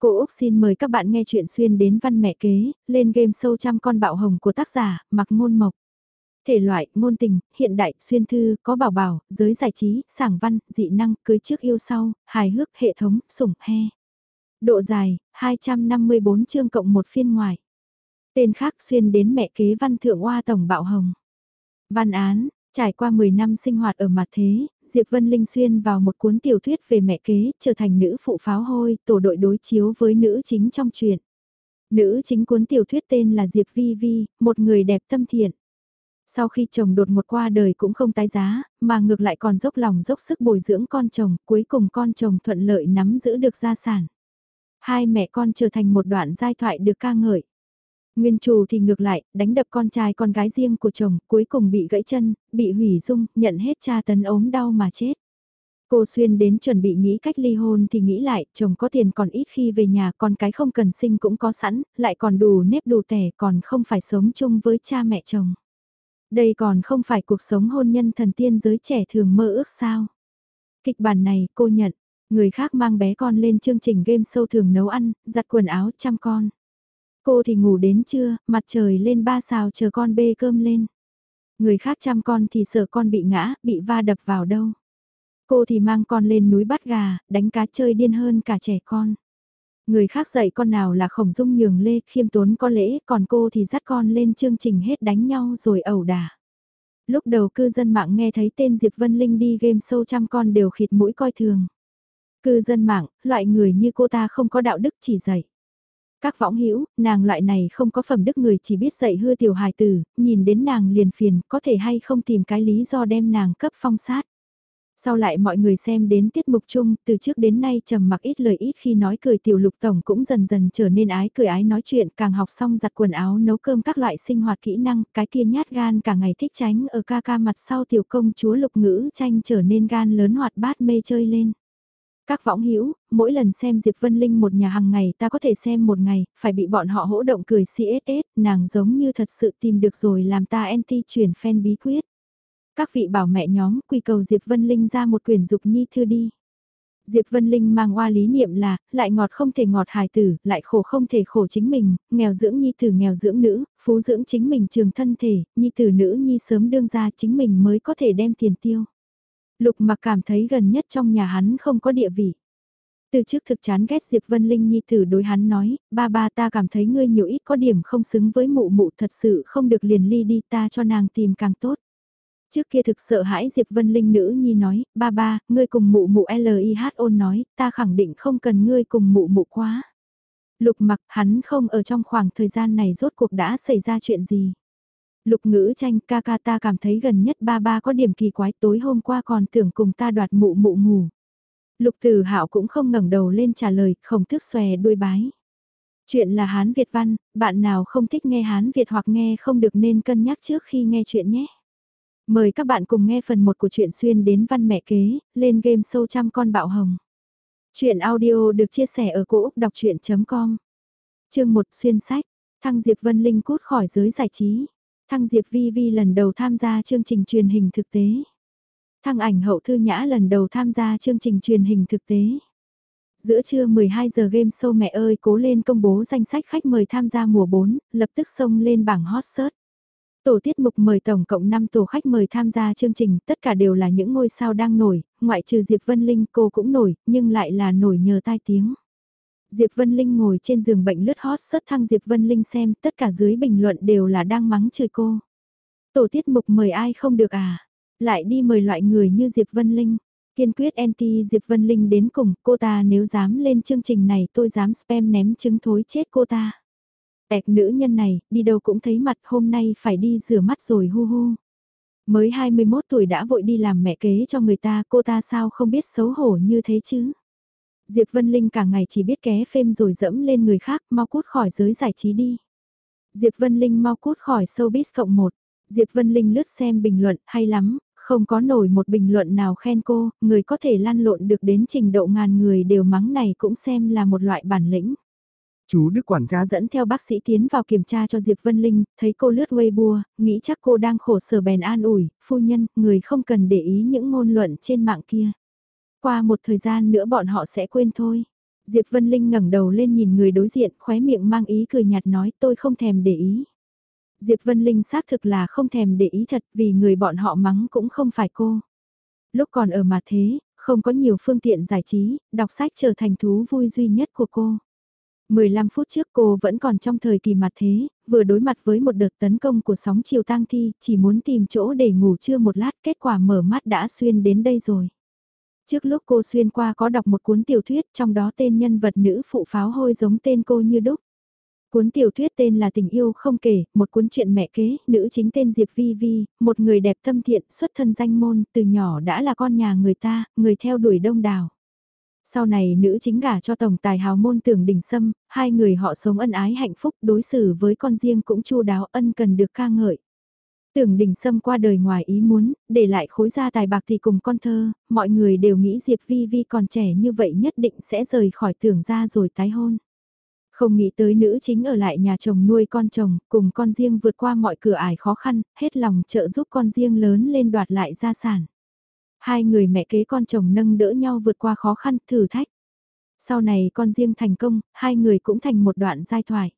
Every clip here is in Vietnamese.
Cô Úc xin mời các bạn nghe chuyện xuyên đến văn mẹ kế, lên game sâu trăm con bạo hồng của tác giả, mặc ngôn mộc. Thể loại, ngôn tình, hiện đại, xuyên thư, có bảo bảo, giới giải trí, sảng văn, dị năng, cưới trước yêu sau, hài hước, hệ thống, sủng, he. Độ dài, 254 chương cộng một phiên ngoài. Tên khác xuyên đến mẹ kế văn thượng hoa tổng bạo hồng. Văn án, Trải qua 10 năm sinh hoạt ở mặt thế, Diệp Vân Linh xuyên vào một cuốn tiểu thuyết về mẹ kế, trở thành nữ phụ pháo hôi, tổ đội đối chiếu với nữ chính trong truyện. Nữ chính cuốn tiểu thuyết tên là Diệp Vi Vi, một người đẹp tâm thiện. Sau khi chồng đột một qua đời cũng không tái giá, mà ngược lại còn dốc lòng dốc sức bồi dưỡng con chồng, cuối cùng con chồng thuận lợi nắm giữ được gia sản. Hai mẹ con trở thành một đoạn giai thoại được ca ngợi. Nguyên chủ thì ngược lại, đánh đập con trai con gái riêng của chồng, cuối cùng bị gãy chân, bị hủy dung, nhận hết cha tấn ốm đau mà chết. Cô Xuyên đến chuẩn bị nghĩ cách ly hôn thì nghĩ lại, chồng có tiền còn ít khi về nhà, con cái không cần sinh cũng có sẵn, lại còn đủ nếp đủ tẻ, còn không phải sống chung với cha mẹ chồng. Đây còn không phải cuộc sống hôn nhân thần tiên giới trẻ thường mơ ước sao. Kịch bản này cô nhận, người khác mang bé con lên chương trình game show thường nấu ăn, giặt quần áo chăm con. Cô thì ngủ đến trưa, mặt trời lên ba xào chờ con bê cơm lên. Người khác chăm con thì sợ con bị ngã, bị va đập vào đâu. Cô thì mang con lên núi bắt gà, đánh cá chơi điên hơn cả trẻ con. Người khác dạy con nào là khổng dung nhường lê, khiêm tốn có lễ, còn cô thì dắt con lên chương trình hết đánh nhau rồi ẩu đả. Lúc đầu cư dân mạng nghe thấy tên Diệp Vân Linh đi game sâu trăm con đều khịt mũi coi thường. Cư dân mạng, loại người như cô ta không có đạo đức chỉ dạy. Các võng hữu nàng loại này không có phẩm đức người chỉ biết dạy hư tiểu hài tử, nhìn đến nàng liền phiền, có thể hay không tìm cái lý do đem nàng cấp phong sát. Sau lại mọi người xem đến tiết mục chung, từ trước đến nay trầm mặc ít lời ít khi nói cười tiểu lục tổng cũng dần dần trở nên ái cười ái nói chuyện, càng học xong giặt quần áo nấu cơm các loại sinh hoạt kỹ năng, cái kia nhát gan cả ngày thích tránh ở ca ca mặt sau tiểu công chúa lục ngữ tranh trở nên gan lớn hoạt bát mê chơi lên. Các võng hữu mỗi lần xem Diệp Vân Linh một nhà hàng ngày ta có thể xem một ngày, phải bị bọn họ hỗ động cười CSS, nàng giống như thật sự tìm được rồi làm ta anti chuyển fan bí quyết. Các vị bảo mẹ nhóm quy cầu Diệp Vân Linh ra một quyển dục nhi thư đi. Diệp Vân Linh mang oa lý niệm là, lại ngọt không thể ngọt hài tử, lại khổ không thể khổ chính mình, nghèo dưỡng nhi tử nghèo dưỡng nữ, phú dưỡng chính mình trường thân thể, nhi tử nữ nhi sớm đương ra chính mình mới có thể đem tiền tiêu. Lục mặc cảm thấy gần nhất trong nhà hắn không có địa vị. Từ trước thực chán ghét Diệp Vân Linh Nhi thử đối hắn nói, ba ba ta cảm thấy ngươi nhiều ít có điểm không xứng với mụ mụ thật sự không được liền ly đi ta cho nàng tìm càng tốt. Trước kia thực sợ hãi Diệp Vân Linh nữ nhi nói, ba ba, ngươi cùng mụ mụ LIH ôn nói, ta khẳng định không cần ngươi cùng mụ mụ quá. Lục mặc hắn không ở trong khoảng thời gian này rốt cuộc đã xảy ra chuyện gì. Lục ngữ tranh ca ca ta cảm thấy gần nhất ba ba có điểm kỳ quái tối hôm qua còn tưởng cùng ta đoạt mụ mụ ngủ. Lục tử hạo cũng không ngẩng đầu lên trả lời, không thức xòe đuôi bái. Chuyện là Hán Việt văn, bạn nào không thích nghe Hán Việt hoặc nghe không được nên cân nhắc trước khi nghe chuyện nhé. Mời các bạn cùng nghe phần 1 của truyện xuyên đến văn mẹ kế, lên game sâu trăm con bạo hồng. Chuyện audio được chia sẻ ở cỗ đọc chuyện.com Chương 1 xuyên sách, thăng Diệp Vân Linh cút khỏi giới giải trí. Thăng Diệp Vi Vi lần đầu tham gia chương trình truyền hình thực tế. Thăng ảnh hậu thư nhã lần đầu tham gia chương trình truyền hình thực tế. Giữa trưa 12 giờ game show mẹ ơi cố lên công bố danh sách khách mời tham gia mùa 4, lập tức xông lên bảng hot search. Tổ tiết mục mời tổng cộng 5 tổ khách mời tham gia chương trình, tất cả đều là những ngôi sao đang nổi, ngoại trừ Diệp Vân Linh cô cũng nổi, nhưng lại là nổi nhờ tai tiếng. Diệp Vân Linh ngồi trên giường bệnh lướt hot sớt thăng Diệp Vân Linh xem, tất cả dưới bình luận đều là đang mắng chửi cô. Tổ tiết mục mời ai không được à? Lại đi mời loại người như Diệp Vân Linh. Kiên quyết anti Diệp Vân Linh đến cùng, cô ta nếu dám lên chương trình này tôi dám spam ném trứng thối chết cô ta. Bẹc nữ nhân này, đi đâu cũng thấy mặt hôm nay phải đi rửa mắt rồi hu hu. Mới 21 tuổi đã vội đi làm mẹ kế cho người ta, cô ta sao không biết xấu hổ như thế chứ? Diệp Vân Linh cả ngày chỉ biết ké phêm rồi dẫm lên người khác, mau cút khỏi giới giải trí đi. Diệp Vân Linh mau cút khỏi showbiz cộng một. Diệp Vân Linh lướt xem bình luận, hay lắm, không có nổi một bình luận nào khen cô, người có thể lăn lộn được đến trình độ ngàn người đều mắng này cũng xem là một loại bản lĩnh. Chú Đức quản gia dẫn theo bác sĩ tiến vào kiểm tra cho Diệp Vân Linh, thấy cô lướt Weibo, nghĩ chắc cô đang khổ sở bèn an ủi, phu nhân, người không cần để ý những ngôn luận trên mạng kia. Qua một thời gian nữa bọn họ sẽ quên thôi. Diệp Vân Linh ngẩng đầu lên nhìn người đối diện, khóe miệng mang ý cười nhạt nói tôi không thèm để ý. Diệp Vân Linh xác thực là không thèm để ý thật vì người bọn họ mắng cũng không phải cô. Lúc còn ở mà thế, không có nhiều phương tiện giải trí, đọc sách trở thành thú vui duy nhất của cô. 15 phút trước cô vẫn còn trong thời kỳ mặt thế, vừa đối mặt với một đợt tấn công của sóng chiều tang thi, chỉ muốn tìm chỗ để ngủ trưa một lát, kết quả mở mắt đã xuyên đến đây rồi. Trước lúc cô xuyên qua có đọc một cuốn tiểu thuyết trong đó tên nhân vật nữ phụ pháo hôi giống tên cô như đúc. Cuốn tiểu thuyết tên là Tình yêu không kể, một cuốn chuyện mẹ kế, nữ chính tên Diệp Vi Vi, một người đẹp tâm thiện, xuất thân danh môn, từ nhỏ đã là con nhà người ta, người theo đuổi đông đảo. Sau này nữ chính gả cho tổng tài hào môn tưởng đỉnh sâm, hai người họ sống ân ái hạnh phúc đối xử với con riêng cũng chu đáo ân cần được ca ngợi. Tưởng đình sâm qua đời ngoài ý muốn, để lại khối gia tài bạc thì cùng con thơ, mọi người đều nghĩ Diệp Vi Vi còn trẻ như vậy nhất định sẽ rời khỏi tưởng ra rồi tái hôn. Không nghĩ tới nữ chính ở lại nhà chồng nuôi con chồng, cùng con riêng vượt qua mọi cửa ải khó khăn, hết lòng trợ giúp con riêng lớn lên đoạt lại gia sản. Hai người mẹ kế con chồng nâng đỡ nhau vượt qua khó khăn, thử thách. Sau này con riêng thành công, hai người cũng thành một đoạn giai thoại.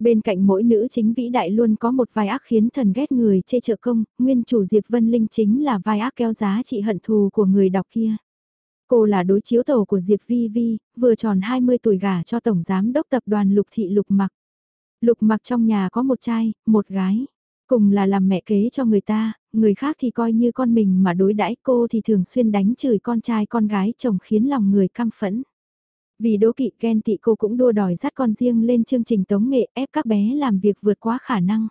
Bên cạnh mỗi nữ chính vĩ đại luôn có một vai ác khiến thần ghét người chê trợ công, nguyên chủ Diệp Vân Linh chính là vai ác kéo giá trị hận thù của người đọc kia. Cô là đối chiếu tàu của Diệp Vi Vi, vừa tròn 20 tuổi gả cho Tổng Giám đốc Tập đoàn Lục Thị Lục Mặc. Lục Mặc trong nhà có một trai, một gái. Cùng là làm mẹ kế cho người ta, người khác thì coi như con mình mà đối đãi cô thì thường xuyên đánh chửi con trai con gái chồng khiến lòng người căm phẫn. Vì đố kỵ ghen tị cô cũng đua đòi dắt con riêng lên chương trình tống nghệ ép các bé làm việc vượt quá khả năng.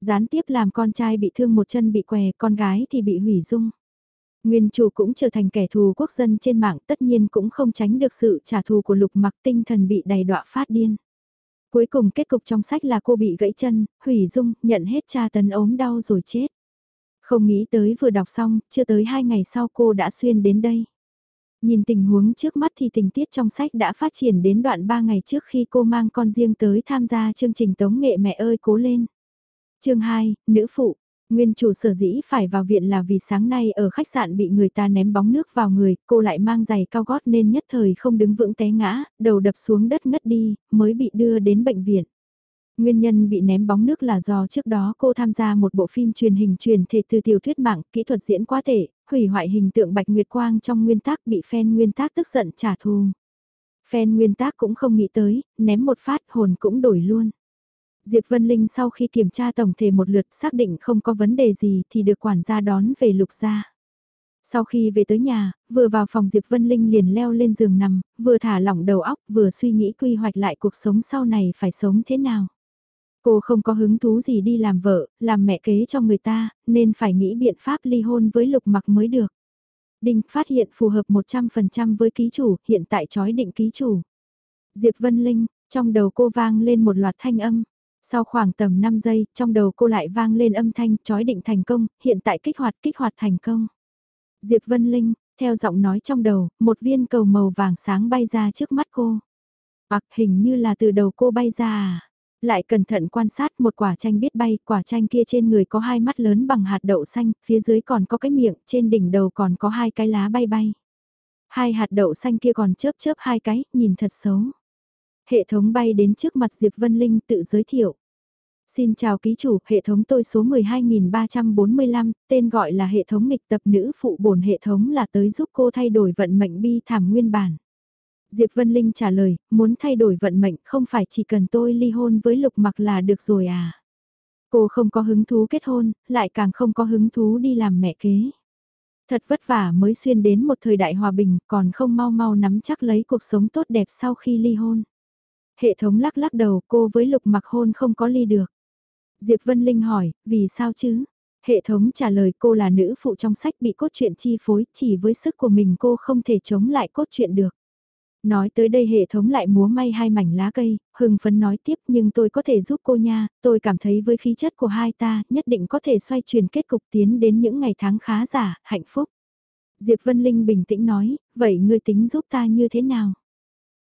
Gián tiếp làm con trai bị thương một chân bị què, con gái thì bị hủy dung. Nguyên chủ cũng trở thành kẻ thù quốc dân trên mạng tất nhiên cũng không tránh được sự trả thù của lục mặc tinh thần bị đầy đọa phát điên. Cuối cùng kết cục trong sách là cô bị gãy chân, hủy dung, nhận hết tra tấn ốm đau rồi chết. Không nghĩ tới vừa đọc xong, chưa tới hai ngày sau cô đã xuyên đến đây. Nhìn tình huống trước mắt thì tình tiết trong sách đã phát triển đến đoạn 3 ngày trước khi cô mang con riêng tới tham gia chương trình tống nghệ mẹ ơi cố lên. chương 2, Nữ Phụ, Nguyên chủ sở dĩ phải vào viện là vì sáng nay ở khách sạn bị người ta ném bóng nước vào người, cô lại mang giày cao gót nên nhất thời không đứng vững té ngã, đầu đập xuống đất ngất đi, mới bị đưa đến bệnh viện. Nguyên nhân bị ném bóng nước là do trước đó cô tham gia một bộ phim truyền hình truyền thể từ tiểu thuyết mạng, kỹ thuật diễn quá tệ, hủy hoại hình tượng Bạch Nguyệt Quang trong nguyên tác bị fan nguyên tác tức giận trả thù. Fan nguyên tác cũng không nghĩ tới, ném một phát hồn cũng đổi luôn. Diệp Vân Linh sau khi kiểm tra tổng thể một lượt xác định không có vấn đề gì thì được quản gia đón về lục gia. Sau khi về tới nhà, vừa vào phòng Diệp Vân Linh liền leo lên giường nằm, vừa thả lỏng đầu óc vừa suy nghĩ quy hoạch lại cuộc sống sau này phải sống thế nào. Cô không có hứng thú gì đi làm vợ, làm mẹ kế cho người ta, nên phải nghĩ biện pháp ly hôn với lục mặc mới được. Đinh phát hiện phù hợp 100% với ký chủ, hiện tại trói định ký chủ. Diệp Vân Linh, trong đầu cô vang lên một loạt thanh âm. Sau khoảng tầm 5 giây, trong đầu cô lại vang lên âm thanh trói định thành công, hiện tại kích hoạt kích hoạt thành công. Diệp Vân Linh, theo giọng nói trong đầu, một viên cầu màu vàng sáng bay ra trước mắt cô. Hoặc hình như là từ đầu cô bay ra à. Lại cẩn thận quan sát một quả chanh biết bay, quả chanh kia trên người có hai mắt lớn bằng hạt đậu xanh, phía dưới còn có cái miệng, trên đỉnh đầu còn có hai cái lá bay bay. Hai hạt đậu xanh kia còn chớp chớp hai cái, nhìn thật xấu. Hệ thống bay đến trước mặt Diệp Vân Linh tự giới thiệu. Xin chào ký chủ, hệ thống tôi số 12345, tên gọi là hệ thống nghịch tập nữ phụ bổn hệ thống là tới giúp cô thay đổi vận mệnh bi thảm nguyên bản. Diệp Vân Linh trả lời, muốn thay đổi vận mệnh không phải chỉ cần tôi ly hôn với lục mặc là được rồi à. Cô không có hứng thú kết hôn, lại càng không có hứng thú đi làm mẹ kế. Thật vất vả mới xuyên đến một thời đại hòa bình còn không mau mau nắm chắc lấy cuộc sống tốt đẹp sau khi ly hôn. Hệ thống lắc lắc đầu cô với lục mặc hôn không có ly được. Diệp Vân Linh hỏi, vì sao chứ? Hệ thống trả lời cô là nữ phụ trong sách bị cốt truyện chi phối, chỉ với sức của mình cô không thể chống lại cốt truyện được. Nói tới đây hệ thống lại múa may hai mảnh lá cây, hưng phấn nói tiếp nhưng tôi có thể giúp cô nha, tôi cảm thấy với khí chất của hai ta nhất định có thể xoay chuyển kết cục tiến đến những ngày tháng khá giả, hạnh phúc. Diệp Vân Linh bình tĩnh nói, vậy ngươi tính giúp ta như thế nào?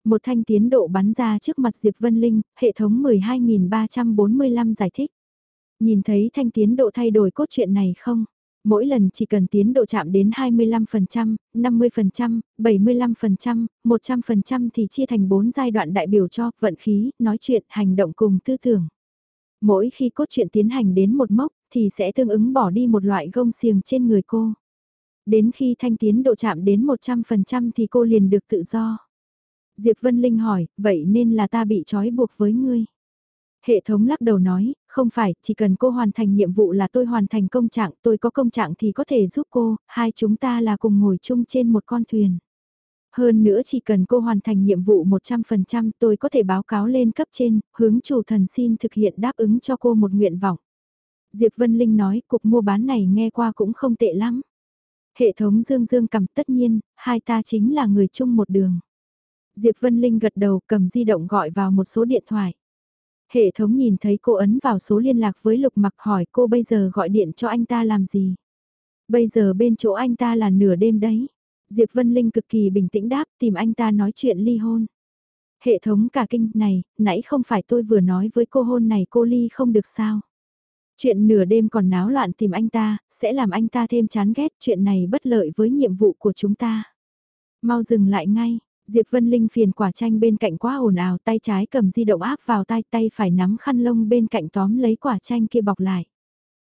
Một thanh tiến độ bắn ra trước mặt Diệp Vân Linh, hệ thống 12.345 giải thích. Nhìn thấy thanh tiến độ thay đổi cốt truyện này không? Mỗi lần chỉ cần tiến độ chạm đến 25%, 50%, 75%, 100% thì chia thành 4 giai đoạn đại biểu cho vận khí, nói chuyện, hành động cùng tư tưởng. Mỗi khi cốt truyện tiến hành đến một mốc thì sẽ tương ứng bỏ đi một loại gông xiềng trên người cô. Đến khi thanh tiến độ chạm đến 100% thì cô liền được tự do. Diệp Vân Linh hỏi, vậy nên là ta bị trói buộc với ngươi. Hệ thống lắc đầu nói, không phải, chỉ cần cô hoàn thành nhiệm vụ là tôi hoàn thành công trạng, tôi có công trạng thì có thể giúp cô, hai chúng ta là cùng ngồi chung trên một con thuyền. Hơn nữa chỉ cần cô hoàn thành nhiệm vụ 100% tôi có thể báo cáo lên cấp trên, hướng chủ thần xin thực hiện đáp ứng cho cô một nguyện vọng. Diệp Vân Linh nói cuộc mua bán này nghe qua cũng không tệ lắm. Hệ thống dương dương cầm tất nhiên, hai ta chính là người chung một đường. Diệp Vân Linh gật đầu cầm di động gọi vào một số điện thoại. Hệ thống nhìn thấy cô ấn vào số liên lạc với Lục Mặc hỏi cô bây giờ gọi điện cho anh ta làm gì. Bây giờ bên chỗ anh ta là nửa đêm đấy. Diệp Vân Linh cực kỳ bình tĩnh đáp tìm anh ta nói chuyện ly hôn. Hệ thống cả kinh này, nãy không phải tôi vừa nói với cô hôn này cô ly không được sao. Chuyện nửa đêm còn náo loạn tìm anh ta, sẽ làm anh ta thêm chán ghét chuyện này bất lợi với nhiệm vụ của chúng ta. Mau dừng lại ngay, Diệp Vân Linh phiền quả chanh bên cạnh quá ồn ào tay trái cầm di động áp vào tay tay phải nắm khăn lông bên cạnh tóm lấy quả chanh kia bọc lại.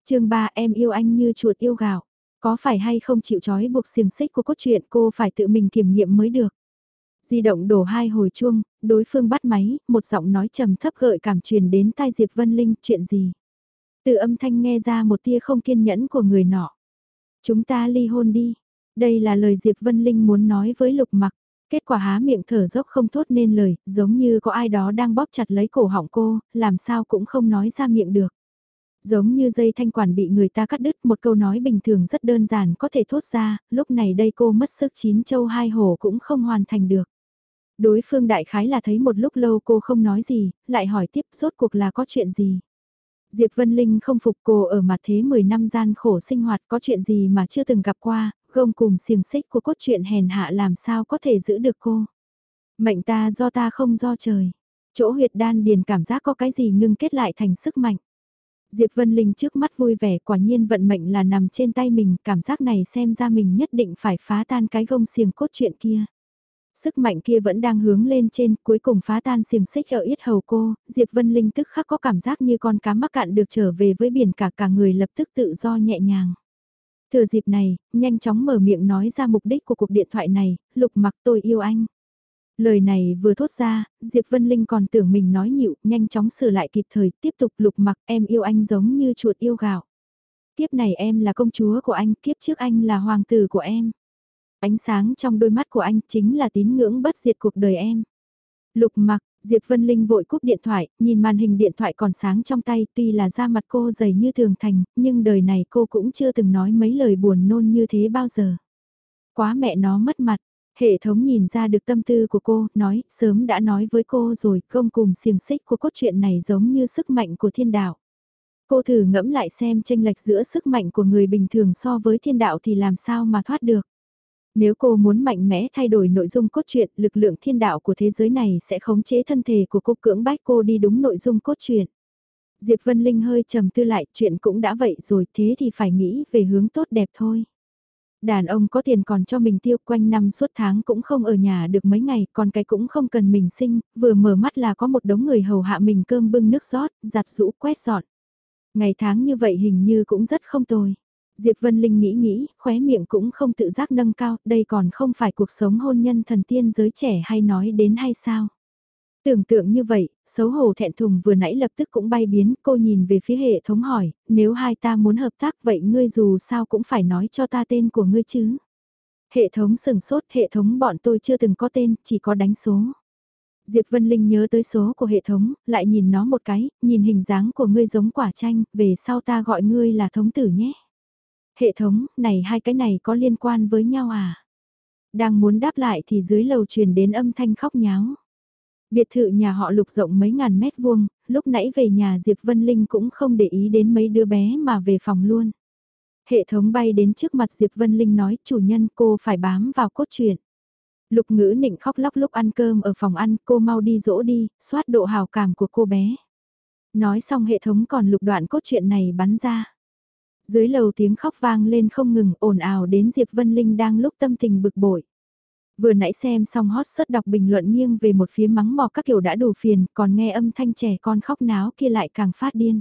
chương 3 em yêu anh như chuột yêu gạo. Có phải hay không chịu trói buộc xiềng xích của cốt truyện cô phải tự mình kiểm nghiệm mới được. Di động đổ hai hồi chuông, đối phương bắt máy, một giọng nói trầm thấp gợi cảm truyền đến tai Diệp Vân Linh chuyện gì. Từ âm thanh nghe ra một tia không kiên nhẫn của người nọ. Chúng ta ly hôn đi. Đây là lời Diệp Vân Linh muốn nói với Lục Mặc. Kết quả há miệng thở dốc không thốt nên lời, giống như có ai đó đang bóp chặt lấy cổ họng cô, làm sao cũng không nói ra miệng được. Giống như dây thanh quản bị người ta cắt đứt một câu nói bình thường rất đơn giản có thể thốt ra, lúc này đây cô mất sức chín châu hai hổ cũng không hoàn thành được. Đối phương đại khái là thấy một lúc lâu cô không nói gì, lại hỏi tiếp rốt cuộc là có chuyện gì. Diệp Vân Linh không phục cô ở mặt thế 10 năm gian khổ sinh hoạt có chuyện gì mà chưa từng gặp qua, gông cùng xiềng xích của cốt truyện hèn hạ làm sao có thể giữ được cô. Mệnh ta do ta không do trời. Chỗ huyệt đan điền cảm giác có cái gì ngưng kết lại thành sức mạnh. Diệp Vân Linh trước mắt vui vẻ quả nhiên vận mệnh là nằm trên tay mình, cảm giác này xem ra mình nhất định phải phá tan cái gông xiềng cốt truyện kia. Sức mạnh kia vẫn đang hướng lên trên, cuối cùng phá tan xiềng xích ở yết hầu cô, Diệp Vân Linh tức khắc có cảm giác như con cá mắc cạn được trở về với biển cả cả người lập tức tự do nhẹ nhàng. Thừa dịp này, nhanh chóng mở miệng nói ra mục đích của cuộc điện thoại này, lục mặc tôi yêu anh. Lời này vừa thốt ra, Diệp Vân Linh còn tưởng mình nói nhịu, nhanh chóng sửa lại kịp thời, tiếp tục lục mặc em yêu anh giống như chuột yêu gạo. Kiếp này em là công chúa của anh, kiếp trước anh là hoàng tử của em. Ánh sáng trong đôi mắt của anh chính là tín ngưỡng bất diệt cuộc đời em. Lục mặc, Diệp Vân Linh vội cúp điện thoại, nhìn màn hình điện thoại còn sáng trong tay tuy là da mặt cô dày như thường thành, nhưng đời này cô cũng chưa từng nói mấy lời buồn nôn như thế bao giờ. Quá mẹ nó mất mặt, hệ thống nhìn ra được tâm tư của cô, nói, sớm đã nói với cô rồi, công cùng xiềng xích của cốt truyện này giống như sức mạnh của thiên đạo. Cô thử ngẫm lại xem tranh lệch giữa sức mạnh của người bình thường so với thiên đạo thì làm sao mà thoát được. Nếu cô muốn mạnh mẽ thay đổi nội dung cốt truyện, lực lượng thiên đạo của thế giới này sẽ khống chế thân thể của cô cưỡng bách cô đi đúng nội dung cốt truyện. Diệp Vân Linh hơi trầm tư lại, chuyện cũng đã vậy rồi, thế thì phải nghĩ về hướng tốt đẹp thôi. Đàn ông có tiền còn cho mình tiêu quanh năm suốt tháng cũng không ở nhà được mấy ngày, còn cái cũng không cần mình sinh, vừa mở mắt là có một đống người hầu hạ mình cơm bưng nước rót, giặt rũ quét dọn. Ngày tháng như vậy hình như cũng rất không tồi. Diệp Vân Linh nghĩ nghĩ, khóe miệng cũng không tự giác nâng cao, đây còn không phải cuộc sống hôn nhân thần tiên giới trẻ hay nói đến hay sao. Tưởng tượng như vậy, xấu hổ thẹn thùng vừa nãy lập tức cũng bay biến, cô nhìn về phía hệ thống hỏi, nếu hai ta muốn hợp tác vậy ngươi dù sao cũng phải nói cho ta tên của ngươi chứ. Hệ thống sừng sốt, hệ thống bọn tôi chưa từng có tên, chỉ có đánh số. Diệp Vân Linh nhớ tới số của hệ thống, lại nhìn nó một cái, nhìn hình dáng của ngươi giống quả chanh, về sau ta gọi ngươi là thống tử nhé. Hệ thống, này hai cái này có liên quan với nhau à? Đang muốn đáp lại thì dưới lầu truyền đến âm thanh khóc nháo. Biệt thự nhà họ lục rộng mấy ngàn mét vuông, lúc nãy về nhà Diệp Vân Linh cũng không để ý đến mấy đứa bé mà về phòng luôn. Hệ thống bay đến trước mặt Diệp Vân Linh nói chủ nhân cô phải bám vào cốt truyện. Lục ngữ nịnh khóc lóc lúc ăn cơm ở phòng ăn cô mau đi dỗ đi, soát độ hào cảm của cô bé. Nói xong hệ thống còn lục đoạn cốt truyện này bắn ra. Dưới lầu tiếng khóc vang lên không ngừng ồn ào đến Diệp Vân Linh đang lúc tâm tình bực bội. Vừa nãy xem xong hot sớt đọc bình luận nghiêng về một phía mắng mò các kiểu đã đủ phiền, còn nghe âm thanh trẻ con khóc náo kia lại càng phát điên.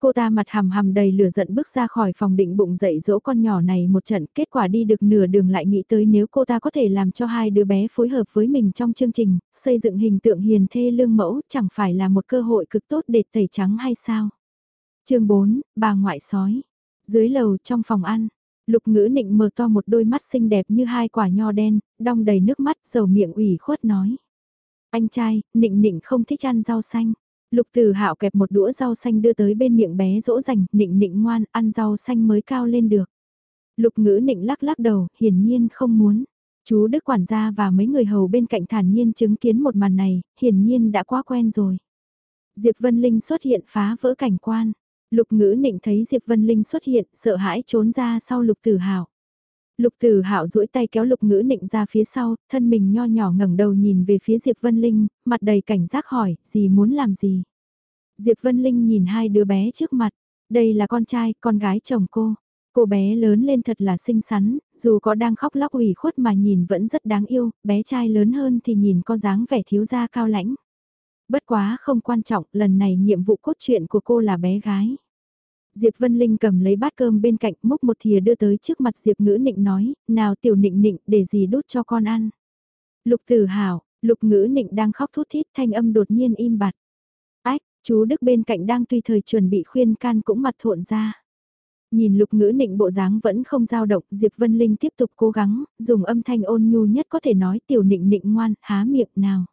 Cô ta mặt hầm hầm đầy lửa giận bước ra khỏi phòng định bụng dậy dỗ con nhỏ này một trận, kết quả đi được nửa đường lại nghĩ tới nếu cô ta có thể làm cho hai đứa bé phối hợp với mình trong chương trình, xây dựng hình tượng hiền thê lương mẫu chẳng phải là một cơ hội cực tốt để tẩy trắng hay sao. chương 4, bà ngoại sói. Dưới lầu trong phòng ăn, lục ngữ nịnh mở to một đôi mắt xinh đẹp như hai quả nho đen, đong đầy nước mắt dầu miệng ủy khuất nói. Anh trai, nịnh nịnh không thích ăn rau xanh. Lục Từ Hạo kẹp một đũa rau xanh đưa tới bên miệng bé dỗ dành, nịnh nịnh ngoan, ăn rau xanh mới cao lên được. Lục Ngữ nịnh lắc lắc đầu, hiển nhiên không muốn. Chú Đức quản gia và mấy người hầu bên cạnh thản nhiên chứng kiến một màn này, hiển nhiên đã quá quen rồi. Diệp Vân Linh xuất hiện phá vỡ cảnh quan. Lục Ngữ nịnh thấy Diệp Vân Linh xuất hiện, sợ hãi trốn ra sau Lục Tử Hạo. Lục Tử Hạo duỗi tay kéo Lục Ngữ Nịnh ra phía sau, thân mình nho nhỏ ngẩng đầu nhìn về phía Diệp Vân Linh, mặt đầy cảnh giác hỏi, gì muốn làm gì? Diệp Vân Linh nhìn hai đứa bé trước mặt, đây là con trai, con gái chồng cô. Cô bé lớn lên thật là xinh xắn, dù có đang khóc lóc ủy khuất mà nhìn vẫn rất đáng yêu, bé trai lớn hơn thì nhìn có dáng vẻ thiếu gia cao lãnh. Bất quá không quan trọng, lần này nhiệm vụ cốt truyện của cô là bé gái. Diệp Vân Linh cầm lấy bát cơm bên cạnh múc một thìa đưa tới trước mặt Diệp Ngữ Nịnh nói, nào tiểu nịnh nịnh để gì đút cho con ăn. Lục tử hảo, lục ngữ nịnh đang khóc thút thít thanh âm đột nhiên im bặt. Ách, chú Đức bên cạnh đang tùy thời chuẩn bị khuyên can cũng mặt thộn ra. Nhìn lục ngữ nịnh bộ dáng vẫn không dao động, Diệp Vân Linh tiếp tục cố gắng, dùng âm thanh ôn nhu nhất có thể nói tiểu nịnh nịnh ngoan, há miệng nào.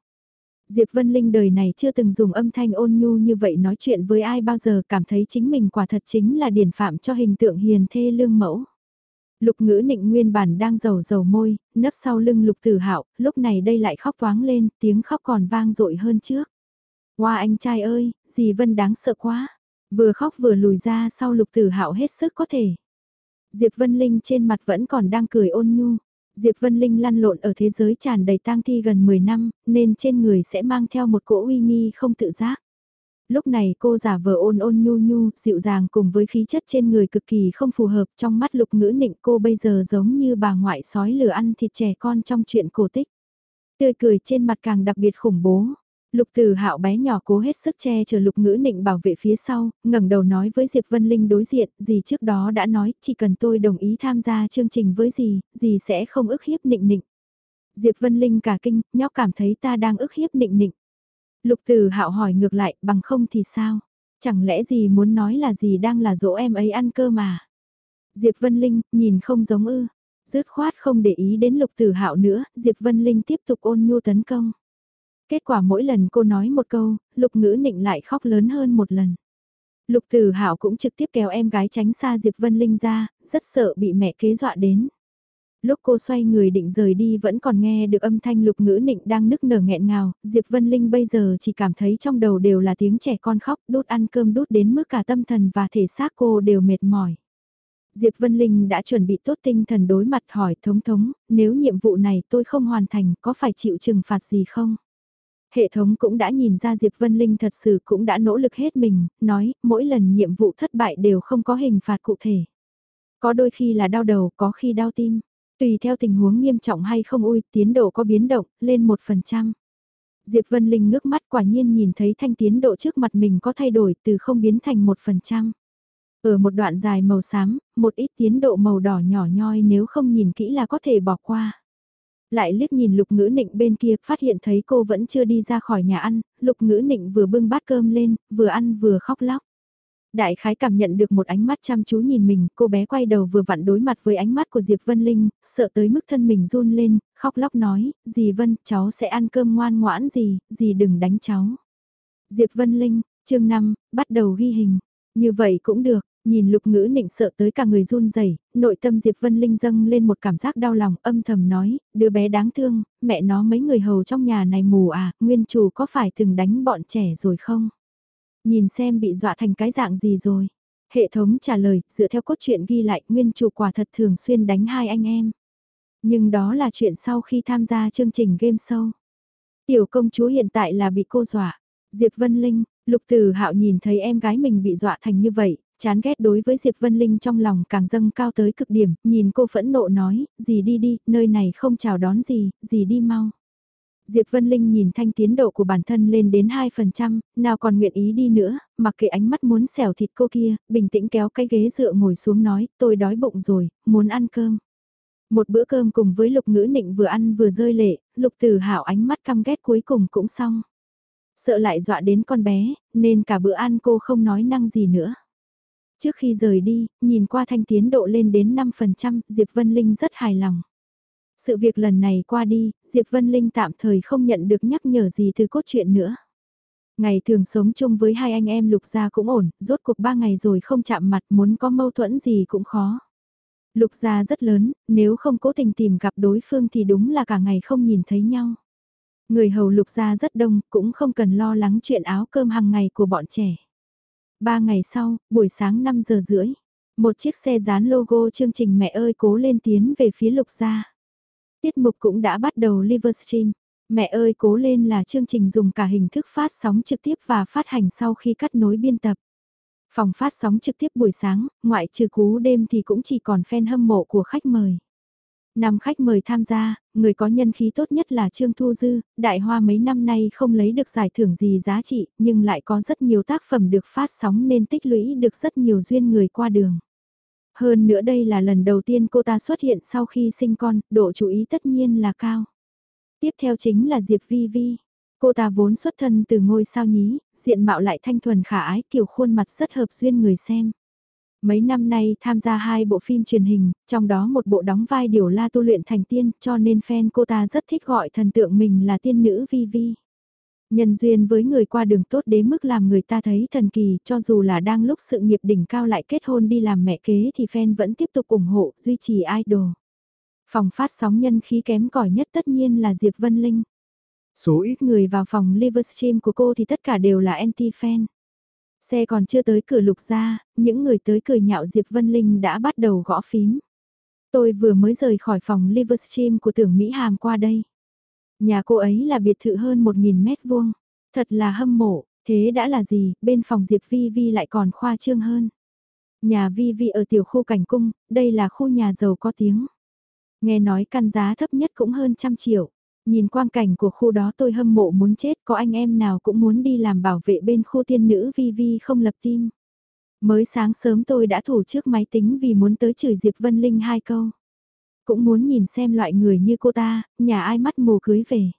Diệp Vân Linh đời này chưa từng dùng âm thanh ôn nhu như vậy nói chuyện với ai bao giờ cảm thấy chính mình quả thật chính là điển phạm cho hình tượng hiền thê lương mẫu. Lục ngữ nịnh nguyên bản đang dầu dầu môi, nấp sau lưng lục tử hạo lúc này đây lại khóc toáng lên, tiếng khóc còn vang dội hơn trước. Hoa anh trai ơi, dì Vân đáng sợ quá. Vừa khóc vừa lùi ra sau lục tử hạo hết sức có thể. Diệp Vân Linh trên mặt vẫn còn đang cười ôn nhu. Diệp Vân Linh lăn lộn ở thế giới tràn đầy tang thi gần 10 năm, nên trên người sẽ mang theo một cỗ uy nghi không tự giác. Lúc này cô giả vờ ôn ôn nhu nhu, dịu dàng cùng với khí chất trên người cực kỳ không phù hợp trong mắt lục ngữ nịnh cô bây giờ giống như bà ngoại sói lừa ăn thịt trẻ con trong chuyện cổ tích. Tươi cười trên mặt càng đặc biệt khủng bố, Lục Từ Hạo bé nhỏ cố hết sức che chở Lục Ngữ Nịnh bảo vệ phía sau, ngẩng đầu nói với Diệp Vân Linh đối diện, gì trước đó đã nói, chỉ cần tôi đồng ý tham gia chương trình với gì, gì sẽ không ức hiếp Nịnh Nịnh. Diệp Vân Linh cả kinh, nhóc cảm thấy ta đang ức hiếp Nịnh Nịnh. Lục Từ Hạo hỏi ngược lại, bằng không thì sao? Chẳng lẽ gì muốn nói là gì đang là dỗ em ấy ăn cơ mà? Diệp Vân Linh, nhìn không giống ư. Dứt khoát không để ý đến Lục Tử Hạo nữa, Diệp Vân Linh tiếp tục ôn nhu tấn công. Kết quả mỗi lần cô nói một câu, lục ngữ nịnh lại khóc lớn hơn một lần. Lục Tử Hạo cũng trực tiếp kéo em gái tránh xa Diệp Vân Linh ra, rất sợ bị mẹ kế dọa đến. Lúc cô xoay người định rời đi vẫn còn nghe được âm thanh lục ngữ nịnh đang nức nở nghẹn ngào, Diệp Vân Linh bây giờ chỉ cảm thấy trong đầu đều là tiếng trẻ con khóc, đút ăn cơm đút đến mức cả tâm thần và thể xác cô đều mệt mỏi. Diệp Vân Linh đã chuẩn bị tốt tinh thần đối mặt hỏi thống thống, nếu nhiệm vụ này tôi không hoàn thành có phải chịu trừng phạt gì không? Hệ thống cũng đã nhìn ra Diệp Vân Linh thật sự cũng đã nỗ lực hết mình, nói mỗi lần nhiệm vụ thất bại đều không có hình phạt cụ thể. Có đôi khi là đau đầu, có khi đau tim. Tùy theo tình huống nghiêm trọng hay không ui, tiến độ có biến động, lên 1%. Diệp Vân Linh ngước mắt quả nhiên nhìn thấy thanh tiến độ trước mặt mình có thay đổi từ không biến thành 1%. Ở một đoạn dài màu xám, một ít tiến độ màu đỏ nhỏ nhoi nếu không nhìn kỹ là có thể bỏ qua. Lại liếc nhìn lục ngữ nịnh bên kia, phát hiện thấy cô vẫn chưa đi ra khỏi nhà ăn, lục ngữ nịnh vừa bưng bát cơm lên, vừa ăn vừa khóc lóc. Đại khái cảm nhận được một ánh mắt chăm chú nhìn mình, cô bé quay đầu vừa vặn đối mặt với ánh mắt của Diệp Vân Linh, sợ tới mức thân mình run lên, khóc lóc nói, dì Vân, cháu sẽ ăn cơm ngoan ngoãn gì, dì đừng đánh cháu. Diệp Vân Linh, chương 5, bắt đầu ghi hình. Như vậy cũng được, Nhìn lục ngữ nịnh sợ tới cả người run rẩy nội tâm Diệp Vân Linh dâng lên một cảm giác đau lòng âm thầm nói, đứa bé đáng thương, mẹ nó mấy người hầu trong nhà này mù à, nguyên chủ có phải từng đánh bọn trẻ rồi không? Nhìn xem bị dọa thành cái dạng gì rồi? Hệ thống trả lời, dựa theo cốt truyện ghi lại, nguyên chủ quả thật thường xuyên đánh hai anh em. Nhưng đó là chuyện sau khi tham gia chương trình game show. Tiểu công chúa hiện tại là bị cô dọa. Diệp Vân Linh, Lục Tử Hạo nhìn thấy em gái mình bị dọa thành như vậy, Chán ghét đối với Diệp Vân Linh trong lòng càng dâng cao tới cực điểm, nhìn cô phẫn nộ nói, gì đi đi, nơi này không chào đón gì, gì đi mau. Diệp Vân Linh nhìn thanh tiến độ của bản thân lên đến 2%, nào còn nguyện ý đi nữa, mặc kệ ánh mắt muốn xẻo thịt cô kia, bình tĩnh kéo cái ghế dựa ngồi xuống nói, tôi đói bụng rồi, muốn ăn cơm. Một bữa cơm cùng với lục ngữ nịnh vừa ăn vừa rơi lệ, lục tử hảo ánh mắt căm ghét cuối cùng cũng xong. Sợ lại dọa đến con bé, nên cả bữa ăn cô không nói năng gì nữa. Trước khi rời đi, nhìn qua thanh tiến độ lên đến 5%, Diệp Vân Linh rất hài lòng. Sự việc lần này qua đi, Diệp Vân Linh tạm thời không nhận được nhắc nhở gì từ cốt truyện nữa. Ngày thường sống chung với hai anh em lục gia cũng ổn, rốt cuộc ba ngày rồi không chạm mặt muốn có mâu thuẫn gì cũng khó. Lục gia rất lớn, nếu không cố tình tìm gặp đối phương thì đúng là cả ngày không nhìn thấy nhau. Người hầu lục gia rất đông, cũng không cần lo lắng chuyện áo cơm hàng ngày của bọn trẻ. Ba ngày sau, buổi sáng 5 giờ rưỡi, một chiếc xe dán logo chương trình Mẹ ơi cố lên tiến về phía lục gia. Tiết mục cũng đã bắt đầu Livestream. Mẹ ơi cố lên là chương trình dùng cả hình thức phát sóng trực tiếp và phát hành sau khi cắt nối biên tập. Phòng phát sóng trực tiếp buổi sáng, ngoại trừ cú đêm thì cũng chỉ còn fan hâm mộ của khách mời. Năm khách mời tham gia, người có nhân khí tốt nhất là Trương Thu Dư, đại hoa mấy năm nay không lấy được giải thưởng gì giá trị, nhưng lại có rất nhiều tác phẩm được phát sóng nên tích lũy được rất nhiều duyên người qua đường. Hơn nữa đây là lần đầu tiên cô ta xuất hiện sau khi sinh con, độ chú ý tất nhiên là cao. Tiếp theo chính là Diệp Vi Vi. Cô ta vốn xuất thân từ ngôi sao nhí, diện mạo lại thanh thuần khả ái kiểu khuôn mặt rất hợp duyên người xem. Mấy năm nay tham gia hai bộ phim truyền hình, trong đó một bộ đóng vai điều la tu luyện thành tiên cho nên fan cô ta rất thích gọi thần tượng mình là tiên nữ Vi Vi. Nhân duyên với người qua đường tốt đến mức làm người ta thấy thần kỳ cho dù là đang lúc sự nghiệp đỉnh cao lại kết hôn đi làm mẹ kế thì fan vẫn tiếp tục ủng hộ, duy trì idol. Phòng phát sóng nhân khí kém cỏi nhất tất nhiên là Diệp Vân Linh. Số ít người vào phòng Livestream của cô thì tất cả đều là anti-fan. Xe còn chưa tới cửa lục ra, những người tới cười nhạo Diệp Vân Linh đã bắt đầu gõ phím. Tôi vừa mới rời khỏi phòng Livestream của tưởng Mỹ Hàm qua đây. Nhà cô ấy là biệt thự hơn 1.000 mét vuông. Thật là hâm mộ, thế đã là gì, bên phòng Diệp Vi Vi lại còn khoa trương hơn. Nhà Vi Vi ở tiểu khu cảnh cung, đây là khu nhà giàu có tiếng. Nghe nói căn giá thấp nhất cũng hơn trăm triệu. Nhìn quang cảnh của khu đó tôi hâm mộ muốn chết, có anh em nào cũng muốn đi làm bảo vệ bên khu tiên nữ Vi Vi không lập tim. Mới sáng sớm tôi đã thủ trước máy tính vì muốn tới chửi Diệp Vân Linh hai câu. Cũng muốn nhìn xem loại người như cô ta, nhà ai mắt mù cưới về.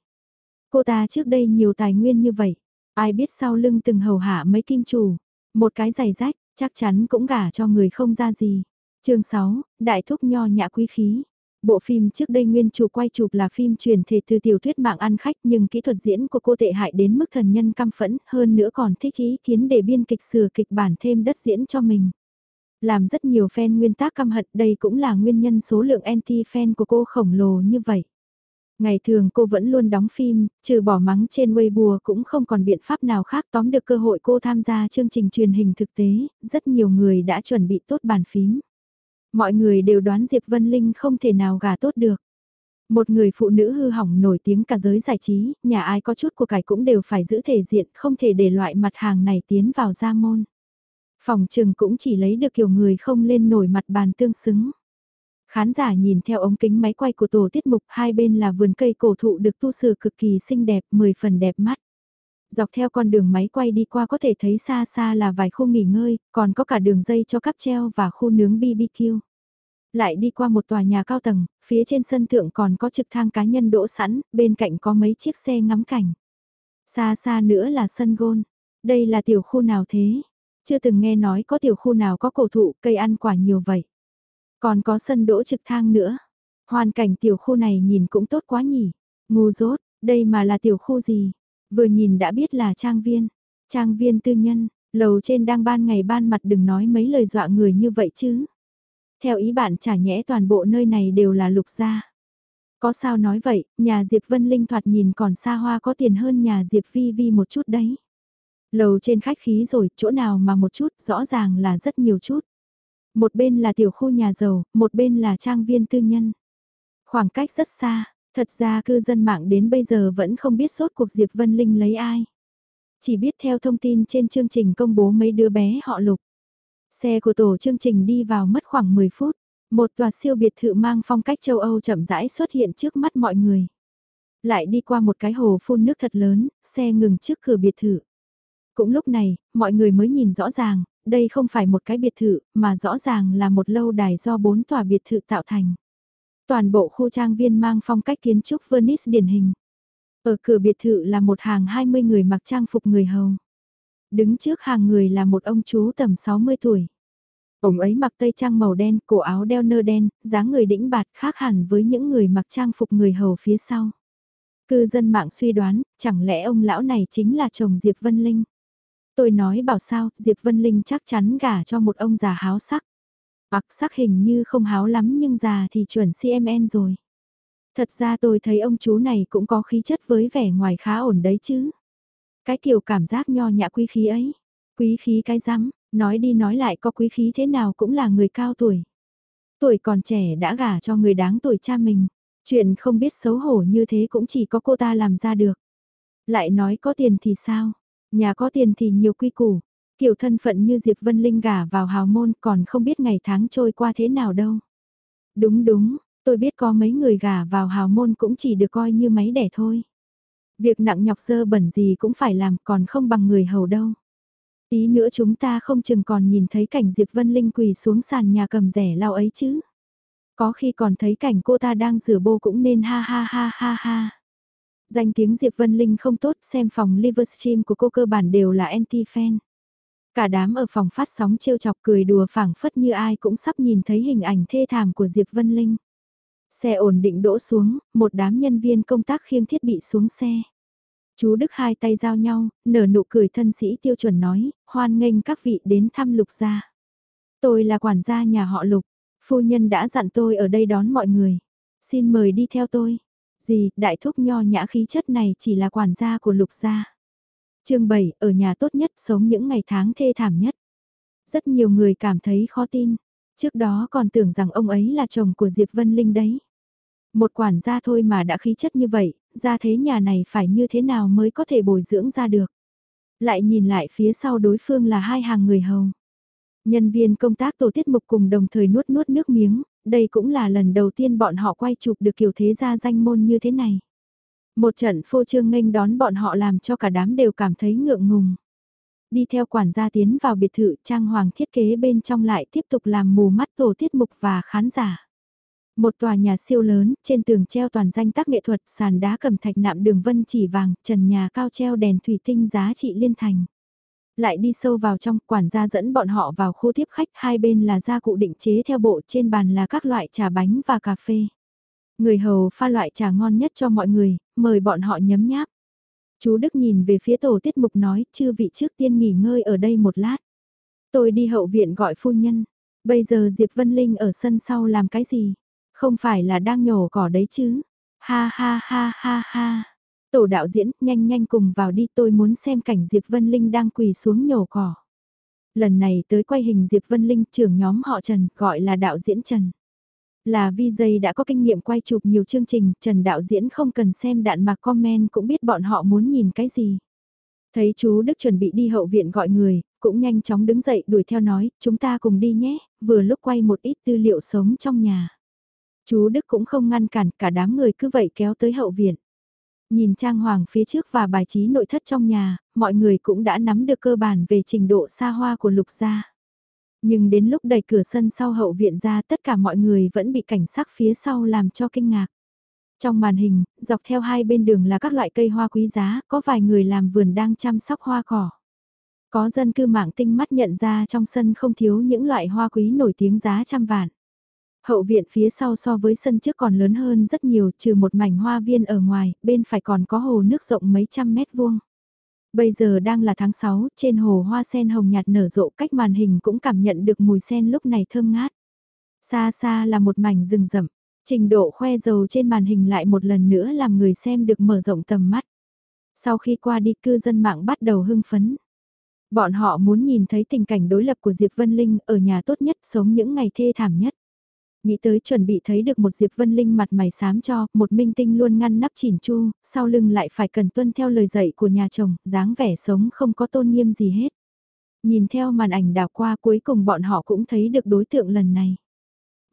Cô ta trước đây nhiều tài nguyên như vậy, ai biết sau lưng từng hầu hạ mấy kim chủ, một cái giày rách, chắc chắn cũng gả cho người không ra gì. chương 6, Đại Thúc Nho Nhã Quý Khí Bộ phim trước đây nguyên chủ quay chụp là phim truyền thể từ tiểu thuyết mạng ăn khách nhưng kỹ thuật diễn của cô tệ hại đến mức thần nhân căm phẫn hơn nữa còn thích ý kiến để biên kịch sửa kịch bản thêm đất diễn cho mình. Làm rất nhiều fan nguyên tác căm hận đây cũng là nguyên nhân số lượng anti-fan của cô khổng lồ như vậy. Ngày thường cô vẫn luôn đóng phim, trừ bỏ mắng trên Weibo cũng không còn biện pháp nào khác tóm được cơ hội cô tham gia chương trình truyền hình thực tế, rất nhiều người đã chuẩn bị tốt bàn phím. Mọi người đều đoán Diệp Vân Linh không thể nào gả tốt được. Một người phụ nữ hư hỏng nổi tiếng cả giới giải trí, nhà ai có chút của cải cũng đều phải giữ thể diện, không thể để loại mặt hàng này tiến vào gia môn. Phòng trừng cũng chỉ lấy được kiểu người không lên nổi mặt bàn tương xứng. Khán giả nhìn theo ống kính máy quay của tổ tiết mục hai bên là vườn cây cổ thụ được tu sửa cực kỳ xinh đẹp, 10 phần đẹp mắt. Dọc theo con đường máy quay đi qua có thể thấy xa xa là vài khu nghỉ ngơi, còn có cả đường dây cho cắp treo và khu nướng BBQ. Lại đi qua một tòa nhà cao tầng, phía trên sân thượng còn có trực thang cá nhân đỗ sẵn, bên cạnh có mấy chiếc xe ngắm cảnh. Xa xa nữa là sân gôn. Đây là tiểu khu nào thế? Chưa từng nghe nói có tiểu khu nào có cổ thụ, cây ăn quả nhiều vậy. Còn có sân đỗ trực thang nữa. Hoàn cảnh tiểu khu này nhìn cũng tốt quá nhỉ. Ngu dốt, đây mà là tiểu khu gì? Vừa nhìn đã biết là trang viên. Trang viên tư nhân, lầu trên đang ban ngày ban mặt đừng nói mấy lời dọa người như vậy chứ. Theo ý bạn chả nhẽ toàn bộ nơi này đều là lục gia. Có sao nói vậy, nhà Diệp Vân Linh thoạt nhìn còn xa hoa có tiền hơn nhà Diệp Vi Vi một chút đấy. Lầu trên khách khí rồi, chỗ nào mà một chút, rõ ràng là rất nhiều chút. Một bên là tiểu khu nhà giàu, một bên là trang viên tư nhân. Khoảng cách rất xa, thật ra cư dân mạng đến bây giờ vẫn không biết sốt cuộc Diệp Vân Linh lấy ai. Chỉ biết theo thông tin trên chương trình công bố mấy đứa bé họ lục. Xe của tổ chương trình đi vào mất khoảng 10 phút. Một tòa siêu biệt thự mang phong cách châu Âu chậm rãi xuất hiện trước mắt mọi người. Lại đi qua một cái hồ phun nước thật lớn, xe ngừng trước cửa biệt thự. Cũng lúc này, mọi người mới nhìn rõ ràng, đây không phải một cái biệt thự, mà rõ ràng là một lâu đài do bốn tòa biệt thự tạo thành. Toàn bộ khu trang viên mang phong cách kiến trúc Venice điển hình. Ở cửa biệt thự là một hàng 20 người mặc trang phục người hầu. Đứng trước hàng người là một ông chú tầm 60 tuổi. Ông ấy mặc tây trang màu đen, cổ áo đeo nơ đen, dáng người đĩnh bạt khác hẳn với những người mặc trang phục người hầu phía sau. Cư dân mạng suy đoán, chẳng lẽ ông lão này chính là chồng Diệp Vân Linh? Tôi nói bảo sao, Diệp Vân Linh chắc chắn gả cho một ông già háo sắc bạc sắc hình như không háo lắm nhưng già thì chuẩn CMN rồi. Thật ra tôi thấy ông chú này cũng có khí chất với vẻ ngoài khá ổn đấy chứ. Cái kiểu cảm giác nho nhã quý khí ấy. Quý khí cái rắm, nói đi nói lại có quý khí thế nào cũng là người cao tuổi. Tuổi còn trẻ đã gả cho người đáng tuổi cha mình. Chuyện không biết xấu hổ như thế cũng chỉ có cô ta làm ra được. Lại nói có tiền thì sao? Nhà có tiền thì nhiều quy củ. Kiểu thân phận như Diệp Vân Linh gả vào hào môn còn không biết ngày tháng trôi qua thế nào đâu. Đúng đúng, tôi biết có mấy người gả vào hào môn cũng chỉ được coi như máy đẻ thôi. Việc nặng nhọc dơ bẩn gì cũng phải làm còn không bằng người hầu đâu. Tí nữa chúng ta không chừng còn nhìn thấy cảnh Diệp Vân Linh quỳ xuống sàn nhà cầm rẻ lao ấy chứ. Có khi còn thấy cảnh cô ta đang rửa bô cũng nên ha ha ha ha ha. Danh tiếng Diệp Vân Linh không tốt xem phòng Livestream của cô cơ bản đều là anti-fan. Cả đám ở phòng phát sóng trêu chọc cười đùa phảng phất như ai cũng sắp nhìn thấy hình ảnh thê thảm của Diệp Vân Linh. Xe ổn định đỗ xuống, một đám nhân viên công tác khiêng thiết bị xuống xe. Chú Đức hai tay giao nhau, nở nụ cười thân sĩ tiêu chuẩn nói, hoan nghênh các vị đến thăm lục gia. Tôi là quản gia nhà họ lục, phu nhân đã dặn tôi ở đây đón mọi người. Xin mời đi theo tôi. Gì, đại thúc nho nhã khí chất này chỉ là quản gia của lục gia chương 7, ở nhà tốt nhất sống những ngày tháng thê thảm nhất. Rất nhiều người cảm thấy khó tin. Trước đó còn tưởng rằng ông ấy là chồng của Diệp Vân Linh đấy. Một quản gia thôi mà đã khí chất như vậy, ra thế nhà này phải như thế nào mới có thể bồi dưỡng ra được. Lại nhìn lại phía sau đối phương là hai hàng người hầu. Nhân viên công tác tổ tiết mục cùng đồng thời nuốt nuốt nước miếng, đây cũng là lần đầu tiên bọn họ quay chụp được kiểu thế gia danh môn như thế này. Một trận phô trương nghênh đón bọn họ làm cho cả đám đều cảm thấy ngượng ngùng. Đi theo quản gia tiến vào biệt thự trang hoàng thiết kế bên trong lại tiếp tục làm mù mắt tổ tiết mục và khán giả. Một tòa nhà siêu lớn, trên tường treo toàn danh tác nghệ thuật, sàn đá cầm thạch nạm đường vân chỉ vàng, trần nhà cao treo đèn thủy tinh giá trị liên thành. Lại đi sâu vào trong, quản gia dẫn bọn họ vào khu tiếp khách, hai bên là gia cụ định chế theo bộ, trên bàn là các loại trà bánh và cà phê. Người hầu pha loại trà ngon nhất cho mọi người, mời bọn họ nhấm nháp. Chú Đức nhìn về phía tổ tiết mục nói, chư vị trước tiên nghỉ ngơi ở đây một lát. Tôi đi hậu viện gọi phu nhân. Bây giờ Diệp Vân Linh ở sân sau làm cái gì? Không phải là đang nhổ cỏ đấy chứ? Ha ha ha ha ha. Tổ đạo diễn, nhanh nhanh cùng vào đi tôi muốn xem cảnh Diệp Vân Linh đang quỳ xuống nhổ cỏ. Lần này tới quay hình Diệp Vân Linh trưởng nhóm họ Trần, gọi là đạo diễn Trần. Là VJ đã có kinh nghiệm quay chụp nhiều chương trình, Trần đạo diễn không cần xem đạn mà comment cũng biết bọn họ muốn nhìn cái gì. Thấy chú Đức chuẩn bị đi hậu viện gọi người, cũng nhanh chóng đứng dậy đuổi theo nói, chúng ta cùng đi nhé, vừa lúc quay một ít tư liệu sống trong nhà. Chú Đức cũng không ngăn cản, cả đám người cứ vậy kéo tới hậu viện. Nhìn trang hoàng phía trước và bài trí nội thất trong nhà, mọi người cũng đã nắm được cơ bản về trình độ xa hoa của lục gia. Nhưng đến lúc đẩy cửa sân sau hậu viện ra tất cả mọi người vẫn bị cảnh sắc phía sau làm cho kinh ngạc. Trong màn hình, dọc theo hai bên đường là các loại cây hoa quý giá, có vài người làm vườn đang chăm sóc hoa cỏ. Có dân cư mạng tinh mắt nhận ra trong sân không thiếu những loại hoa quý nổi tiếng giá trăm vạn. Hậu viện phía sau so với sân trước còn lớn hơn rất nhiều trừ một mảnh hoa viên ở ngoài, bên phải còn có hồ nước rộng mấy trăm mét vuông. Bây giờ đang là tháng 6, trên hồ hoa sen hồng nhạt nở rộ cách màn hình cũng cảm nhận được mùi sen lúc này thơm ngát. Xa xa là một mảnh rừng rậm, trình độ khoe dầu trên màn hình lại một lần nữa làm người xem được mở rộng tầm mắt. Sau khi qua đi cư dân mạng bắt đầu hưng phấn. Bọn họ muốn nhìn thấy tình cảnh đối lập của Diệp Vân Linh ở nhà tốt nhất sống những ngày thê thảm nhất. Nghĩ tới chuẩn bị thấy được một Diệp Vân Linh mặt mày xám cho, một minh tinh luôn ngăn nắp chỉn chu, sau lưng lại phải cần tuân theo lời dạy của nhà chồng, dáng vẻ sống không có tôn nghiêm gì hết. Nhìn theo màn ảnh đảo qua cuối cùng bọn họ cũng thấy được đối tượng lần này.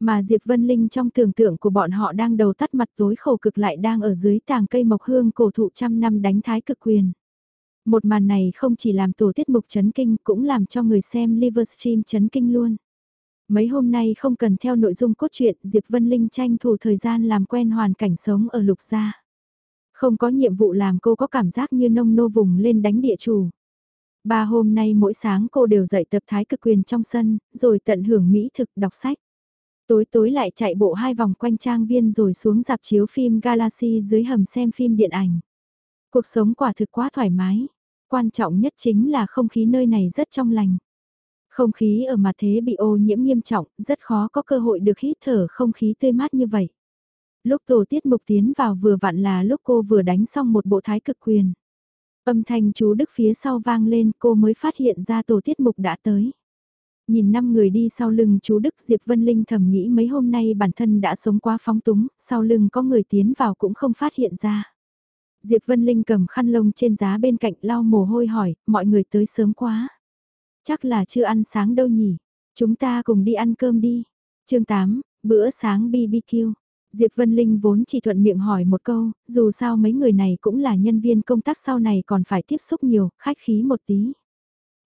Mà Diệp Vân Linh trong tưởng tượng của bọn họ đang đầu tắt mặt tối khổ cực lại đang ở dưới tàng cây mộc hương cổ thụ trăm năm đánh thái cực quyền. Một màn này không chỉ làm tổ tiết mục chấn kinh cũng làm cho người xem Livestream chấn kinh luôn. Mấy hôm nay không cần theo nội dung cốt truyện Diệp Vân Linh tranh thủ thời gian làm quen hoàn cảnh sống ở lục gia. Không có nhiệm vụ làm cô có cảm giác như nông nô vùng lên đánh địa chủ. Ba hôm nay mỗi sáng cô đều dạy tập thái cực quyền trong sân, rồi tận hưởng mỹ thực đọc sách. Tối tối lại chạy bộ hai vòng quanh trang viên rồi xuống dạp chiếu phim Galaxy dưới hầm xem phim điện ảnh. Cuộc sống quả thực quá thoải mái. Quan trọng nhất chính là không khí nơi này rất trong lành. Không khí ở mặt thế bị ô nhiễm nghiêm trọng, rất khó có cơ hội được hít thở không khí tươi mát như vậy. Lúc tổ tiết mục tiến vào vừa vặn là lúc cô vừa đánh xong một bộ thái cực quyền. Âm thanh chú Đức phía sau vang lên cô mới phát hiện ra tổ tiết mục đã tới. Nhìn năm người đi sau lưng chú Đức Diệp Vân Linh thầm nghĩ mấy hôm nay bản thân đã sống quá phóng túng, sau lưng có người tiến vào cũng không phát hiện ra. Diệp Vân Linh cầm khăn lông trên giá bên cạnh lau mồ hôi hỏi, mọi người tới sớm quá. Chắc là chưa ăn sáng đâu nhỉ, chúng ta cùng đi ăn cơm đi. chương 8, bữa sáng BBQ. Diệp Vân Linh vốn chỉ thuận miệng hỏi một câu, dù sao mấy người này cũng là nhân viên công tác sau này còn phải tiếp xúc nhiều, khách khí một tí.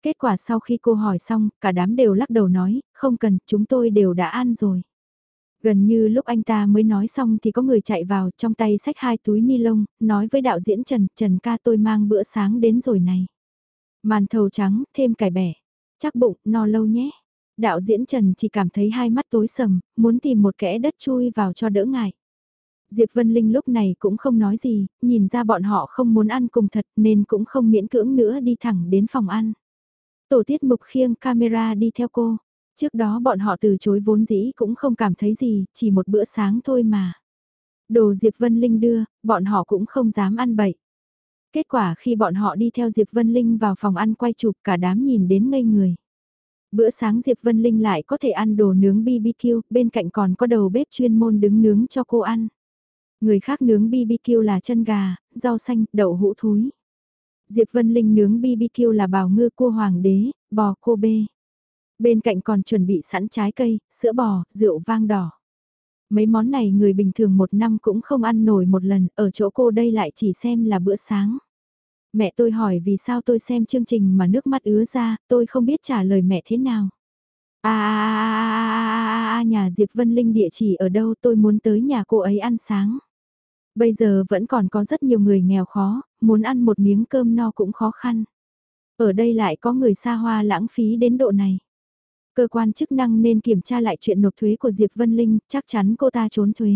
Kết quả sau khi cô hỏi xong, cả đám đều lắc đầu nói, không cần, chúng tôi đều đã ăn rồi. Gần như lúc anh ta mới nói xong thì có người chạy vào trong tay xách hai túi ni lông, nói với đạo diễn Trần, Trần ca tôi mang bữa sáng đến rồi này. Màn thầu trắng, thêm cải bẻ. Chắc bụng, no lâu nhé. Đạo diễn Trần chỉ cảm thấy hai mắt tối sầm, muốn tìm một kẽ đất chui vào cho đỡ ngại. Diệp Vân Linh lúc này cũng không nói gì, nhìn ra bọn họ không muốn ăn cùng thật nên cũng không miễn cưỡng nữa đi thẳng đến phòng ăn. Tổ tiết mục khiêng camera đi theo cô. Trước đó bọn họ từ chối vốn dĩ cũng không cảm thấy gì, chỉ một bữa sáng thôi mà. Đồ Diệp Vân Linh đưa, bọn họ cũng không dám ăn bậy. Kết quả khi bọn họ đi theo Diệp Vân Linh vào phòng ăn quay chụp cả đám nhìn đến ngây người. Bữa sáng Diệp Vân Linh lại có thể ăn đồ nướng BBQ, bên cạnh còn có đầu bếp chuyên môn đứng nướng cho cô ăn. Người khác nướng BBQ là chân gà, rau xanh, đậu hũ thúi. Diệp Vân Linh nướng BBQ là bào ngư cua hoàng đế, bò cô bê. Bên cạnh còn chuẩn bị sẵn trái cây, sữa bò, rượu vang đỏ. Mấy món này người bình thường một năm cũng không ăn nổi một lần, ở chỗ cô đây lại chỉ xem là bữa sáng. Mẹ tôi hỏi vì sao tôi xem chương trình mà nước mắt ứa ra, tôi không biết trả lời mẹ thế nào. À, nhà Diệp Vân Linh địa chỉ ở đâu tôi muốn tới nhà cô ấy ăn sáng. Bây giờ vẫn còn có rất nhiều người nghèo khó, muốn ăn một miếng cơm no cũng khó khăn. Ở đây lại có người xa hoa lãng phí đến độ này. Cơ quan chức năng nên kiểm tra lại chuyện nộp thuế của Diệp Vân Linh, chắc chắn cô ta trốn thuế.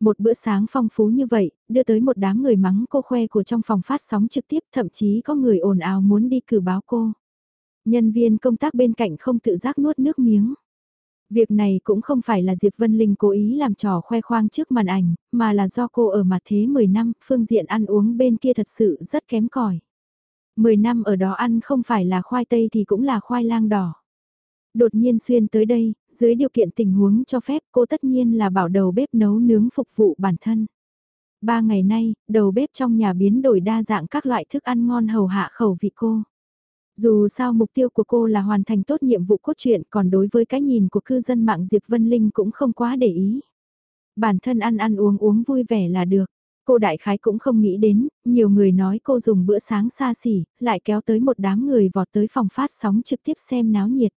Một bữa sáng phong phú như vậy, đưa tới một đám người mắng cô khoe của trong phòng phát sóng trực tiếp, thậm chí có người ồn ào muốn đi cử báo cô. Nhân viên công tác bên cạnh không tự giác nuốt nước miếng. Việc này cũng không phải là Diệp Vân Linh cố ý làm trò khoe khoang trước màn ảnh, mà là do cô ở mặt thế 10 năm, phương diện ăn uống bên kia thật sự rất kém cỏi. 10 năm ở đó ăn không phải là khoai tây thì cũng là khoai lang đỏ. Đột nhiên xuyên tới đây, dưới điều kiện tình huống cho phép cô tất nhiên là bảo đầu bếp nấu nướng phục vụ bản thân. Ba ngày nay, đầu bếp trong nhà biến đổi đa dạng các loại thức ăn ngon hầu hạ khẩu vị cô. Dù sao mục tiêu của cô là hoàn thành tốt nhiệm vụ cốt truyện còn đối với cái nhìn của cư dân mạng Diệp Vân Linh cũng không quá để ý. Bản thân ăn ăn uống uống vui vẻ là được. Cô đại khái cũng không nghĩ đến, nhiều người nói cô dùng bữa sáng xa xỉ, lại kéo tới một đám người vọt tới phòng phát sóng trực tiếp xem náo nhiệt.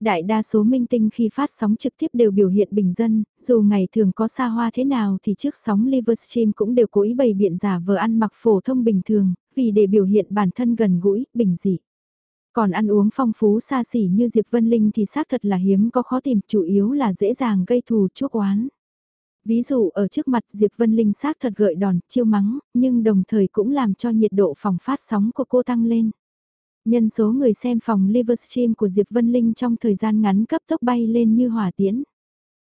Đại đa số minh tinh khi phát sóng trực tiếp đều biểu hiện bình dân, dù ngày thường có xa hoa thế nào thì trước sóng Livestream cũng đều cố ý bày biện giả vờ ăn mặc phổ thông bình thường, vì để biểu hiện bản thân gần gũi, bình dị. Còn ăn uống phong phú xa xỉ như Diệp Vân Linh thì xác thật là hiếm có khó tìm, chủ yếu là dễ dàng gây thù chuốc oán. Ví dụ ở trước mặt Diệp Vân Linh xác thật gợi đòn, chiêu mắng, nhưng đồng thời cũng làm cho nhiệt độ phòng phát sóng của cô tăng lên. Nhân số người xem phòng Livestream của Diệp Vân Linh trong thời gian ngắn cấp tốc bay lên như hỏa tiễn.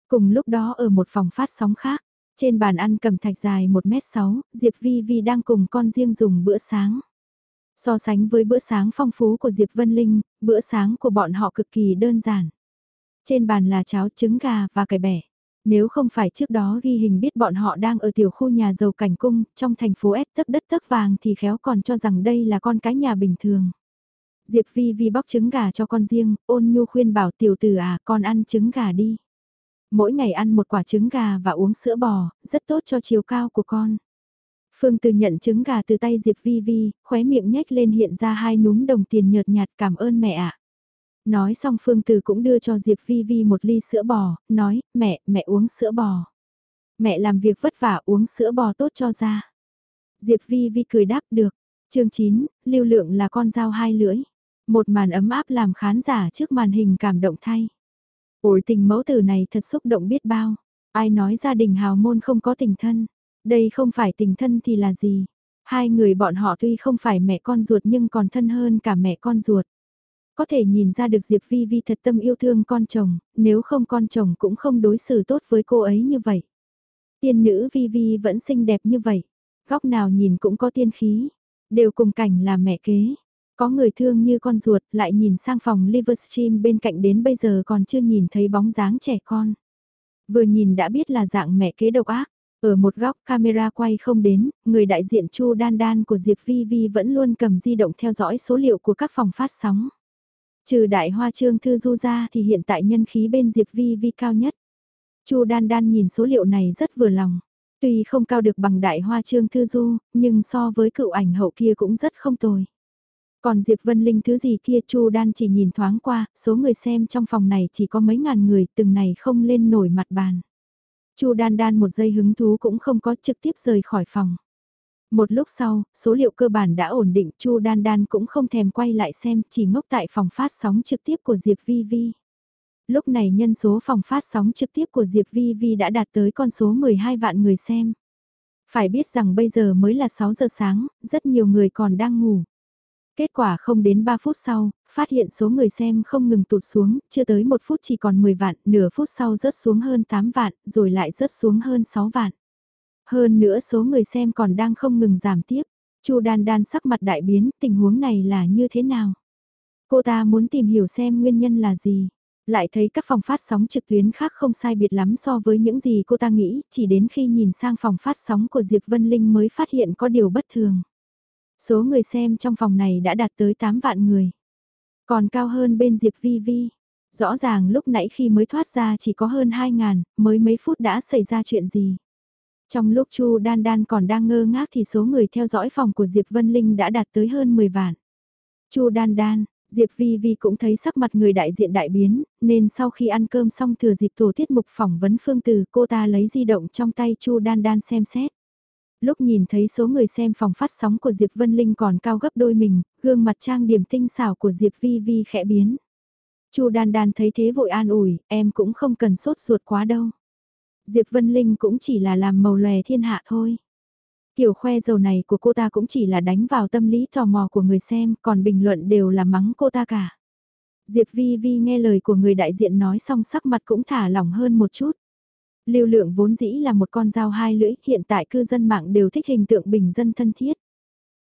Cùng lúc đó ở một phòng phát sóng khác, trên bàn ăn cầm thạch dài 1m6, Diệp Vi Vi đang cùng con riêng dùng bữa sáng. So sánh với bữa sáng phong phú của Diệp Vân Linh, bữa sáng của bọn họ cực kỳ đơn giản. Trên bàn là cháo trứng gà và cải bẻ. Nếu không phải trước đó ghi hình biết bọn họ đang ở tiểu khu nhà giàu cảnh cung, trong thành phố S tấp đất tấp vàng thì khéo còn cho rằng đây là con cái nhà bình thường. Diệp Vi Vi bóc trứng gà cho con riêng, ôn nhu khuyên bảo tiểu tử à con ăn trứng gà đi. Mỗi ngày ăn một quả trứng gà và uống sữa bò, rất tốt cho chiều cao của con. Phương Từ nhận trứng gà từ tay Diệp Vi Vi, khóe miệng nhếch lên hiện ra hai núm đồng tiền nhợt nhạt cảm ơn mẹ ạ. Nói xong Phương Từ cũng đưa cho Diệp Vi Vi một ly sữa bò, nói, mẹ, mẹ uống sữa bò. Mẹ làm việc vất vả uống sữa bò tốt cho da. Diệp Vi Vi cười đáp được. chương 9, lưu lượng là con dao hai lưỡi. Một màn ấm áp làm khán giả trước màn hình cảm động thay. Ôi tình mẫu tử này thật xúc động biết bao. Ai nói gia đình hào môn không có tình thân. Đây không phải tình thân thì là gì. Hai người bọn họ tuy không phải mẹ con ruột nhưng còn thân hơn cả mẹ con ruột. Có thể nhìn ra được Diệp Vi Vi thật tâm yêu thương con chồng, nếu không con chồng cũng không đối xử tốt với cô ấy như vậy. Tiên nữ Vi Vi vẫn xinh đẹp như vậy, góc nào nhìn cũng có tiên khí, đều cùng cảnh là mẹ kế. Có người thương như con ruột lại nhìn sang phòng Livestream bên cạnh đến bây giờ còn chưa nhìn thấy bóng dáng trẻ con. Vừa nhìn đã biết là dạng mẹ kế độc ác. Ở một góc camera quay không đến, người đại diện Chu Đan Đan của Diệp Vi Vi vẫn luôn cầm di động theo dõi số liệu của các phòng phát sóng. Trừ đại hoa trương thư du ra thì hiện tại nhân khí bên Diệp Vi Vi cao nhất. Chu Đan Đan nhìn số liệu này rất vừa lòng. Tuy không cao được bằng đại hoa trương thư du, nhưng so với cựu ảnh hậu kia cũng rất không tồi. Còn Diệp Vân Linh thứ gì kia Chu Đan chỉ nhìn thoáng qua, số người xem trong phòng này chỉ có mấy ngàn người, từng này không lên nổi mặt bàn. Chu Đan Đan một giây hứng thú cũng không có trực tiếp rời khỏi phòng. Một lúc sau, số liệu cơ bản đã ổn định, Chu Đan Đan cũng không thèm quay lại xem, chỉ ngốc tại phòng phát sóng trực tiếp của Diệp Vi Vi. Lúc này nhân số phòng phát sóng trực tiếp của Diệp Vi Vi đã đạt tới con số 12 vạn người xem. Phải biết rằng bây giờ mới là 6 giờ sáng, rất nhiều người còn đang ngủ. Kết quả không đến 3 phút sau, phát hiện số người xem không ngừng tụt xuống, chưa tới 1 phút chỉ còn 10 vạn, nửa phút sau rớt xuống hơn 8 vạn, rồi lại rớt xuống hơn 6 vạn. Hơn nữa số người xem còn đang không ngừng giảm tiếp. Chu Đan Đan sắc mặt đại biến, tình huống này là như thế nào? Cô ta muốn tìm hiểu xem nguyên nhân là gì. Lại thấy các phòng phát sóng trực tuyến khác không sai biệt lắm so với những gì cô ta nghĩ, chỉ đến khi nhìn sang phòng phát sóng của Diệp Vân Linh mới phát hiện có điều bất thường. Số người xem trong phòng này đã đạt tới 8 vạn người. Còn cao hơn bên Diệp Vi Vi. Rõ ràng lúc nãy khi mới thoát ra chỉ có hơn 2 ngàn, mới mấy phút đã xảy ra chuyện gì. Trong lúc Chu Đan Đan còn đang ngơ ngác thì số người theo dõi phòng của Diệp Vân Linh đã đạt tới hơn 10 vạn. Chu Đan Đan, Diệp Vi Vi cũng thấy sắc mặt người đại diện đại biến, nên sau khi ăn cơm xong thừa dịp tổ tiết mục phỏng vấn Phương Từ, cô ta lấy di động trong tay Chu Đan Đan xem xét. Lúc nhìn thấy số người xem phòng phát sóng của Diệp Vân Linh còn cao gấp đôi mình, gương mặt trang điểm tinh xảo của Diệp Vi Vi khẽ biến. Chu Đan Đan thấy thế vội an ủi, em cũng không cần sốt ruột quá đâu. Diệp Vân Linh cũng chỉ là làm màu lòe thiên hạ thôi. Kiểu khoe dầu này của cô ta cũng chỉ là đánh vào tâm lý tò mò của người xem, còn bình luận đều là mắng cô ta cả. Diệp Vi Vi nghe lời của người đại diện nói xong sắc mặt cũng thả lỏng hơn một chút. Lưu lượng vốn dĩ là một con dao hai lưỡi, hiện tại cư dân mạng đều thích hình tượng bình dân thân thiết.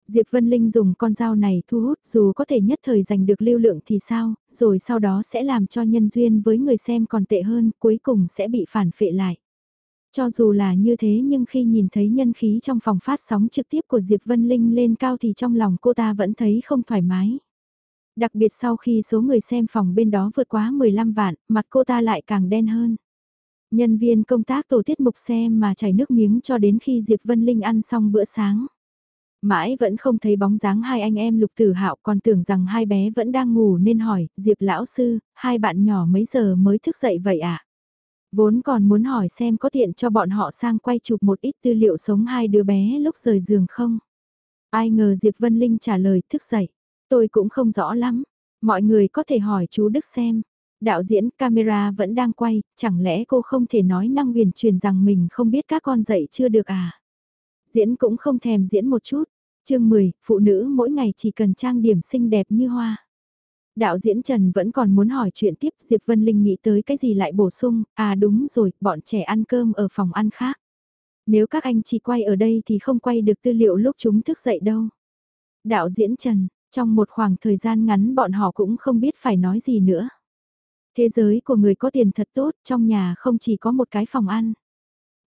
Diệp Vân Linh dùng con dao này thu hút dù có thể nhất thời giành được lưu lượng thì sao, rồi sau đó sẽ làm cho nhân duyên với người xem còn tệ hơn, cuối cùng sẽ bị phản phệ lại. Cho dù là như thế nhưng khi nhìn thấy nhân khí trong phòng phát sóng trực tiếp của Diệp Vân Linh lên cao thì trong lòng cô ta vẫn thấy không thoải mái. Đặc biệt sau khi số người xem phòng bên đó vượt quá 15 vạn, mặt cô ta lại càng đen hơn. Nhân viên công tác tổ tiết mục xe mà chảy nước miếng cho đến khi Diệp Vân Linh ăn xong bữa sáng. Mãi vẫn không thấy bóng dáng hai anh em lục tử hạo còn tưởng rằng hai bé vẫn đang ngủ nên hỏi, Diệp lão sư, hai bạn nhỏ mấy giờ mới thức dậy vậy ạ? À? Vốn còn muốn hỏi xem có tiện cho bọn họ sang quay chụp một ít tư liệu sống hai đứa bé lúc rời giường không? Ai ngờ Diệp Vân Linh trả lời thức dậy. Tôi cũng không rõ lắm. Mọi người có thể hỏi chú Đức xem. Đạo diễn camera vẫn đang quay, chẳng lẽ cô không thể nói năng huyền truyền rằng mình không biết các con dậy chưa được à? Diễn cũng không thèm diễn một chút. chương 10, phụ nữ mỗi ngày chỉ cần trang điểm xinh đẹp như hoa. Đạo diễn Trần vẫn còn muốn hỏi chuyện tiếp Diệp Vân Linh nghĩ tới cái gì lại bổ sung, à đúng rồi, bọn trẻ ăn cơm ở phòng ăn khác. Nếu các anh chỉ quay ở đây thì không quay được tư liệu lúc chúng thức dậy đâu. Đạo diễn Trần, trong một khoảng thời gian ngắn bọn họ cũng không biết phải nói gì nữa. Thế giới của người có tiền thật tốt, trong nhà không chỉ có một cái phòng ăn.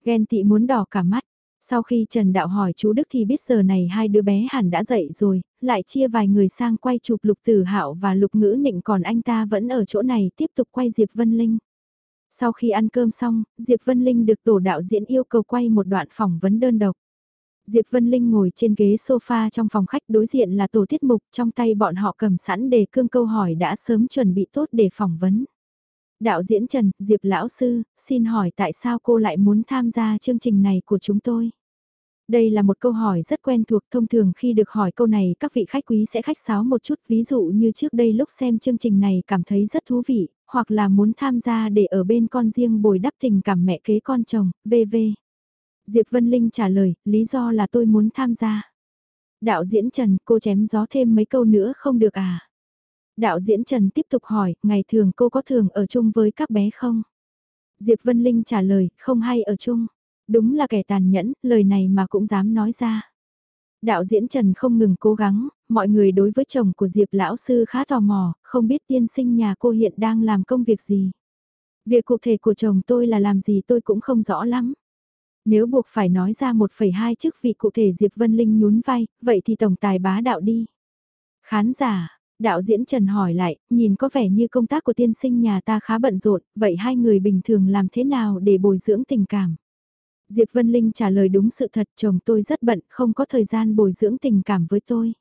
Ghen tị muốn đỏ cả mắt, Sau khi Trần Đạo hỏi chú Đức thì biết giờ này hai đứa bé hẳn đã dậy rồi, lại chia vài người sang quay chụp Lục Tử Hạo và Lục Ngữ Nịnh còn anh ta vẫn ở chỗ này tiếp tục quay Diệp Vân Linh. Sau khi ăn cơm xong, Diệp Vân Linh được tổ đạo diễn yêu cầu quay một đoạn phỏng vấn đơn độc. Diệp Vân Linh ngồi trên ghế sofa trong phòng khách đối diện là tổ tiết mục trong tay bọn họ cầm sẵn đề cương câu hỏi đã sớm chuẩn bị tốt để phỏng vấn. Đạo diễn Trần, Diệp Lão Sư, xin hỏi tại sao cô lại muốn tham gia chương trình này của chúng tôi? Đây là một câu hỏi rất quen thuộc thông thường khi được hỏi câu này các vị khách quý sẽ khách sáo một chút ví dụ như trước đây lúc xem chương trình này cảm thấy rất thú vị, hoặc là muốn tham gia để ở bên con riêng bồi đắp tình cảm mẹ kế con chồng, v.v. Diệp Vân Linh trả lời, lý do là tôi muốn tham gia. Đạo diễn Trần, cô chém gió thêm mấy câu nữa không được à? Đạo diễn Trần tiếp tục hỏi, ngày thường cô có thường ở chung với các bé không? Diệp Vân Linh trả lời, không hay ở chung. Đúng là kẻ tàn nhẫn, lời này mà cũng dám nói ra. Đạo diễn Trần không ngừng cố gắng, mọi người đối với chồng của Diệp lão sư khá tò mò, không biết tiên sinh nhà cô hiện đang làm công việc gì. Việc cụ thể của chồng tôi là làm gì tôi cũng không rõ lắm. Nếu buộc phải nói ra 1,2 chức vị cụ thể Diệp Vân Linh nhún vai, vậy thì tổng tài bá đạo đi. Khán giả, đạo diễn Trần hỏi lại, nhìn có vẻ như công tác của tiên sinh nhà ta khá bận rộn, vậy hai người bình thường làm thế nào để bồi dưỡng tình cảm? Diệp Vân Linh trả lời đúng sự thật, chồng tôi rất bận, không có thời gian bồi dưỡng tình cảm với tôi.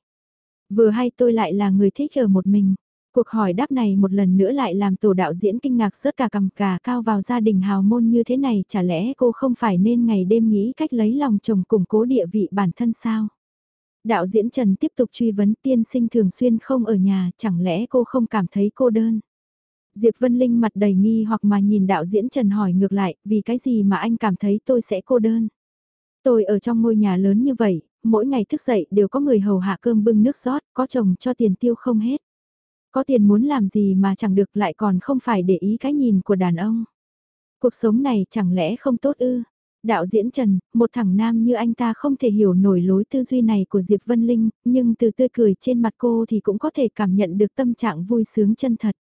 Vừa hay tôi lại là người thích ở một mình. Cuộc hỏi đáp này một lần nữa lại làm tổ đạo diễn kinh ngạc rớt cả cầm cà cao vào gia đình hào môn như thế này, chả lẽ cô không phải nên ngày đêm nghĩ cách lấy lòng chồng củng cố địa vị bản thân sao? Đạo diễn Trần tiếp tục truy vấn tiên sinh thường xuyên không ở nhà, chẳng lẽ cô không cảm thấy cô đơn? Diệp Vân Linh mặt đầy nghi hoặc mà nhìn đạo diễn Trần hỏi ngược lại, vì cái gì mà anh cảm thấy tôi sẽ cô đơn? Tôi ở trong ngôi nhà lớn như vậy, mỗi ngày thức dậy đều có người hầu hạ cơm bưng nước rót, có chồng cho tiền tiêu không hết. Có tiền muốn làm gì mà chẳng được lại còn không phải để ý cái nhìn của đàn ông. Cuộc sống này chẳng lẽ không tốt ư? Đạo diễn Trần, một thằng nam như anh ta không thể hiểu nổi lối tư duy này của Diệp Vân Linh, nhưng từ tươi cười trên mặt cô thì cũng có thể cảm nhận được tâm trạng vui sướng chân thật.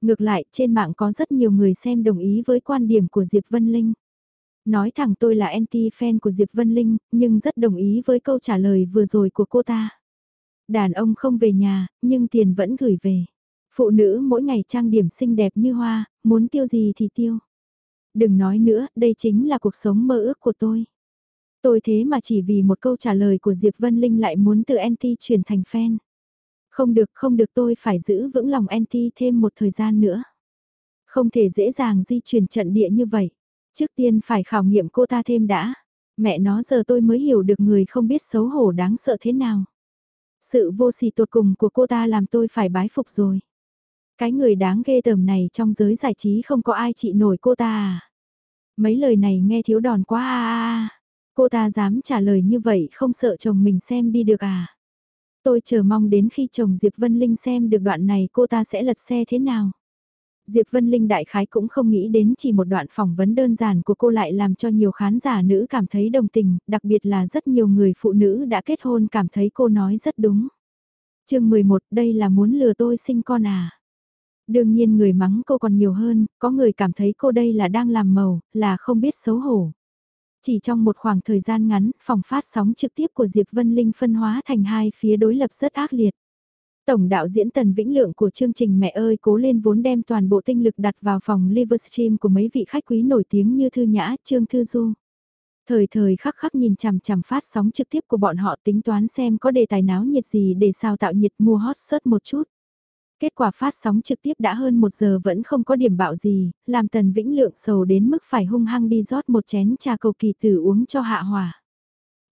Ngược lại, trên mạng có rất nhiều người xem đồng ý với quan điểm của Diệp Vân Linh. Nói thẳng tôi là anti-fan của Diệp Vân Linh, nhưng rất đồng ý với câu trả lời vừa rồi của cô ta. Đàn ông không về nhà, nhưng tiền vẫn gửi về. Phụ nữ mỗi ngày trang điểm xinh đẹp như hoa, muốn tiêu gì thì tiêu. Đừng nói nữa, đây chính là cuộc sống mơ ước của tôi. Tôi thế mà chỉ vì một câu trả lời của Diệp Vân Linh lại muốn từ anti chuyển thành fan. Không được, không được tôi phải giữ vững lòng anti thêm một thời gian nữa. Không thể dễ dàng di chuyển trận địa như vậy. Trước tiên phải khảo nghiệm cô ta thêm đã. Mẹ nó giờ tôi mới hiểu được người không biết xấu hổ đáng sợ thế nào. Sự vô sỉ tột cùng của cô ta làm tôi phải bái phục rồi. Cái người đáng ghê tởm này trong giới giải trí không có ai trị nổi cô ta à. Mấy lời này nghe thiếu đòn quá à à à. Cô ta dám trả lời như vậy không sợ chồng mình xem đi được à. Tôi chờ mong đến khi chồng Diệp Vân Linh xem được đoạn này cô ta sẽ lật xe thế nào. Diệp Vân Linh đại khái cũng không nghĩ đến chỉ một đoạn phỏng vấn đơn giản của cô lại làm cho nhiều khán giả nữ cảm thấy đồng tình, đặc biệt là rất nhiều người phụ nữ đã kết hôn cảm thấy cô nói rất đúng. chương 11 đây là muốn lừa tôi sinh con à. Đương nhiên người mắng cô còn nhiều hơn, có người cảm thấy cô đây là đang làm màu, là không biết xấu hổ. Chỉ trong một khoảng thời gian ngắn, phòng phát sóng trực tiếp của Diệp Vân Linh phân hóa thành hai phía đối lập rất ác liệt. Tổng đạo diễn Tần Vĩnh Lượng của chương trình Mẹ ơi cố lên vốn đem toàn bộ tinh lực đặt vào phòng Livestream của mấy vị khách quý nổi tiếng như Thư Nhã, Trương Thư Du. Thời thời khắc khắc nhìn chằm chằm phát sóng trực tiếp của bọn họ tính toán xem có đề tài náo nhiệt gì để sao tạo nhiệt mua hot search một chút. Kết quả phát sóng trực tiếp đã hơn một giờ vẫn không có điểm bạo gì, làm Tần Vĩnh Lượng sầu đến mức phải hung hăng đi rót một chén trà cầu kỳ tử uống cho hạ hòa.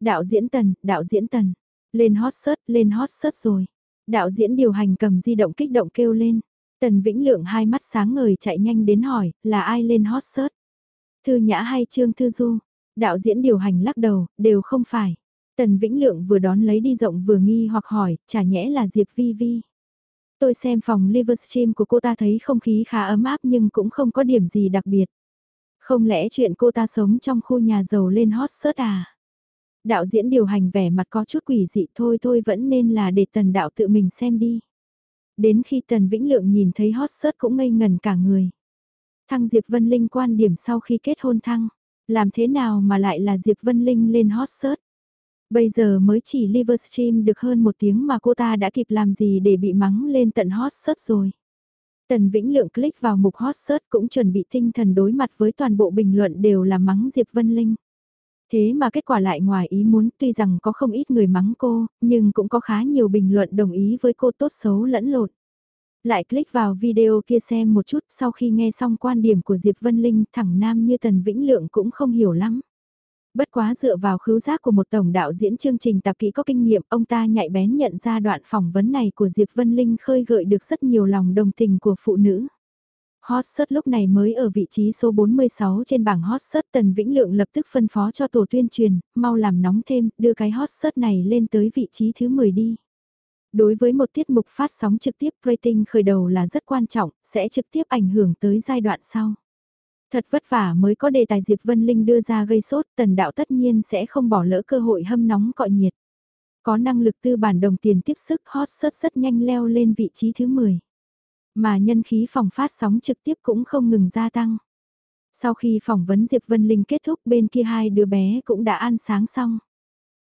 Đạo diễn Tần, đạo diễn Tần, lên hot search, lên hot search rồi. Đạo diễn điều hành cầm di động kích động kêu lên. Tần Vĩnh Lượng hai mắt sáng ngời chạy nhanh đến hỏi, là ai lên hot search? Thư Nhã hay Trương Thư Du? Đạo diễn điều hành lắc đầu, đều không phải. Tần Vĩnh Lượng vừa đón lấy đi rộng vừa nghi hoặc hỏi, chả nhẽ là Diệp Vi Vi. Tôi xem phòng Livestream của cô ta thấy không khí khá ấm áp nhưng cũng không có điểm gì đặc biệt. Không lẽ chuyện cô ta sống trong khu nhà giàu lên hot search à? Đạo diễn điều hành vẻ mặt có chút quỷ dị, thôi thôi, vẫn nên là để tần đạo tự mình xem đi. Đến khi tần Vĩnh Lượng nhìn thấy hot search cũng ngây ngần cả người. Thăng Diệp Vân Linh quan điểm sau khi kết hôn thăng. Làm thế nào mà lại là Diệp Vân Linh lên hot search? Bây giờ mới chỉ Livestream được hơn một tiếng mà cô ta đã kịp làm gì để bị mắng lên tận hot search rồi. Tần Vĩnh Lượng click vào mục hot search cũng chuẩn bị tinh thần đối mặt với toàn bộ bình luận đều là mắng Diệp Vân Linh. Thế mà kết quả lại ngoài ý muốn tuy rằng có không ít người mắng cô, nhưng cũng có khá nhiều bình luận đồng ý với cô tốt xấu lẫn lộn. Lại click vào video kia xem một chút sau khi nghe xong quan điểm của Diệp Vân Linh thẳng nam như Tần Vĩnh Lượng cũng không hiểu lắm. Bất quá dựa vào khứu giác của một tổng đạo diễn chương trình tạp kỹ có kinh nghiệm, ông ta nhạy bén nhận ra đoạn phỏng vấn này của Diệp Vân Linh khơi gợi được rất nhiều lòng đồng tình của phụ nữ. Hot search lúc này mới ở vị trí số 46 trên bảng hot search Tần Vĩnh Lượng lập tức phân phó cho tổ tuyên truyền, mau làm nóng thêm, đưa cái hot search này lên tới vị trí thứ 10 đi. Đối với một tiết mục phát sóng trực tiếp rating khởi đầu là rất quan trọng, sẽ trực tiếp ảnh hưởng tới giai đoạn sau. Thật vất vả mới có đề tài Diệp Vân Linh đưa ra gây sốt, tần đạo tất nhiên sẽ không bỏ lỡ cơ hội hâm nóng cọi nhiệt. Có năng lực tư bản đồng tiền tiếp sức hot sớt rất nhanh leo lên vị trí thứ 10. Mà nhân khí phòng phát sóng trực tiếp cũng không ngừng gia tăng. Sau khi phỏng vấn Diệp Vân Linh kết thúc bên kia hai đứa bé cũng đã ăn sáng xong.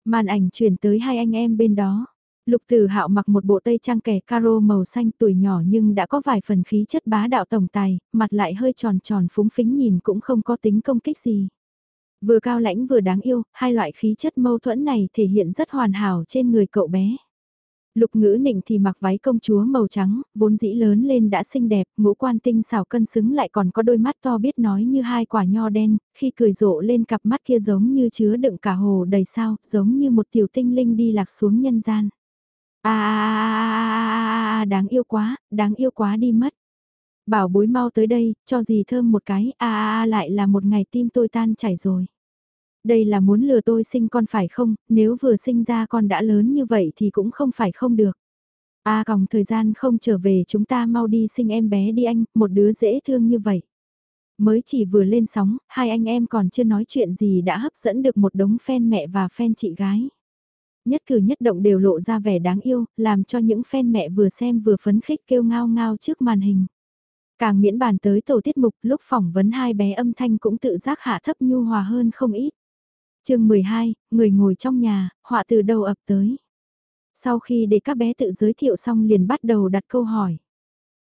Màn ảnh chuyển tới hai anh em bên đó. Lục Tử Hạo mặc một bộ tây trang kẻ caro màu xanh tuổi nhỏ nhưng đã có vài phần khí chất bá đạo tổng tài, mặt lại hơi tròn tròn phúng phính nhìn cũng không có tính công kích gì. Vừa cao lãnh vừa đáng yêu, hai loại khí chất mâu thuẫn này thể hiện rất hoàn hảo trên người cậu bé. Lục ngữ nịnh thì mặc váy công chúa màu trắng, vốn dĩ lớn lên đã xinh đẹp, ngũ quan tinh xảo cân xứng lại còn có đôi mắt to biết nói như hai quả nho đen, khi cười rộ lên cặp mắt kia giống như chứa đựng cả hồ đầy sao, giống như một tiểu tinh linh đi lạc xuống nhân gian. À, đáng yêu quá, đáng yêu quá đi mất. Bảo bối mau tới đây, cho gì thơm một cái, à, lại là một ngày tim tôi tan chảy rồi. Đây là muốn lừa tôi sinh con phải không, nếu vừa sinh ra con đã lớn như vậy thì cũng không phải không được. A à, còng thời gian không trở về chúng ta mau đi sinh em bé đi anh, một đứa dễ thương như vậy. Mới chỉ vừa lên sóng, hai anh em còn chưa nói chuyện gì đã hấp dẫn được một đống fan mẹ và fan chị gái. Nhất cử nhất động đều lộ ra vẻ đáng yêu, làm cho những fan mẹ vừa xem vừa phấn khích kêu ngao ngao trước màn hình. Càng miễn bàn tới tổ tiết mục lúc phỏng vấn hai bé âm thanh cũng tự giác hạ thấp nhu hòa hơn không ít chương 12, người ngồi trong nhà, họa từ đầu ập tới. Sau khi để các bé tự giới thiệu xong liền bắt đầu đặt câu hỏi.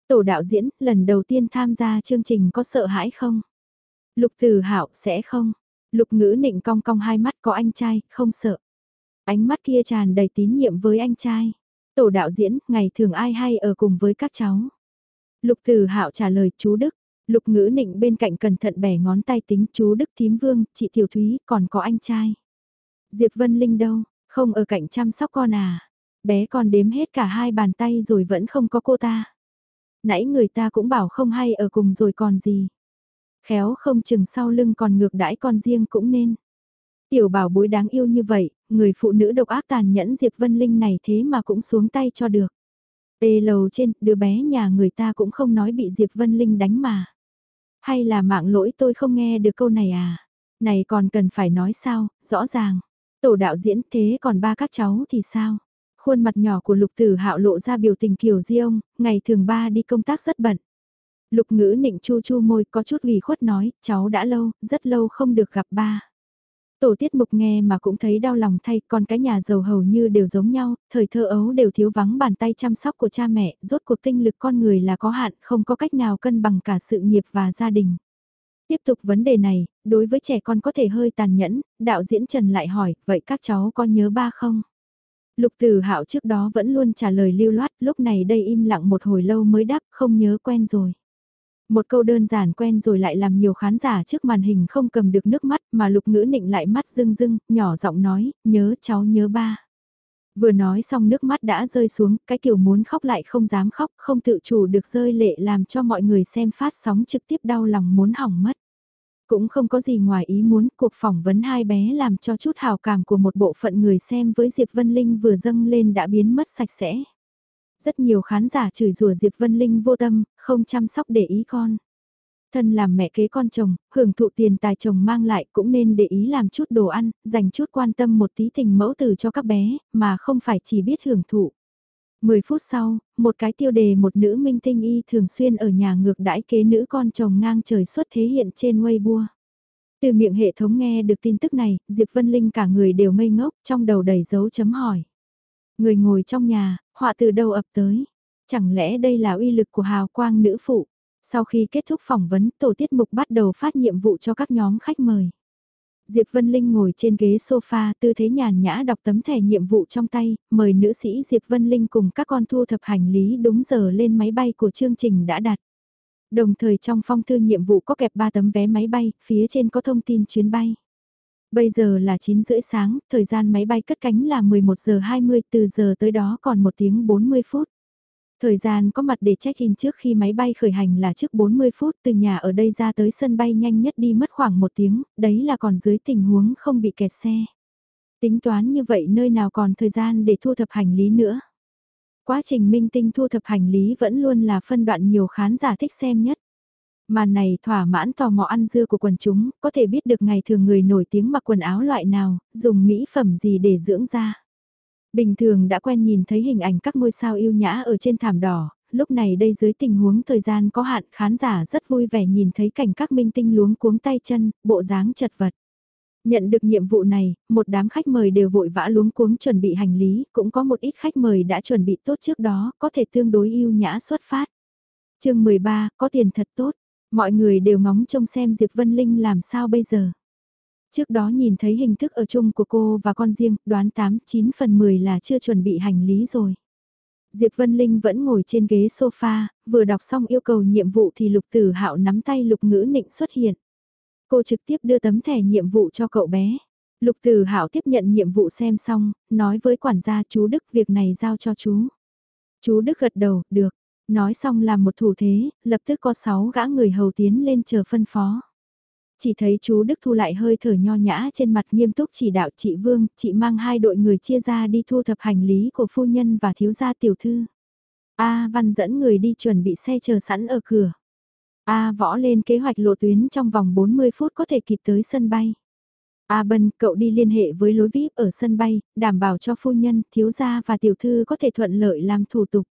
Tổ đạo diễn, lần đầu tiên tham gia chương trình có sợ hãi không? Lục Từ Hạo sẽ không. Lục Ngữ Nịnh cong cong hai mắt có anh trai, không sợ. Ánh mắt kia tràn đầy tín nhiệm với anh trai. Tổ đạo diễn, ngày thường ai hay ở cùng với các cháu? Lục Từ Hạo trả lời chú Đức, Lục ngữ nịnh bên cạnh cẩn thận bẻ ngón tay tính chú Đức Thím Vương, chị Tiểu Thúy, còn có anh trai. Diệp Vân Linh đâu, không ở cạnh chăm sóc con à. Bé con đếm hết cả hai bàn tay rồi vẫn không có cô ta. Nãy người ta cũng bảo không hay ở cùng rồi còn gì. Khéo không chừng sau lưng còn ngược đãi con riêng cũng nên. Tiểu bảo bối đáng yêu như vậy, người phụ nữ độc ác tàn nhẫn Diệp Vân Linh này thế mà cũng xuống tay cho được. Ê lầu trên, đứa bé nhà người ta cũng không nói bị Diệp Vân Linh đánh mà. Hay là mạng lỗi tôi không nghe được câu này à? Này còn cần phải nói sao, rõ ràng. Tổ đạo diễn thế còn ba các cháu thì sao? Khuôn mặt nhỏ của lục tử hạo lộ ra biểu tình kiều di ông, ngày thường ba đi công tác rất bận. Lục ngữ nịnh chu chu môi có chút ủy khuất nói, cháu đã lâu, rất lâu không được gặp ba. Tổ tiết mục nghe mà cũng thấy đau lòng thay, con cái nhà giàu hầu như đều giống nhau, thời thơ ấu đều thiếu vắng bàn tay chăm sóc của cha mẹ, rốt cuộc tinh lực con người là có hạn, không có cách nào cân bằng cả sự nghiệp và gia đình. Tiếp tục vấn đề này, đối với trẻ con có thể hơi tàn nhẫn, đạo diễn Trần lại hỏi, vậy các cháu có nhớ ba không? Lục Từ Hạo trước đó vẫn luôn trả lời lưu loát, lúc này đây im lặng một hồi lâu mới đáp, không nhớ quen rồi. Một câu đơn giản quen rồi lại làm nhiều khán giả trước màn hình không cầm được nước mắt mà lục ngữ nịnh lại mắt rưng rưng, nhỏ giọng nói, nhớ cháu nhớ ba. Vừa nói xong nước mắt đã rơi xuống, cái kiểu muốn khóc lại không dám khóc, không tự chủ được rơi lệ làm cho mọi người xem phát sóng trực tiếp đau lòng muốn hỏng mất. Cũng không có gì ngoài ý muốn cuộc phỏng vấn hai bé làm cho chút hào cảm của một bộ phận người xem với Diệp Vân Linh vừa dâng lên đã biến mất sạch sẽ. Rất nhiều khán giả chửi rủa Diệp Vân Linh vô tâm, không chăm sóc để ý con. Thân làm mẹ kế con chồng, hưởng thụ tiền tài chồng mang lại cũng nên để ý làm chút đồ ăn, dành chút quan tâm một tí tình mẫu tử cho các bé, mà không phải chỉ biết hưởng thụ. 10 phút sau, một cái tiêu đề một nữ minh tinh y thường xuyên ở nhà ngược đãi kế nữ con chồng ngang trời xuất thế hiện trên Weibo. Từ miệng hệ thống nghe được tin tức này, Diệp Vân Linh cả người đều ngây ngốc, trong đầu đầy dấu chấm hỏi. Người ngồi trong nhà, họa từ đâu ập tới. Chẳng lẽ đây là uy lực của hào quang nữ phụ? Sau khi kết thúc phỏng vấn, tổ tiết mục bắt đầu phát nhiệm vụ cho các nhóm khách mời. Diệp Vân Linh ngồi trên ghế sofa tư thế nhàn nhã đọc tấm thẻ nhiệm vụ trong tay, mời nữ sĩ Diệp Vân Linh cùng các con thu thập hành lý đúng giờ lên máy bay của chương trình đã đặt. Đồng thời trong phong thư nhiệm vụ có kẹp 3 tấm vé máy bay, phía trên có thông tin chuyến bay. Bây giờ là 9 rưỡi sáng, thời gian máy bay cất cánh là 11 giờ 20, từ giờ tới đó còn 1 tiếng 40 phút. Thời gian có mặt để check-in trước khi máy bay khởi hành là trước 40 phút từ nhà ở đây ra tới sân bay nhanh nhất đi mất khoảng một tiếng, đấy là còn dưới tình huống không bị kẹt xe. Tính toán như vậy nơi nào còn thời gian để thu thập hành lý nữa. Quá trình minh tinh thu thập hành lý vẫn luôn là phân đoạn nhiều khán giả thích xem nhất. Màn này thỏa mãn tò mò ăn dưa của quần chúng, có thể biết được ngày thường người nổi tiếng mặc quần áo loại nào, dùng mỹ phẩm gì để dưỡng da. Bình thường đã quen nhìn thấy hình ảnh các ngôi sao yêu nhã ở trên thảm đỏ, lúc này đây dưới tình huống thời gian có hạn khán giả rất vui vẻ nhìn thấy cảnh các minh tinh luống cuống tay chân, bộ dáng chật vật. Nhận được nhiệm vụ này, một đám khách mời đều vội vã luống cuống chuẩn bị hành lý, cũng có một ít khách mời đã chuẩn bị tốt trước đó, có thể tương đối yêu nhã xuất phát. chương 13, có tiền thật tốt, mọi người đều ngóng trông xem Diệp Vân Linh làm sao bây giờ. Trước đó nhìn thấy hình thức ở chung của cô và con riêng, đoán 8-9 phần 10 là chưa chuẩn bị hành lý rồi. Diệp Vân Linh vẫn ngồi trên ghế sofa, vừa đọc xong yêu cầu nhiệm vụ thì Lục Tử Hạo nắm tay Lục Ngữ Nịnh xuất hiện. Cô trực tiếp đưa tấm thẻ nhiệm vụ cho cậu bé. Lục Tử Hạo tiếp nhận nhiệm vụ xem xong, nói với quản gia chú Đức việc này giao cho chú. Chú Đức gật đầu, được. Nói xong làm một thủ thế, lập tức có 6 gã người hầu tiến lên chờ phân phó. Chỉ thấy chú Đức Thu lại hơi thở nho nhã trên mặt nghiêm túc chỉ đạo chị Vương, chị mang hai đội người chia ra đi thu thập hành lý của phu nhân và thiếu gia tiểu thư. A Văn dẫn người đi chuẩn bị xe chờ sẵn ở cửa. A Võ lên kế hoạch lộ tuyến trong vòng 40 phút có thể kịp tới sân bay. A Bân, cậu đi liên hệ với lối VIP ở sân bay, đảm bảo cho phu nhân, thiếu gia và tiểu thư có thể thuận lợi làm thủ tục.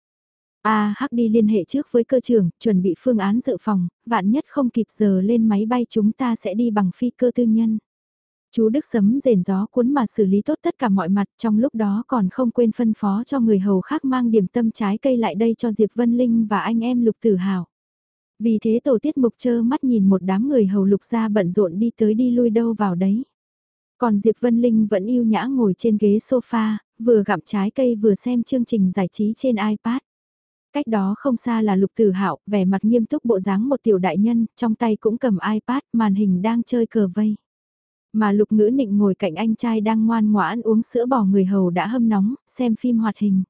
A Hắc đi liên hệ trước với cơ trưởng, chuẩn bị phương án dự phòng, vạn nhất không kịp giờ lên máy bay chúng ta sẽ đi bằng phi cơ tư nhân. Chú Đức Sấm rền gió cuốn mà xử lý tốt tất cả mọi mặt trong lúc đó còn không quên phân phó cho người hầu khác mang điểm tâm trái cây lại đây cho Diệp Vân Linh và anh em Lục Tử Hào. Vì thế tổ tiết mục chơ mắt nhìn một đám người hầu lục ra bận rộn đi tới đi lui đâu vào đấy. Còn Diệp Vân Linh vẫn yêu nhã ngồi trên ghế sofa, vừa gặm trái cây vừa xem chương trình giải trí trên iPad. Cách đó không xa là Lục Tử Hạo, vẻ mặt nghiêm túc bộ dáng một tiểu đại nhân, trong tay cũng cầm iPad, màn hình đang chơi cờ vây. Mà Lục Ngữ Nịnh ngồi cạnh anh trai đang ngoan ngoãn uống sữa bò người hầu đã hâm nóng, xem phim hoạt hình.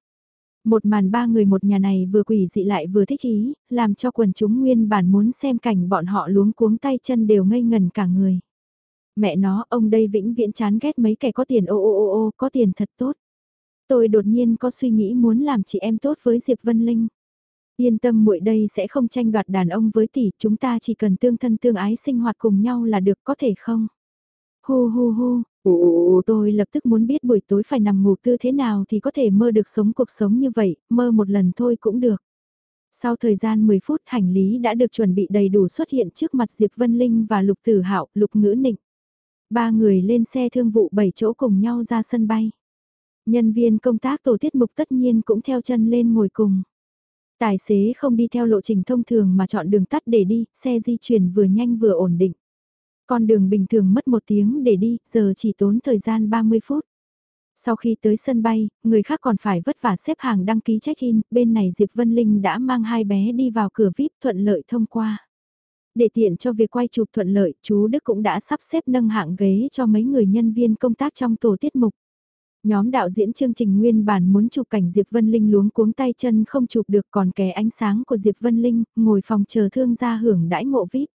Một màn ba người một nhà này vừa quỷ dị lại vừa thích ý, làm cho quần chúng nguyên bản muốn xem cảnh bọn họ luống cuống tay chân đều ngây ngần cả người. Mẹ nó, ông đây vĩnh viễn chán ghét mấy kẻ có tiền ô ô ô ô, có tiền thật tốt. Tôi đột nhiên có suy nghĩ muốn làm chị em tốt với Diệp Vân Linh. Yên tâm muội đây sẽ không tranh đoạt đàn ông với tỷ, chúng ta chỉ cần tương thân tương ái sinh hoạt cùng nhau là được có thể không? Hu hu hu, ồ, tôi lập tức muốn biết buổi tối phải nằm ngủ tư thế nào thì có thể mơ được sống cuộc sống như vậy, mơ một lần thôi cũng được. Sau thời gian 10 phút hành lý đã được chuẩn bị đầy đủ xuất hiện trước mặt Diệp Vân Linh và Lục Tử Hạo, Lục Ngữ Nịnh. Ba người lên xe thương vụ 7 chỗ cùng nhau ra sân bay. Nhân viên công tác tổ tiết mục tất nhiên cũng theo chân lên ngồi cùng. Tài xế không đi theo lộ trình thông thường mà chọn đường tắt để đi, xe di chuyển vừa nhanh vừa ổn định. Con đường bình thường mất một tiếng để đi, giờ chỉ tốn thời gian 30 phút. Sau khi tới sân bay, người khác còn phải vất vả xếp hàng đăng ký check-in, bên này Diệp Vân Linh đã mang hai bé đi vào cửa VIP thuận lợi thông qua. Để tiện cho việc quay chụp thuận lợi, chú Đức cũng đã sắp xếp nâng hạng ghế cho mấy người nhân viên công tác trong tổ tiết mục. Nhóm đạo diễn chương trình nguyên bản muốn chụp cảnh Diệp Vân Linh luống cuống tay chân không chụp được còn kẻ ánh sáng của Diệp Vân Linh, ngồi phòng chờ thương gia hưởng đãi ngộ VIP.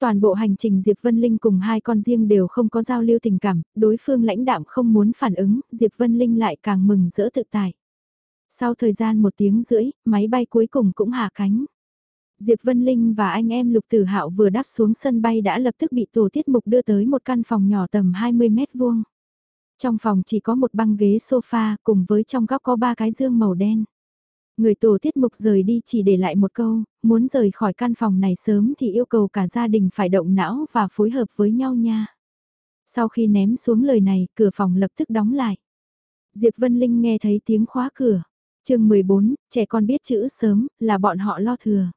Toàn bộ hành trình Diệp Vân Linh cùng hai con riêng đều không có giao lưu tình cảm, đối phương lãnh đạm không muốn phản ứng, Diệp Vân Linh lại càng mừng rỡ tự tại. Sau thời gian một tiếng rưỡi, máy bay cuối cùng cũng hạ cánh. Diệp Vân Linh và anh em Lục Tử Hạo vừa đáp xuống sân bay đã lập tức bị tổ tiết mục đưa tới một căn phòng nhỏ tầm 20 mét vuông. Trong phòng chỉ có một băng ghế sofa cùng với trong góc có ba cái dương màu đen. Người tổ tiết mục rời đi chỉ để lại một câu, muốn rời khỏi căn phòng này sớm thì yêu cầu cả gia đình phải động não và phối hợp với nhau nha. Sau khi ném xuống lời này, cửa phòng lập tức đóng lại. Diệp Vân Linh nghe thấy tiếng khóa cửa. chương 14, trẻ con biết chữ sớm, là bọn họ lo thừa.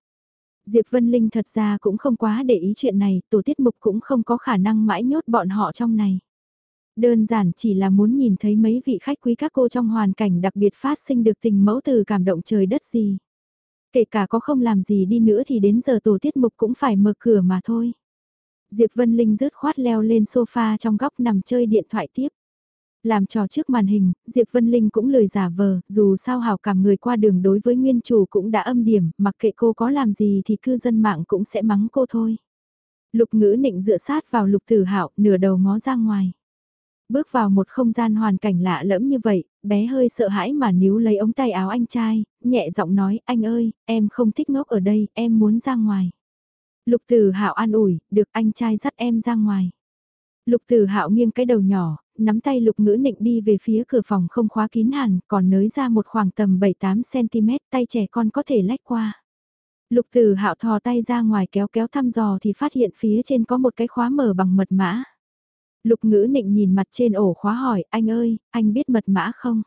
Diệp Vân Linh thật ra cũng không quá để ý chuyện này, tổ tiết mục cũng không có khả năng mãi nhốt bọn họ trong này. Đơn giản chỉ là muốn nhìn thấy mấy vị khách quý các cô trong hoàn cảnh đặc biệt phát sinh được tình mẫu từ cảm động trời đất gì. Kể cả có không làm gì đi nữa thì đến giờ tổ tiết mục cũng phải mở cửa mà thôi. Diệp Vân Linh rớt khoát leo lên sofa trong góc nằm chơi điện thoại tiếp. Làm trò trước màn hình, Diệp Vân Linh cũng lười giả vờ, dù sao hảo cảm người qua đường đối với nguyên chủ cũng đã âm điểm, mặc kệ cô có làm gì thì cư dân mạng cũng sẽ mắng cô thôi. Lục ngữ nịnh dựa sát vào lục tử hạo nửa đầu ngó ra ngoài. Bước vào một không gian hoàn cảnh lạ lẫm như vậy, bé hơi sợ hãi mà níu lấy ống tay áo anh trai, nhẹ giọng nói, anh ơi, em không thích ngốc ở đây, em muốn ra ngoài. Lục Tử Hạo an ủi, được anh trai dắt em ra ngoài. Lục Tử Hạo nghiêng cái đầu nhỏ, nắm tay Lục Ngữ Nịnh đi về phía cửa phòng không khóa kín hẳn, còn nới ra một khoảng tầm 7-8 cm, tay trẻ con có thể lách qua. Lục Tử Hạo thò tay ra ngoài kéo kéo thăm dò thì phát hiện phía trên có một cái khóa mở bằng mật mã. Lục Ngữ Nịnh nhìn mặt trên ổ khóa hỏi, anh ơi, anh biết mật mã không?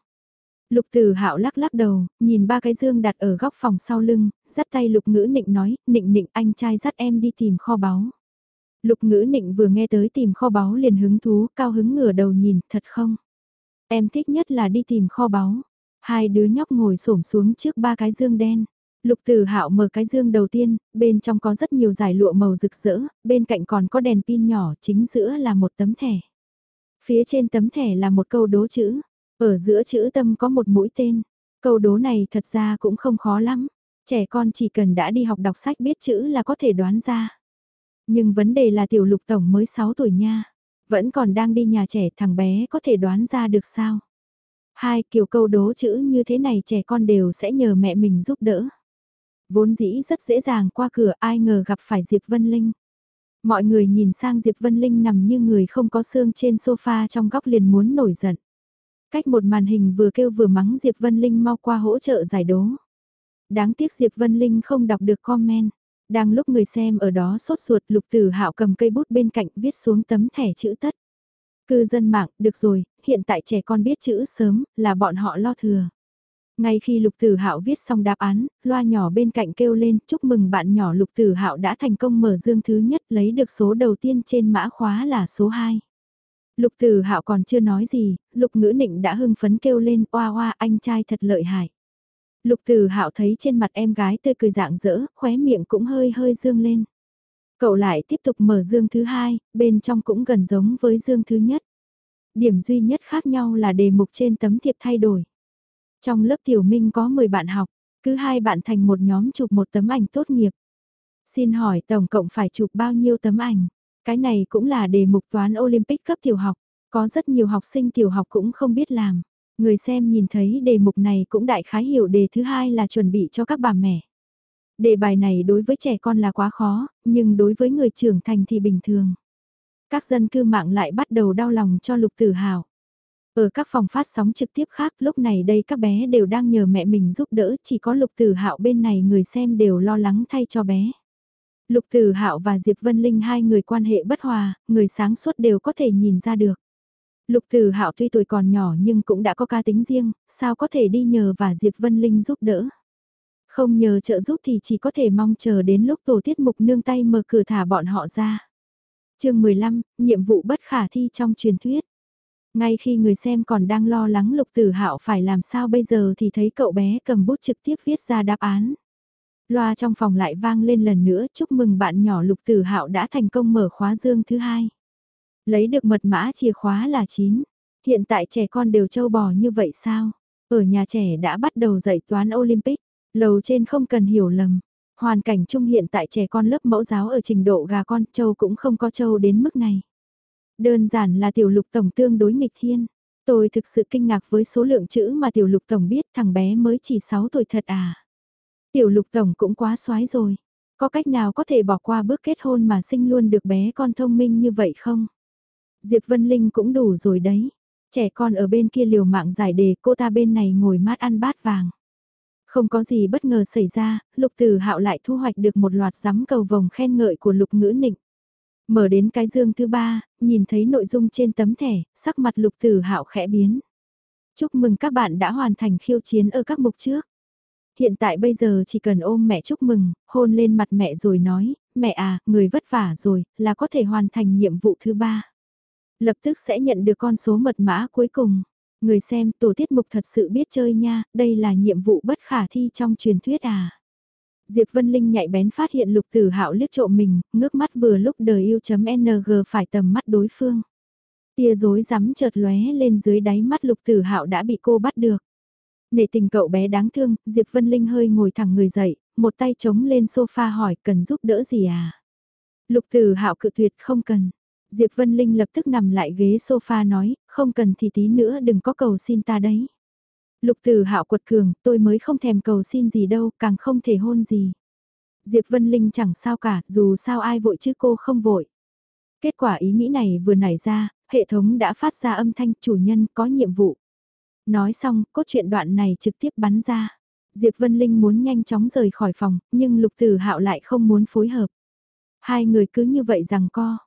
Lục Tử Hạo lắc lắc đầu, nhìn ba cái dương đặt ở góc phòng sau lưng, dắt tay Lục Ngữ Nịnh nói, "Nịnh Nịnh, anh trai dắt em đi tìm kho báu." Lục Ngữ Nịnh vừa nghe tới tìm kho báu liền hứng thú, cao hứng ngửa đầu nhìn, "Thật không? Em thích nhất là đi tìm kho báu." Hai đứa nhóc ngồi xổm xuống trước ba cái dương đen. Lục Tử Hạo mở cái dương đầu tiên, bên trong có rất nhiều giải lụa màu rực rỡ, bên cạnh còn có đèn pin nhỏ, chính giữa là một tấm thẻ. Phía trên tấm thẻ là một câu đố chữ. Ở giữa chữ tâm có một mũi tên. Câu đố này thật ra cũng không khó lắm. Trẻ con chỉ cần đã đi học đọc sách biết chữ là có thể đoán ra. Nhưng vấn đề là tiểu lục tổng mới 6 tuổi nha. Vẫn còn đang đi nhà trẻ thằng bé có thể đoán ra được sao? Hai kiểu câu đố chữ như thế này trẻ con đều sẽ nhờ mẹ mình giúp đỡ. Vốn dĩ rất dễ dàng qua cửa ai ngờ gặp phải Diệp Vân Linh. Mọi người nhìn sang Diệp Vân Linh nằm như người không có xương trên sofa trong góc liền muốn nổi giận. Cách một màn hình vừa kêu vừa mắng Diệp Vân Linh mau qua hỗ trợ giải đố. Đáng tiếc Diệp Vân Linh không đọc được comment. Đang lúc người xem ở đó sốt ruột lục tử hạo cầm cây bút bên cạnh viết xuống tấm thẻ chữ tất. Cư dân mạng, được rồi, hiện tại trẻ con biết chữ sớm, là bọn họ lo thừa. Ngay khi Lục Tử Hạo viết xong đáp án, loa nhỏ bên cạnh kêu lên, chúc mừng bạn nhỏ Lục Tử Hạo đã thành công mở dương thứ nhất, lấy được số đầu tiên trên mã khóa là số 2. Lục Tử Hạo còn chưa nói gì, Lục Ngữ Nịnh đã hưng phấn kêu lên, "Oa oa, anh trai thật lợi hại." Lục Tử Hạo thấy trên mặt em gái tươi cười rạng rỡ, khóe miệng cũng hơi hơi dương lên. Cậu lại tiếp tục mở dương thứ hai, bên trong cũng gần giống với dương thứ nhất. Điểm duy nhất khác nhau là đề mục trên tấm thiệp thay đổi. Trong lớp tiểu minh có 10 bạn học, cứ hai bạn thành một nhóm chụp một tấm ảnh tốt nghiệp. Xin hỏi tổng cộng phải chụp bao nhiêu tấm ảnh? Cái này cũng là đề mục toán Olympic cấp tiểu học, có rất nhiều học sinh tiểu học cũng không biết làm. Người xem nhìn thấy đề mục này cũng đại khái hiểu đề thứ hai là chuẩn bị cho các bà mẹ. Đề bài này đối với trẻ con là quá khó, nhưng đối với người trưởng thành thì bình thường. Các dân cư mạng lại bắt đầu đau lòng cho lục tử hào. Ở các phòng phát sóng trực tiếp khác lúc này đây các bé đều đang nhờ mẹ mình giúp đỡ chỉ có lục tử hạo bên này người xem đều lo lắng thay cho bé. Lục Tử Hạo và Diệp Vân Linh hai người quan hệ bất hòa, người sáng suốt đều có thể nhìn ra được. Lục Tử Hạo tuy tuổi còn nhỏ nhưng cũng đã có ca tính riêng, sao có thể đi nhờ và Diệp Vân Linh giúp đỡ. Không nhờ trợ giúp thì chỉ có thể mong chờ đến lúc tổ tiết mục nương tay mở cửa thả bọn họ ra. chương 15, nhiệm vụ bất khả thi trong truyền thuyết. Ngay khi người xem còn đang lo lắng Lục Tử Hạo phải làm sao bây giờ thì thấy cậu bé cầm bút trực tiếp viết ra đáp án. Loa trong phòng lại vang lên lần nữa chúc mừng bạn nhỏ Lục Tử Hạo đã thành công mở khóa dương thứ hai. Lấy được mật mã chìa khóa là 9. Hiện tại trẻ con đều trâu bò như vậy sao? Ở nhà trẻ đã bắt đầu dạy toán Olympic, lầu trên không cần hiểu lầm. Hoàn cảnh chung hiện tại trẻ con lớp mẫu giáo ở trình độ gà con châu cũng không có châu đến mức này. Đơn giản là tiểu lục tổng tương đối nghịch thiên. Tôi thực sự kinh ngạc với số lượng chữ mà tiểu lục tổng biết thằng bé mới chỉ 6 tuổi thật à. Tiểu lục tổng cũng quá xoái rồi. Có cách nào có thể bỏ qua bước kết hôn mà sinh luôn được bé con thông minh như vậy không? Diệp Vân Linh cũng đủ rồi đấy. Trẻ con ở bên kia liều mạng giải đề cô ta bên này ngồi mát ăn bát vàng. Không có gì bất ngờ xảy ra, Lục Tử Hạo lại thu hoạch được một loạt giám cầu vòng khen ngợi của Lục Ngữ Nịnh. Mở đến cái dương thứ ba, nhìn thấy nội dung trên tấm thẻ, sắc mặt Lục Tử Hạo khẽ biến. Chúc mừng các bạn đã hoàn thành khiêu chiến ở các mục trước. Hiện tại bây giờ chỉ cần ôm mẹ chúc mừng, hôn lên mặt mẹ rồi nói, mẹ à, người vất vả rồi, là có thể hoàn thành nhiệm vụ thứ ba. Lập tức sẽ nhận được con số mật mã cuối cùng. Người xem tổ tiết mục thật sự biết chơi nha, đây là nhiệm vụ bất khả thi trong truyền thuyết à. Diệp Vân Linh nhạy bén phát hiện lục tử hạo liếc trộm mình, ngước mắt vừa lúc đời yêu.ng phải tầm mắt đối phương. Tia rối rắm chợt lóe lên dưới đáy mắt lục tử hạo đã bị cô bắt được. Nể tình cậu bé đáng thương, Diệp Vân Linh hơi ngồi thẳng người dậy, một tay chống lên sofa hỏi cần giúp đỡ gì à? Lục tử hạo cự tuyệt không cần. Diệp Vân Linh lập tức nằm lại ghế sofa nói, không cần thì tí nữa đừng có cầu xin ta đấy. Lục Tử Hạo quật cường, tôi mới không thèm cầu xin gì đâu, càng không thể hôn gì. Diệp Vân Linh chẳng sao cả, dù sao ai vội chứ cô không vội. Kết quả ý nghĩ này vừa nảy ra, hệ thống đã phát ra âm thanh chủ nhân có nhiệm vụ. Nói xong, cốt truyện đoạn này trực tiếp bắn ra. Diệp Vân Linh muốn nhanh chóng rời khỏi phòng, nhưng Lục Tử Hạo lại không muốn phối hợp. Hai người cứ như vậy rằng co.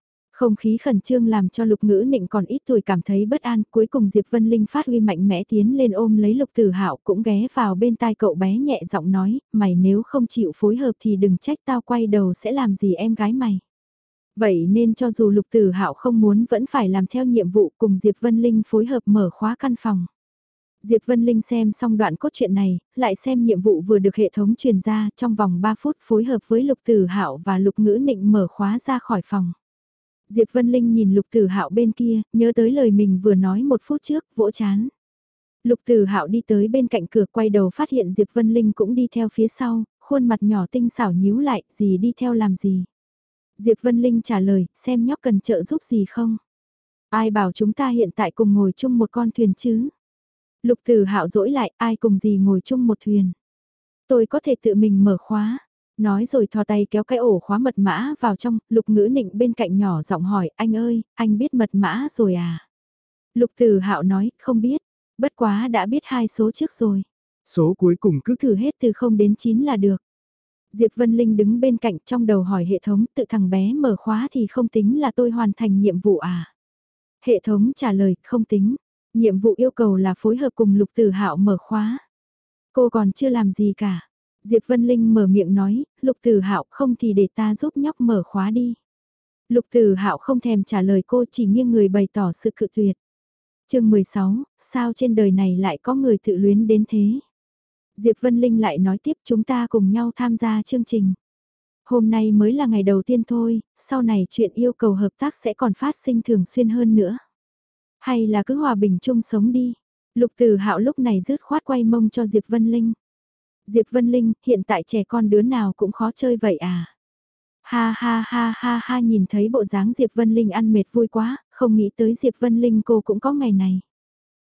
Không khí khẩn trương làm cho lục ngữ nịnh còn ít tuổi cảm thấy bất an, cuối cùng Diệp Vân Linh phát huy mạnh mẽ tiến lên ôm lấy lục tử hạo cũng ghé vào bên tai cậu bé nhẹ giọng nói, mày nếu không chịu phối hợp thì đừng trách tao quay đầu sẽ làm gì em gái mày. Vậy nên cho dù lục tử hạo không muốn vẫn phải làm theo nhiệm vụ cùng Diệp Vân Linh phối hợp mở khóa căn phòng. Diệp Vân Linh xem xong đoạn cốt truyện này, lại xem nhiệm vụ vừa được hệ thống truyền ra trong vòng 3 phút phối hợp với Lục Tử Hạo và Lục Ngữ Nịnh mở khóa ra khỏi phòng. Diệp Vân Linh nhìn Lục Tử Hạo bên kia, nhớ tới lời mình vừa nói một phút trước, vỗ chán. Lục Tử Hạo đi tới bên cạnh cửa quay đầu phát hiện Diệp Vân Linh cũng đi theo phía sau, khuôn mặt nhỏ tinh xảo nhíu lại, gì đi theo làm gì. Diệp Vân Linh trả lời, xem nhóc cần trợ giúp gì không. Ai bảo chúng ta hiện tại cùng ngồi chung một con thuyền chứ? Lục Tử Hạo dỗi lại, ai cùng gì ngồi chung một thuyền? Tôi có thể tự mình mở khóa. Nói rồi thò tay kéo cái ổ khóa mật mã vào trong, lục ngữ nịnh bên cạnh nhỏ giọng hỏi, anh ơi, anh biết mật mã rồi à? Lục tử hạo nói, không biết, bất quá đã biết hai số trước rồi. Số cuối cùng cứ thử hết từ 0 đến 9 là được. Diệp Vân Linh đứng bên cạnh trong đầu hỏi hệ thống tự thằng bé mở khóa thì không tính là tôi hoàn thành nhiệm vụ à? Hệ thống trả lời không tính, nhiệm vụ yêu cầu là phối hợp cùng lục tử hạo mở khóa. Cô còn chưa làm gì cả. Diệp Vân Linh mở miệng nói, Lục Tử Hạo không thì để ta giúp nhóc mở khóa đi. Lục Tử Hạo không thèm trả lời cô chỉ nghiêng người bày tỏ sự cự tuyệt. Chương 16, sao trên đời này lại có người tự luyến đến thế? Diệp Vân Linh lại nói tiếp chúng ta cùng nhau tham gia chương trình. Hôm nay mới là ngày đầu tiên thôi, sau này chuyện yêu cầu hợp tác sẽ còn phát sinh thường xuyên hơn nữa. Hay là cứ hòa bình chung sống đi. Lục Tử Hạo lúc này rứt khoát quay mông cho Diệp Vân Linh. Diệp Vân Linh, hiện tại trẻ con đứa nào cũng khó chơi vậy à? Ha ha ha ha ha nhìn thấy bộ dáng Diệp Vân Linh ăn mệt vui quá, không nghĩ tới Diệp Vân Linh cô cũng có ngày này.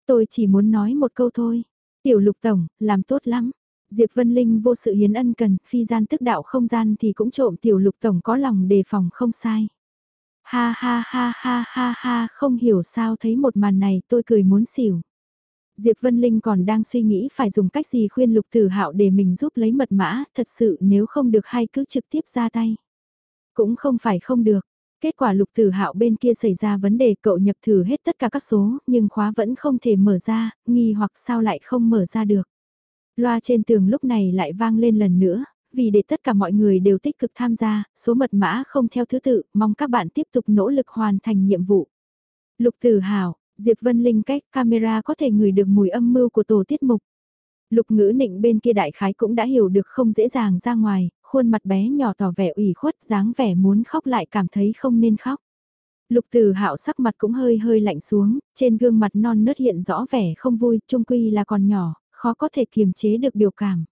Tôi chỉ muốn nói một câu thôi. Tiểu lục tổng, làm tốt lắm. Diệp Vân Linh vô sự hiến ân cần, phi gian tức đạo không gian thì cũng trộm tiểu lục tổng có lòng đề phòng không sai. Ha ha ha ha ha ha, không hiểu sao thấy một màn này tôi cười muốn xỉu. Diệp Vân Linh còn đang suy nghĩ phải dùng cách gì khuyên Lục Tử Hạo để mình giúp lấy mật mã, thật sự nếu không được hay cứ trực tiếp ra tay. Cũng không phải không được. Kết quả Lục Tử Hạo bên kia xảy ra vấn đề cậu nhập thử hết tất cả các số, nhưng khóa vẫn không thể mở ra, nghi hoặc sao lại không mở ra được. Loa trên tường lúc này lại vang lên lần nữa, vì để tất cả mọi người đều tích cực tham gia, số mật mã không theo thứ tự, mong các bạn tiếp tục nỗ lực hoàn thành nhiệm vụ. Lục Tử Hạo, Diệp Vân Linh cách camera có thể ngửi được mùi âm mưu của tổ tiết mục. Lục ngữ nịnh bên kia đại khái cũng đã hiểu được không dễ dàng ra ngoài, khuôn mặt bé nhỏ tỏ vẻ ủy khuất dáng vẻ muốn khóc lại cảm thấy không nên khóc. Lục từ hạo sắc mặt cũng hơi hơi lạnh xuống, trên gương mặt non nớt hiện rõ vẻ không vui, trung quy là còn nhỏ, khó có thể kiềm chế được biểu cảm.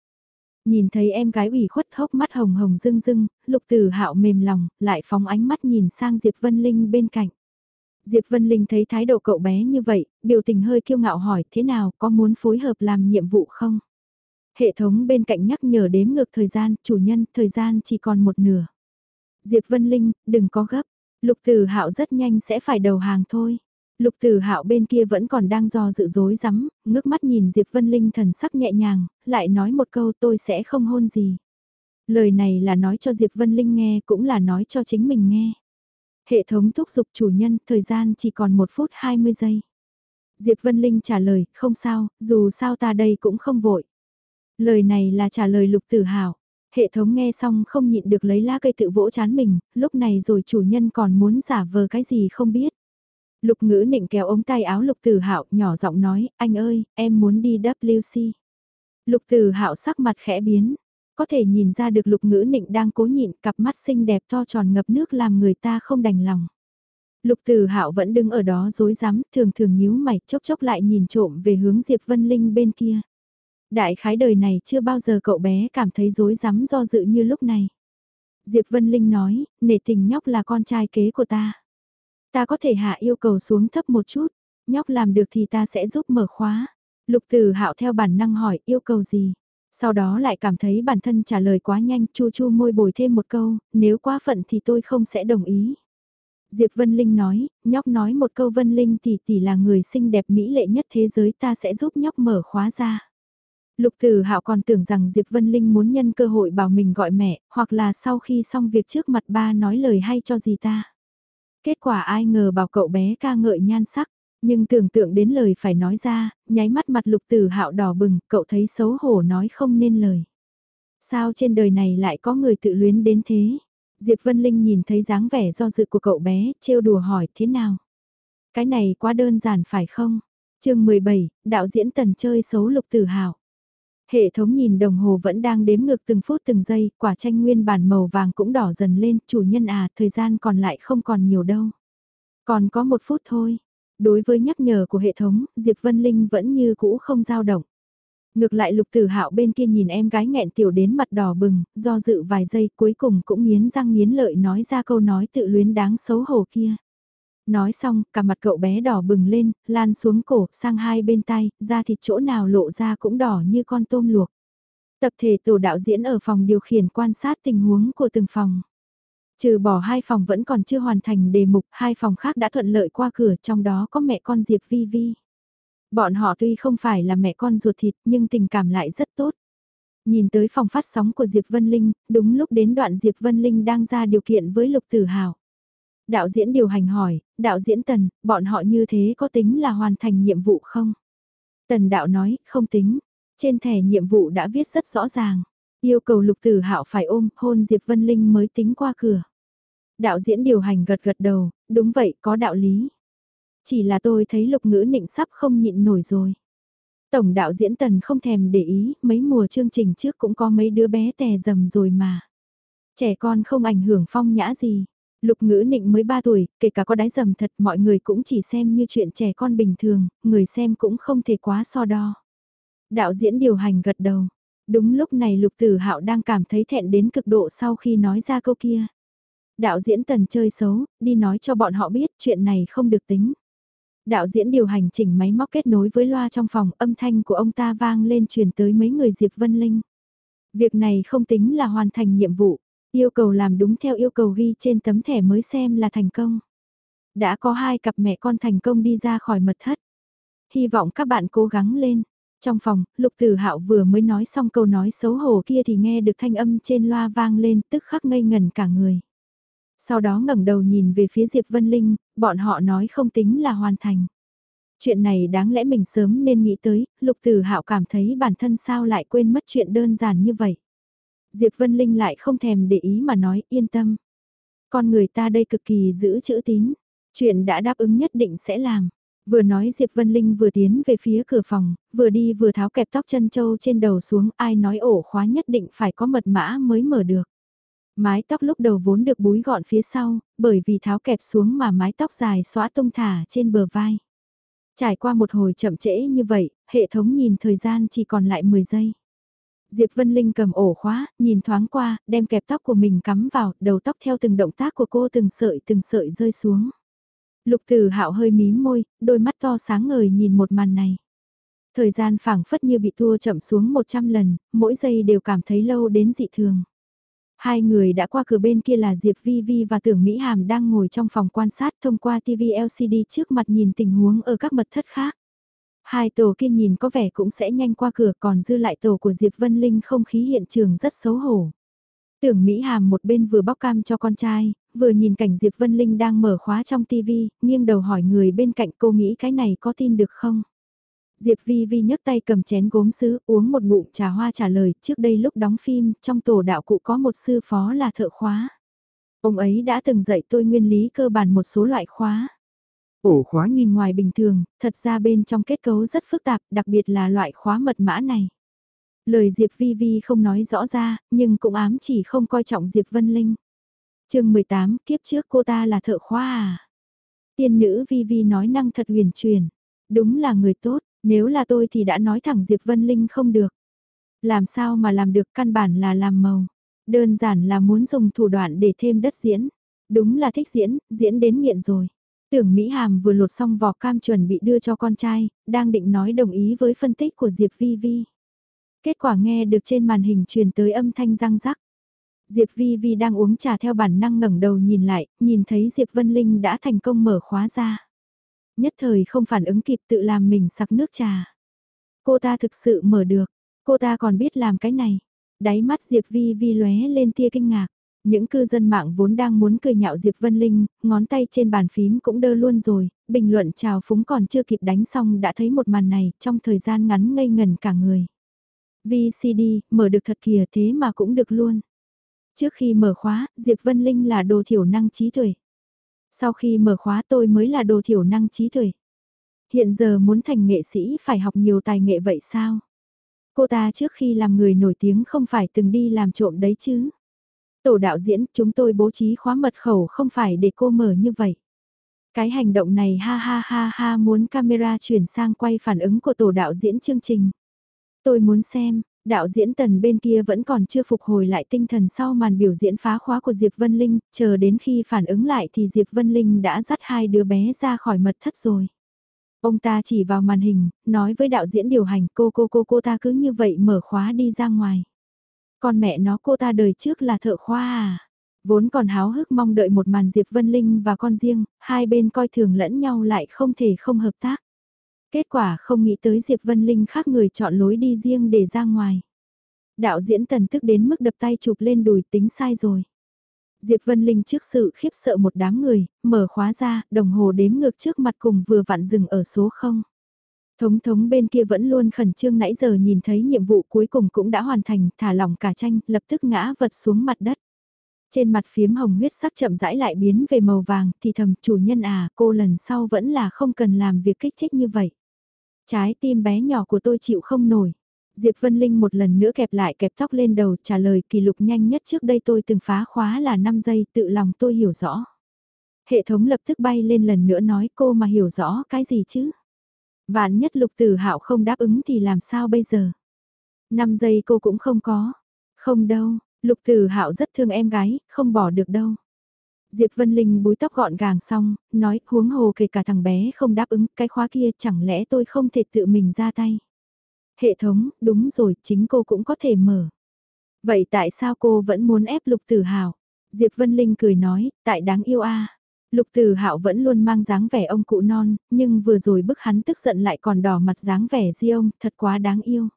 Nhìn thấy em gái ủy khuất hốc mắt hồng hồng rưng rưng, lục từ hạo mềm lòng, lại phóng ánh mắt nhìn sang Diệp Vân Linh bên cạnh. Diệp Vân Linh thấy thái độ cậu bé như vậy, biểu tình hơi kiêu ngạo hỏi thế nào có muốn phối hợp làm nhiệm vụ không? Hệ thống bên cạnh nhắc nhở đếm ngược thời gian, chủ nhân, thời gian chỉ còn một nửa. Diệp Vân Linh, đừng có gấp, lục tử hạo rất nhanh sẽ phải đầu hàng thôi. Lục Tử Hạo bên kia vẫn còn đang do dự dối rắm, ngước mắt nhìn Diệp Vân Linh thần sắc nhẹ nhàng, lại nói một câu tôi sẽ không hôn gì. Lời này là nói cho Diệp Vân Linh nghe cũng là nói cho chính mình nghe. Hệ thống thúc giục chủ nhân, thời gian chỉ còn 1 phút 20 giây. Diệp Vân Linh trả lời, không sao, dù sao ta đây cũng không vội. Lời này là trả lời lục tử hào. Hệ thống nghe xong không nhịn được lấy lá cây tự vỗ chán mình, lúc này rồi chủ nhân còn muốn giả vờ cái gì không biết. Lục ngữ nịnh kéo ống tay áo lục tử hạo nhỏ giọng nói, anh ơi, em muốn đi WC. Lục tử hạo sắc mặt khẽ biến, có thể nhìn ra được lục ngữ nịnh đang cố nhịn cặp mắt xinh đẹp to tròn ngập nước làm người ta không đành lòng. Lục Tử Hạo vẫn đứng ở đó rối rắm, thường thường nhíu mày, chốc chốc lại nhìn trộm về hướng Diệp Vân Linh bên kia. Đại khái đời này chưa bao giờ cậu bé cảm thấy rối rắm do dự như lúc này. Diệp Vân Linh nói, nể tình nhóc là con trai kế của ta. Ta có thể hạ yêu cầu xuống thấp một chút, nhóc làm được thì ta sẽ giúp mở khóa. Lục Tử Hạo theo bản năng hỏi yêu cầu gì. Sau đó lại cảm thấy bản thân trả lời quá nhanh, chu chu môi bồi thêm một câu, nếu quá phận thì tôi không sẽ đồng ý. Diệp Vân Linh nói, nhóc nói một câu Vân Linh tỷ tỷ là người xinh đẹp mỹ lệ nhất thế giới ta sẽ giúp nhóc mở khóa ra. Lục Tử Hạo còn tưởng rằng Diệp Vân Linh muốn nhân cơ hội bảo mình gọi mẹ, hoặc là sau khi xong việc trước mặt ba nói lời hay cho gì ta. Kết quả ai ngờ bảo cậu bé ca ngợi nhan sắc, nhưng tưởng tượng đến lời phải nói ra, nháy mắt mặt Lục Tử Hạo đỏ bừng, cậu thấy xấu hổ nói không nên lời. Sao trên đời này lại có người tự luyến đến thế? Diệp Vân Linh nhìn thấy dáng vẻ do dự của cậu bé, trêu đùa hỏi thế nào? Cái này quá đơn giản phải không? chương 17, đạo diễn tần chơi xấu lục tử hạo Hệ thống nhìn đồng hồ vẫn đang đếm ngược từng phút từng giây, quả tranh nguyên bản màu vàng cũng đỏ dần lên, chủ nhân à, thời gian còn lại không còn nhiều đâu. Còn có một phút thôi. Đối với nhắc nhở của hệ thống, Diệp Vân Linh vẫn như cũ không dao động. Ngược lại lục tử hạo bên kia nhìn em gái nghẹn tiểu đến mặt đỏ bừng, do dự vài giây cuối cùng cũng nghiến răng nghiến lợi nói ra câu nói tự luyến đáng xấu hổ kia. Nói xong, cả mặt cậu bé đỏ bừng lên, lan xuống cổ, sang hai bên tay, da thịt chỗ nào lộ ra cũng đỏ như con tôm luộc. Tập thể tổ đạo diễn ở phòng điều khiển quan sát tình huống của từng phòng. Trừ bỏ hai phòng vẫn còn chưa hoàn thành đề mục, hai phòng khác đã thuận lợi qua cửa trong đó có mẹ con Diệp Vi Vi. Bọn họ tuy không phải là mẹ con ruột thịt nhưng tình cảm lại rất tốt. Nhìn tới phòng phát sóng của Diệp Vân Linh, đúng lúc đến đoạn Diệp Vân Linh đang ra điều kiện với Lục Tử Hào. Đạo diễn điều hành hỏi, đạo diễn Tần, bọn họ như thế có tính là hoàn thành nhiệm vụ không? Tần đạo nói, không tính. Trên thẻ nhiệm vụ đã viết rất rõ ràng. Yêu cầu Lục Tử Hạo phải ôm hôn Diệp Vân Linh mới tính qua cửa. Đạo diễn điều hành gật gật đầu, đúng vậy có đạo lý. Chỉ là tôi thấy lục ngữ nịnh sắp không nhịn nổi rồi. Tổng đạo diễn tần không thèm để ý, mấy mùa chương trình trước cũng có mấy đứa bé tè dầm rồi mà. Trẻ con không ảnh hưởng phong nhã gì. Lục ngữ nịnh mới 3 tuổi, kể cả có đái dầm thật mọi người cũng chỉ xem như chuyện trẻ con bình thường, người xem cũng không thể quá so đo. Đạo diễn điều hành gật đầu. Đúng lúc này lục tử hạo đang cảm thấy thẹn đến cực độ sau khi nói ra câu kia. Đạo diễn tần chơi xấu, đi nói cho bọn họ biết chuyện này không được tính. Đạo diễn điều hành chỉnh máy móc kết nối với loa trong phòng, âm thanh của ông ta vang lên truyền tới mấy người Diệp Vân Linh. Việc này không tính là hoàn thành nhiệm vụ, yêu cầu làm đúng theo yêu cầu ghi trên tấm thẻ mới xem là thành công. Đã có hai cặp mẹ con thành công đi ra khỏi mật thất. Hy vọng các bạn cố gắng lên. Trong phòng, Lục Tử Hạo vừa mới nói xong câu nói xấu hổ kia thì nghe được thanh âm trên loa vang lên, tức khắc ngây ngần cả người. Sau đó ngẩng đầu nhìn về phía Diệp Vân Linh, bọn họ nói không tính là hoàn thành. Chuyện này đáng lẽ mình sớm nên nghĩ tới, Lục Tử Hạo cảm thấy bản thân sao lại quên mất chuyện đơn giản như vậy. Diệp Vân Linh lại không thèm để ý mà nói yên tâm. Con người ta đây cực kỳ giữ chữ tín, chuyện đã đáp ứng nhất định sẽ làm. Vừa nói Diệp Vân Linh vừa tiến về phía cửa phòng, vừa đi vừa tháo kẹp tóc chân châu trên đầu xuống ai nói ổ khóa nhất định phải có mật mã mới mở được. Mái tóc lúc đầu vốn được búi gọn phía sau, bởi vì tháo kẹp xuống mà mái tóc dài xóa tung thả trên bờ vai. Trải qua một hồi chậm trễ như vậy, hệ thống nhìn thời gian chỉ còn lại 10 giây. Diệp Vân Linh cầm ổ khóa, nhìn thoáng qua, đem kẹp tóc của mình cắm vào, đầu tóc theo từng động tác của cô từng sợi từng sợi rơi xuống. Lục Tử Hạo hơi mím môi, đôi mắt to sáng ngời nhìn một màn này. Thời gian phảng phất như bị thua chậm xuống 100 lần, mỗi giây đều cảm thấy lâu đến dị thường. Hai người đã qua cửa bên kia là Diệp Vi Vi và Tưởng Mỹ Hàm đang ngồi trong phòng quan sát thông qua TV LCD trước mặt nhìn tình huống ở các mật thất khác. Hai tổ kia nhìn có vẻ cũng sẽ nhanh qua cửa còn dư lại tổ của Diệp Vân Linh không khí hiện trường rất xấu hổ. Tưởng Mỹ Hàm một bên vừa bóc cam cho con trai, vừa nhìn cảnh Diệp Vân Linh đang mở khóa trong TV, nghiêng đầu hỏi người bên cạnh cô nghĩ cái này có tin được không? Diệp Vi Vi nhấc tay cầm chén gốm sứ, uống một ngụm trà hoa trả lời, trước đây lúc đóng phim, trong tổ đạo cụ có một sư phó là thợ khóa. Ông ấy đã từng dạy tôi nguyên lý cơ bản một số loại khóa. Ổ khóa nhìn ngoài bình thường, thật ra bên trong kết cấu rất phức tạp, đặc biệt là loại khóa mật mã này. Lời Diệp Vi Vi không nói rõ ra, nhưng cũng ám chỉ không coi trọng Diệp Vân Linh chương 18, kiếp trước cô ta là thợ khoa. à? Tiên nữ Vi Vi nói năng thật huyền truyền. Đúng là người tốt, nếu là tôi thì đã nói thẳng Diệp Vân Linh không được. Làm sao mà làm được căn bản là làm màu. Đơn giản là muốn dùng thủ đoạn để thêm đất diễn. Đúng là thích diễn, diễn đến nghiện rồi. Tưởng Mỹ Hàm vừa lột xong vỏ cam chuẩn bị đưa cho con trai, đang định nói đồng ý với phân tích của Diệp Vi Vi. Kết quả nghe được trên màn hình truyền tới âm thanh răng rắc. Diệp Vi Vi đang uống trà theo bản năng ngẩng đầu nhìn lại, nhìn thấy Diệp Vân Linh đã thành công mở khóa ra. Nhất thời không phản ứng kịp tự làm mình sặc nước trà. Cô ta thực sự mở được, cô ta còn biết làm cái này. Đáy mắt Diệp Vi Vi lóe lên tia kinh ngạc. Những cư dân mạng vốn đang muốn cười nhạo Diệp Vân Linh, ngón tay trên bàn phím cũng đơ luôn rồi, bình luận chào phúng còn chưa kịp đánh xong đã thấy một màn này trong thời gian ngắn ngây ngần cả người. VCD, mở được thật kìa thế mà cũng được luôn. Trước khi mở khóa, Diệp Vân Linh là đồ thiểu năng trí tuệ. Sau khi mở khóa tôi mới là đồ thiểu năng trí tuệ. Hiện giờ muốn thành nghệ sĩ phải học nhiều tài nghệ vậy sao? Cô ta trước khi làm người nổi tiếng không phải từng đi làm trộm đấy chứ? Tổ đạo diễn, chúng tôi bố trí khóa mật khẩu không phải để cô mở như vậy. Cái hành động này ha ha ha ha muốn camera chuyển sang quay phản ứng của tổ đạo diễn chương trình. Tôi muốn xem, đạo diễn tần bên kia vẫn còn chưa phục hồi lại tinh thần sau màn biểu diễn phá khóa của Diệp Vân Linh, chờ đến khi phản ứng lại thì Diệp Vân Linh đã dắt hai đứa bé ra khỏi mật thất rồi. Ông ta chỉ vào màn hình, nói với đạo diễn điều hành cô cô cô cô ta cứ như vậy mở khóa đi ra ngoài. Con mẹ nó cô ta đời trước là thợ khoa à. Vốn còn háo hức mong đợi một màn Diệp Vân Linh và con riêng, hai bên coi thường lẫn nhau lại không thể không hợp tác. Kết quả không nghĩ tới Diệp Vân Linh khác người chọn lối đi riêng để ra ngoài. Đạo diễn tần tức đến mức đập tay chụp lên đùi tính sai rồi. Diệp Vân Linh trước sự khiếp sợ một đám người, mở khóa ra, đồng hồ đếm ngược trước mặt cùng vừa vặn dừng ở số 0. Thống thống bên kia vẫn luôn khẩn trương nãy giờ nhìn thấy nhiệm vụ cuối cùng cũng đã hoàn thành, thả lỏng cả tranh, lập tức ngã vật xuống mặt đất. Trên mặt phiếm hồng huyết sắc chậm rãi lại biến về màu vàng, thì thầm chủ nhân à, cô lần sau vẫn là không cần làm việc kích thích như vậy. Trái tim bé nhỏ của tôi chịu không nổi. Diệp Vân Linh một lần nữa kẹp lại kẹp tóc lên đầu trả lời kỷ lục nhanh nhất trước đây tôi từng phá khóa là 5 giây tự lòng tôi hiểu rõ. Hệ thống lập tức bay lên lần nữa nói cô mà hiểu rõ cái gì chứ? Vạn nhất lục tử hạo không đáp ứng thì làm sao bây giờ? 5 giây cô cũng không có. Không đâu, lục tử hạo rất thương em gái, không bỏ được đâu. Diệp Vân Linh búi tóc gọn gàng xong, nói huống hồ kể cả thằng bé không đáp ứng cái khóa kia chẳng lẽ tôi không thể tự mình ra tay. Hệ thống, đúng rồi, chính cô cũng có thể mở. Vậy tại sao cô vẫn muốn ép lục tử Hạo? Diệp Vân Linh cười nói, tại đáng yêu a. Lục Tử Hạo vẫn luôn mang dáng vẻ ông cụ non, nhưng vừa rồi bức hắn tức giận lại còn đỏ mặt dáng vẻ di ông, thật quá đáng yêu.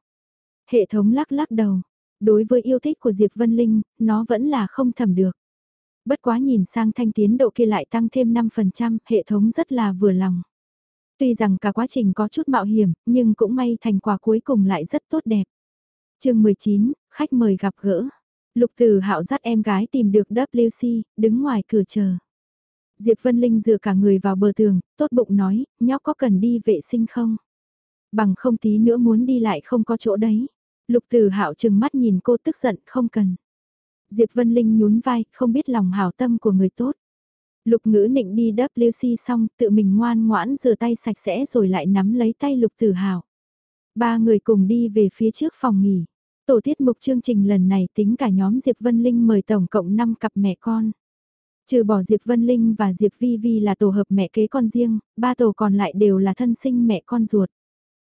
Hệ thống lắc lắc đầu. Đối với yêu thích của Diệp Vân Linh, nó vẫn là không thầm được. Bất quá nhìn sang thanh tiến độ kia lại tăng thêm 5%, hệ thống rất là vừa lòng. Tuy rằng cả quá trình có chút mạo hiểm, nhưng cũng may thành quả cuối cùng lại rất tốt đẹp. chương 19, khách mời gặp gỡ. Lục Tử Hạo dắt em gái tìm được WC, đứng ngoài cửa chờ. Diệp Vân Linh dựa cả người vào bờ tường, tốt bụng nói, nhóc có cần đi vệ sinh không? Bằng không tí nữa muốn đi lại không có chỗ đấy. Lục Tử Hạo chừng mắt nhìn cô tức giận, không cần. Diệp Vân Linh nhún vai, không biết lòng hảo tâm của người tốt. Lục ngữ nịnh đi WC xong, tự mình ngoan ngoãn rửa tay sạch sẽ rồi lại nắm lấy tay Lục Tử Hạo. Ba người cùng đi về phía trước phòng nghỉ. Tổ tiết mục chương trình lần này tính cả nhóm Diệp Vân Linh mời tổng cộng 5 cặp mẹ con. Trừ bỏ Diệp Vân Linh và Diệp Vi Vi là tổ hợp mẹ kế con riêng, ba tổ còn lại đều là thân sinh mẹ con ruột.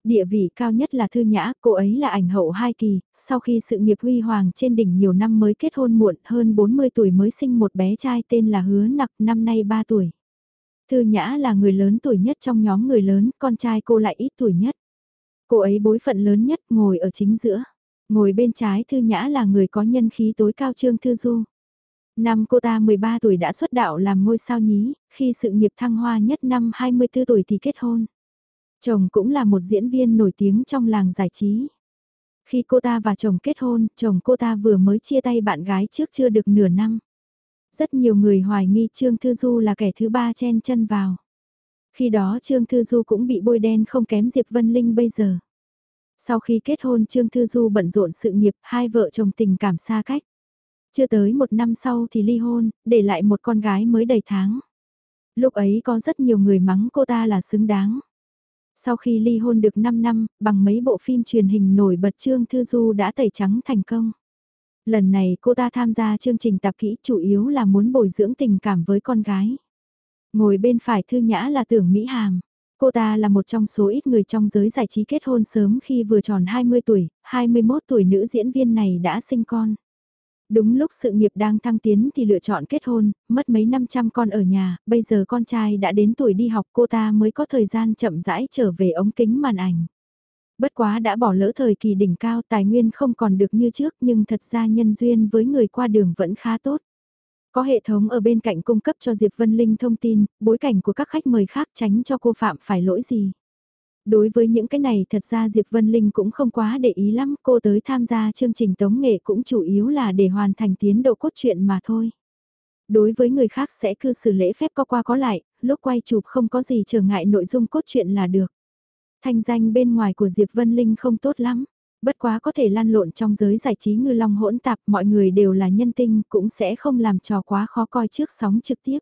Địa vị cao nhất là Thư Nhã, cô ấy là ảnh hậu hai kỳ, sau khi sự nghiệp huy hoàng trên đỉnh nhiều năm mới kết hôn muộn, hơn 40 tuổi mới sinh một bé trai tên là Hứa Nặc, năm nay 3 tuổi. Thư Nhã là người lớn tuổi nhất trong nhóm người lớn, con trai cô lại ít tuổi nhất. Cô ấy bối phận lớn nhất ngồi ở chính giữa. Ngồi bên trái Thư Nhã là người có nhân khí tối cao Trương Thư Du. Năm cô ta 13 tuổi đã xuất đạo làm ngôi sao nhí, khi sự nghiệp thăng hoa nhất năm 24 tuổi thì kết hôn. Chồng cũng là một diễn viên nổi tiếng trong làng giải trí. Khi cô ta và chồng kết hôn, chồng cô ta vừa mới chia tay bạn gái trước chưa được nửa năm. Rất nhiều người hoài nghi Trương Thư Du là kẻ thứ ba chen chân vào. Khi đó Trương Thư Du cũng bị bôi đen không kém Diệp Vân Linh bây giờ. Sau khi kết hôn Trương Thư Du bận rộn sự nghiệp, hai vợ chồng tình cảm xa cách. Chưa tới một năm sau thì ly hôn, để lại một con gái mới đầy tháng. Lúc ấy có rất nhiều người mắng cô ta là xứng đáng. Sau khi ly hôn được 5 năm, bằng mấy bộ phim truyền hình nổi bật Trương Thư Du đã tẩy trắng thành công. Lần này cô ta tham gia chương trình tạp kỹ chủ yếu là muốn bồi dưỡng tình cảm với con gái. Ngồi bên phải Thư Nhã là Tưởng Mỹ Hàm. Cô ta là một trong số ít người trong giới giải trí kết hôn sớm khi vừa tròn 20 tuổi, 21 tuổi nữ diễn viên này đã sinh con. Đúng lúc sự nghiệp đang thăng tiến thì lựa chọn kết hôn, mất mấy năm trăm con ở nhà, bây giờ con trai đã đến tuổi đi học cô ta mới có thời gian chậm rãi trở về ống kính màn ảnh. Bất quá đã bỏ lỡ thời kỳ đỉnh cao tài nguyên không còn được như trước nhưng thật ra nhân duyên với người qua đường vẫn khá tốt. Có hệ thống ở bên cạnh cung cấp cho Diệp Vân Linh thông tin, bối cảnh của các khách mời khác tránh cho cô phạm phải lỗi gì. Đối với những cái này thật ra Diệp Vân Linh cũng không quá để ý lắm, cô tới tham gia chương trình tống nghệ cũng chủ yếu là để hoàn thành tiến độ cốt truyện mà thôi. Đối với người khác sẽ cư xử lễ phép có qua có lại, lúc quay chụp không có gì trở ngại nội dung cốt truyện là được. Thanh danh bên ngoài của Diệp Vân Linh không tốt lắm. Bất quá có thể lan lộn trong giới giải trí ngư long hỗn tạp, mọi người đều là nhân tinh, cũng sẽ không làm trò quá khó coi trước sóng trực tiếp.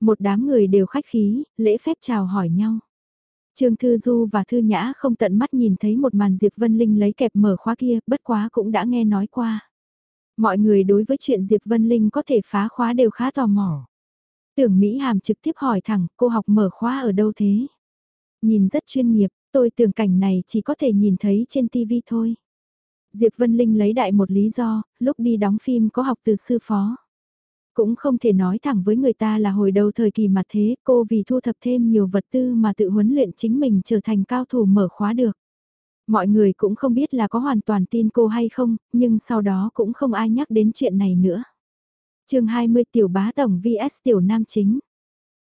Một đám người đều khách khí, lễ phép chào hỏi nhau. Trương Thư Du và Thư Nhã không tận mắt nhìn thấy một màn Diệp Vân Linh lấy kẹp mở khóa kia, bất quá cũng đã nghe nói qua. Mọi người đối với chuyện Diệp Vân Linh có thể phá khóa đều khá tò mò. Tưởng Mỹ Hàm trực tiếp hỏi thẳng, cô học mở khóa ở đâu thế? Nhìn rất chuyên nghiệp, tôi tưởng cảnh này chỉ có thể nhìn thấy trên TV thôi. Diệp Vân Linh lấy đại một lý do, lúc đi đóng phim có học từ sư phó. Cũng không thể nói thẳng với người ta là hồi đầu thời kỳ mà thế, cô vì thu thập thêm nhiều vật tư mà tự huấn luyện chính mình trở thành cao thủ mở khóa được. Mọi người cũng không biết là có hoàn toàn tin cô hay không, nhưng sau đó cũng không ai nhắc đến chuyện này nữa. chương 20 tiểu bá tổng vs tiểu nam chính.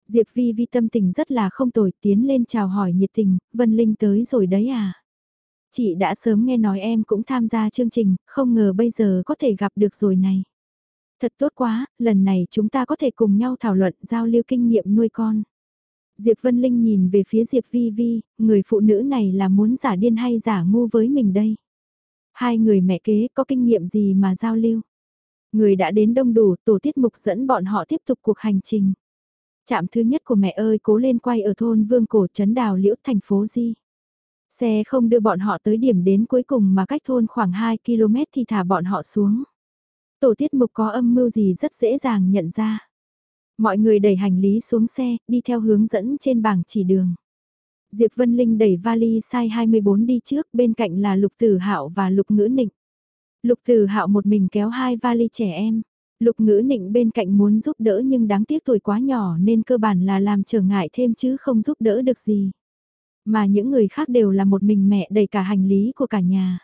Diệp Vi Vi tâm tình rất là không tồi tiến lên chào hỏi nhiệt tình, Vân Linh tới rồi đấy à. Chị đã sớm nghe nói em cũng tham gia chương trình, không ngờ bây giờ có thể gặp được rồi này. Thật tốt quá, lần này chúng ta có thể cùng nhau thảo luận giao lưu kinh nghiệm nuôi con. Diệp Vân Linh nhìn về phía Diệp Vi Vi, người phụ nữ này là muốn giả điên hay giả ngu với mình đây. Hai người mẹ kế có kinh nghiệm gì mà giao lưu. Người đã đến đông đủ, tổ tiết mục dẫn bọn họ tiếp tục cuộc hành trình. Trạm thứ nhất của mẹ ơi cố lên quay ở thôn Vương Cổ Trấn Đào Liễu thành phố Di. Xe không đưa bọn họ tới điểm đến cuối cùng mà cách thôn khoảng 2 km thì thả bọn họ xuống. Tổ tiết mục có âm mưu gì rất dễ dàng nhận ra. Mọi người đẩy hành lý xuống xe, đi theo hướng dẫn trên bảng chỉ đường. Diệp Vân Linh đẩy vali size 24 đi trước, bên cạnh là Lục Tử Hạo và Lục Ngữ Nịnh. Lục Tử Hạo một mình kéo hai vali trẻ em. Lục Ngữ Nịnh bên cạnh muốn giúp đỡ nhưng đáng tiếc tuổi quá nhỏ nên cơ bản là làm trở ngại thêm chứ không giúp đỡ được gì. Mà những người khác đều là một mình mẹ đẩy cả hành lý của cả nhà.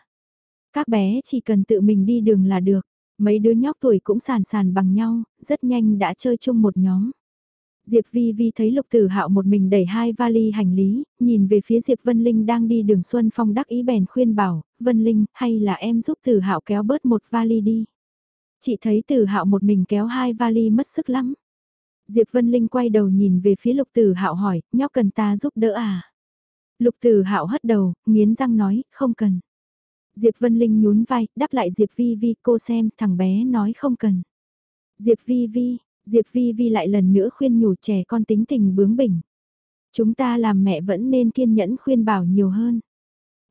Các bé chỉ cần tự mình đi đường là được. Mấy đứa nhóc tuổi cũng sàn sàn bằng nhau, rất nhanh đã chơi chung một nhóm. Diệp Vi Vi thấy Lục Tử Hạo một mình đẩy hai vali hành lý, nhìn về phía Diệp Vân Linh đang đi đường Xuân Phong đắc ý bèn khuyên bảo, Vân Linh, hay là em giúp Tử Hạo kéo bớt một vali đi. Chị thấy Tử Hạo một mình kéo hai vali mất sức lắm. Diệp Vân Linh quay đầu nhìn về phía Lục Tử Hạo hỏi, nhóc cần ta giúp đỡ à? Lục Tử Hạo hất đầu, nghiến răng nói, không cần. Diệp Vân Linh nhún vai, đáp lại Diệp Vi Vi, cô xem, thằng bé nói không cần. Diệp Vi Vi, Diệp Vi Vi lại lần nữa khuyên nhủ trẻ con tính tình bướng bỉnh. Chúng ta làm mẹ vẫn nên kiên nhẫn khuyên bảo nhiều hơn.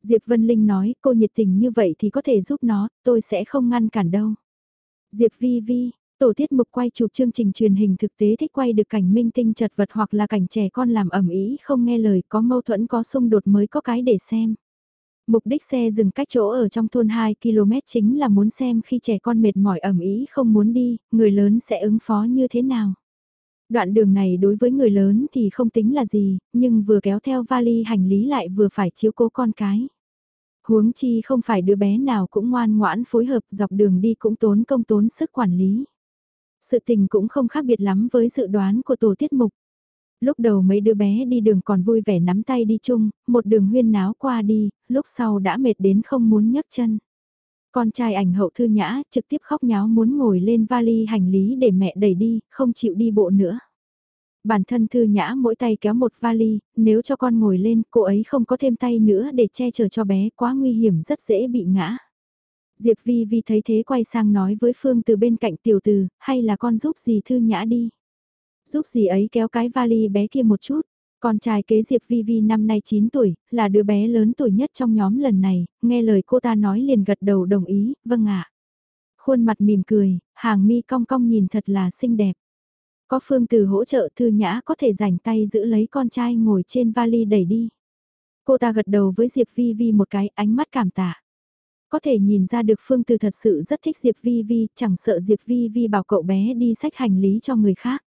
Diệp Vân Linh nói, cô nhiệt tình như vậy thì có thể giúp nó, tôi sẽ không ngăn cản đâu. Diệp Vi Vi, tổ tiết mục quay chụp chương trình truyền hình thực tế thích quay được cảnh minh tinh chật vật hoặc là cảnh trẻ con làm ẩm ý không nghe lời có mâu thuẫn có xung đột mới có cái để xem. Mục đích xe dừng cách chỗ ở trong thôn 2 km chính là muốn xem khi trẻ con mệt mỏi ẩm ý không muốn đi, người lớn sẽ ứng phó như thế nào. Đoạn đường này đối với người lớn thì không tính là gì, nhưng vừa kéo theo vali hành lý lại vừa phải chiếu cố con cái. Huống chi không phải đứa bé nào cũng ngoan ngoãn phối hợp dọc đường đi cũng tốn công tốn sức quản lý. Sự tình cũng không khác biệt lắm với dự đoán của tổ tiết mục. Lúc đầu mấy đứa bé đi đường còn vui vẻ nắm tay đi chung, một đường huyên náo qua đi, lúc sau đã mệt đến không muốn nhấc chân. Con trai ảnh hậu thư nhã trực tiếp khóc nháo muốn ngồi lên vali hành lý để mẹ đẩy đi, không chịu đi bộ nữa. Bản thân thư nhã mỗi tay kéo một vali, nếu cho con ngồi lên, cô ấy không có thêm tay nữa để che chở cho bé, quá nguy hiểm rất dễ bị ngã. Diệp Vi Vi thấy thế quay sang nói với Phương từ bên cạnh tiểu từ, hay là con giúp gì thư nhã đi. Giúp gì ấy kéo cái vali bé kia một chút. Con trai kế Diệp Vi Vi năm nay 9 tuổi, là đứa bé lớn tuổi nhất trong nhóm lần này, nghe lời cô ta nói liền gật đầu đồng ý, vâng ạ. Khuôn mặt mỉm cười, hàng mi cong cong nhìn thật là xinh đẹp. Có phương từ hỗ trợ thư nhã có thể rảnh tay giữ lấy con trai ngồi trên vali đẩy đi. Cô ta gật đầu với Diệp Vi Vi một cái ánh mắt cảm tạ. Có thể nhìn ra được Phương Từ thật sự rất thích Diệp Vi Vi, chẳng sợ Diệp Vi Vi bảo cậu bé đi sách hành lý cho người khác.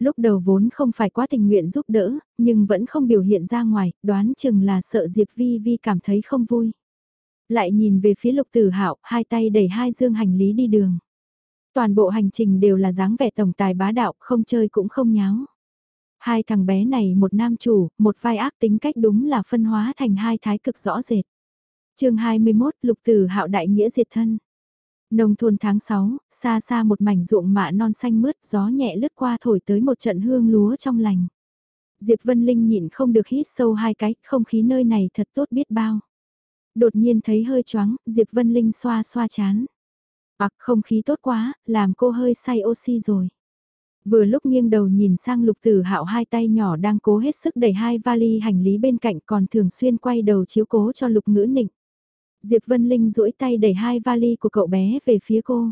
Lúc đầu vốn không phải quá tình nguyện giúp đỡ, nhưng vẫn không biểu hiện ra ngoài, đoán chừng là sợ Diệp Vi Vi cảm thấy không vui. Lại nhìn về phía lục tử hạo hai tay đẩy hai dương hành lý đi đường. Toàn bộ hành trình đều là dáng vẻ tổng tài bá đạo, không chơi cũng không nháo. Hai thằng bé này một nam chủ, một vai ác tính cách đúng là phân hóa thành hai thái cực rõ rệt. chương 21 Lục Tử Hạo Đại Nghĩa Diệt Thân Nông thôn tháng 6, xa xa một mảnh ruộng mạ non xanh mướt, gió nhẹ lướt qua thổi tới một trận hương lúa trong lành. Diệp Vân Linh nhịn không được hít sâu hai cái, không khí nơi này thật tốt biết bao. Đột nhiên thấy hơi choáng, Diệp Vân Linh xoa xoa chán. Ặc không khí tốt quá, làm cô hơi say oxy rồi. Vừa lúc nghiêng đầu nhìn sang lục tử hạo hai tay nhỏ đang cố hết sức đẩy hai vali hành lý bên cạnh còn thường xuyên quay đầu chiếu cố cho lục ngữ nịnh. Diệp Vân Linh duỗi tay đẩy hai vali của cậu bé về phía cô.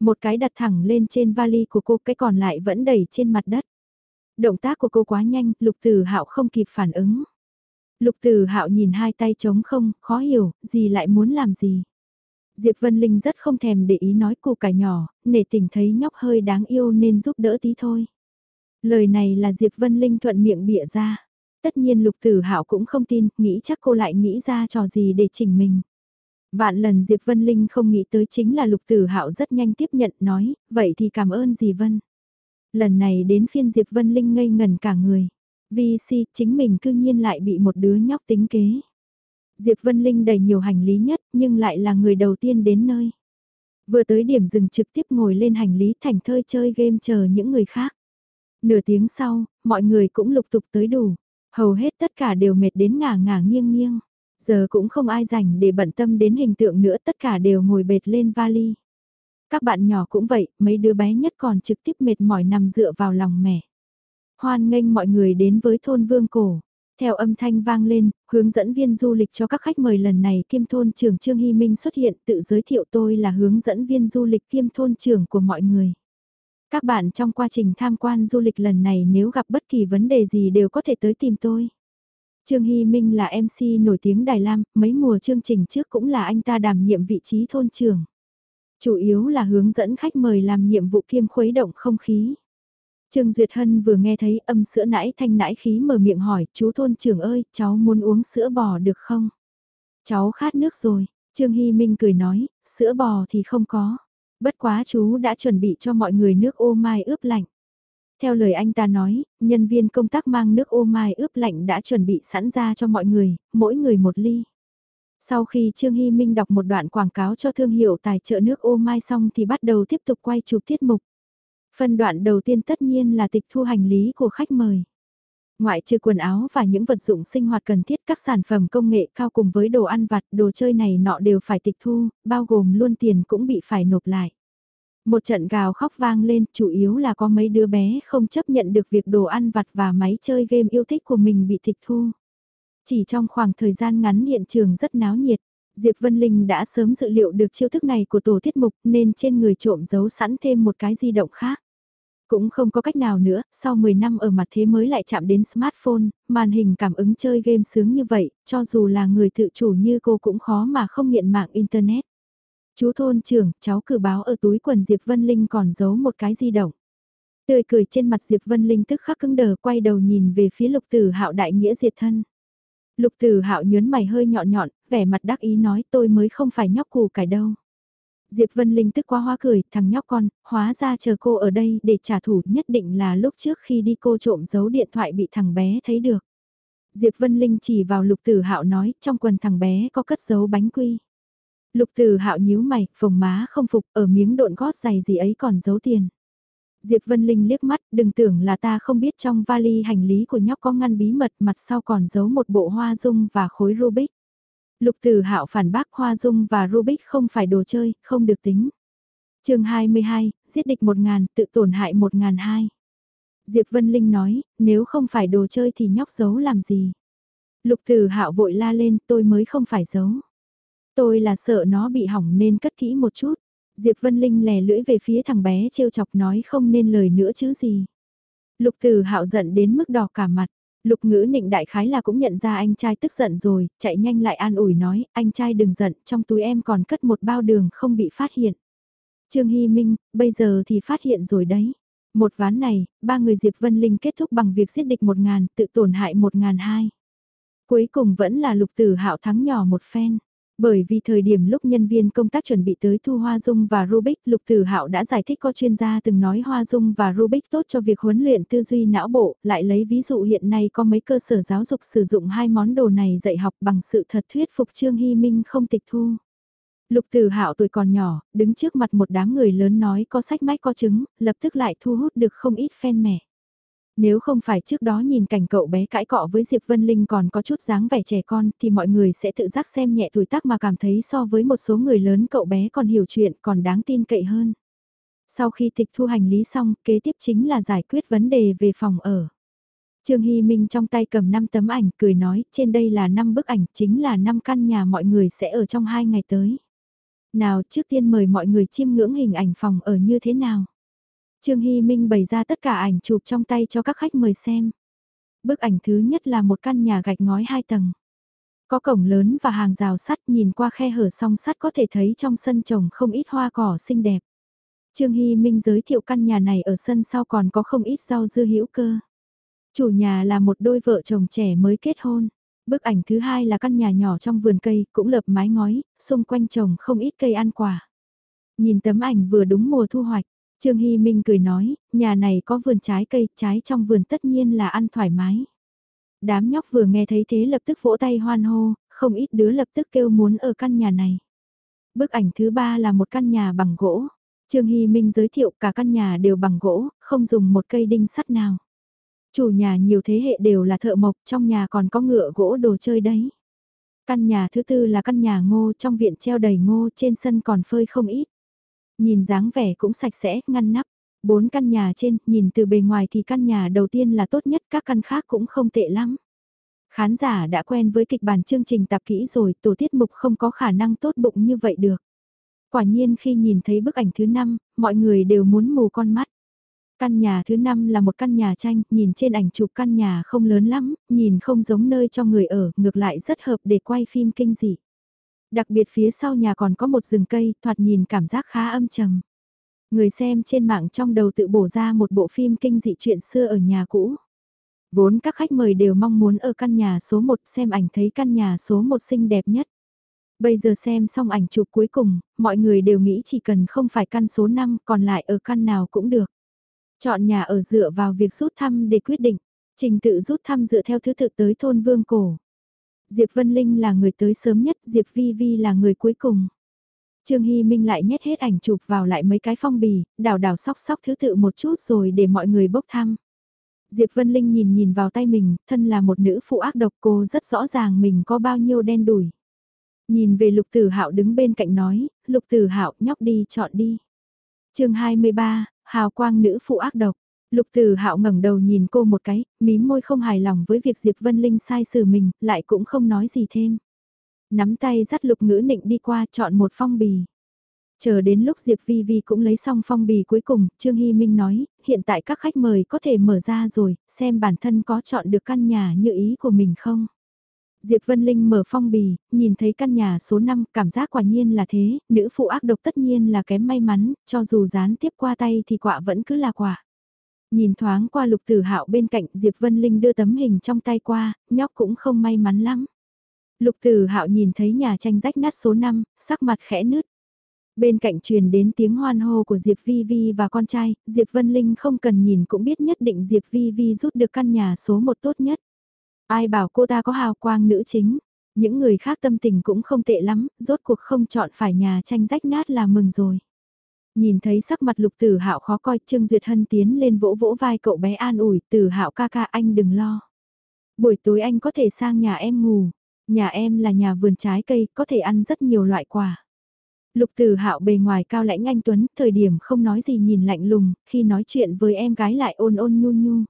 Một cái đặt thẳng lên trên vali của cô, cái còn lại vẫn đẩy trên mặt đất. Động tác của cô quá nhanh, Lục Tử Hạo không kịp phản ứng. Lục Tử Hạo nhìn hai tay trống không, khó hiểu, gì lại muốn làm gì. Diệp Vân Linh rất không thèm để ý nói cô cả nhỏ, nể tình thấy nhóc hơi đáng yêu nên giúp đỡ tí thôi. Lời này là Diệp Vân Linh thuận miệng bịa ra. Tất nhiên Lục Tử Hạo cũng không tin, nghĩ chắc cô lại nghĩ ra trò gì để chỉnh mình. Vạn lần Diệp Vân Linh không nghĩ tới chính là Lục Tử Hạo rất nhanh tiếp nhận nói, vậy thì cảm ơn dì Vân. Lần này đến phiên Diệp Vân Linh ngây ngần cả người. Vì si chính mình cư nhiên lại bị một đứa nhóc tính kế. Diệp Vân Linh đầy nhiều hành lý nhất nhưng lại là người đầu tiên đến nơi. Vừa tới điểm dừng trực tiếp ngồi lên hành lý thành thơi chơi game chờ những người khác. Nửa tiếng sau, mọi người cũng lục tục tới đủ. Hầu hết tất cả đều mệt đến ngả ngả nghiêng nghiêng. Giờ cũng không ai rảnh để bận tâm đến hình tượng nữa tất cả đều ngồi bệt lên vali. Các bạn nhỏ cũng vậy, mấy đứa bé nhất còn trực tiếp mệt mỏi nằm dựa vào lòng mẹ. Hoan nghênh mọi người đến với thôn Vương Cổ. Theo âm thanh vang lên, hướng dẫn viên du lịch cho các khách mời lần này kiêm Thôn trưởng Trương Hy Minh xuất hiện tự giới thiệu tôi là hướng dẫn viên du lịch kiêm Thôn trưởng của mọi người. Các bạn trong quá trình tham quan du lịch lần này nếu gặp bất kỳ vấn đề gì đều có thể tới tìm tôi. Trương Hy Minh là MC nổi tiếng Đài Lam, mấy mùa chương trình trước cũng là anh ta đảm nhiệm vị trí thôn trưởng. Chủ yếu là hướng dẫn khách mời làm nhiệm vụ kiêm khuấy động không khí. Trương Duyệt Hân vừa nghe thấy âm sữa nãi thanh nãi khí mở miệng hỏi, chú thôn trưởng ơi, cháu muốn uống sữa bò được không? Cháu khát nước rồi, Trương Hy Minh cười nói, sữa bò thì không có. Bất quá chú đã chuẩn bị cho mọi người nước ô mai ướp lạnh. Theo lời anh ta nói, nhân viên công tác mang nước ô mai ướp lạnh đã chuẩn bị sẵn ra cho mọi người, mỗi người một ly. Sau khi Trương Hy Minh đọc một đoạn quảng cáo cho thương hiệu tài trợ nước ô mai xong thì bắt đầu tiếp tục quay chụp tiết mục. Phân đoạn đầu tiên tất nhiên là tịch thu hành lý của khách mời. Ngoại trừ quần áo và những vật dụng sinh hoạt cần thiết các sản phẩm công nghệ cao cùng với đồ ăn vặt, đồ chơi này nọ đều phải tịch thu, bao gồm luôn tiền cũng bị phải nộp lại. Một trận gào khóc vang lên, chủ yếu là có mấy đứa bé không chấp nhận được việc đồ ăn vặt và máy chơi game yêu thích của mình bị tịch thu. Chỉ trong khoảng thời gian ngắn hiện trường rất náo nhiệt, Diệp Vân Linh đã sớm dự liệu được chiêu thức này của tổ tiết mục nên trên người trộm giấu sẵn thêm một cái di động khác. Cũng không có cách nào nữa, sau 10 năm ở mặt thế mới lại chạm đến smartphone, màn hình cảm ứng chơi game sướng như vậy, cho dù là người tự chủ như cô cũng khó mà không nghiện mạng Internet. Chú thôn trưởng, cháu cử báo ở túi quần Diệp Vân Linh còn giấu một cái di động. Tươi cười trên mặt Diệp Vân Linh tức khắc cứng đờ quay đầu nhìn về phía lục tử hạo đại nghĩa diệt thân. Lục tử hạo nhớn mày hơi nhọn nhọn, vẻ mặt đắc ý nói tôi mới không phải nhóc cù cải đâu. Diệp Vân Linh tức quá hoa cười, thằng nhóc con, hóa ra chờ cô ở đây để trả thù nhất định là lúc trước khi đi cô trộm giấu điện thoại bị thằng bé thấy được. Diệp Vân Linh chỉ vào lục tử hạo nói, trong quần thằng bé có cất giấu bánh quy. Lục tử hạo nhíu mày, phồng má không phục, ở miếng độn gót giày gì ấy còn giấu tiền. Diệp Vân Linh liếc mắt, đừng tưởng là ta không biết trong vali hành lý của nhóc có ngăn bí mật mặt sau còn giấu một bộ hoa dung và khối Rubik. Lục Tử Hạo phản bác Hoa Dung và Rubik không phải đồ chơi, không được tính. Chương 22, giết địch 1000, tự tổn hại 1002. Diệp Vân Linh nói, nếu không phải đồ chơi thì nhóc giấu làm gì? Lục Tử Hạo vội la lên, tôi mới không phải giấu. Tôi là sợ nó bị hỏng nên cất kỹ một chút. Diệp Vân Linh lè lưỡi về phía thằng bé trêu chọc nói không nên lời nữa chứ gì. Lục Tử Hạo giận đến mức đỏ cả mặt. Lục ngữ nịnh đại khái là cũng nhận ra anh trai tức giận rồi, chạy nhanh lại an ủi nói, anh trai đừng giận, trong túi em còn cất một bao đường không bị phát hiện. Trương Hy Minh, bây giờ thì phát hiện rồi đấy. Một ván này, ba người Diệp Vân Linh kết thúc bằng việc giết địch một ngàn, tự tổn hại một ngàn hai. Cuối cùng vẫn là lục tử hạo thắng nhỏ một phen. Bởi vì thời điểm lúc nhân viên công tác chuẩn bị tới thu Hoa Dung và Rubik, Lục Tử Hạo đã giải thích có chuyên gia từng nói Hoa Dung và Rubik tốt cho việc huấn luyện tư duy não bộ, lại lấy ví dụ hiện nay có mấy cơ sở giáo dục sử dụng hai món đồ này dạy học bằng sự thật thuyết phục Trương Hy Minh không tịch thu. Lục Tử Hạo tuổi còn nhỏ, đứng trước mặt một đám người lớn nói có sách mách có chứng, lập tức lại thu hút được không ít fan mẻ. Nếu không phải trước đó nhìn cảnh cậu bé cãi cọ với Diệp Vân Linh còn có chút dáng vẻ trẻ con thì mọi người sẽ tự giác xem nhẹ tuổi tác mà cảm thấy so với một số người lớn cậu bé còn hiểu chuyện còn đáng tin cậy hơn. Sau khi tịch thu hành lý xong, kế tiếp chính là giải quyết vấn đề về phòng ở. Trương Hy Minh trong tay cầm 5 tấm ảnh, cười nói, trên đây là 5 bức ảnh, chính là 5 căn nhà mọi người sẽ ở trong 2 ngày tới. Nào, trước tiên mời mọi người chiêm ngưỡng hình ảnh phòng ở như thế nào. Trương Hy Minh bày ra tất cả ảnh chụp trong tay cho các khách mời xem. Bức ảnh thứ nhất là một căn nhà gạch ngói hai tầng. Có cổng lớn và hàng rào sắt nhìn qua khe hở song sắt có thể thấy trong sân trồng không ít hoa cỏ xinh đẹp. Trương Hy Minh giới thiệu căn nhà này ở sân sau còn có không ít rau dưa hữu cơ. Chủ nhà là một đôi vợ chồng trẻ mới kết hôn. Bức ảnh thứ hai là căn nhà nhỏ trong vườn cây, cũng lợp mái ngói, xung quanh trồng không ít cây ăn quả. Nhìn tấm ảnh vừa đúng mùa thu hoạch, Trương Hy Minh cười nói, nhà này có vườn trái cây, trái trong vườn tất nhiên là ăn thoải mái. Đám nhóc vừa nghe thấy thế lập tức vỗ tay hoan hô, không ít đứa lập tức kêu muốn ở căn nhà này. Bức ảnh thứ ba là một căn nhà bằng gỗ. Trương Hy Minh giới thiệu cả căn nhà đều bằng gỗ, không dùng một cây đinh sắt nào. Chủ nhà nhiều thế hệ đều là thợ mộc, trong nhà còn có ngựa gỗ đồ chơi đấy. Căn nhà thứ tư là căn nhà ngô trong viện treo đầy ngô trên sân còn phơi không ít. Nhìn dáng vẻ cũng sạch sẽ, ngăn nắp. Bốn căn nhà trên, nhìn từ bề ngoài thì căn nhà đầu tiên là tốt nhất, các căn khác cũng không tệ lắm. Khán giả đã quen với kịch bản chương trình tập kỹ rồi, tổ tiết mục không có khả năng tốt bụng như vậy được. Quả nhiên khi nhìn thấy bức ảnh thứ năm, mọi người đều muốn mù con mắt. Căn nhà thứ năm là một căn nhà tranh, nhìn trên ảnh chụp căn nhà không lớn lắm, nhìn không giống nơi cho người ở, ngược lại rất hợp để quay phim kinh dị. Đặc biệt phía sau nhà còn có một rừng cây, thoạt nhìn cảm giác khá âm trầm. Người xem trên mạng trong đầu tự bổ ra một bộ phim kinh dị chuyện xưa ở nhà cũ. Vốn các khách mời đều mong muốn ở căn nhà số 1 xem ảnh thấy căn nhà số 1 xinh đẹp nhất. Bây giờ xem xong ảnh chụp cuối cùng, mọi người đều nghĩ chỉ cần không phải căn số 5 còn lại ở căn nào cũng được. Chọn nhà ở dựa vào việc rút thăm để quyết định. Trình tự rút thăm dựa theo thứ tự tới thôn Vương Cổ. Diệp Vân Linh là người tới sớm nhất, Diệp Vi Vi là người cuối cùng. Trương Hy Minh lại nhét hết ảnh chụp vào lại mấy cái phong bì, đảo đảo sóc sóc thứ tự một chút rồi để mọi người bốc thăm. Diệp Vân Linh nhìn nhìn vào tay mình, thân là một nữ phụ ác độc cô rất rõ ràng mình có bao nhiêu đen đủi. Nhìn về Lục Tử Hạo đứng bên cạnh nói, Lục Tử Hạo nhóc đi chọn đi. Chương 23, hào quang nữ phụ ác độc. Lục Tử Hạo ngẩng đầu nhìn cô một cái, mím môi không hài lòng với việc Diệp Vân Linh sai xử mình, lại cũng không nói gì thêm. Nắm tay dắt Lục Ngữ Nịnh đi qua chọn một phong bì. Chờ đến lúc Diệp Vi Vi cũng lấy xong phong bì cuối cùng, Trương Hy Minh nói, hiện tại các khách mời có thể mở ra rồi, xem bản thân có chọn được căn nhà như ý của mình không. Diệp Vân Linh mở phong bì, nhìn thấy căn nhà số 5, cảm giác quả nhiên là thế, nữ phụ ác độc tất nhiên là kém may mắn, cho dù dán tiếp qua tay thì quả vẫn cứ là quả. Nhìn thoáng qua lục tử hạo bên cạnh Diệp Vân Linh đưa tấm hình trong tay qua, nhóc cũng không may mắn lắm. Lục tử hạo nhìn thấy nhà tranh rách nát số 5, sắc mặt khẽ nứt. Bên cạnh truyền đến tiếng hoan hô của Diệp Vi Vi và con trai, Diệp Vân Linh không cần nhìn cũng biết nhất định Diệp Vi Vi rút được căn nhà số 1 tốt nhất. Ai bảo cô ta có hào quang nữ chính, những người khác tâm tình cũng không tệ lắm, rốt cuộc không chọn phải nhà tranh rách nát là mừng rồi. Nhìn thấy sắc mặt lục tử hạo khó coi, Trương Duyệt Hân tiến lên vỗ vỗ vai cậu bé an ủi, tử hạo ca ca anh đừng lo. Buổi tối anh có thể sang nhà em ngủ, nhà em là nhà vườn trái cây, có thể ăn rất nhiều loại quả. Lục Tử Hạo bề ngoài cao lãnh anh tuấn, thời điểm không nói gì nhìn lạnh lùng, khi nói chuyện với em gái lại ôn ôn nhu nhu.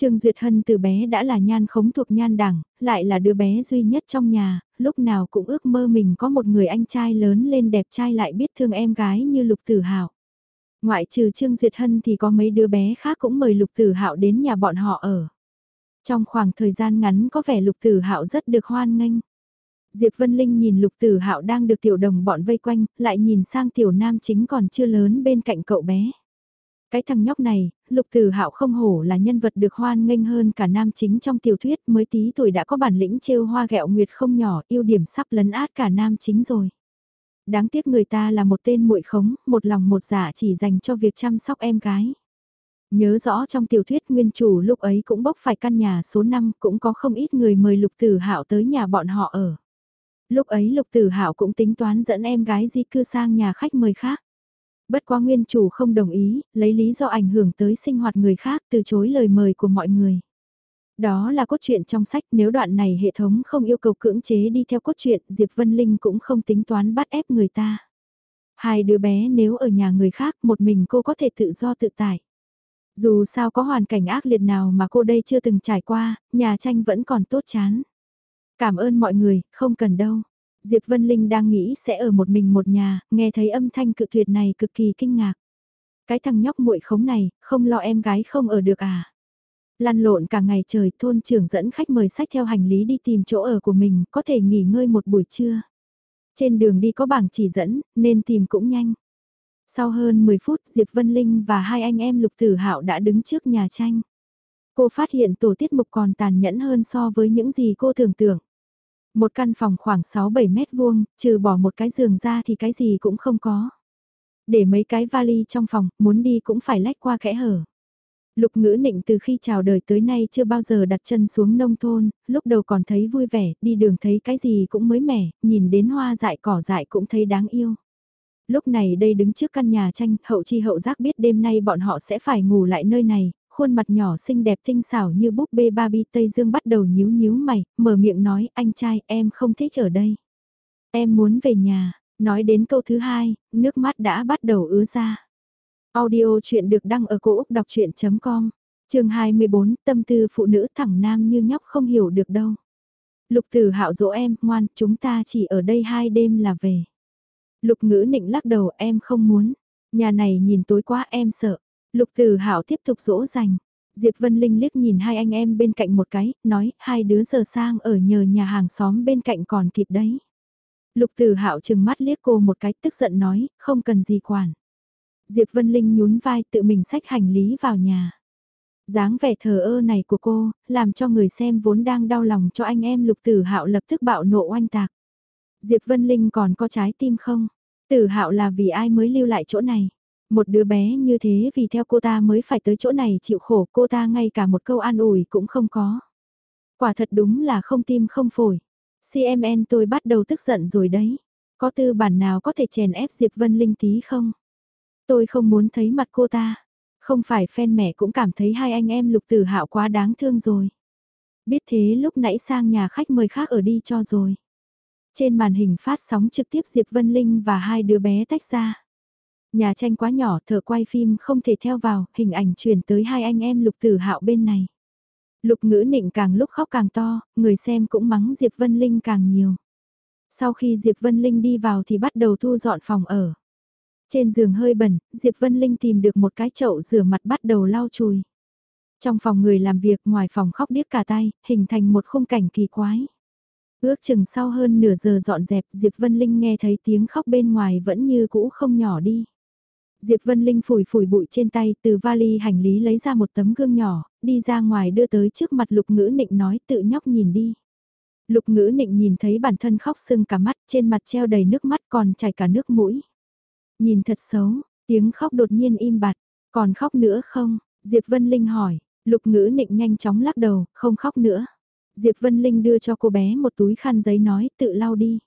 Trương Duyệt Hân từ bé đã là nhan khống thuộc nhan đẳng, lại là đứa bé duy nhất trong nhà, lúc nào cũng ước mơ mình có một người anh trai lớn lên đẹp trai lại biết thương em gái như Lục Tử Hạo. Ngoại trừ Trương Duyệt Hân thì có mấy đứa bé khác cũng mời Lục Tử Hạo đến nhà bọn họ ở. Trong khoảng thời gian ngắn có vẻ Lục Tử Hạo rất được hoan nghênh. Diệp Vân Linh nhìn Lục Tử Hạo đang được tiểu đồng bọn vây quanh, lại nhìn sang tiểu nam chính còn chưa lớn bên cạnh cậu bé. Cái thằng nhóc này, Lục Tử Hạo không hổ là nhân vật được hoan nghênh hơn cả nam chính trong tiểu thuyết, mới tí tuổi đã có bản lĩnh trêu hoa gẹo nguyệt không nhỏ, ưu điểm sắp lấn át cả nam chính rồi. Đáng tiếc người ta là một tên muội khống, một lòng một dạ chỉ dành cho việc chăm sóc em gái. Nhớ rõ trong tiểu thuyết nguyên chủ lúc ấy cũng bốc phải căn nhà số 5, cũng có không ít người mời Lục Tử Hạo tới nhà bọn họ ở. Lúc ấy Lục Tử Hạo cũng tính toán dẫn em gái di cư sang nhà khách mời khác. Bất quá nguyên chủ không đồng ý, lấy lý do ảnh hưởng tới sinh hoạt người khác từ chối lời mời của mọi người. Đó là cốt truyện trong sách nếu đoạn này hệ thống không yêu cầu cưỡng chế đi theo cốt truyện Diệp Vân Linh cũng không tính toán bắt ép người ta. Hai đứa bé nếu ở nhà người khác một mình cô có thể tự do tự tại. Dù sao có hoàn cảnh ác liệt nào mà cô đây chưa từng trải qua, nhà tranh vẫn còn tốt chán. Cảm ơn mọi người, không cần đâu. Diệp Vân Linh đang nghĩ sẽ ở một mình một nhà, nghe thấy âm thanh cự tuyệt này cực kỳ kinh ngạc. Cái thằng nhóc muội khống này, không lo em gái không ở được à. Lăn lộn cả ngày trời thôn trưởng dẫn khách mời sách theo hành lý đi tìm chỗ ở của mình, có thể nghỉ ngơi một buổi trưa. Trên đường đi có bảng chỉ dẫn, nên tìm cũng nhanh. Sau hơn 10 phút Diệp Vân Linh và hai anh em Lục Tử Hạo đã đứng trước nhà tranh. Cô phát hiện tổ tiết mục còn tàn nhẫn hơn so với những gì cô tưởng tượng. Một căn phòng khoảng 6-7 mét vuông, trừ bỏ một cái giường ra thì cái gì cũng không có. Để mấy cái vali trong phòng, muốn đi cũng phải lách qua kẽ hở. Lục ngữ nịnh từ khi chào đời tới nay chưa bao giờ đặt chân xuống nông thôn, lúc đầu còn thấy vui vẻ, đi đường thấy cái gì cũng mới mẻ, nhìn đến hoa dại cỏ dại cũng thấy đáng yêu. Lúc này đây đứng trước căn nhà tranh, hậu chi hậu giác biết đêm nay bọn họ sẽ phải ngủ lại nơi này, khuôn mặt nhỏ xinh đẹp tinh xảo như búp bê Barbie Tây Dương bắt đầu nhíu nhíu mày, mở miệng nói anh trai em không thích ở đây. Em muốn về nhà, nói đến câu thứ hai, nước mắt đã bắt đầu ứa ra. Audio chuyện được đăng ở cổ Úc đọc chuyện.com, trường 24, tâm tư phụ nữ thẳng nam như nhóc không hiểu được đâu. Lục tử hạo dỗ em, ngoan, chúng ta chỉ ở đây hai đêm là về. Lục ngữ nịnh lắc đầu em không muốn, nhà này nhìn tối quá em sợ. Lục Tử Hạo tiếp tục dỗ dành. Diệp Vân Linh liếc nhìn hai anh em bên cạnh một cái, nói, hai đứa giờ sang ở nhờ nhà hàng xóm bên cạnh còn kịp đấy. Lục Tử Hạo chừng mắt liếc cô một cái, tức giận nói, không cần gì quản. Diệp Vân Linh nhún vai tự mình xách hành lý vào nhà. dáng vẻ thờ ơ này của cô, làm cho người xem vốn đang đau lòng cho anh em Lục Tử Hạo lập tức bạo nộ oanh tạc. Diệp Vân Linh còn có trái tim không? Tử Hạo là vì ai mới lưu lại chỗ này? Một đứa bé như thế vì theo cô ta mới phải tới chỗ này chịu khổ, cô ta ngay cả một câu an ủi cũng không có. Quả thật đúng là không tim không phổi. CMN tôi bắt đầu tức giận rồi đấy. Có tư bản nào có thể chèn ép Diệp Vân Linh tí không? Tôi không muốn thấy mặt cô ta. Không phải fan mẹ cũng cảm thấy hai anh em lục tử hạo quá đáng thương rồi. Biết thế lúc nãy sang nhà khách mời khác ở đi cho rồi. Trên màn hình phát sóng trực tiếp Diệp Vân Linh và hai đứa bé tách ra. Nhà tranh quá nhỏ, thợ quay phim không thể theo vào, hình ảnh chuyển tới hai anh em lục tử hạo bên này. Lục ngữ nịnh càng lúc khóc càng to, người xem cũng mắng Diệp Vân Linh càng nhiều. Sau khi Diệp Vân Linh đi vào thì bắt đầu thu dọn phòng ở. Trên giường hơi bẩn, Diệp Vân Linh tìm được một cái chậu rửa mặt bắt đầu lau chùi. Trong phòng người làm việc ngoài phòng khóc điếc cả tay, hình thành một khung cảnh kỳ quái. Ước chừng sau hơn nửa giờ dọn dẹp Diệp Vân Linh nghe thấy tiếng khóc bên ngoài vẫn như cũ không nhỏ đi. Diệp Vân Linh phủi phủi bụi trên tay từ vali hành lý lấy ra một tấm gương nhỏ, đi ra ngoài đưa tới trước mặt lục ngữ nịnh nói tự nhóc nhìn đi. Lục ngữ nịnh nhìn thấy bản thân khóc sưng cả mắt trên mặt treo đầy nước mắt còn chảy cả nước mũi. Nhìn thật xấu, tiếng khóc đột nhiên im bặt, còn khóc nữa không? Diệp Vân Linh hỏi, lục ngữ nịnh nhanh chóng lắc đầu, không khóc nữa. Diệp Vân Linh đưa cho cô bé một túi khăn giấy nói tự lau đi.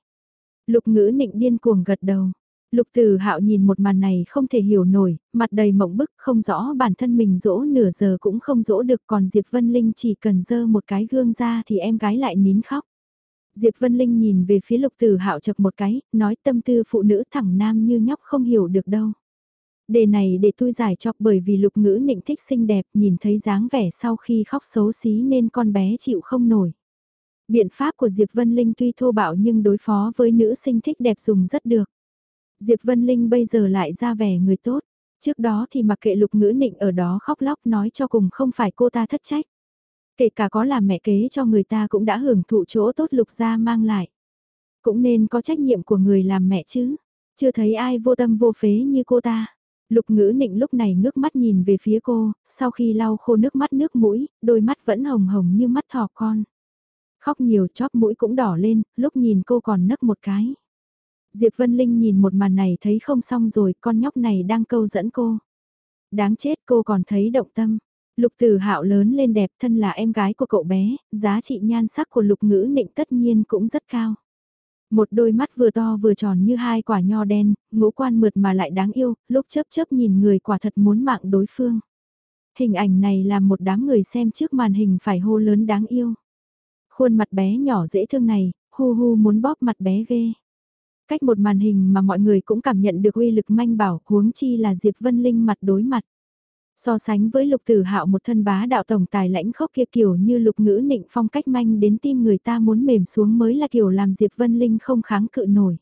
Lục ngữ nịnh điên cuồng gật đầu. Lục Tử Hạo nhìn một màn này không thể hiểu nổi, mặt đầy mộng bức không rõ bản thân mình dỗ nửa giờ cũng không dỗ được còn Diệp Vân Linh chỉ cần dơ một cái gương ra thì em gái lại nín khóc. Diệp Vân Linh nhìn về phía Lục Tử Hạo chật một cái, nói tâm tư phụ nữ thẳng nam như nhóc không hiểu được đâu. Đề này để tôi giải chọc bởi vì lục ngữ nịnh thích xinh đẹp nhìn thấy dáng vẻ sau khi khóc xấu xí nên con bé chịu không nổi. Biện pháp của Diệp Vân Linh tuy thô bạo nhưng đối phó với nữ sinh thích đẹp dùng rất được. Diệp Vân Linh bây giờ lại ra vẻ người tốt. Trước đó thì mặc kệ lục ngữ nịnh ở đó khóc lóc nói cho cùng không phải cô ta thất trách. Kể cả có làm mẹ kế cho người ta cũng đã hưởng thụ chỗ tốt lục gia mang lại. Cũng nên có trách nhiệm của người làm mẹ chứ. Chưa thấy ai vô tâm vô phế như cô ta. Lục ngữ nịnh lúc này ngước mắt nhìn về phía cô, sau khi lau khô nước mắt nước mũi, đôi mắt vẫn hồng hồng như mắt thỏ con. Khóc nhiều chóp mũi cũng đỏ lên, lúc nhìn cô còn nấc một cái. Diệp Vân Linh nhìn một màn này thấy không xong rồi, con nhóc này đang câu dẫn cô. Đáng chết cô còn thấy động tâm. Lục Tử Hạo lớn lên đẹp thân là em gái của cậu bé, giá trị nhan sắc của Lục Ngữ Nịnh tất nhiên cũng rất cao. Một đôi mắt vừa to vừa tròn như hai quả nho đen, ngũ quan mượt mà lại đáng yêu, lúc chớp chớp nhìn người quả thật muốn mạng đối phương. Hình ảnh này làm một đám người xem trước màn hình phải hô lớn đáng yêu. Khuôn mặt bé nhỏ dễ thương này, hu hu muốn bóp mặt bé ghê. Cách một màn hình mà mọi người cũng cảm nhận được uy lực manh bảo, huống chi là Diệp Vân Linh mặt đối mặt. So sánh với lục tử hạo một thân bá đạo tổng tài lãnh khốc kia kiểu như lục ngữ nịnh phong cách manh đến tim người ta muốn mềm xuống mới là kiểu làm Diệp Vân Linh không kháng cự nổi.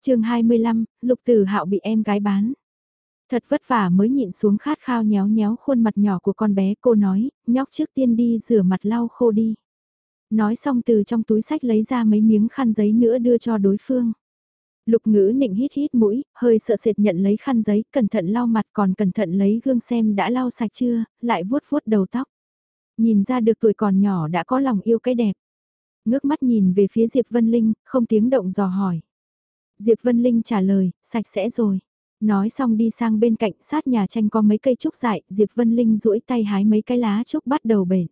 chương 25, lục tử hạo bị em gái bán. Thật vất vả mới nhịn xuống khát khao nhéo nhéo khuôn mặt nhỏ của con bé cô nói, nhóc trước tiên đi rửa mặt lau khô đi. Nói xong từ trong túi sách lấy ra mấy miếng khăn giấy nữa đưa cho đối phương. Lục ngữ nịnh hít hít mũi, hơi sợ sệt nhận lấy khăn giấy, cẩn thận lau mặt còn cẩn thận lấy gương xem đã lau sạch chưa, lại vuốt vuốt đầu tóc. Nhìn ra được tuổi còn nhỏ đã có lòng yêu cái đẹp. Ngước mắt nhìn về phía Diệp Vân Linh, không tiếng động dò hỏi. Diệp Vân Linh trả lời, sạch sẽ rồi. Nói xong đi sang bên cạnh sát nhà tranh có mấy cây trúc dại, Diệp Vân Linh duỗi tay hái mấy cái lá trúc bắt đầu bền.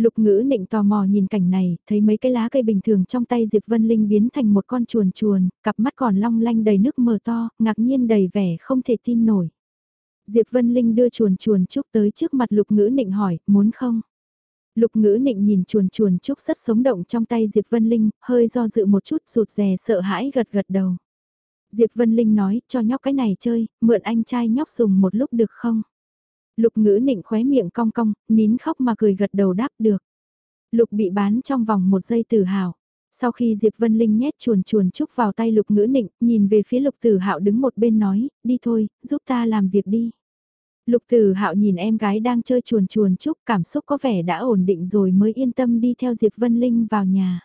Lục ngữ nịnh tò mò nhìn cảnh này, thấy mấy cái lá cây bình thường trong tay Diệp Vân Linh biến thành một con chuồn chuồn, cặp mắt còn long lanh đầy nước mờ to, ngạc nhiên đầy vẻ không thể tin nổi. Diệp Vân Linh đưa chuồn chuồn trúc tới trước mặt lục ngữ nịnh hỏi, muốn không? Lục ngữ nịnh nhìn chuồn chuồn trúc rất sống động trong tay Diệp Vân Linh, hơi do dự một chút rụt rè sợ hãi gật gật đầu. Diệp Vân Linh nói, cho nhóc cái này chơi, mượn anh trai nhóc dùng một lúc được không? Lục ngữ nịnh khóe miệng cong cong, nín khóc mà cười gật đầu đáp được. Lục bị bán trong vòng một giây tử hào. Sau khi Diệp Vân Linh nhét chuồn chuồn chúc vào tay lục ngữ nịnh, nhìn về phía lục tử hạo đứng một bên nói, đi thôi, giúp ta làm việc đi. Lục tử hạo nhìn em gái đang chơi chuồn chuồn chúc cảm xúc có vẻ đã ổn định rồi mới yên tâm đi theo Diệp Vân Linh vào nhà.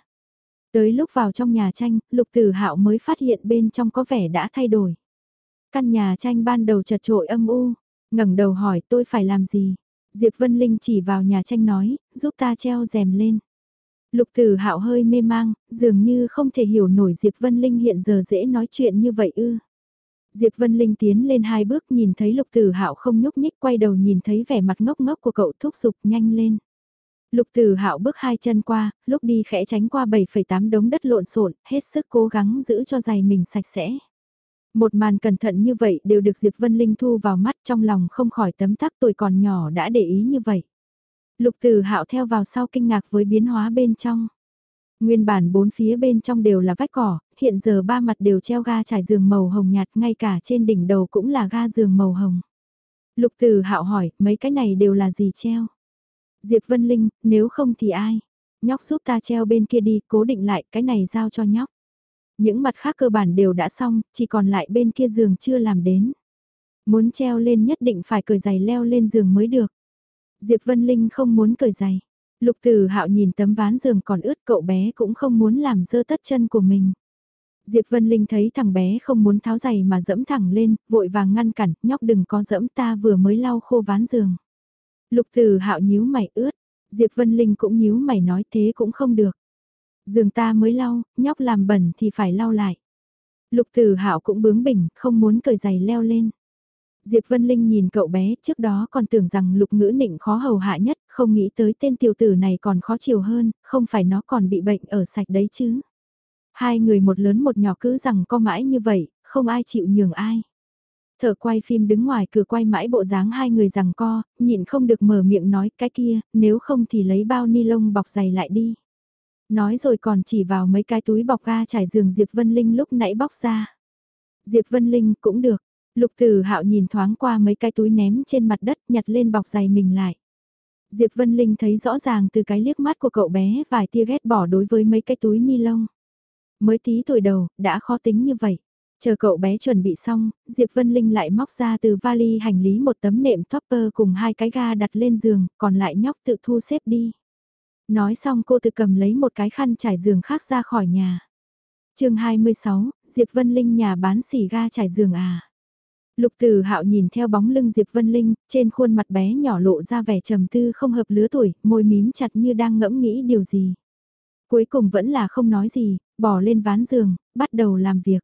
Tới lúc vào trong nhà tranh, lục tử hạo mới phát hiện bên trong có vẻ đã thay đổi. Căn nhà tranh ban đầu chật trội âm u, ngẩng đầu hỏi tôi phải làm gì? Diệp Vân Linh chỉ vào nhà tranh nói, giúp ta treo rèm lên. Lục Tử Hạo hơi mê mang, dường như không thể hiểu nổi Diệp Vân Linh hiện giờ dễ nói chuyện như vậy ư. Diệp Vân Linh tiến lên hai bước nhìn thấy Lục Tử Hạo không nhúc nhích quay đầu nhìn thấy vẻ mặt ngốc ngốc của cậu thúc giục nhanh lên. Lục Tử Hạo bước hai chân qua, lúc đi khẽ tránh qua 7,8 đống đất lộn xộn, hết sức cố gắng giữ cho giày mình sạch sẽ. Một màn cẩn thận như vậy đều được Diệp Vân Linh thu vào mắt trong lòng không khỏi tấm tắc tuổi còn nhỏ đã để ý như vậy. Lục Tử Hạo theo vào sau kinh ngạc với biến hóa bên trong. Nguyên bản bốn phía bên trong đều là vách cỏ, hiện giờ ba mặt đều treo ga trải giường màu hồng nhạt, ngay cả trên đỉnh đầu cũng là ga giường màu hồng. Lục Tử Hạo hỏi, mấy cái này đều là gì treo? Diệp Vân Linh, nếu không thì ai? Nhóc giúp ta treo bên kia đi, cố định lại, cái này giao cho nhóc. Những mặt khác cơ bản đều đã xong, chỉ còn lại bên kia giường chưa làm đến. Muốn treo lên nhất định phải cởi giày leo lên giường mới được. Diệp Vân Linh không muốn cởi giày. Lục Tử Hạo nhìn tấm ván giường còn ướt cậu bé cũng không muốn làm dơ tất chân của mình. Diệp Vân Linh thấy thằng bé không muốn tháo giày mà dẫm thẳng lên, vội vàng ngăn cản, nhóc đừng có dẫm ta vừa mới lau khô ván giường. Lục Tử Hạo nhíu mày ướt, Diệp Vân Linh cũng nhíu mày nói thế cũng không được. Giường ta mới lau, nhóc làm bẩn thì phải lau lại. Lục Tử Hạo cũng bướng bỉnh, không muốn cởi giày leo lên. Diệp Vân Linh nhìn cậu bé, trước đó còn tưởng rằng lục ngữ nịnh khó hầu hạ nhất, không nghĩ tới tên tiểu tử này còn khó chịu hơn, không phải nó còn bị bệnh ở sạch đấy chứ. Hai người một lớn một nhỏ cứ rằng co mãi như vậy, không ai chịu nhường ai. thở quay phim đứng ngoài cửa quay mãi bộ dáng hai người rằng co, nhịn không được mở miệng nói cái kia, nếu không thì lấy bao ni lông bọc giày lại đi. Nói rồi còn chỉ vào mấy cái túi bọc ga trải giường Diệp Vân Linh lúc nãy bóc ra. Diệp Vân Linh cũng được, Lục Tử Hạo nhìn thoáng qua mấy cái túi ném trên mặt đất nhặt lên bọc giày mình lại. Diệp Vân Linh thấy rõ ràng từ cái liếc mắt của cậu bé vài tia ghét bỏ đối với mấy cái túi ni lông. Mới tí tuổi đầu, đã khó tính như vậy. Chờ cậu bé chuẩn bị xong, Diệp Vân Linh lại móc ra từ vali hành lý một tấm nệm topper cùng hai cái ga đặt lên giường, còn lại nhóc tự thu xếp đi. Nói xong cô tự cầm lấy một cái khăn trải giường khác ra khỏi nhà. chương 26, Diệp Vân Linh nhà bán xỉ ga trải giường à. Lục Tử Hạo nhìn theo bóng lưng Diệp Vân Linh, trên khuôn mặt bé nhỏ lộ ra vẻ trầm tư không hợp lứa tuổi, môi mím chặt như đang ngẫm nghĩ điều gì. Cuối cùng vẫn là không nói gì, bỏ lên ván giường, bắt đầu làm việc.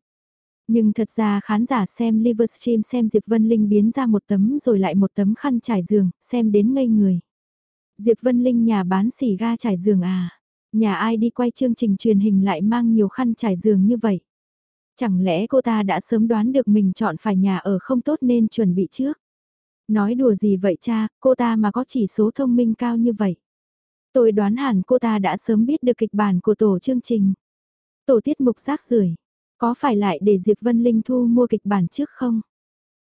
Nhưng thật ra khán giả xem Livestream xem Diệp Vân Linh biến ra một tấm rồi lại một tấm khăn trải giường, xem đến ngây người. Diệp Vân Linh nhà bán xỉ ga trải giường à? Nhà ai đi quay chương trình truyền hình lại mang nhiều khăn trải giường như vậy? Chẳng lẽ cô ta đã sớm đoán được mình chọn phải nhà ở không tốt nên chuẩn bị trước? Nói đùa gì vậy cha, cô ta mà có chỉ số thông minh cao như vậy? Tôi đoán hẳn cô ta đã sớm biết được kịch bản của tổ chương trình. Tổ tiết mục rác rưởi có phải lại để Diệp Vân Linh thu mua kịch bản trước không?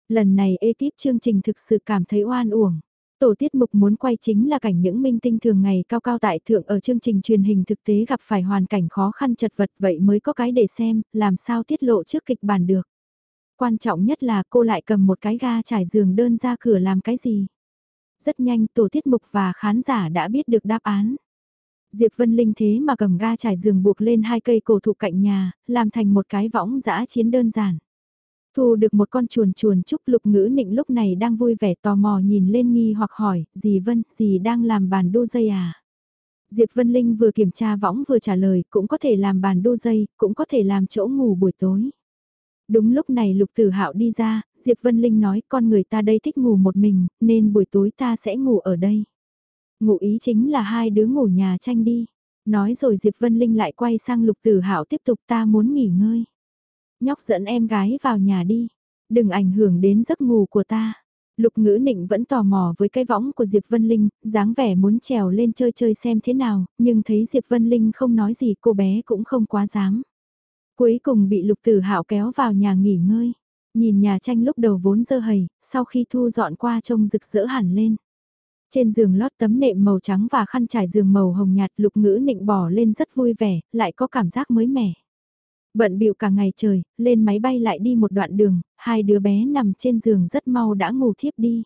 Lần này ekip chương trình thực sự cảm thấy oan uổng. Tổ tiết mục muốn quay chính là cảnh những minh tinh thường ngày cao cao tại thượng ở chương trình truyền hình thực tế gặp phải hoàn cảnh khó khăn chật vật vậy mới có cái để xem, làm sao tiết lộ trước kịch bản được. Quan trọng nhất là cô lại cầm một cái ga trải giường đơn ra cửa làm cái gì. Rất nhanh tổ tiết mục và khán giả đã biết được đáp án. Diệp Vân Linh thế mà cầm ga trải giường buộc lên hai cây cổ thụ cạnh nhà, làm thành một cái võng dã chiến đơn giản. Thu được một con chuồn chuồn chúc lục ngữ nịnh lúc này đang vui vẻ tò mò nhìn lên nghi hoặc hỏi, dì Vân, dì đang làm bàn đô dây à? Diệp Vân Linh vừa kiểm tra võng vừa trả lời, cũng có thể làm bàn đô dây, cũng có thể làm chỗ ngủ buổi tối. Đúng lúc này Lục Tử Hạo đi ra, Diệp Vân Linh nói con người ta đây thích ngủ một mình, nên buổi tối ta sẽ ngủ ở đây. ngủ ý chính là hai đứa ngủ nhà tranh đi. Nói rồi Diệp Vân Linh lại quay sang Lục Tử Hạo tiếp tục ta muốn nghỉ ngơi. Nhóc dẫn em gái vào nhà đi, đừng ảnh hưởng đến giấc ngủ của ta. Lục ngữ nịnh vẫn tò mò với cái võng của Diệp Vân Linh, dáng vẻ muốn trèo lên chơi chơi xem thế nào, nhưng thấy Diệp Vân Linh không nói gì cô bé cũng không quá dám. Cuối cùng bị lục tử hạo kéo vào nhà nghỉ ngơi. Nhìn nhà tranh lúc đầu vốn dơ hầy, sau khi thu dọn qua trông rực rỡ hẳn lên. Trên giường lót tấm nệm màu trắng và khăn trải giường màu hồng nhạt lục ngữ nịnh bỏ lên rất vui vẻ, lại có cảm giác mới mẻ. Bận bịu cả ngày trời, lên máy bay lại đi một đoạn đường, hai đứa bé nằm trên giường rất mau đã ngủ thiếp đi.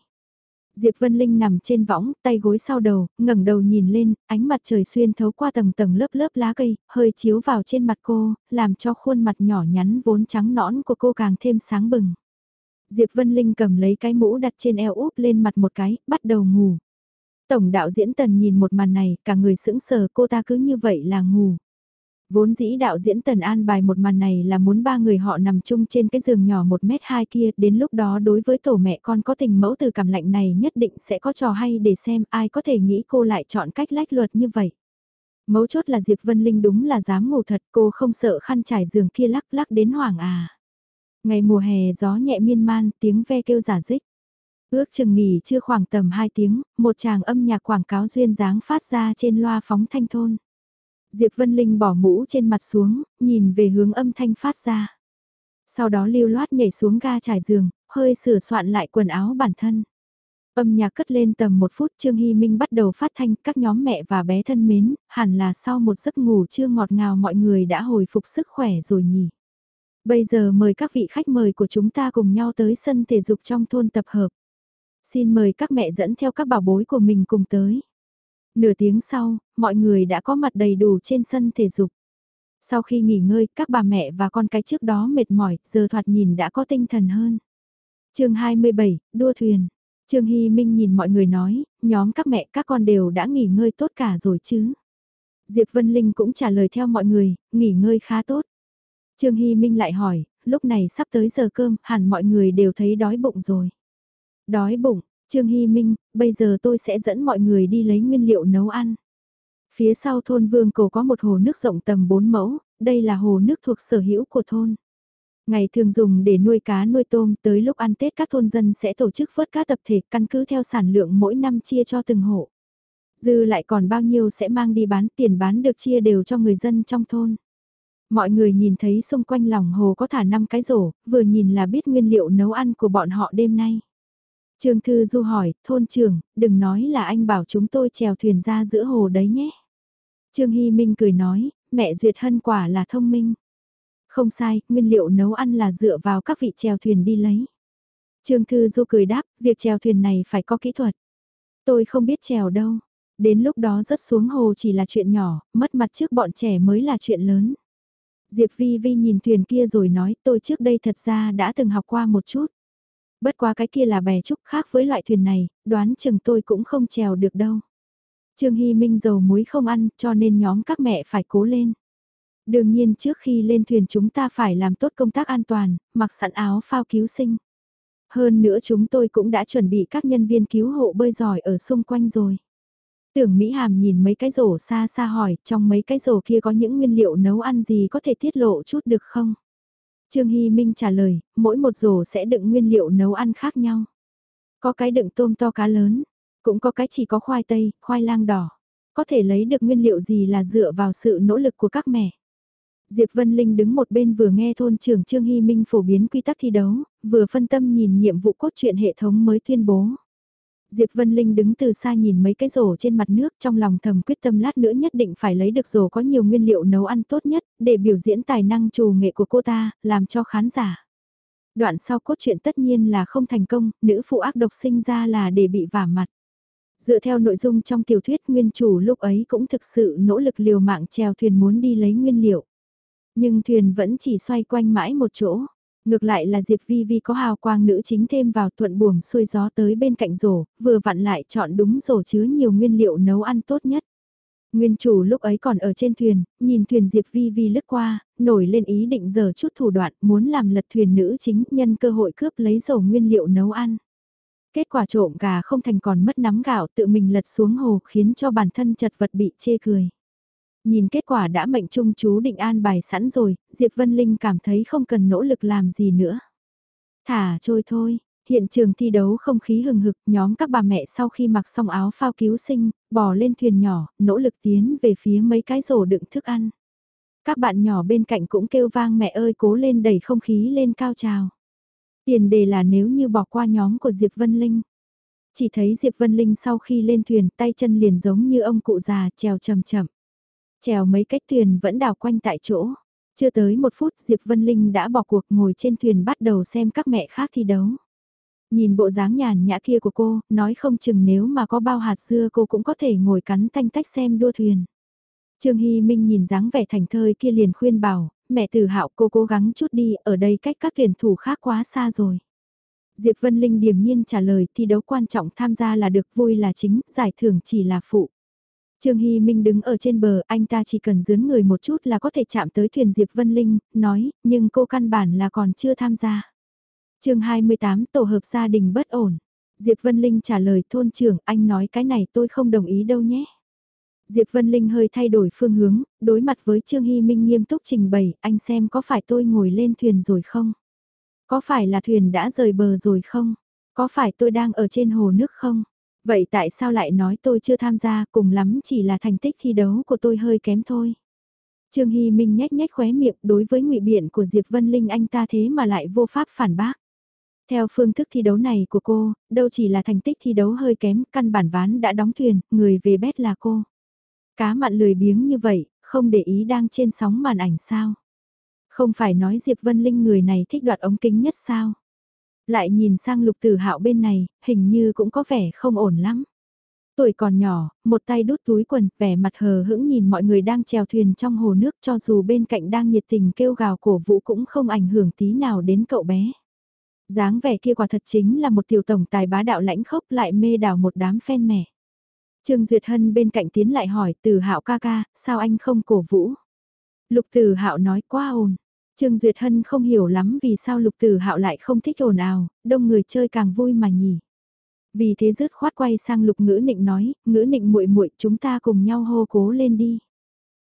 Diệp Vân Linh nằm trên võng, tay gối sau đầu, ngẩng đầu nhìn lên, ánh mặt trời xuyên thấu qua tầng tầng lớp lớp lá cây, hơi chiếu vào trên mặt cô, làm cho khuôn mặt nhỏ nhắn vốn trắng nõn của cô càng thêm sáng bừng. Diệp Vân Linh cầm lấy cái mũ đặt trên eo úp lên mặt một cái, bắt đầu ngủ. Tổng đạo diễn tần nhìn một màn này, cả người sững sờ cô ta cứ như vậy là ngủ. Vốn dĩ đạo diễn Tần An bài một màn này là muốn ba người họ nằm chung trên cái giường nhỏ một mét hai kia, đến lúc đó đối với tổ mẹ con có tình mẫu từ cảm lạnh này nhất định sẽ có trò hay để xem ai có thể nghĩ cô lại chọn cách lách luật như vậy. Mấu chốt là Diệp Vân Linh đúng là dám ngủ thật cô không sợ khăn trải giường kia lắc lắc đến hoảng à. Ngày mùa hè gió nhẹ miên man tiếng ve kêu giả dích. Ước chừng nghỉ chưa khoảng tầm 2 tiếng, một chàng âm nhạc quảng cáo duyên dáng phát ra trên loa phóng thanh thôn. Diệp Vân Linh bỏ mũ trên mặt xuống, nhìn về hướng âm thanh phát ra. Sau đó lưu loát nhảy xuống ga trải giường, hơi sửa soạn lại quần áo bản thân. Âm nhạc cất lên tầm một phút Trương Hy Minh bắt đầu phát thanh các nhóm mẹ và bé thân mến, hẳn là sau một giấc ngủ chưa ngọt ngào mọi người đã hồi phục sức khỏe rồi nhỉ. Bây giờ mời các vị khách mời của chúng ta cùng nhau tới sân thể dục trong thôn tập hợp. Xin mời các mẹ dẫn theo các bảo bối của mình cùng tới. Nửa tiếng sau, mọi người đã có mặt đầy đủ trên sân thể dục. Sau khi nghỉ ngơi, các bà mẹ và con cái trước đó mệt mỏi, giờ thoạt nhìn đã có tinh thần hơn. chương 27, đua thuyền. Trương Hy Minh nhìn mọi người nói, nhóm các mẹ các con đều đã nghỉ ngơi tốt cả rồi chứ. Diệp Vân Linh cũng trả lời theo mọi người, nghỉ ngơi khá tốt. Trương Hy Minh lại hỏi, lúc này sắp tới giờ cơm, hẳn mọi người đều thấy đói bụng rồi. Đói bụng, Trương Hy Minh, bây giờ tôi sẽ dẫn mọi người đi lấy nguyên liệu nấu ăn. Phía sau thôn Vương Cầu có một hồ nước rộng tầm 4 mẫu, đây là hồ nước thuộc sở hữu của thôn. Ngày thường dùng để nuôi cá nuôi tôm, tới lúc ăn Tết các thôn dân sẽ tổ chức vớt cá tập thể căn cứ theo sản lượng mỗi năm chia cho từng hộ. Dư lại còn bao nhiêu sẽ mang đi bán tiền bán được chia đều cho người dân trong thôn. Mọi người nhìn thấy xung quanh lòng hồ có thả năm cái rổ, vừa nhìn là biết nguyên liệu nấu ăn của bọn họ đêm nay. Trương Thư Du hỏi, thôn trưởng, đừng nói là anh bảo chúng tôi chèo thuyền ra giữa hồ đấy nhé. Trương Hy Minh cười nói, mẹ Duyệt Hân quả là thông minh. Không sai, nguyên liệu nấu ăn là dựa vào các vị chèo thuyền đi lấy. Trương Thư Du cười đáp, việc chèo thuyền này phải có kỹ thuật. Tôi không biết chèo đâu. Đến lúc đó rớt xuống hồ chỉ là chuyện nhỏ, mất mặt trước bọn trẻ mới là chuyện lớn. Diệp Vi Vi nhìn thuyền kia rồi nói tôi trước đây thật ra đã từng học qua một chút. Bất quá cái kia là bè trúc khác với loại thuyền này, đoán chừng tôi cũng không trèo được đâu. Trương Hy Minh dầu muối không ăn cho nên nhóm các mẹ phải cố lên. Đương nhiên trước khi lên thuyền chúng ta phải làm tốt công tác an toàn, mặc sẵn áo phao cứu sinh. Hơn nữa chúng tôi cũng đã chuẩn bị các nhân viên cứu hộ bơi giỏi ở xung quanh rồi. Tưởng Mỹ Hàm nhìn mấy cái rổ xa xa hỏi, trong mấy cái rổ kia có những nguyên liệu nấu ăn gì có thể tiết lộ chút được không? Trương Hy Minh trả lời, mỗi một rổ sẽ đựng nguyên liệu nấu ăn khác nhau. Có cái đựng tôm to cá lớn, cũng có cái chỉ có khoai tây, khoai lang đỏ. Có thể lấy được nguyên liệu gì là dựa vào sự nỗ lực của các mẹ. Diệp Vân Linh đứng một bên vừa nghe thôn trưởng Trương Hy Minh phổ biến quy tắc thi đấu, vừa phân tâm nhìn nhiệm vụ cốt truyện hệ thống mới tuyên bố. Diệp Vân Linh đứng từ xa nhìn mấy cái rổ trên mặt nước trong lòng thầm quyết tâm lát nữa nhất định phải lấy được rổ có nhiều nguyên liệu nấu ăn tốt nhất để biểu diễn tài năng trù nghệ của cô ta, làm cho khán giả. Đoạn sau cốt truyện tất nhiên là không thành công, nữ phụ ác độc sinh ra là để bị vả mặt. Dựa theo nội dung trong tiểu thuyết nguyên chủ lúc ấy cũng thực sự nỗ lực liều mạng chèo thuyền muốn đi lấy nguyên liệu. Nhưng thuyền vẫn chỉ xoay quanh mãi một chỗ. Ngược lại là Diệp Vi Vi có hào quang nữ chính thêm vào thuận buồm xuôi gió tới bên cạnh rổ, vừa vặn lại chọn đúng rổ chứa nhiều nguyên liệu nấu ăn tốt nhất. Nguyên chủ lúc ấy còn ở trên thuyền, nhìn thuyền Diệp Vi Vi lướt qua, nổi lên ý định giờ chút thủ đoạn muốn làm lật thuyền nữ chính nhân cơ hội cướp lấy dầu nguyên liệu nấu ăn. Kết quả trộm gà không thành còn mất nắm gạo tự mình lật xuống hồ khiến cho bản thân chật vật bị chê cười. Nhìn kết quả đã mệnh trung chú định an bài sẵn rồi, Diệp Vân Linh cảm thấy không cần nỗ lực làm gì nữa. Thả trôi thôi, hiện trường thi đấu không khí hừng hực, nhóm các bà mẹ sau khi mặc xong áo phao cứu sinh, bò lên thuyền nhỏ, nỗ lực tiến về phía mấy cái rổ đựng thức ăn. Các bạn nhỏ bên cạnh cũng kêu vang mẹ ơi cố lên đẩy không khí lên cao trào. Tiền đề là nếu như bỏ qua nhóm của Diệp Vân Linh. Chỉ thấy Diệp Vân Linh sau khi lên thuyền tay chân liền giống như ông cụ già trèo chậm chậm. Trèo mấy cách thuyền vẫn đào quanh tại chỗ. Chưa tới một phút Diệp Vân Linh đã bỏ cuộc ngồi trên thuyền bắt đầu xem các mẹ khác thi đấu. Nhìn bộ dáng nhàn nhã kia của cô, nói không chừng nếu mà có bao hạt dưa cô cũng có thể ngồi cắn tanh tách xem đua thuyền. Trương Hy Minh nhìn dáng vẻ thành thơi kia liền khuyên bảo, mẹ tử hạo cô cố gắng chút đi, ở đây cách các tuyển thủ khác quá xa rồi. Diệp Vân Linh điềm nhiên trả lời thi đấu quan trọng tham gia là được vui là chính, giải thưởng chỉ là phụ. Trương Hy Minh đứng ở trên bờ, anh ta chỉ cần dướn người một chút là có thể chạm tới thuyền Diệp Vân Linh, nói, nhưng cô căn bản là còn chưa tham gia. chương 28 tổ hợp gia đình bất ổn. Diệp Vân Linh trả lời thôn trưởng, anh nói cái này tôi không đồng ý đâu nhé. Diệp Vân Linh hơi thay đổi phương hướng, đối mặt với Trương Hy Minh nghiêm túc trình bày, anh xem có phải tôi ngồi lên thuyền rồi không? Có phải là thuyền đã rời bờ rồi không? Có phải tôi đang ở trên hồ nước không? Vậy tại sao lại nói tôi chưa tham gia cùng lắm chỉ là thành tích thi đấu của tôi hơi kém thôi. Trương Hy Minh nhếch nhếch khóe miệng đối với ngụy biện của Diệp Vân Linh anh ta thế mà lại vô pháp phản bác. Theo phương thức thi đấu này của cô, đâu chỉ là thành tích thi đấu hơi kém, căn bản ván đã đóng thuyền, người về bét là cô. Cá mặn lười biếng như vậy, không để ý đang trên sóng màn ảnh sao. Không phải nói Diệp Vân Linh người này thích đoạt ống kính nhất sao. Lại nhìn sang lục tử hạo bên này, hình như cũng có vẻ không ổn lắm. Tuổi còn nhỏ, một tay đút túi quần, vẻ mặt hờ hững nhìn mọi người đang chèo thuyền trong hồ nước cho dù bên cạnh đang nhiệt tình kêu gào cổ vũ cũng không ảnh hưởng tí nào đến cậu bé dáng vẻ kia quả thật chính là một tiểu tổng tài bá đạo lãnh khốc lại mê đảo một đám phen mẻ. Trương Duyệt Hân bên cạnh tiến lại hỏi từ hạo ca ca, sao anh không cổ vũ? Lục từ hạo nói quá ồn. Trương Duyệt Hân không hiểu lắm vì sao lục Tử hạo lại không thích ồn ào, đông người chơi càng vui mà nhỉ. Vì thế rứt khoát quay sang lục ngữ nịnh nói, ngữ nịnh muội muội chúng ta cùng nhau hô cố lên đi.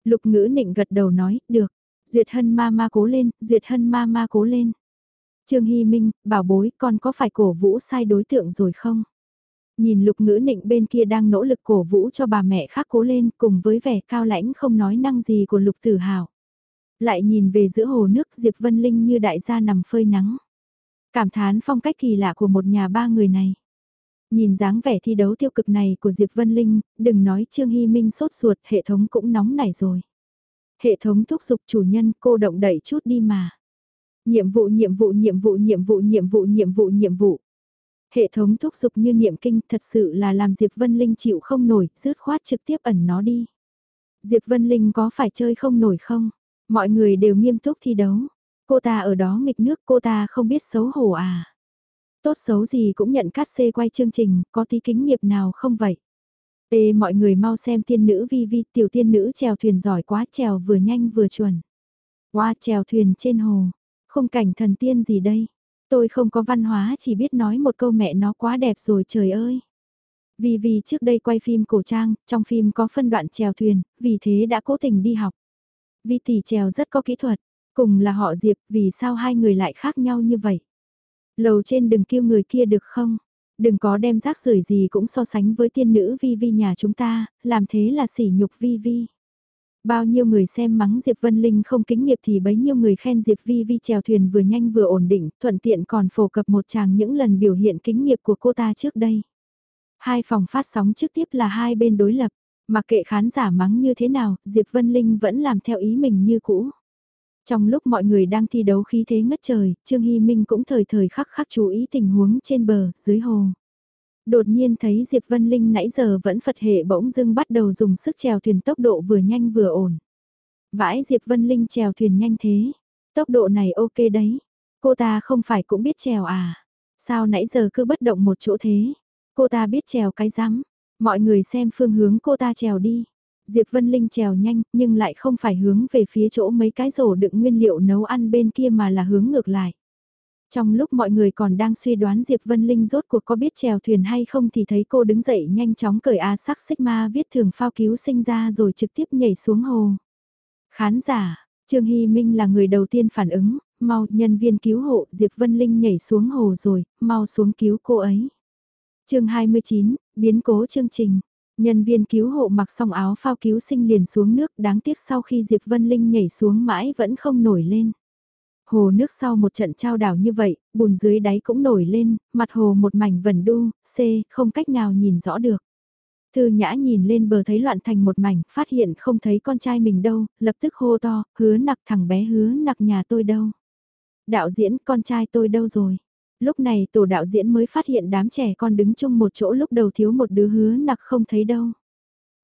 Lục ngữ nịnh gật đầu nói, được. Duyệt Hân ma ma cố lên, Duyệt Hân ma ma cố lên. Trương Hy Minh, bảo bối, con có phải cổ vũ sai đối tượng rồi không? Nhìn lục ngữ nịnh bên kia đang nỗ lực cổ vũ cho bà mẹ khác cố lên cùng với vẻ cao lãnh không nói năng gì của lục tử hào. Lại nhìn về giữa hồ nước Diệp Vân Linh như đại gia nằm phơi nắng. Cảm thán phong cách kỳ lạ của một nhà ba người này. Nhìn dáng vẻ thi đấu tiêu cực này của Diệp Vân Linh, đừng nói Trương Hy Minh sốt ruột, hệ thống cũng nóng nảy rồi. Hệ thống thúc giục chủ nhân cô động đẩy chút đi mà. Nhiệm vụ nhiệm vụ nhiệm vụ nhiệm vụ nhiệm vụ nhiệm vụ nhiệm vụ. Hệ thống thúc giục như niệm kinh thật sự là làm Diệp Vân Linh chịu không nổi, rứt khoát trực tiếp ẩn nó đi. Diệp Vân Linh có phải chơi không nổi không? Mọi người đều nghiêm túc thi đấu. Cô ta ở đó nghịch nước cô ta không biết xấu hổ à. Tốt xấu gì cũng nhận cát xê quay chương trình, có tí kính nghiệp nào không vậy? Ê mọi người mau xem tiên nữ vi vi, tiểu tiên nữ chèo thuyền giỏi quá chèo vừa nhanh vừa chuẩn. Qua chèo thuyền trên hồ, không cảnh thần tiên gì đây? Tôi không có văn hóa chỉ biết nói một câu mẹ nó quá đẹp rồi trời ơi. Vì vì trước đây quay phim cổ trang, trong phim có phân đoạn chèo thuyền, vì thế đã cố tình đi học. Vi tỷ trèo rất có kỹ thuật, cùng là họ Diệp, vì sao hai người lại khác nhau như vậy? Lầu trên đừng kêu người kia được không? Đừng có đem rác rưởi gì cũng so sánh với tiên nữ Vi Vi nhà chúng ta, làm thế là sỉ nhục Vi Vi. Bao nhiêu người xem mắng Diệp Vân Linh không kính nghiệp thì bấy nhiêu người khen Diệp Vi Vi chèo thuyền vừa nhanh vừa ổn định, thuận tiện còn phổ cập một chàng những lần biểu hiện kính nghiệp của cô ta trước đây. Hai phòng phát sóng trực tiếp là hai bên đối lập, mặc kệ khán giả mắng như thế nào, Diệp Vân Linh vẫn làm theo ý mình như cũ. Trong lúc mọi người đang thi đấu khí thế ngất trời, Trương Hy Minh cũng thời thời khắc khắc chú ý tình huống trên bờ, dưới hồ. Đột nhiên thấy Diệp Vân Linh nãy giờ vẫn Phật hệ bỗng dưng bắt đầu dùng sức chèo thuyền tốc độ vừa nhanh vừa ổn. Vãi Diệp Vân Linh chèo thuyền nhanh thế. Tốc độ này ok đấy. Cô ta không phải cũng biết chèo à. Sao nãy giờ cứ bất động một chỗ thế. Cô ta biết chèo cái rắm. Mọi người xem phương hướng cô ta trèo đi. Diệp Vân Linh trèo nhanh nhưng lại không phải hướng về phía chỗ mấy cái rổ đựng nguyên liệu nấu ăn bên kia mà là hướng ngược lại. Trong lúc mọi người còn đang suy đoán Diệp Vân Linh rốt cuộc có biết chèo thuyền hay không thì thấy cô đứng dậy nhanh chóng cởi A sắc Sigma viết thường phao cứu sinh ra rồi trực tiếp nhảy xuống hồ. Khán giả, Trương Hy Minh là người đầu tiên phản ứng, mau nhân viên cứu hộ Diệp Vân Linh nhảy xuống hồ rồi, mau xuống cứu cô ấy. chương 29, biến cố chương trình. Nhân viên cứu hộ mặc xong áo phao cứu sinh liền xuống nước đáng tiếc sau khi Diệp Vân Linh nhảy xuống mãi vẫn không nổi lên. Hồ nước sau một trận trao đảo như vậy, bùn dưới đáy cũng nổi lên, mặt hồ một mảnh vần đu, c, không cách nào nhìn rõ được. Thư nhã nhìn lên bờ thấy loạn thành một mảnh, phát hiện không thấy con trai mình đâu, lập tức hô to, hứa nặc thằng bé hứa nặc nhà tôi đâu. Đạo diễn con trai tôi đâu rồi? Lúc này tổ đạo diễn mới phát hiện đám trẻ con đứng chung một chỗ lúc đầu thiếu một đứa hứa nặc không thấy đâu.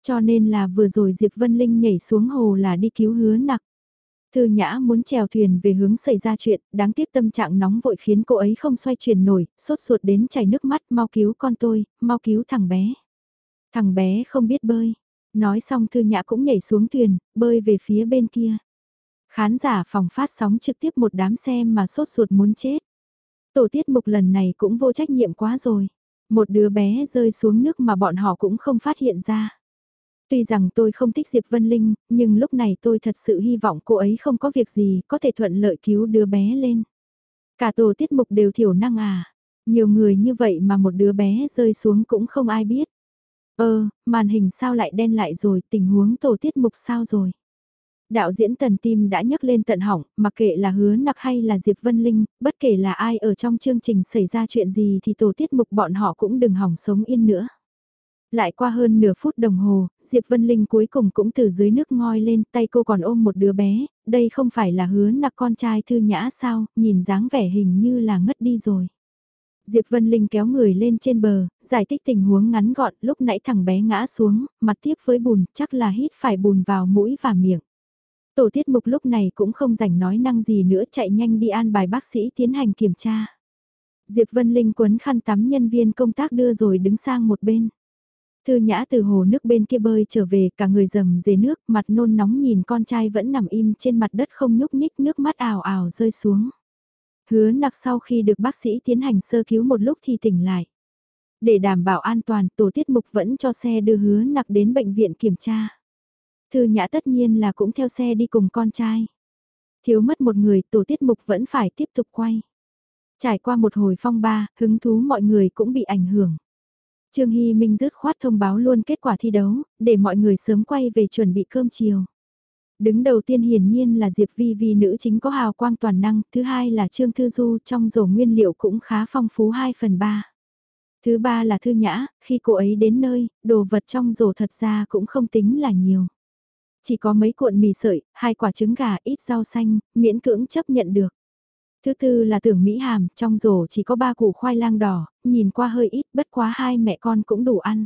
Cho nên là vừa rồi Diệp Vân Linh nhảy xuống hồ là đi cứu hứa nặc. Thư Nhã muốn chèo thuyền về hướng xảy ra chuyện, đáng tiếc tâm trạng nóng vội khiến cô ấy không xoay chuyển nổi, sốt ruột đến chảy nước mắt, mau cứu con tôi, mau cứu thằng bé. Thằng bé không biết bơi. Nói xong Thư Nhã cũng nhảy xuống thuyền, bơi về phía bên kia. Khán giả phòng phát sóng trực tiếp một đám xem mà sốt ruột muốn chết. Tổ tiết mục lần này cũng vô trách nhiệm quá rồi. Một đứa bé rơi xuống nước mà bọn họ cũng không phát hiện ra. Tuy rằng tôi không thích Diệp Vân Linh, nhưng lúc này tôi thật sự hy vọng cô ấy không có việc gì, có thể thuận lợi cứu đứa bé lên. Cả tổ tiết mục đều thiểu năng à. Nhiều người như vậy mà một đứa bé rơi xuống cũng không ai biết. Ơ, màn hình sao lại đen lại rồi, tình huống tổ tiết mục sao rồi? Đạo diễn tần tim đã nhấc lên tận hỏng, mặc kệ là hứa nặc hay là Diệp Vân Linh, bất kể là ai ở trong chương trình xảy ra chuyện gì thì tổ tiết mục bọn họ cũng đừng hỏng sống yên nữa. Lại qua hơn nửa phút đồng hồ, Diệp Vân Linh cuối cùng cũng từ dưới nước ngoi lên, tay cô còn ôm một đứa bé, đây không phải là hứa nặc con trai thư nhã sao, nhìn dáng vẻ hình như là ngất đi rồi. Diệp Vân Linh kéo người lên trên bờ, giải thích tình huống ngắn gọn, lúc nãy thằng bé ngã xuống, mặt tiếp với bùn, chắc là hít phải bùn vào mũi và miệng. Tổ tiết mục lúc này cũng không rảnh nói năng gì nữa, chạy nhanh đi an bài bác sĩ tiến hành kiểm tra. Diệp Vân Linh quấn khăn tắm nhân viên công tác đưa rồi đứng sang một bên. Thư nhã từ hồ nước bên kia bơi trở về, cả người dầm dề nước, mặt nôn nóng nhìn con trai vẫn nằm im trên mặt đất không nhúc nhích, nước mắt ảo ảo rơi xuống. Hứa nặc sau khi được bác sĩ tiến hành sơ cứu một lúc thì tỉnh lại. Để đảm bảo an toàn tổ tiết mục vẫn cho xe đưa hứa nặc đến bệnh viện kiểm tra. Thư nhã tất nhiên là cũng theo xe đi cùng con trai. Thiếu mất một người tổ tiết mục vẫn phải tiếp tục quay. Trải qua một hồi phong ba, hứng thú mọi người cũng bị ảnh hưởng. Trương Hy Minh dứt khoát thông báo luôn kết quả thi đấu, để mọi người sớm quay về chuẩn bị cơm chiều. Đứng đầu tiên hiển nhiên là Diệp Vi Vi nữ chính có hào quang toàn năng, thứ hai là Trương Thư Du trong rổ nguyên liệu cũng khá phong phú 2 phần 3. Thứ ba là Thư Nhã, khi cô ấy đến nơi, đồ vật trong rổ thật ra cũng không tính là nhiều. Chỉ có mấy cuộn mì sợi, hai quả trứng gà, ít rau xanh, miễn cưỡng chấp nhận được. Thứ tư là tưởng Mỹ Hàm, trong rổ chỉ có ba củ khoai lang đỏ, nhìn qua hơi ít, bất quá hai mẹ con cũng đủ ăn.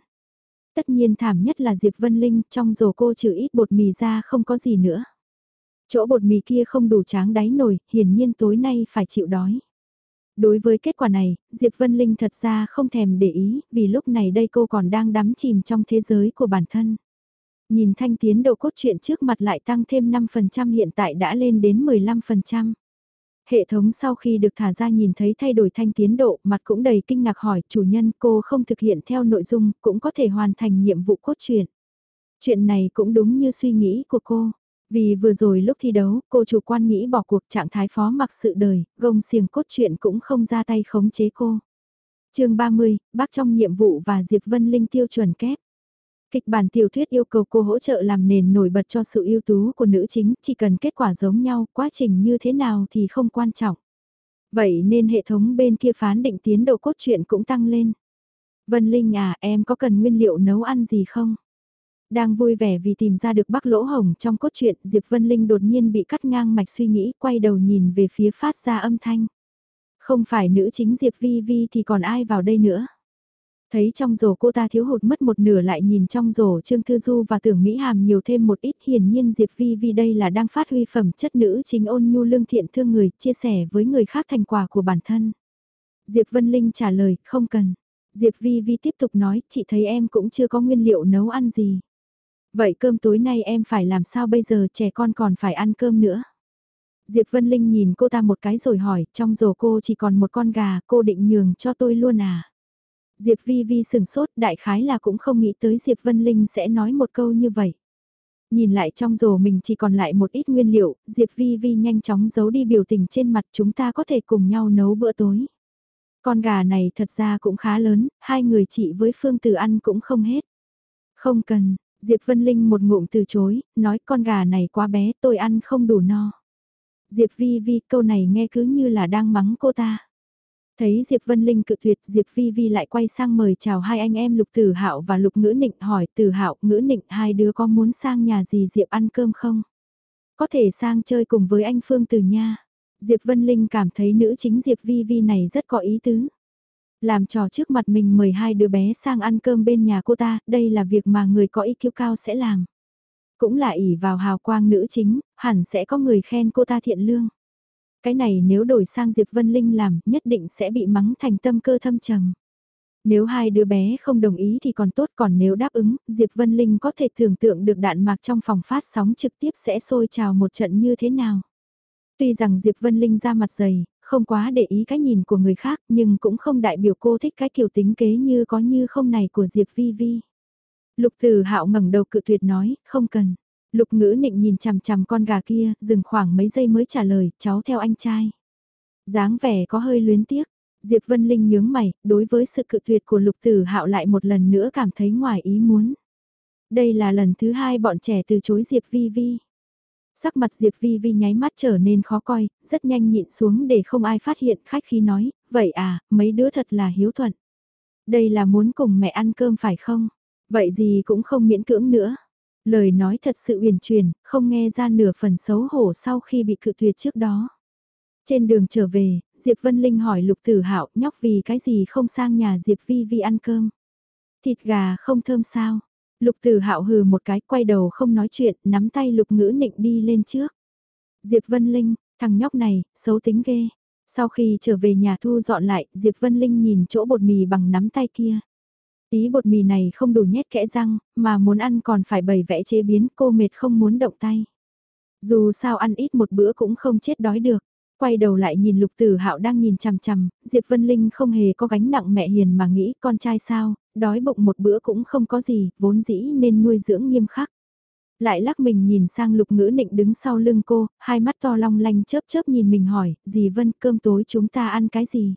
Tất nhiên thảm nhất là Diệp Vân Linh, trong rổ cô trừ ít bột mì ra không có gì nữa. Chỗ bột mì kia không đủ tráng đáy nổi, hiển nhiên tối nay phải chịu đói. Đối với kết quả này, Diệp Vân Linh thật ra không thèm để ý, vì lúc này đây cô còn đang đắm chìm trong thế giới của bản thân. Nhìn thanh tiến độ cốt truyện trước mặt lại tăng thêm 5% hiện tại đã lên đến 15%. Hệ thống sau khi được thả ra nhìn thấy thay đổi thanh tiến độ, mặt cũng đầy kinh ngạc hỏi chủ nhân cô không thực hiện theo nội dung, cũng có thể hoàn thành nhiệm vụ cốt truyện. Chuyện này cũng đúng như suy nghĩ của cô. Vì vừa rồi lúc thi đấu, cô chủ quan nghĩ bỏ cuộc trạng thái phó mặc sự đời, gông xiềng cốt truyện cũng không ra tay khống chế cô. chương 30, bác trong nhiệm vụ và Diệp Vân Linh tiêu chuẩn kép. Kịch bản tiểu thuyết yêu cầu cô hỗ trợ làm nền nổi bật cho sự ưu tú của nữ chính, chỉ cần kết quả giống nhau, quá trình như thế nào thì không quan trọng. Vậy nên hệ thống bên kia phán định tiến độ cốt truyện cũng tăng lên. Vân Linh à, em có cần nguyên liệu nấu ăn gì không? Đang vui vẻ vì tìm ra được bắc lỗ hồng trong cốt truyện, Diệp Vân Linh đột nhiên bị cắt ngang mạch suy nghĩ, quay đầu nhìn về phía phát ra âm thanh. Không phải nữ chính Diệp Vi Vi thì còn ai vào đây nữa? Thấy trong rổ cô ta thiếu hụt mất một nửa lại nhìn trong rổ Trương Thư Du và tưởng Mỹ Hàm nhiều thêm một ít hiển nhiên Diệp Vi Vi đây là đang phát huy phẩm chất nữ chính ôn nhu lương thiện thương người, chia sẻ với người khác thành quả của bản thân. Diệp Vân Linh trả lời, không cần. Diệp Vi Vi tiếp tục nói, chị thấy em cũng chưa có nguyên liệu nấu ăn gì. Vậy cơm tối nay em phải làm sao bây giờ trẻ con còn phải ăn cơm nữa. Diệp Vân Linh nhìn cô ta một cái rồi hỏi, trong rổ cô chỉ còn một con gà, cô định nhường cho tôi luôn à? Diệp Vi Vi sừng sốt đại khái là cũng không nghĩ tới Diệp Vân Linh sẽ nói một câu như vậy. Nhìn lại trong rổ mình chỉ còn lại một ít nguyên liệu, Diệp Vi Vi nhanh chóng giấu đi biểu tình trên mặt chúng ta có thể cùng nhau nấu bữa tối. Con gà này thật ra cũng khá lớn, hai người chị với Phương Tử ăn cũng không hết. Không cần, Diệp Vân Linh một ngụm từ chối, nói con gà này quá bé tôi ăn không đủ no. Diệp Vi Vi câu này nghe cứ như là đang mắng cô ta. Thấy Diệp Vân Linh cự tuyệt, Diệp Vi Vi lại quay sang mời chào hai anh em Lục Tử Hạo và Lục Ngữ Nịnh hỏi Tử Hạo, Ngữ Nịnh hai đứa có muốn sang nhà gì Diệp ăn cơm không? Có thể sang chơi cùng với anh Phương Tử nha. Diệp Vân Linh cảm thấy nữ chính Diệp Vi Vi này rất có ý tứ. Làm trò trước mặt mình mời hai đứa bé sang ăn cơm bên nhà cô ta, đây là việc mà người có ý kiêu cao sẽ làm. Cũng là ỉ vào hào quang nữ chính, hẳn sẽ có người khen cô ta thiện lương. Cái này nếu đổi sang Diệp Vân Linh làm, nhất định sẽ bị mắng thành tâm cơ thâm trầm. Nếu hai đứa bé không đồng ý thì còn tốt còn nếu đáp ứng, Diệp Vân Linh có thể tưởng tượng được đạn mạc trong phòng phát sóng trực tiếp sẽ sôi trào một trận như thế nào. Tuy rằng Diệp Vân Linh ra mặt dày, không quá để ý cái nhìn của người khác nhưng cũng không đại biểu cô thích cái kiểu tính kế như có như không này của Diệp Vi Vi. Lục Tử Hạo ngẩng đầu cự tuyệt nói, không cần. Lục ngữ nịnh nhìn chằm chằm con gà kia, dừng khoảng mấy giây mới trả lời, cháu theo anh trai. dáng vẻ có hơi luyến tiếc, Diệp Vân Linh nhướng mày, đối với sự cự tuyệt của lục tử hạo lại một lần nữa cảm thấy ngoài ý muốn. Đây là lần thứ hai bọn trẻ từ chối Diệp Vi Vi. Sắc mặt Diệp Vi Vi nháy mắt trở nên khó coi, rất nhanh nhịn xuống để không ai phát hiện khách khi nói, vậy à, mấy đứa thật là hiếu thuận. Đây là muốn cùng mẹ ăn cơm phải không? Vậy gì cũng không miễn cưỡng nữa. Lời nói thật sự uyển chuyển, không nghe ra nửa phần xấu hổ sau khi bị cự tuyệt trước đó. Trên đường trở về, Diệp Vân Linh hỏi Lục Tử Hạo nhóc vì cái gì không sang nhà Diệp Vi Vi ăn cơm. Thịt gà không thơm sao? Lục Tử Hạo hừ một cái quay đầu không nói chuyện, nắm tay Lục Ngữ Nịnh đi lên trước. Diệp Vân Linh, thằng nhóc này, xấu tính ghê. Sau khi trở về nhà thu dọn lại, Diệp Vân Linh nhìn chỗ bột mì bằng nắm tay kia. Tí bột mì này không đủ nhét kẽ răng, mà muốn ăn còn phải bày vẽ chế biến cô mệt không muốn động tay. Dù sao ăn ít một bữa cũng không chết đói được. Quay đầu lại nhìn lục tử hạo đang nhìn chằm chằm, Diệp Vân Linh không hề có gánh nặng mẹ hiền mà nghĩ con trai sao, đói bụng một bữa cũng không có gì, vốn dĩ nên nuôi dưỡng nghiêm khắc. Lại lắc mình nhìn sang lục ngữ nịnh đứng sau lưng cô, hai mắt to long lanh chớp chớp nhìn mình hỏi, dì Vân cơm tối chúng ta ăn cái gì?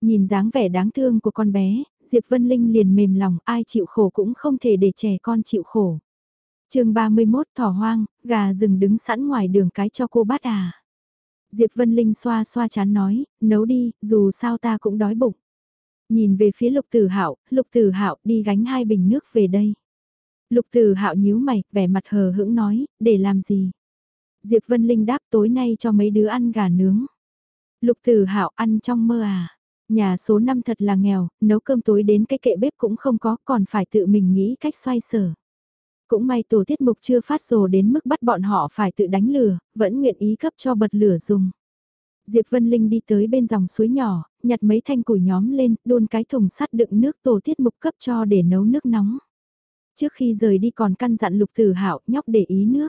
Nhìn dáng vẻ đáng thương của con bé, Diệp Vân Linh liền mềm lòng ai chịu khổ cũng không thể để trẻ con chịu khổ. chương 31 thỏ hoang, gà rừng đứng sẵn ngoài đường cái cho cô bắt à. Diệp Vân Linh xoa xoa chán nói, nấu đi, dù sao ta cũng đói bụng. Nhìn về phía Lục Tử Hạo, Lục Tử Hạo đi gánh hai bình nước về đây. Lục Tử Hạo nhíu mày, vẻ mặt hờ hững nói, để làm gì? Diệp Vân Linh đáp tối nay cho mấy đứa ăn gà nướng. Lục Tử Hạo ăn trong mơ à? Nhà số 5 thật là nghèo, nấu cơm tối đến cái kệ bếp cũng không có, còn phải tự mình nghĩ cách xoay sở. Cũng may tổ tiết mục chưa phát rồ đến mức bắt bọn họ phải tự đánh lửa, vẫn nguyện ý cấp cho bật lửa dùng. Diệp Vân Linh đi tới bên dòng suối nhỏ, nhặt mấy thanh củi nhóm lên, đôn cái thùng sắt đựng nước tổ tiết mục cấp cho để nấu nước nóng. Trước khi rời đi còn căn dặn lục tử hạo nhóc để ý nước.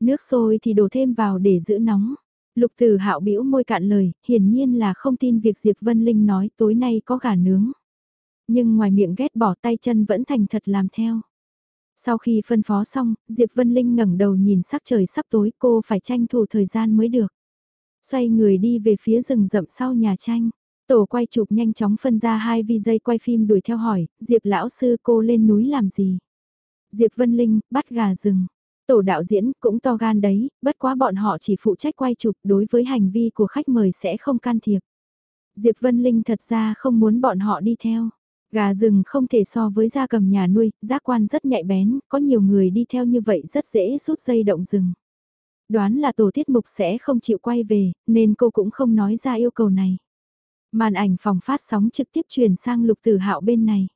Nước sôi thì đổ thêm vào để giữ nóng. Lục Tử Hạo bĩu môi cạn lời, hiển nhiên là không tin việc Diệp Vân Linh nói tối nay có gà nướng. Nhưng ngoài miệng ghét bỏ tay chân vẫn thành thật làm theo. Sau khi phân phó xong, Diệp Vân Linh ngẩng đầu nhìn sắc trời sắp tối cô phải tranh thủ thời gian mới được. Xoay người đi về phía rừng rậm sau nhà tranh. Tổ quay chụp nhanh chóng phân ra hai vi dây quay phim đuổi theo hỏi, Diệp lão sư cô lên núi làm gì? Diệp Vân Linh, bắt gà rừng. Tổ đạo diễn cũng to gan đấy, bất quá bọn họ chỉ phụ trách quay chụp đối với hành vi của khách mời sẽ không can thiệp. Diệp Vân Linh thật ra không muốn bọn họ đi theo. Gà rừng không thể so với gia cầm nhà nuôi, giác quan rất nhạy bén, có nhiều người đi theo như vậy rất dễ rút dây động rừng. Đoán là tổ tiết mục sẽ không chịu quay về, nên cô cũng không nói ra yêu cầu này. Màn ảnh phòng phát sóng trực tiếp truyền sang lục tử hạo bên này.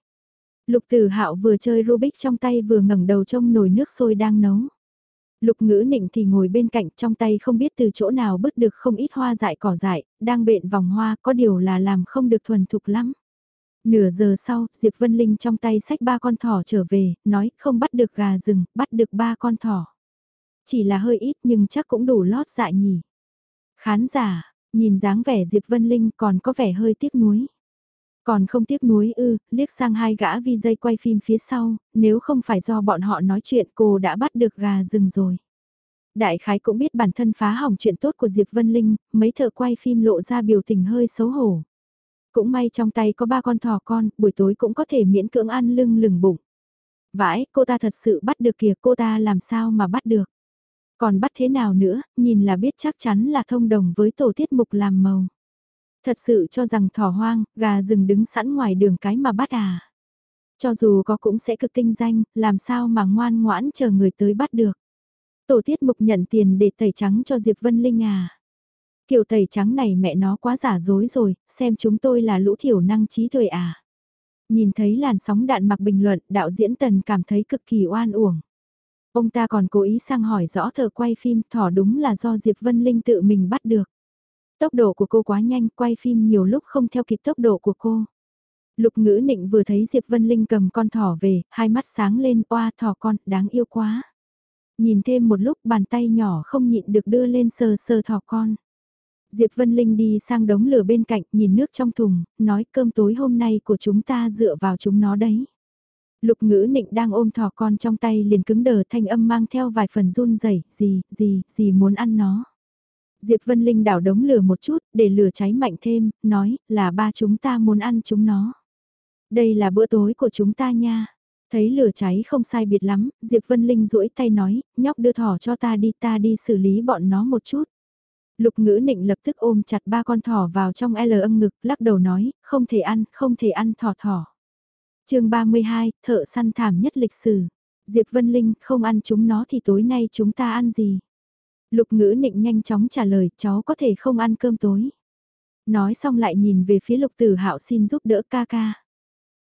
Lục tử hạo vừa chơi Rubik trong tay vừa ngẩng đầu trông nồi nước sôi đang nấu. Lục ngữ nịnh thì ngồi bên cạnh trong tay không biết từ chỗ nào bứt được không ít hoa dại cỏ dại, đang bện vòng hoa có điều là làm không được thuần thục lắm. Nửa giờ sau, Diệp Vân Linh trong tay sách ba con thỏ trở về, nói không bắt được gà rừng, bắt được ba con thỏ. Chỉ là hơi ít nhưng chắc cũng đủ lót dại nhỉ. Khán giả, nhìn dáng vẻ Diệp Vân Linh còn có vẻ hơi tiếc nuối. Còn không tiếc nuối ư, liếc sang hai gã vi dây quay phim phía sau, nếu không phải do bọn họ nói chuyện cô đã bắt được gà rừng rồi. Đại khái cũng biết bản thân phá hỏng chuyện tốt của Diệp Vân Linh, mấy thợ quay phim lộ ra biểu tình hơi xấu hổ. Cũng may trong tay có ba con thỏ con, buổi tối cũng có thể miễn cưỡng ăn lưng lửng bụng. Vãi, cô ta thật sự bắt được kìa, cô ta làm sao mà bắt được. Còn bắt thế nào nữa, nhìn là biết chắc chắn là thông đồng với tổ tiết mục làm màu. Thật sự cho rằng thỏ hoang, gà rừng đứng sẵn ngoài đường cái mà bắt à. Cho dù có cũng sẽ cực tinh danh, làm sao mà ngoan ngoãn chờ người tới bắt được. Tổ tiết mục nhận tiền để tẩy trắng cho Diệp Vân Linh à. Kiểu tẩy trắng này mẹ nó quá giả dối rồi, xem chúng tôi là lũ thiểu năng trí tuệ à. Nhìn thấy làn sóng đạn mặc bình luận, đạo diễn Tần cảm thấy cực kỳ oan uổng. Ông ta còn cố ý sang hỏi rõ thờ quay phim thỏ đúng là do Diệp Vân Linh tự mình bắt được. Tốc độ của cô quá nhanh, quay phim nhiều lúc không theo kịp tốc độ của cô. Lục ngữ nịnh vừa thấy Diệp Vân Linh cầm con thỏ về, hai mắt sáng lên, oa thỏ con, đáng yêu quá. Nhìn thêm một lúc bàn tay nhỏ không nhịn được đưa lên sờ sờ thỏ con. Diệp Vân Linh đi sang đống lửa bên cạnh, nhìn nước trong thùng, nói cơm tối hôm nay của chúng ta dựa vào chúng nó đấy. Lục ngữ nịnh đang ôm thỏ con trong tay liền cứng đờ thanh âm mang theo vài phần run rẩy gì, gì, gì muốn ăn nó. Diệp Vân Linh đảo đống lửa một chút, để lửa cháy mạnh thêm, nói, là ba chúng ta muốn ăn chúng nó. Đây là bữa tối của chúng ta nha. Thấy lửa cháy không sai biệt lắm, Diệp Vân Linh duỗi tay nói, nhóc đưa thỏ cho ta đi ta đi xử lý bọn nó một chút. Lục ngữ nịnh lập tức ôm chặt ba con thỏ vào trong L âm ngực, lắc đầu nói, không thể ăn, không thể ăn thỏ thỏ. chương 32, thợ săn thảm nhất lịch sử. Diệp Vân Linh, không ăn chúng nó thì tối nay chúng ta ăn gì? Lục ngữ nịnh nhanh chóng trả lời, cháu có thể không ăn cơm tối. Nói xong lại nhìn về phía lục tử hạo xin giúp đỡ ca ca.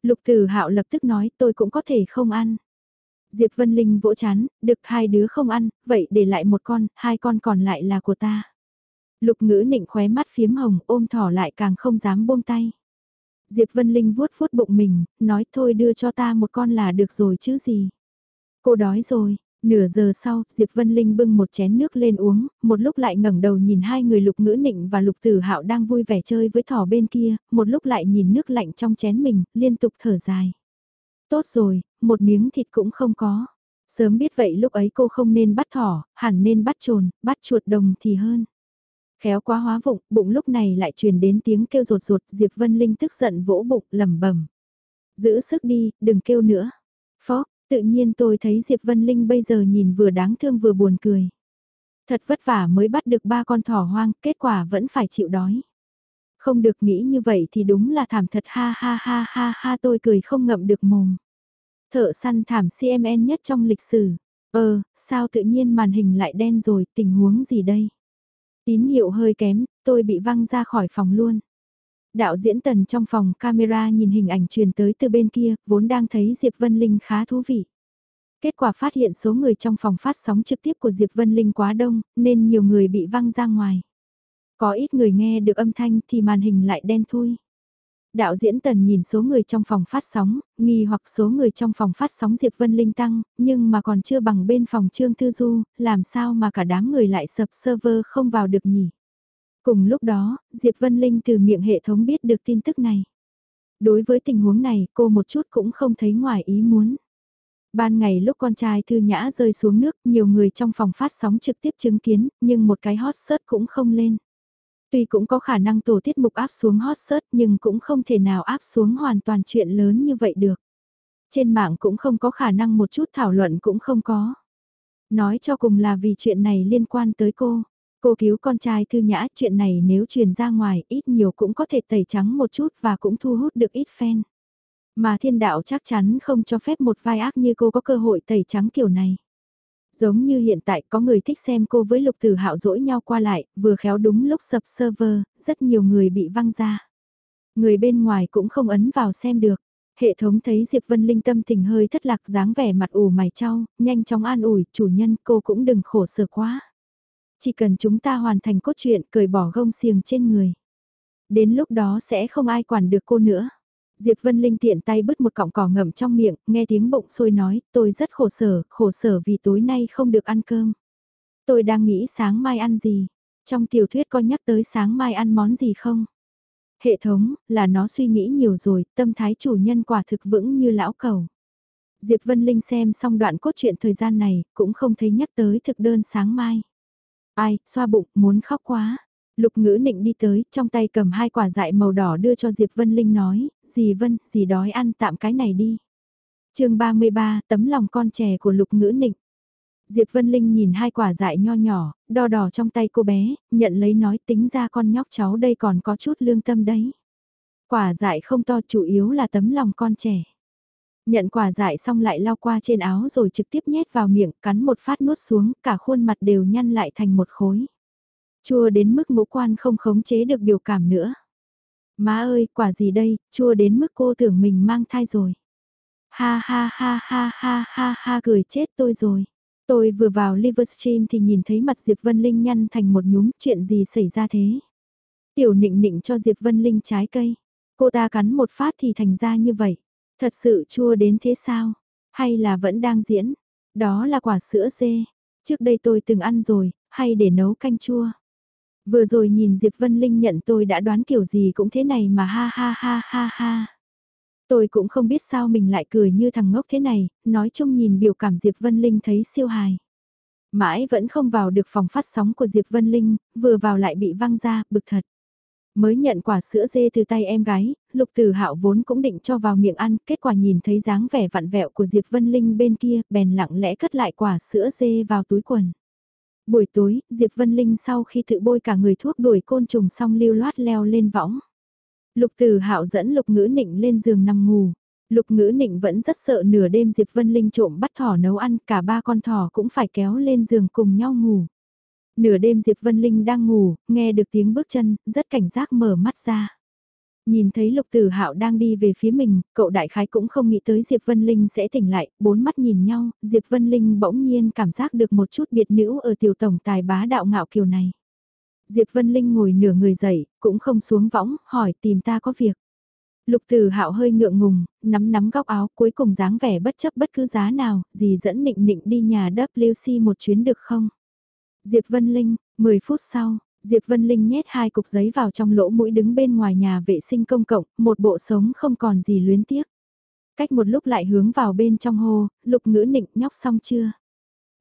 Lục tử hạo lập tức nói tôi cũng có thể không ăn. Diệp Vân Linh vỗ chán, được hai đứa không ăn, vậy để lại một con, hai con còn lại là của ta. Lục ngữ nịnh khóe mắt phiếm hồng ôm thỏ lại càng không dám buông tay. Diệp Vân Linh vuốt vuốt bụng mình, nói thôi đưa cho ta một con là được rồi chứ gì. Cô đói rồi, nửa giờ sau, Diệp Vân Linh bưng một chén nước lên uống, một lúc lại ngẩng đầu nhìn hai người lục ngữ nịnh và lục tử hạo đang vui vẻ chơi với thỏ bên kia, một lúc lại nhìn nước lạnh trong chén mình, liên tục thở dài. Tốt rồi, một miếng thịt cũng không có. Sớm biết vậy lúc ấy cô không nên bắt thỏ, hẳn nên bắt trồn, bắt chuột đồng thì hơn. Khéo quá hóa vụng, bụng lúc này lại truyền đến tiếng kêu rột rột, Diệp Vân Linh tức giận vỗ bụng, lẩm bẩm. Giữ sức đi, đừng kêu nữa. Phó, tự nhiên tôi thấy Diệp Vân Linh bây giờ nhìn vừa đáng thương vừa buồn cười. Thật vất vả mới bắt được ba con thỏ hoang, kết quả vẫn phải chịu đói. Không được nghĩ như vậy thì đúng là thảm thật ha ha ha ha ha tôi cười không ngậm được mồm. Thợ săn thảm CMN nhất trong lịch sử. Ờ, sao tự nhiên màn hình lại đen rồi, tình huống gì đây? Tín hiệu hơi kém, tôi bị văng ra khỏi phòng luôn. Đạo diễn tần trong phòng camera nhìn hình ảnh truyền tới từ bên kia, vốn đang thấy Diệp Vân Linh khá thú vị. Kết quả phát hiện số người trong phòng phát sóng trực tiếp của Diệp Vân Linh quá đông, nên nhiều người bị văng ra ngoài. Có ít người nghe được âm thanh thì màn hình lại đen thui. Đạo diễn Tần nhìn số người trong phòng phát sóng, nghi hoặc số người trong phòng phát sóng Diệp Vân Linh tăng, nhưng mà còn chưa bằng bên phòng Trương Thư Du, làm sao mà cả đám người lại sập server không vào được nhỉ? Cùng lúc đó, Diệp Vân Linh từ miệng hệ thống biết được tin tức này. Đối với tình huống này, cô một chút cũng không thấy ngoài ý muốn. Ban ngày lúc con trai Thư Nhã rơi xuống nước, nhiều người trong phòng phát sóng trực tiếp chứng kiến, nhưng một cái hot search cũng không lên. Tuy cũng có khả năng tổ tiết mục áp xuống hot search nhưng cũng không thể nào áp xuống hoàn toàn chuyện lớn như vậy được. Trên mạng cũng không có khả năng một chút thảo luận cũng không có. Nói cho cùng là vì chuyện này liên quan tới cô. Cô cứu con trai thư nhã chuyện này nếu truyền ra ngoài ít nhiều cũng có thể tẩy trắng một chút và cũng thu hút được ít fan. Mà thiên đạo chắc chắn không cho phép một vai ác như cô có cơ hội tẩy trắng kiểu này. Giống như hiện tại có người thích xem cô với lục tử hạo dỗi nhau qua lại, vừa khéo đúng lúc sập server, rất nhiều người bị văng ra. Người bên ngoài cũng không ấn vào xem được. Hệ thống thấy Diệp Vân Linh tâm tình hơi thất lạc dáng vẻ mặt ủ mày trao, nhanh chóng an ủi, chủ nhân cô cũng đừng khổ sở quá. Chỉ cần chúng ta hoàn thành cốt truyện cởi bỏ gông xiềng trên người. Đến lúc đó sẽ không ai quản được cô nữa. Diệp Vân Linh tiện tay bứt một cọng cỏ ngậm trong miệng, nghe tiếng bụng sôi nói, tôi rất khổ sở, khổ sở vì tối nay không được ăn cơm. Tôi đang nghĩ sáng mai ăn gì. Trong tiểu thuyết có nhắc tới sáng mai ăn món gì không? Hệ thống, là nó suy nghĩ nhiều rồi, tâm thái chủ nhân quả thực vững như lão cầu. Diệp Vân Linh xem xong đoạn cốt truyện thời gian này, cũng không thấy nhắc tới thực đơn sáng mai. Ai, xoa bụng, muốn khóc quá. Lục ngữ nịnh đi tới, trong tay cầm hai quả dại màu đỏ đưa cho Diệp Vân Linh nói, dì Vân, dì đói ăn tạm cái này đi. chương 33, tấm lòng con trẻ của lục ngữ nịnh. Diệp Vân Linh nhìn hai quả dại nho nhỏ, đo đỏ trong tay cô bé, nhận lấy nói tính ra con nhóc cháu đây còn có chút lương tâm đấy. Quả dại không to chủ yếu là tấm lòng con trẻ. Nhận quả dại xong lại lao qua trên áo rồi trực tiếp nhét vào miệng, cắn một phát nuốt xuống, cả khuôn mặt đều nhăn lại thành một khối. Chua đến mức ngũ quan không khống chế được biểu cảm nữa. Má ơi, quả gì đây, chua đến mức cô tưởng mình mang thai rồi. Ha ha ha ha ha ha ha cười chết tôi rồi. Tôi vừa vào Livestream thì nhìn thấy mặt Diệp Vân Linh nhăn thành một nhúm chuyện gì xảy ra thế. Tiểu nịnh nịnh cho Diệp Vân Linh trái cây. Cô ta cắn một phát thì thành ra như vậy. Thật sự chua đến thế sao? Hay là vẫn đang diễn? Đó là quả sữa dê. Trước đây tôi từng ăn rồi, hay để nấu canh chua. Vừa rồi nhìn Diệp Vân Linh nhận tôi đã đoán kiểu gì cũng thế này mà ha ha ha ha ha. Tôi cũng không biết sao mình lại cười như thằng ngốc thế này, nói chung nhìn biểu cảm Diệp Vân Linh thấy siêu hài. Mãi vẫn không vào được phòng phát sóng của Diệp Vân Linh, vừa vào lại bị văng ra, bực thật. Mới nhận quả sữa dê từ tay em gái, Lục Tử Hạo vốn cũng định cho vào miệng ăn, kết quả nhìn thấy dáng vẻ vặn vẹo của Diệp Vân Linh bên kia, bèn lặng lẽ cất lại quả sữa dê vào túi quần. Buổi tối, Diệp Vân Linh sau khi tự bôi cả người thuốc đuổi côn trùng xong lưu loát leo lên võng. Lục Tử Hạo dẫn Lục Ngữ Nịnh lên giường nằm ngủ. Lục Ngữ Nịnh vẫn rất sợ nửa đêm Diệp Vân Linh trộm bắt thỏ nấu ăn, cả ba con thỏ cũng phải kéo lên giường cùng nhau ngủ. Nửa đêm Diệp Vân Linh đang ngủ, nghe được tiếng bước chân, rất cảnh giác mở mắt ra. Nhìn thấy Lục Tử Hạo đang đi về phía mình, cậu đại khái cũng không nghĩ tới Diệp Vân Linh sẽ tỉnh lại, bốn mắt nhìn nhau, Diệp Vân Linh bỗng nhiên cảm giác được một chút biệt nữ ở tiểu tổng tài bá đạo ngạo kiều này. Diệp Vân Linh ngồi nửa người dậy, cũng không xuống võng, hỏi tìm ta có việc. Lục Tử Hạo hơi ngượng ngùng, nắm nắm góc áo, cuối cùng dáng vẻ bất chấp bất cứ giá nào, gì dẫn Nịnh Nịnh đi nhà WC một chuyến được không? Diệp Vân Linh, 10 phút sau, Diệp Vân Linh nhét hai cục giấy vào trong lỗ mũi đứng bên ngoài nhà vệ sinh công cộng, một bộ sống không còn gì luyến tiếc. Cách một lúc lại hướng vào bên trong hồ, lục ngữ nịnh nhóc xong chưa?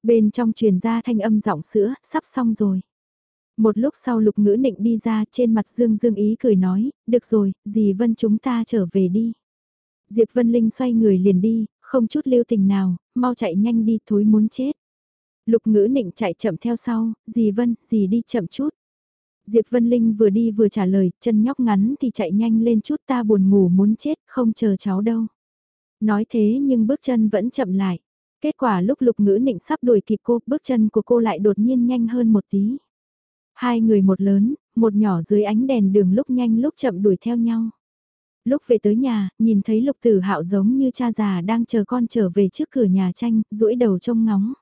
Bên trong truyền ra thanh âm giọng sữa, sắp xong rồi. Một lúc sau lục ngữ nịnh đi ra trên mặt dương dương ý cười nói, được rồi, dì Vân chúng ta trở về đi. Diệp Vân Linh xoay người liền đi, không chút lưu tình nào, mau chạy nhanh đi thối muốn chết. Lục ngữ nịnh chạy chậm theo sau, dì Vân, dì đi chậm chút. Diệp Vân Linh vừa đi vừa trả lời, chân nhóc ngắn thì chạy nhanh lên chút ta buồn ngủ muốn chết, không chờ cháu đâu. Nói thế nhưng bước chân vẫn chậm lại. Kết quả lúc lục ngữ nịnh sắp đuổi kịp cô, bước chân của cô lại đột nhiên nhanh hơn một tí. Hai người một lớn, một nhỏ dưới ánh đèn đường lúc nhanh lúc chậm đuổi theo nhau. Lúc về tới nhà, nhìn thấy lục tử hạo giống như cha già đang chờ con trở về trước cửa nhà tranh, duỗi đầu trông ngóng.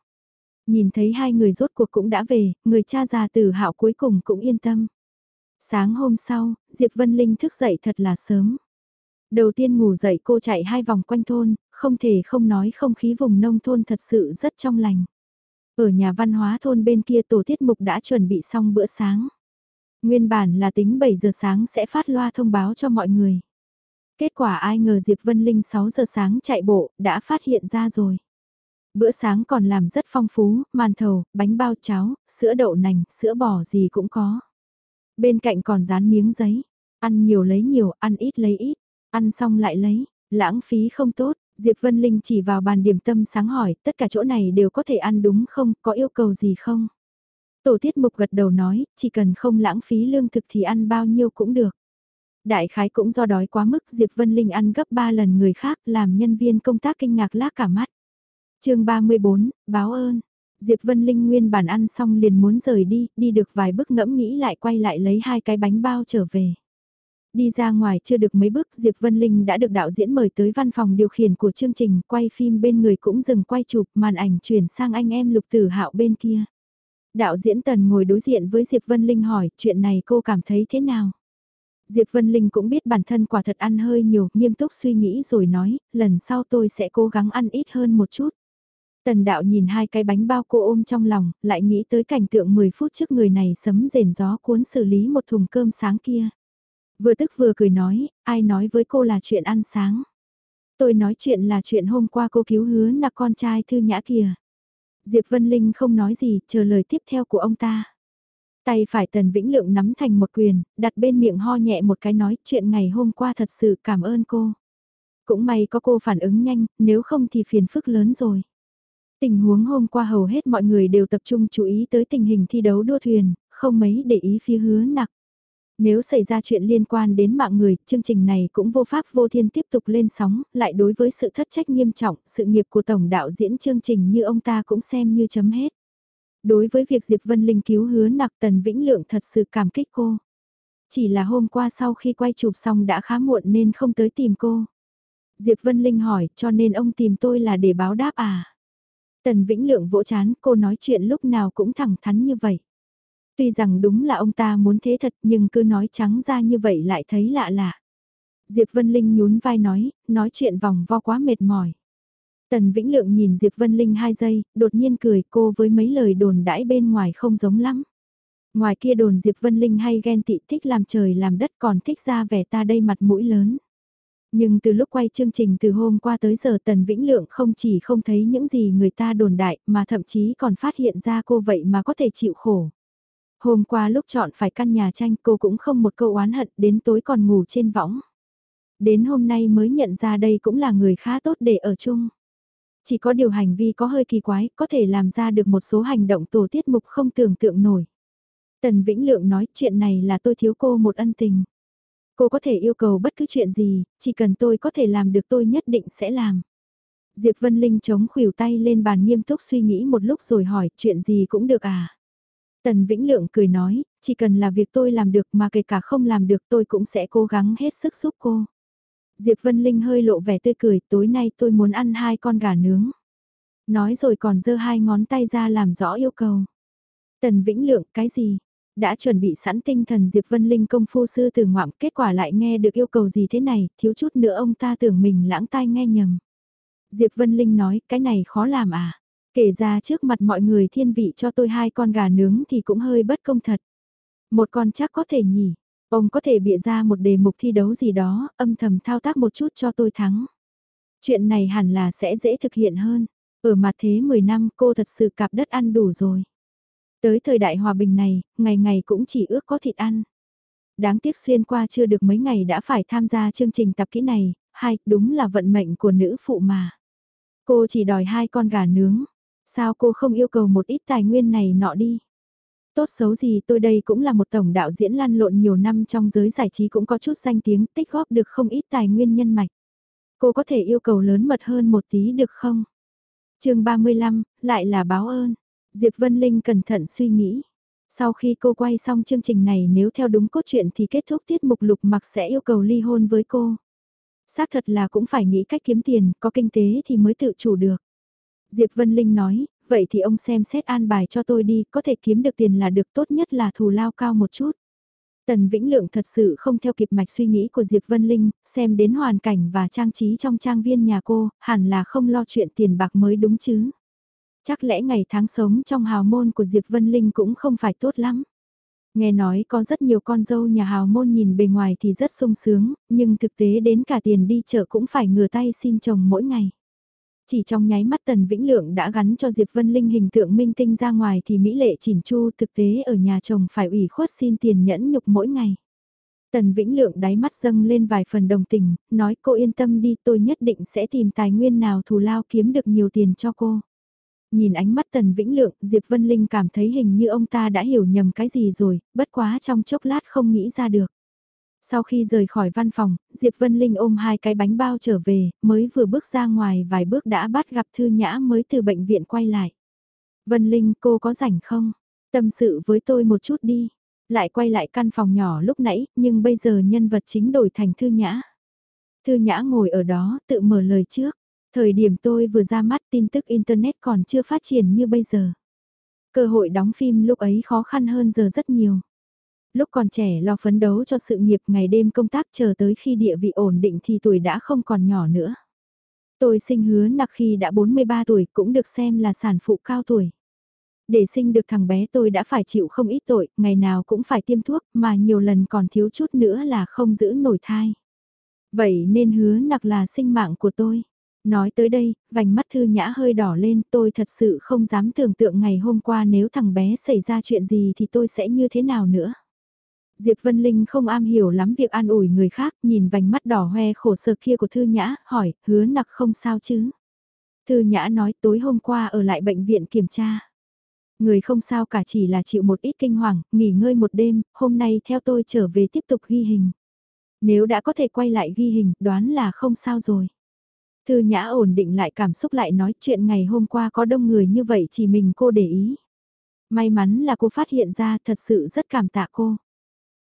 Nhìn thấy hai người rốt cuộc cũng đã về, người cha già tử hạo cuối cùng cũng yên tâm. Sáng hôm sau, Diệp Vân Linh thức dậy thật là sớm. Đầu tiên ngủ dậy cô chạy hai vòng quanh thôn, không thể không nói không khí vùng nông thôn thật sự rất trong lành. Ở nhà văn hóa thôn bên kia tổ tiết mục đã chuẩn bị xong bữa sáng. Nguyên bản là tính 7 giờ sáng sẽ phát loa thông báo cho mọi người. Kết quả ai ngờ Diệp Vân Linh 6 giờ sáng chạy bộ, đã phát hiện ra rồi. Bữa sáng còn làm rất phong phú, màn thầu, bánh bao cháo, sữa đậu nành, sữa bò gì cũng có. Bên cạnh còn dán miếng giấy, ăn nhiều lấy nhiều, ăn ít lấy ít, ăn xong lại lấy, lãng phí không tốt. Diệp Vân Linh chỉ vào bàn điểm tâm sáng hỏi, tất cả chỗ này đều có thể ăn đúng không, có yêu cầu gì không? Tổ tiết mục gật đầu nói, chỉ cần không lãng phí lương thực thì ăn bao nhiêu cũng được. Đại khái cũng do đói quá mức Diệp Vân Linh ăn gấp 3 lần người khác làm nhân viên công tác kinh ngạc lác cả mắt chương 34, báo ơn. Diệp Vân Linh nguyên bản ăn xong liền muốn rời đi, đi được vài bước ngẫm nghĩ lại quay lại lấy hai cái bánh bao trở về. Đi ra ngoài chưa được mấy bước Diệp Vân Linh đã được đạo diễn mời tới văn phòng điều khiển của chương trình quay phim bên người cũng dừng quay chụp màn ảnh chuyển sang anh em lục tử hạo bên kia. Đạo diễn Tần ngồi đối diện với Diệp Vân Linh hỏi chuyện này cô cảm thấy thế nào? Diệp Vân Linh cũng biết bản thân quả thật ăn hơi nhiều, nghiêm túc suy nghĩ rồi nói, lần sau tôi sẽ cố gắng ăn ít hơn một chút. Tần đạo nhìn hai cái bánh bao cô ôm trong lòng, lại nghĩ tới cảnh tượng 10 phút trước người này sấm rền gió cuốn xử lý một thùng cơm sáng kia. Vừa tức vừa cười nói, ai nói với cô là chuyện ăn sáng. Tôi nói chuyện là chuyện hôm qua cô cứu hứa là con trai thư nhã kìa. Diệp Vân Linh không nói gì, chờ lời tiếp theo của ông ta. Tay phải Tần Vĩnh Lượng nắm thành một quyền, đặt bên miệng ho nhẹ một cái nói chuyện ngày hôm qua thật sự cảm ơn cô. Cũng may có cô phản ứng nhanh, nếu không thì phiền phức lớn rồi. Tình huống hôm qua hầu hết mọi người đều tập trung chú ý tới tình hình thi đấu đua thuyền, không mấy để ý phía hứa nặc. Nếu xảy ra chuyện liên quan đến mạng người, chương trình này cũng vô pháp vô thiên tiếp tục lên sóng, lại đối với sự thất trách nghiêm trọng, sự nghiệp của tổng đạo diễn chương trình như ông ta cũng xem như chấm hết. Đối với việc Diệp Vân Linh cứu hứa nặc Tần Vĩnh Lượng thật sự cảm kích cô. Chỉ là hôm qua sau khi quay chụp xong đã khá muộn nên không tới tìm cô. Diệp Vân Linh hỏi cho nên ông tìm tôi là để báo đáp à? Tần Vĩnh Lượng vỗ chán, cô nói chuyện lúc nào cũng thẳng thắn như vậy. Tuy rằng đúng là ông ta muốn thế thật nhưng cứ nói trắng ra như vậy lại thấy lạ lạ. Diệp Vân Linh nhún vai nói, nói chuyện vòng vo quá mệt mỏi. Tần Vĩnh Lượng nhìn Diệp Vân Linh hai giây, đột nhiên cười cô với mấy lời đồn đãi bên ngoài không giống lắm. Ngoài kia đồn Diệp Vân Linh hay ghen tị thích làm trời làm đất còn thích ra vẻ ta đây mặt mũi lớn. Nhưng từ lúc quay chương trình từ hôm qua tới giờ Tần Vĩnh Lượng không chỉ không thấy những gì người ta đồn đại mà thậm chí còn phát hiện ra cô vậy mà có thể chịu khổ. Hôm qua lúc chọn phải căn nhà tranh cô cũng không một câu oán hận đến tối còn ngủ trên võng. Đến hôm nay mới nhận ra đây cũng là người khá tốt để ở chung. Chỉ có điều hành vi có hơi kỳ quái, có thể làm ra được một số hành động tổ tiết mục không tưởng tượng nổi. Tần Vĩnh Lượng nói chuyện này là tôi thiếu cô một ân tình. Cô có thể yêu cầu bất cứ chuyện gì, chỉ cần tôi có thể làm được tôi nhất định sẽ làm. Diệp Vân Linh chống khuỷu tay lên bàn nghiêm túc suy nghĩ một lúc rồi hỏi chuyện gì cũng được à. Tần Vĩnh Lượng cười nói, chỉ cần là việc tôi làm được mà kể cả không làm được tôi cũng sẽ cố gắng hết sức giúp cô. Diệp Vân Linh hơi lộ vẻ tươi cười, tối nay tôi muốn ăn hai con gà nướng. Nói rồi còn giơ hai ngón tay ra làm rõ yêu cầu. Tần Vĩnh Lượng, cái gì? Đã chuẩn bị sẵn tinh thần Diệp Vân Linh công phu sư từ ngoạm, kết quả lại nghe được yêu cầu gì thế này, thiếu chút nữa ông ta tưởng mình lãng tai nghe nhầm. Diệp Vân Linh nói, cái này khó làm à? Kể ra trước mặt mọi người thiên vị cho tôi hai con gà nướng thì cũng hơi bất công thật. Một con chắc có thể nhỉ, ông có thể bịa ra một đề mục thi đấu gì đó, âm thầm thao tác một chút cho tôi thắng. Chuyện này hẳn là sẽ dễ thực hiện hơn. Ở mặt thế 10 năm cô thật sự cạp đất ăn đủ rồi. Tới thời đại hòa bình này, ngày ngày cũng chỉ ước có thịt ăn. Đáng tiếc xuyên qua chưa được mấy ngày đã phải tham gia chương trình tập kỹ này, hai, đúng là vận mệnh của nữ phụ mà. Cô chỉ đòi hai con gà nướng, sao cô không yêu cầu một ít tài nguyên này nọ đi. Tốt xấu gì tôi đây cũng là một tổng đạo diễn lăn lộn nhiều năm trong giới giải trí cũng có chút danh tiếng tích góp được không ít tài nguyên nhân mạch. Cô có thể yêu cầu lớn mật hơn một tí được không? chương 35, lại là báo ơn. Diệp Vân Linh cẩn thận suy nghĩ. Sau khi cô quay xong chương trình này nếu theo đúng cốt truyện thì kết thúc tiết mục lục mặc sẽ yêu cầu ly hôn với cô. Xác thật là cũng phải nghĩ cách kiếm tiền, có kinh tế thì mới tự chủ được. Diệp Vân Linh nói, vậy thì ông xem xét an bài cho tôi đi, có thể kiếm được tiền là được tốt nhất là thù lao cao một chút. Tần Vĩnh Lượng thật sự không theo kịp mạch suy nghĩ của Diệp Vân Linh, xem đến hoàn cảnh và trang trí trong trang viên nhà cô, hẳn là không lo chuyện tiền bạc mới đúng chứ. Chắc lẽ ngày tháng sống trong hào môn của Diệp Vân Linh cũng không phải tốt lắm. Nghe nói có rất nhiều con dâu nhà hào môn nhìn bề ngoài thì rất sung sướng, nhưng thực tế đến cả tiền đi chợ cũng phải ngừa tay xin chồng mỗi ngày. Chỉ trong nháy mắt Tần Vĩnh Lượng đã gắn cho Diệp Vân Linh hình tượng minh tinh ra ngoài thì Mỹ lệ chỉn chu thực tế ở nhà chồng phải ủy khuất xin tiền nhẫn nhục mỗi ngày. Tần Vĩnh Lượng đáy mắt dâng lên vài phần đồng tình, nói cô yên tâm đi tôi nhất định sẽ tìm tài nguyên nào thù lao kiếm được nhiều tiền cho cô. Nhìn ánh mắt Tần Vĩnh Lượng, Diệp Vân Linh cảm thấy hình như ông ta đã hiểu nhầm cái gì rồi, bất quá trong chốc lát không nghĩ ra được. Sau khi rời khỏi văn phòng, Diệp Vân Linh ôm hai cái bánh bao trở về, mới vừa bước ra ngoài vài bước đã bắt gặp Thư Nhã mới từ bệnh viện quay lại. Vân Linh cô có rảnh không? Tâm sự với tôi một chút đi. Lại quay lại căn phòng nhỏ lúc nãy, nhưng bây giờ nhân vật chính đổi thành Thư Nhã. Thư Nhã ngồi ở đó tự mở lời trước. Thời điểm tôi vừa ra mắt tin tức Internet còn chưa phát triển như bây giờ. Cơ hội đóng phim lúc ấy khó khăn hơn giờ rất nhiều. Lúc còn trẻ lo phấn đấu cho sự nghiệp ngày đêm công tác chờ tới khi địa vị ổn định thì tuổi đã không còn nhỏ nữa. Tôi sinh hứa nặc khi đã 43 tuổi cũng được xem là sản phụ cao tuổi. Để sinh được thằng bé tôi đã phải chịu không ít tội, ngày nào cũng phải tiêm thuốc mà nhiều lần còn thiếu chút nữa là không giữ nổi thai. Vậy nên hứa nặc là sinh mạng của tôi. Nói tới đây, vành mắt thư nhã hơi đỏ lên, tôi thật sự không dám tưởng tượng ngày hôm qua nếu thằng bé xảy ra chuyện gì thì tôi sẽ như thế nào nữa. Diệp Vân Linh không am hiểu lắm việc an ủi người khác, nhìn vành mắt đỏ hoe khổ sở kia của Thư Nhã, hỏi, hứa nặc không sao chứ? Thư Nhã nói tối hôm qua ở lại bệnh viện kiểm tra. Người không sao cả chỉ là chịu một ít kinh hoàng, nghỉ ngơi một đêm, hôm nay theo tôi trở về tiếp tục ghi hình. Nếu đã có thể quay lại ghi hình, đoán là không sao rồi. Thư Nhã ổn định lại cảm xúc lại nói chuyện ngày hôm qua có đông người như vậy chỉ mình cô để ý. May mắn là cô phát hiện ra thật sự rất cảm tạ cô.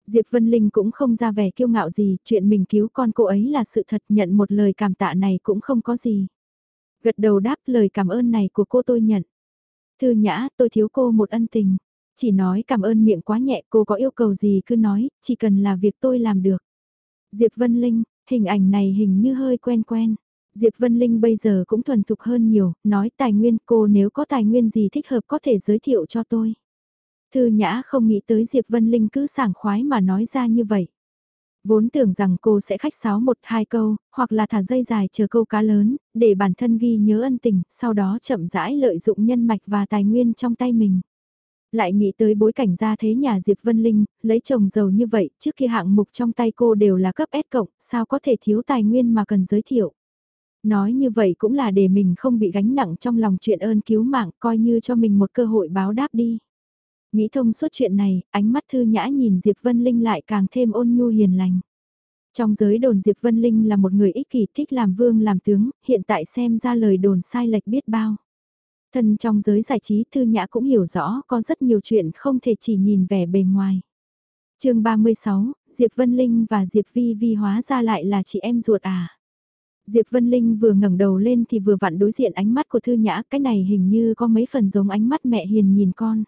Diệp Vân Linh cũng không ra vẻ kiêu ngạo gì, chuyện mình cứu con cô ấy là sự thật nhận một lời cảm tạ này cũng không có gì. Gật đầu đáp lời cảm ơn này của cô tôi nhận. Thư Nhã, tôi thiếu cô một ân tình. Chỉ nói cảm ơn miệng quá nhẹ cô có yêu cầu gì cứ nói, chỉ cần là việc tôi làm được. Diệp Vân Linh, hình ảnh này hình như hơi quen quen. Diệp Vân Linh bây giờ cũng thuần thục hơn nhiều, nói tài nguyên cô nếu có tài nguyên gì thích hợp có thể giới thiệu cho tôi. Thư Nhã không nghĩ tới Diệp Vân Linh cứ sảng khoái mà nói ra như vậy. Vốn tưởng rằng cô sẽ khách sáo một hai câu, hoặc là thả dây dài chờ câu cá lớn, để bản thân ghi nhớ ân tình, sau đó chậm rãi lợi dụng nhân mạch và tài nguyên trong tay mình. Lại nghĩ tới bối cảnh ra thế nhà Diệp Vân Linh, lấy chồng giàu như vậy, trước khi hạng mục trong tay cô đều là cấp S cộng, sao có thể thiếu tài nguyên mà cần giới thiệu. Nói như vậy cũng là để mình không bị gánh nặng trong lòng chuyện ơn cứu mạng, coi như cho mình một cơ hội báo đáp đi. Nghĩ thông suốt chuyện này, ánh mắt thư nhã nhìn Diệp Vân Linh lại càng thêm ôn nhu hiền lành. Trong giới đồn Diệp Vân Linh là một người ích kỷ thích làm vương làm tướng, hiện tại xem ra lời đồn sai lệch biết bao. Thân trong giới giải trí Thư Nhã cũng hiểu rõ có rất nhiều chuyện không thể chỉ nhìn vẻ bề ngoài. chương 36, Diệp Vân Linh và Diệp Vi Vi hóa ra lại là chị em ruột à. Diệp Vân Linh vừa ngẩng đầu lên thì vừa vặn đối diện ánh mắt của Thư Nhã, cái này hình như có mấy phần giống ánh mắt mẹ hiền nhìn con.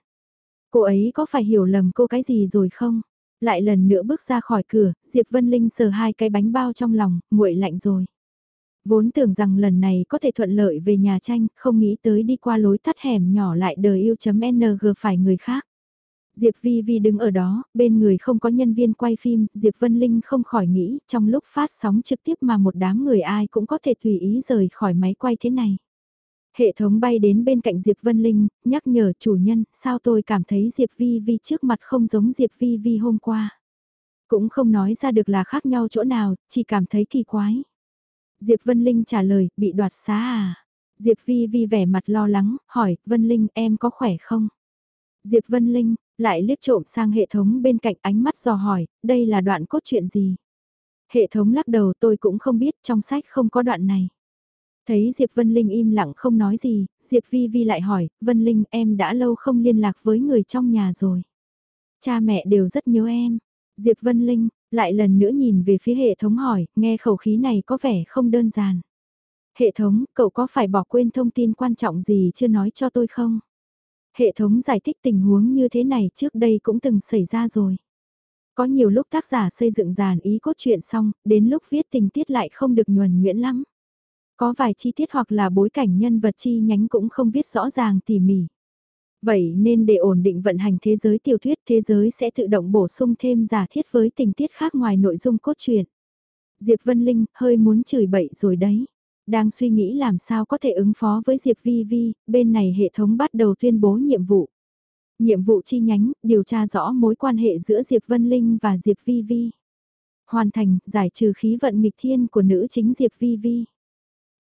Cô ấy có phải hiểu lầm cô cái gì rồi không? Lại lần nữa bước ra khỏi cửa, Diệp Vân Linh sờ hai cái bánh bao trong lòng, nguội lạnh rồi. Vốn tưởng rằng lần này có thể thuận lợi về nhà tranh, không nghĩ tới đi qua lối tắt hẻm nhỏ lại đời yêu.ng phải người khác. Diệp Vi Vi đứng ở đó, bên người không có nhân viên quay phim, Diệp Vân Linh không khỏi nghĩ, trong lúc phát sóng trực tiếp mà một đám người ai cũng có thể tùy ý rời khỏi máy quay thế này. Hệ thống bay đến bên cạnh Diệp Vân Linh, nhắc nhở chủ nhân, sao tôi cảm thấy Diệp Vi Vi trước mặt không giống Diệp Vi Vi hôm qua. Cũng không nói ra được là khác nhau chỗ nào, chỉ cảm thấy kỳ quái. Diệp Vân Linh trả lời, bị đoạt xá à? Diệp Vi Vi vẻ mặt lo lắng, hỏi, Vân Linh em có khỏe không? Diệp Vân Linh, lại liếc trộm sang hệ thống bên cạnh ánh mắt dò hỏi, đây là đoạn cốt truyện gì? Hệ thống lắc đầu tôi cũng không biết, trong sách không có đoạn này. Thấy Diệp Vân Linh im lặng không nói gì, Diệp Vi Vi lại hỏi, Vân Linh em đã lâu không liên lạc với người trong nhà rồi. Cha mẹ đều rất nhớ em. Diệp Vân Linh, lại lần nữa nhìn về phía hệ thống hỏi, nghe khẩu khí này có vẻ không đơn giản. Hệ thống, cậu có phải bỏ quên thông tin quan trọng gì chưa nói cho tôi không? Hệ thống giải thích tình huống như thế này trước đây cũng từng xảy ra rồi. Có nhiều lúc tác giả xây dựng dàn ý cốt truyện xong, đến lúc viết tình tiết lại không được nhuần nhuyễn lắm. Có vài chi tiết hoặc là bối cảnh nhân vật chi nhánh cũng không viết rõ ràng tỉ mỉ. Vậy nên để ổn định vận hành thế giới tiểu thuyết thế giới sẽ tự động bổ sung thêm giả thiết với tình tiết khác ngoài nội dung cốt truyện. Diệp Vân Linh hơi muốn chửi bậy rồi đấy. Đang suy nghĩ làm sao có thể ứng phó với Diệp Vi Vi, bên này hệ thống bắt đầu tuyên bố nhiệm vụ. Nhiệm vụ chi nhánh, điều tra rõ mối quan hệ giữa Diệp Vân Linh và Diệp Vi Vi. Hoàn thành, giải trừ khí vận nghịch thiên của nữ chính Diệp Vi Vi.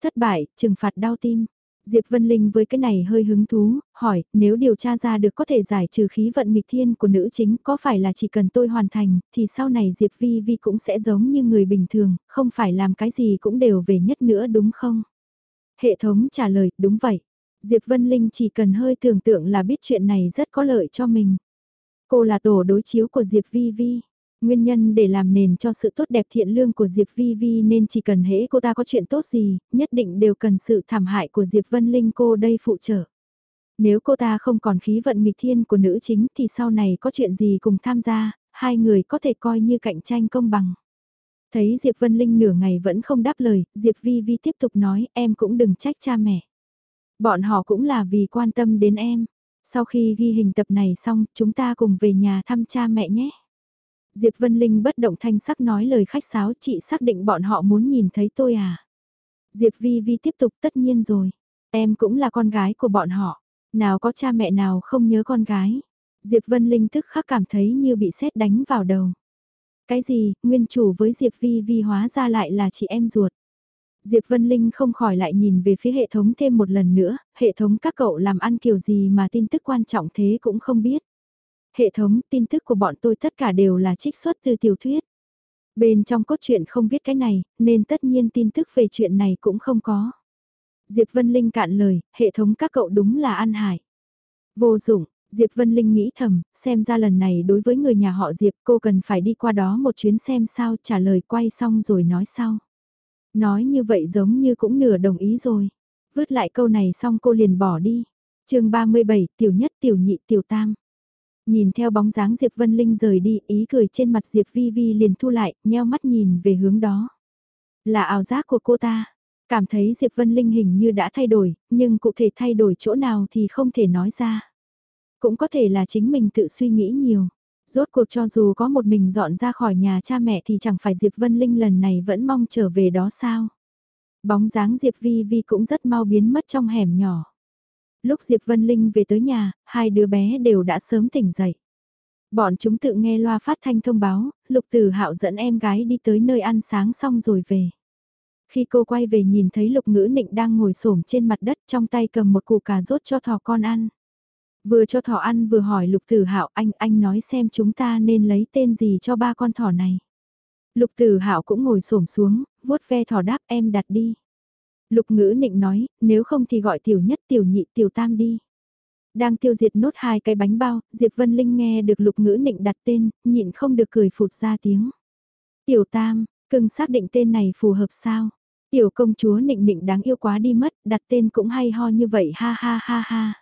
Thất bại, trừng phạt đau tim. Diệp Vân Linh với cái này hơi hứng thú, hỏi, nếu điều tra ra được có thể giải trừ khí vận nghịch thiên của nữ chính có phải là chỉ cần tôi hoàn thành, thì sau này Diệp Vi Vi cũng sẽ giống như người bình thường, không phải làm cái gì cũng đều về nhất nữa đúng không? Hệ thống trả lời, đúng vậy. Diệp Vân Linh chỉ cần hơi tưởng tượng là biết chuyện này rất có lợi cho mình. Cô là tổ đối chiếu của Diệp Vi Vi. Nguyên nhân để làm nền cho sự tốt đẹp thiện lương của Diệp Vi Vi nên chỉ cần hễ cô ta có chuyện tốt gì, nhất định đều cần sự thảm hại của Diệp Vân Linh cô đây phụ trợ. Nếu cô ta không còn khí vận nghịch thiên của nữ chính thì sau này có chuyện gì cùng tham gia, hai người có thể coi như cạnh tranh công bằng. Thấy Diệp Vân Linh nửa ngày vẫn không đáp lời, Diệp Vi Vi tiếp tục nói em cũng đừng trách cha mẹ. Bọn họ cũng là vì quan tâm đến em. Sau khi ghi hình tập này xong, chúng ta cùng về nhà thăm cha mẹ nhé. Diệp Vân Linh bất động thanh sắc nói lời khách sáo chị xác định bọn họ muốn nhìn thấy tôi à. Diệp Vi Vi tiếp tục tất nhiên rồi. Em cũng là con gái của bọn họ. Nào có cha mẹ nào không nhớ con gái. Diệp Vân Linh tức khắc cảm thấy như bị sét đánh vào đầu. Cái gì, nguyên chủ với Diệp Vi Vi hóa ra lại là chị em ruột. Diệp Vân Linh không khỏi lại nhìn về phía hệ thống thêm một lần nữa, hệ thống các cậu làm ăn kiểu gì mà tin tức quan trọng thế cũng không biết. Hệ thống tin tức của bọn tôi tất cả đều là trích xuất từ tiểu thuyết. Bên trong cốt truyện không viết cái này, nên tất nhiên tin tức về chuyện này cũng không có. Diệp Vân Linh cạn lời, hệ thống các cậu đúng là ăn hải. Vô dụng, Diệp Vân Linh nghĩ thầm, xem ra lần này đối với người nhà họ Diệp cô cần phải đi qua đó một chuyến xem sao trả lời quay xong rồi nói sau. Nói như vậy giống như cũng nửa đồng ý rồi. Vứt lại câu này xong cô liền bỏ đi. chương 37 tiểu nhất tiểu nhị tiểu tam. Nhìn theo bóng dáng Diệp Vân Linh rời đi, ý cười trên mặt Diệp Vi Vi liền thu lại, nheo mắt nhìn về hướng đó. Là ảo giác của cô ta. Cảm thấy Diệp Vân Linh hình như đã thay đổi, nhưng cụ thể thay đổi chỗ nào thì không thể nói ra. Cũng có thể là chính mình tự suy nghĩ nhiều. Rốt cuộc cho dù có một mình dọn ra khỏi nhà cha mẹ thì chẳng phải Diệp Vân Linh lần này vẫn mong trở về đó sao. Bóng dáng Diệp Vi Vi cũng rất mau biến mất trong hẻm nhỏ. Lúc Diệp Vân Linh về tới nhà, hai đứa bé đều đã sớm tỉnh dậy. Bọn chúng tự nghe loa phát thanh thông báo, Lục Tử Hạo dẫn em gái đi tới nơi ăn sáng xong rồi về. Khi cô quay về nhìn thấy Lục Ngữ Nịnh đang ngồi xổm trên mặt đất trong tay cầm một củ cà rốt cho thỏ con ăn. Vừa cho thỏ ăn vừa hỏi Lục Tử Hạo anh anh nói xem chúng ta nên lấy tên gì cho ba con thỏ này. Lục Tử Hạo cũng ngồi xổm xuống, vuốt ve thỏ đáp em đặt đi. Lục Ngữ Nịnh nói, nếu không thì gọi tiểu nhất tiểu nhị tiểu tam đi. Đang tiêu diệt nốt hai cái bánh bao, Diệp Vân Linh nghe được lục ngữ nịnh đặt tên, nhịn không được cười phụt ra tiếng. Tiểu Tam, cưng xác định tên này phù hợp sao? Tiểu công chúa nịnh nịnh đáng yêu quá đi mất, đặt tên cũng hay ho như vậy ha ha ha ha.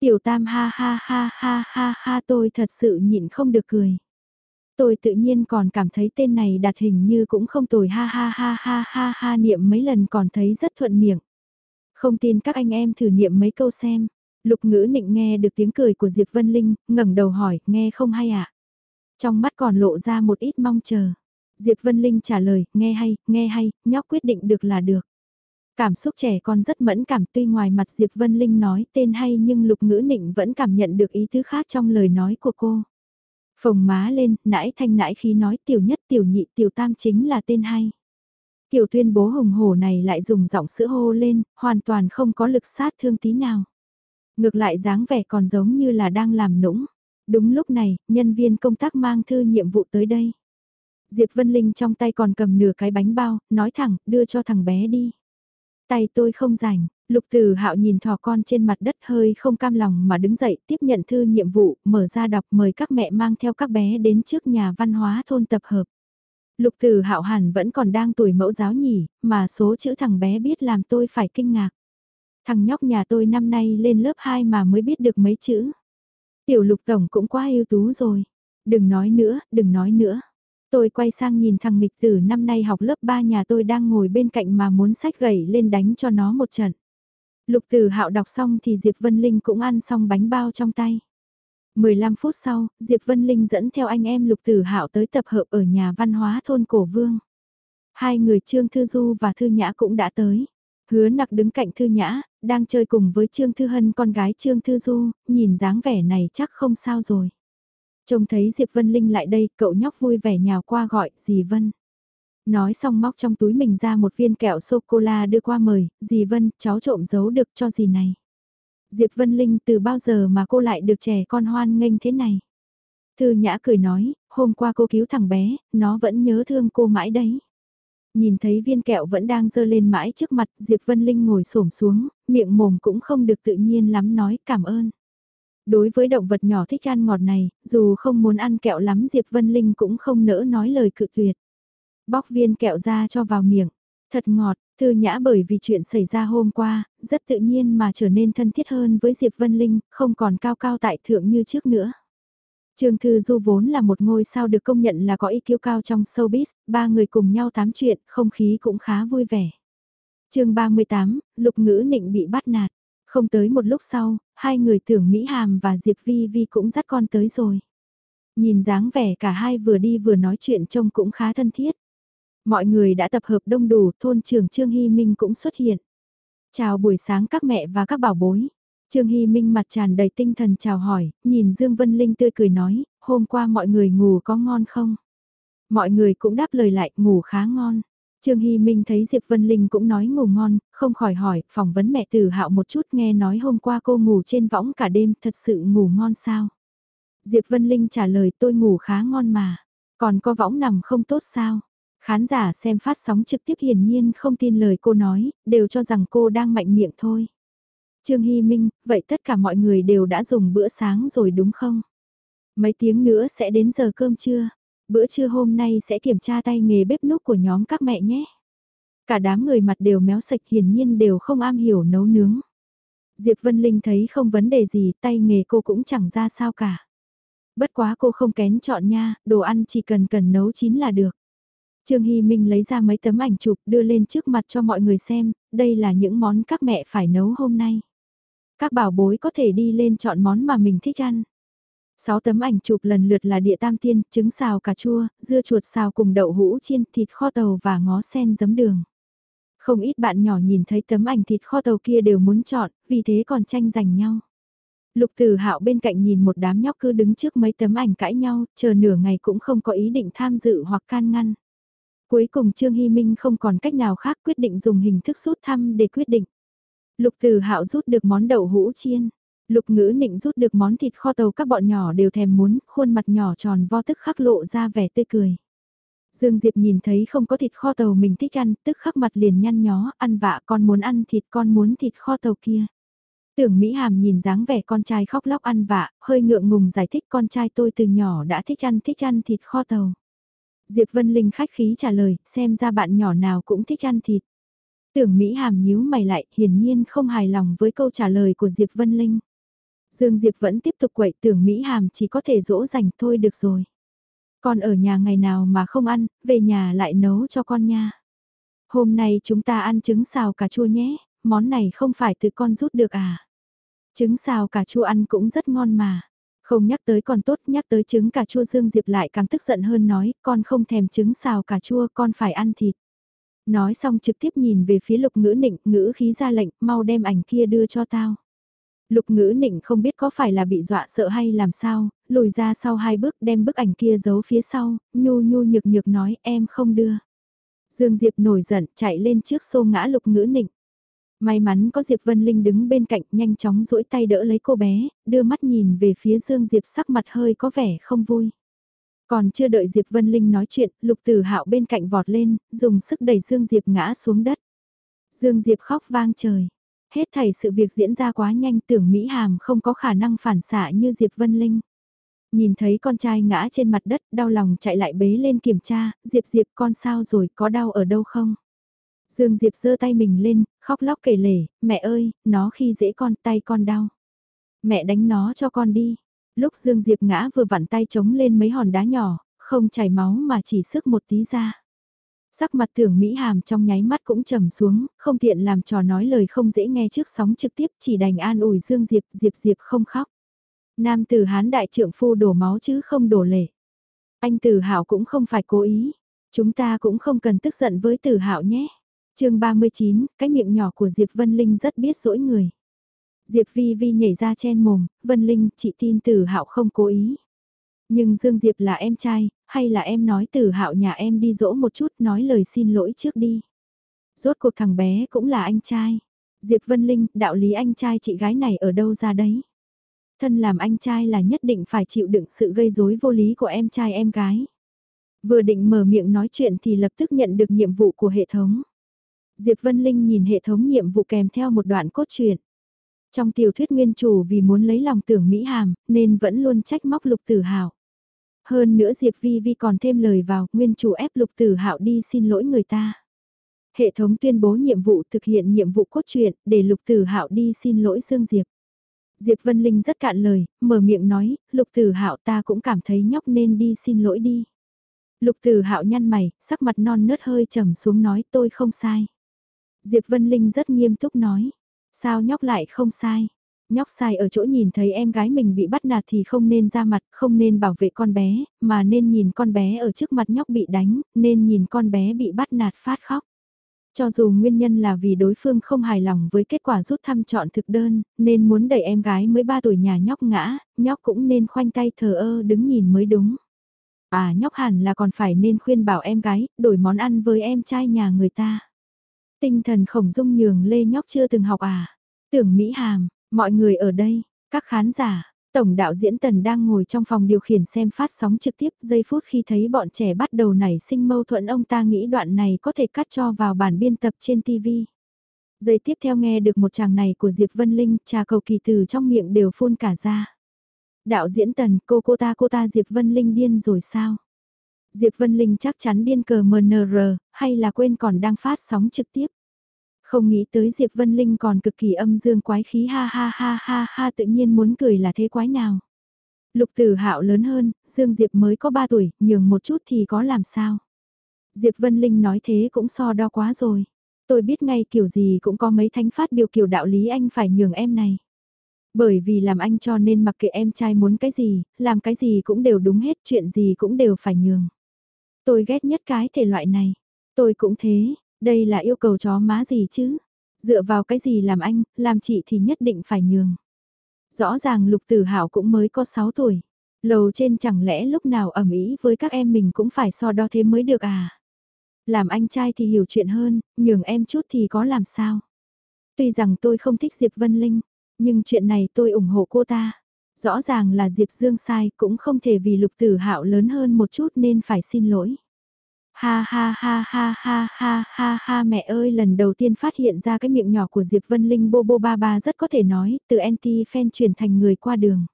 Tiểu Tam ha ha ha ha ha ha tôi thật sự nhịn không được cười. Tôi tự nhiên còn cảm thấy tên này đặt hình như cũng không tồi ha ha ha ha ha ha niệm mấy lần còn thấy rất thuận miệng. Không tin các anh em thử niệm mấy câu xem. Lục ngữ nịnh nghe được tiếng cười của Diệp Vân Linh, ngẩng đầu hỏi, nghe không hay ạ? À? Trong mắt còn lộ ra một ít mong chờ. Diệp Vân Linh trả lời, nghe hay, nghe hay, nhóc quyết định được là được. Cảm xúc trẻ con rất mẫn cảm tuy ngoài mặt Diệp Vân Linh nói tên hay nhưng lục ngữ nịnh vẫn cảm nhận được ý thứ khác trong lời nói của cô. Phồng má lên, nãi thanh nãi khi nói tiểu nhất tiểu nhị tiểu tam chính là tên hay. Kiểu tuyên bố hùng hổ này lại dùng giọng sữa hô lên, hoàn toàn không có lực sát thương tí nào. Ngược lại dáng vẻ còn giống như là đang làm nũng. Đúng lúc này, nhân viên công tác mang thư nhiệm vụ tới đây. Diệp Vân Linh trong tay còn cầm nửa cái bánh bao, nói thẳng, đưa cho thằng bé đi. Tay tôi không rảnh, lục tử hạo nhìn thỏ con trên mặt đất hơi không cam lòng mà đứng dậy tiếp nhận thư nhiệm vụ, mở ra đọc mời các mẹ mang theo các bé đến trước nhà văn hóa thôn tập hợp. Lục tử hạo hẳn vẫn còn đang tuổi mẫu giáo nhỉ, mà số chữ thằng bé biết làm tôi phải kinh ngạc. Thằng nhóc nhà tôi năm nay lên lớp 2 mà mới biết được mấy chữ. Tiểu lục tổng cũng quá ưu tú rồi. Đừng nói nữa, đừng nói nữa. Tôi quay sang nhìn thằng nghịch tử năm nay học lớp 3 nhà tôi đang ngồi bên cạnh mà muốn sách gậy lên đánh cho nó một trận. Lục tử hạo đọc xong thì Diệp Vân Linh cũng ăn xong bánh bao trong tay. 15 phút sau, Diệp Vân Linh dẫn theo anh em Lục Tử Hạo tới tập hợp ở nhà văn hóa thôn Cổ Vương. Hai người Trương Thư Du và Thư Nhã cũng đã tới. Hứa nặc đứng cạnh Thư Nhã, đang chơi cùng với Trương Thư Hân con gái Trương Thư Du, nhìn dáng vẻ này chắc không sao rồi. Trông thấy Diệp Vân Linh lại đây, cậu nhóc vui vẻ nhào qua gọi, dì Vân. Nói xong móc trong túi mình ra một viên kẹo sô-cô-la đưa qua mời, dì Vân, cháu trộm giấu được cho dì này. Diệp Vân Linh từ bao giờ mà cô lại được trẻ con hoan nghênh thế này? Thư Nhã cười nói, hôm qua cô cứu thằng bé, nó vẫn nhớ thương cô mãi đấy. Nhìn thấy viên kẹo vẫn đang dơ lên mãi trước mặt Diệp Vân Linh ngồi xổm xuống, miệng mồm cũng không được tự nhiên lắm nói cảm ơn. Đối với động vật nhỏ thích ăn ngọt này, dù không muốn ăn kẹo lắm Diệp Vân Linh cũng không nỡ nói lời cự tuyệt. Bóc viên kẹo ra cho vào miệng. Thật ngọt, Thư Nhã bởi vì chuyện xảy ra hôm qua, rất tự nhiên mà trở nên thân thiết hơn với Diệp Vân Linh, không còn cao cao tại thượng như trước nữa. Trương Thư Du vốn là một ngôi sao được công nhận là có ý kiêu cao trong showbiz, ba người cùng nhau tám chuyện, không khí cũng khá vui vẻ. chương 38, Lục Ngữ Nịnh bị bắt nạt. Không tới một lúc sau, hai người tưởng Mỹ Hàm và Diệp Vi Vi cũng dắt con tới rồi. Nhìn dáng vẻ cả hai vừa đi vừa nói chuyện trông cũng khá thân thiết. Mọi người đã tập hợp đông đủ, thôn trưởng Trương Hy Minh cũng xuất hiện. Chào buổi sáng các mẹ và các bảo bối. Trương Hy Minh mặt tràn đầy tinh thần chào hỏi, nhìn Dương Vân Linh tươi cười nói, hôm qua mọi người ngủ có ngon không? Mọi người cũng đáp lời lại, ngủ khá ngon. Trương Hy Minh thấy Diệp Vân Linh cũng nói ngủ ngon, không khỏi hỏi, phỏng vấn mẹ Tử Hạo một chút nghe nói hôm qua cô ngủ trên võng cả đêm, thật sự ngủ ngon sao? Diệp Vân Linh trả lời tôi ngủ khá ngon mà, còn có võng nằm không tốt sao? Khán giả xem phát sóng trực tiếp hiển nhiên không tin lời cô nói, đều cho rằng cô đang mạnh miệng thôi. Trương Hy Minh, vậy tất cả mọi người đều đã dùng bữa sáng rồi đúng không? Mấy tiếng nữa sẽ đến giờ cơm trưa. Bữa trưa hôm nay sẽ kiểm tra tay nghề bếp núc của nhóm các mẹ nhé. Cả đám người mặt đều méo sạch hiển nhiên đều không am hiểu nấu nướng. Diệp Vân Linh thấy không vấn đề gì, tay nghề cô cũng chẳng ra sao cả. Bất quá cô không kén chọn nha, đồ ăn chỉ cần cần nấu chín là được. Trương Hy Minh lấy ra mấy tấm ảnh chụp đưa lên trước mặt cho mọi người xem, đây là những món các mẹ phải nấu hôm nay. Các bảo bối có thể đi lên chọn món mà mình thích ăn. 6 tấm ảnh chụp lần lượt là địa tam tiên, trứng xào cà chua, dưa chuột xào cùng đậu hũ chiên, thịt kho tàu và ngó sen giấm đường. Không ít bạn nhỏ nhìn thấy tấm ảnh thịt kho tàu kia đều muốn chọn, vì thế còn tranh giành nhau. Lục Tử Hạo bên cạnh nhìn một đám nhóc cứ đứng trước mấy tấm ảnh cãi nhau, chờ nửa ngày cũng không có ý định tham dự hoặc can ngăn. Cuối cùng Trương Hy Minh không còn cách nào khác quyết định dùng hình thức rút thăm để quyết định. Lục Từ Hạo rút được món đậu hũ chiên. Lục Ngữ Nịnh rút được món thịt kho tàu các bọn nhỏ đều thèm muốn, khuôn mặt nhỏ tròn vo tức khắc lộ ra vẻ tươi cười. Dương Diệp nhìn thấy không có thịt kho tàu mình thích ăn, tức khắc mặt liền nhăn nhó, ăn vạ con muốn ăn thịt con muốn thịt kho tàu kia. Tưởng Mỹ Hàm nhìn dáng vẻ con trai khóc lóc ăn vạ, hơi ngượng ngùng giải thích con trai tôi từ nhỏ đã thích ăn thích ăn thịt kho tàu. Diệp Vân Linh khách khí trả lời, xem ra bạn nhỏ nào cũng thích ăn thịt. Tưởng Mỹ Hàm nhíu mày lại, hiển nhiên không hài lòng với câu trả lời của Diệp Vân Linh. Dương Diệp vẫn tiếp tục quậy tưởng Mỹ Hàm chỉ có thể dỗ dành thôi được rồi. Con ở nhà ngày nào mà không ăn, về nhà lại nấu cho con nha. Hôm nay chúng ta ăn trứng xào cà chua nhé, món này không phải từ con rút được à. Trứng xào cà chua ăn cũng rất ngon mà. Không nhắc tới con tốt, nhắc tới trứng cà chua Dương Diệp lại càng tức giận hơn nói, con không thèm trứng xào cà chua, con phải ăn thịt. Nói xong trực tiếp nhìn về phía lục ngữ nịnh, ngữ khí ra lệnh, mau đem ảnh kia đưa cho tao. Lục ngữ nịnh không biết có phải là bị dọa sợ hay làm sao, lùi ra sau hai bước đem bức ảnh kia giấu phía sau, nhu nhu nhược nhược nói em không đưa. Dương Diệp nổi giận chạy lên trước xô ngã lục ngữ nịnh. May mắn có Diệp Vân Linh đứng bên cạnh nhanh chóng duỗi tay đỡ lấy cô bé, đưa mắt nhìn về phía Dương Diệp sắc mặt hơi có vẻ không vui. Còn chưa đợi Diệp Vân Linh nói chuyện, Lục Tử Hạo bên cạnh vọt lên, dùng sức đẩy Dương Diệp ngã xuống đất. Dương Diệp khóc vang trời. Hết thảy sự việc diễn ra quá nhanh tưởng Mỹ Hàm không có khả năng phản xạ như Diệp Vân Linh. Nhìn thấy con trai ngã trên mặt đất, đau lòng chạy lại bế lên kiểm tra, Diệp Diệp con sao rồi, có đau ở đâu không? Dương Diệp giơ tay mình lên, khóc lóc kể lể, mẹ ơi, nó khi dễ con tay con đau. Mẹ đánh nó cho con đi. Lúc Dương Diệp ngã vừa vặn tay chống lên mấy hòn đá nhỏ, không chảy máu mà chỉ sức một tí ra. Sắc mặt tưởng Mỹ Hàm trong nháy mắt cũng trầm xuống, không tiện làm trò nói lời không dễ nghe trước sóng trực tiếp chỉ đành an ủi Dương Diệp, Diệp Diệp không khóc. Nam tử Hán đại trượng phu đổ máu chứ không đổ lệ. Anh Tử Hạo cũng không phải cố ý, chúng ta cũng không cần tức giận với Tử Hạo nhé. Chương 39, cái miệng nhỏ của Diệp Vân Linh rất biết dỗi người. Diệp Vi Vi nhảy ra chen mồm, Vân Linh, chị tin Tử Hạo không cố ý. Nhưng Dương Diệp là em trai, hay là em nói Tử Hạo nhà em đi dỗ một chút nói lời xin lỗi trước đi. Rốt cuộc thằng bé cũng là anh trai. Diệp Vân Linh, đạo lý anh trai chị gái này ở đâu ra đấy? Thân làm anh trai là nhất định phải chịu đựng sự gây rối vô lý của em trai em gái. Vừa định mở miệng nói chuyện thì lập tức nhận được nhiệm vụ của hệ thống. Diệp Vân Linh nhìn hệ thống nhiệm vụ kèm theo một đoạn cốt truyện. Trong tiểu thuyết nguyên chủ vì muốn lấy lòng tưởng Mỹ Hàm, nên vẫn luôn trách móc lục tử hạo. Hơn nữa Diệp Vi Vi còn thêm lời vào, nguyên chủ ép lục tử hạo đi xin lỗi người ta. Hệ thống tuyên bố nhiệm vụ thực hiện nhiệm vụ cốt truyện để lục tử hạo đi xin lỗi Dương Diệp. Diệp Vân Linh rất cạn lời, mở miệng nói, lục tử hạo ta cũng cảm thấy nhóc nên đi xin lỗi đi. Lục tử hạo nhăn mày, sắc mặt non nớt hơi trầm xuống nói tôi không sai. Diệp Vân Linh rất nghiêm túc nói. Sao nhóc lại không sai? Nhóc sai ở chỗ nhìn thấy em gái mình bị bắt nạt thì không nên ra mặt, không nên bảo vệ con bé, mà nên nhìn con bé ở trước mặt nhóc bị đánh, nên nhìn con bé bị bắt nạt phát khóc. Cho dù nguyên nhân là vì đối phương không hài lòng với kết quả rút thăm chọn thực đơn, nên muốn đẩy em gái mới 3 tuổi nhà nhóc ngã, nhóc cũng nên khoanh tay thờ ơ đứng nhìn mới đúng. À nhóc hẳn là còn phải nên khuyên bảo em gái, đổi món ăn với em trai nhà người ta. Tinh thần khổng dung nhường lê nhóc chưa từng học à. Tưởng Mỹ Hàm, mọi người ở đây, các khán giả, tổng đạo diễn Tần đang ngồi trong phòng điều khiển xem phát sóng trực tiếp giây phút khi thấy bọn trẻ bắt đầu nảy sinh mâu thuẫn ông ta nghĩ đoạn này có thể cắt cho vào bản biên tập trên TV. Giây tiếp theo nghe được một chàng này của Diệp Vân Linh, trà cầu kỳ từ trong miệng đều phun cả ra. Đạo diễn Tần, cô cô ta cô ta Diệp Vân Linh điên rồi sao? Diệp Vân Linh chắc chắn điên cờ MNR, hay là quên còn đang phát sóng trực tiếp. Không nghĩ tới Diệp Vân Linh còn cực kỳ âm dương quái khí ha ha ha ha ha tự nhiên muốn cười là thế quái nào. Lục tử hạo lớn hơn, Dương Diệp mới có 3 tuổi, nhường một chút thì có làm sao. Diệp Vân Linh nói thế cũng so đo quá rồi. Tôi biết ngay kiểu gì cũng có mấy thánh phát biểu kiểu đạo lý anh phải nhường em này. Bởi vì làm anh cho nên mặc kệ em trai muốn cái gì, làm cái gì cũng đều đúng hết, chuyện gì cũng đều phải nhường. Tôi ghét nhất cái thể loại này. Tôi cũng thế, Đây là yêu cầu chó má gì chứ? Dựa vào cái gì làm anh, làm chị thì nhất định phải nhường. Rõ ràng lục tử hạo cũng mới có 6 tuổi. Lầu trên chẳng lẽ lúc nào ẩm ý với các em mình cũng phải so đo thế mới được à? Làm anh trai thì hiểu chuyện hơn, nhường em chút thì có làm sao? Tuy rằng tôi không thích Diệp Vân Linh, nhưng chuyện này tôi ủng hộ cô ta. Rõ ràng là Diệp Dương sai cũng không thể vì lục tử hạo lớn hơn một chút nên phải xin lỗi. Ha ha ha ha ha ha ha ha mẹ ơi lần đầu tiên phát hiện ra cái miệng nhỏ của Diệp Vân Linh bô bô ba ba rất có thể nói từ anti-fan chuyển thành người qua đường.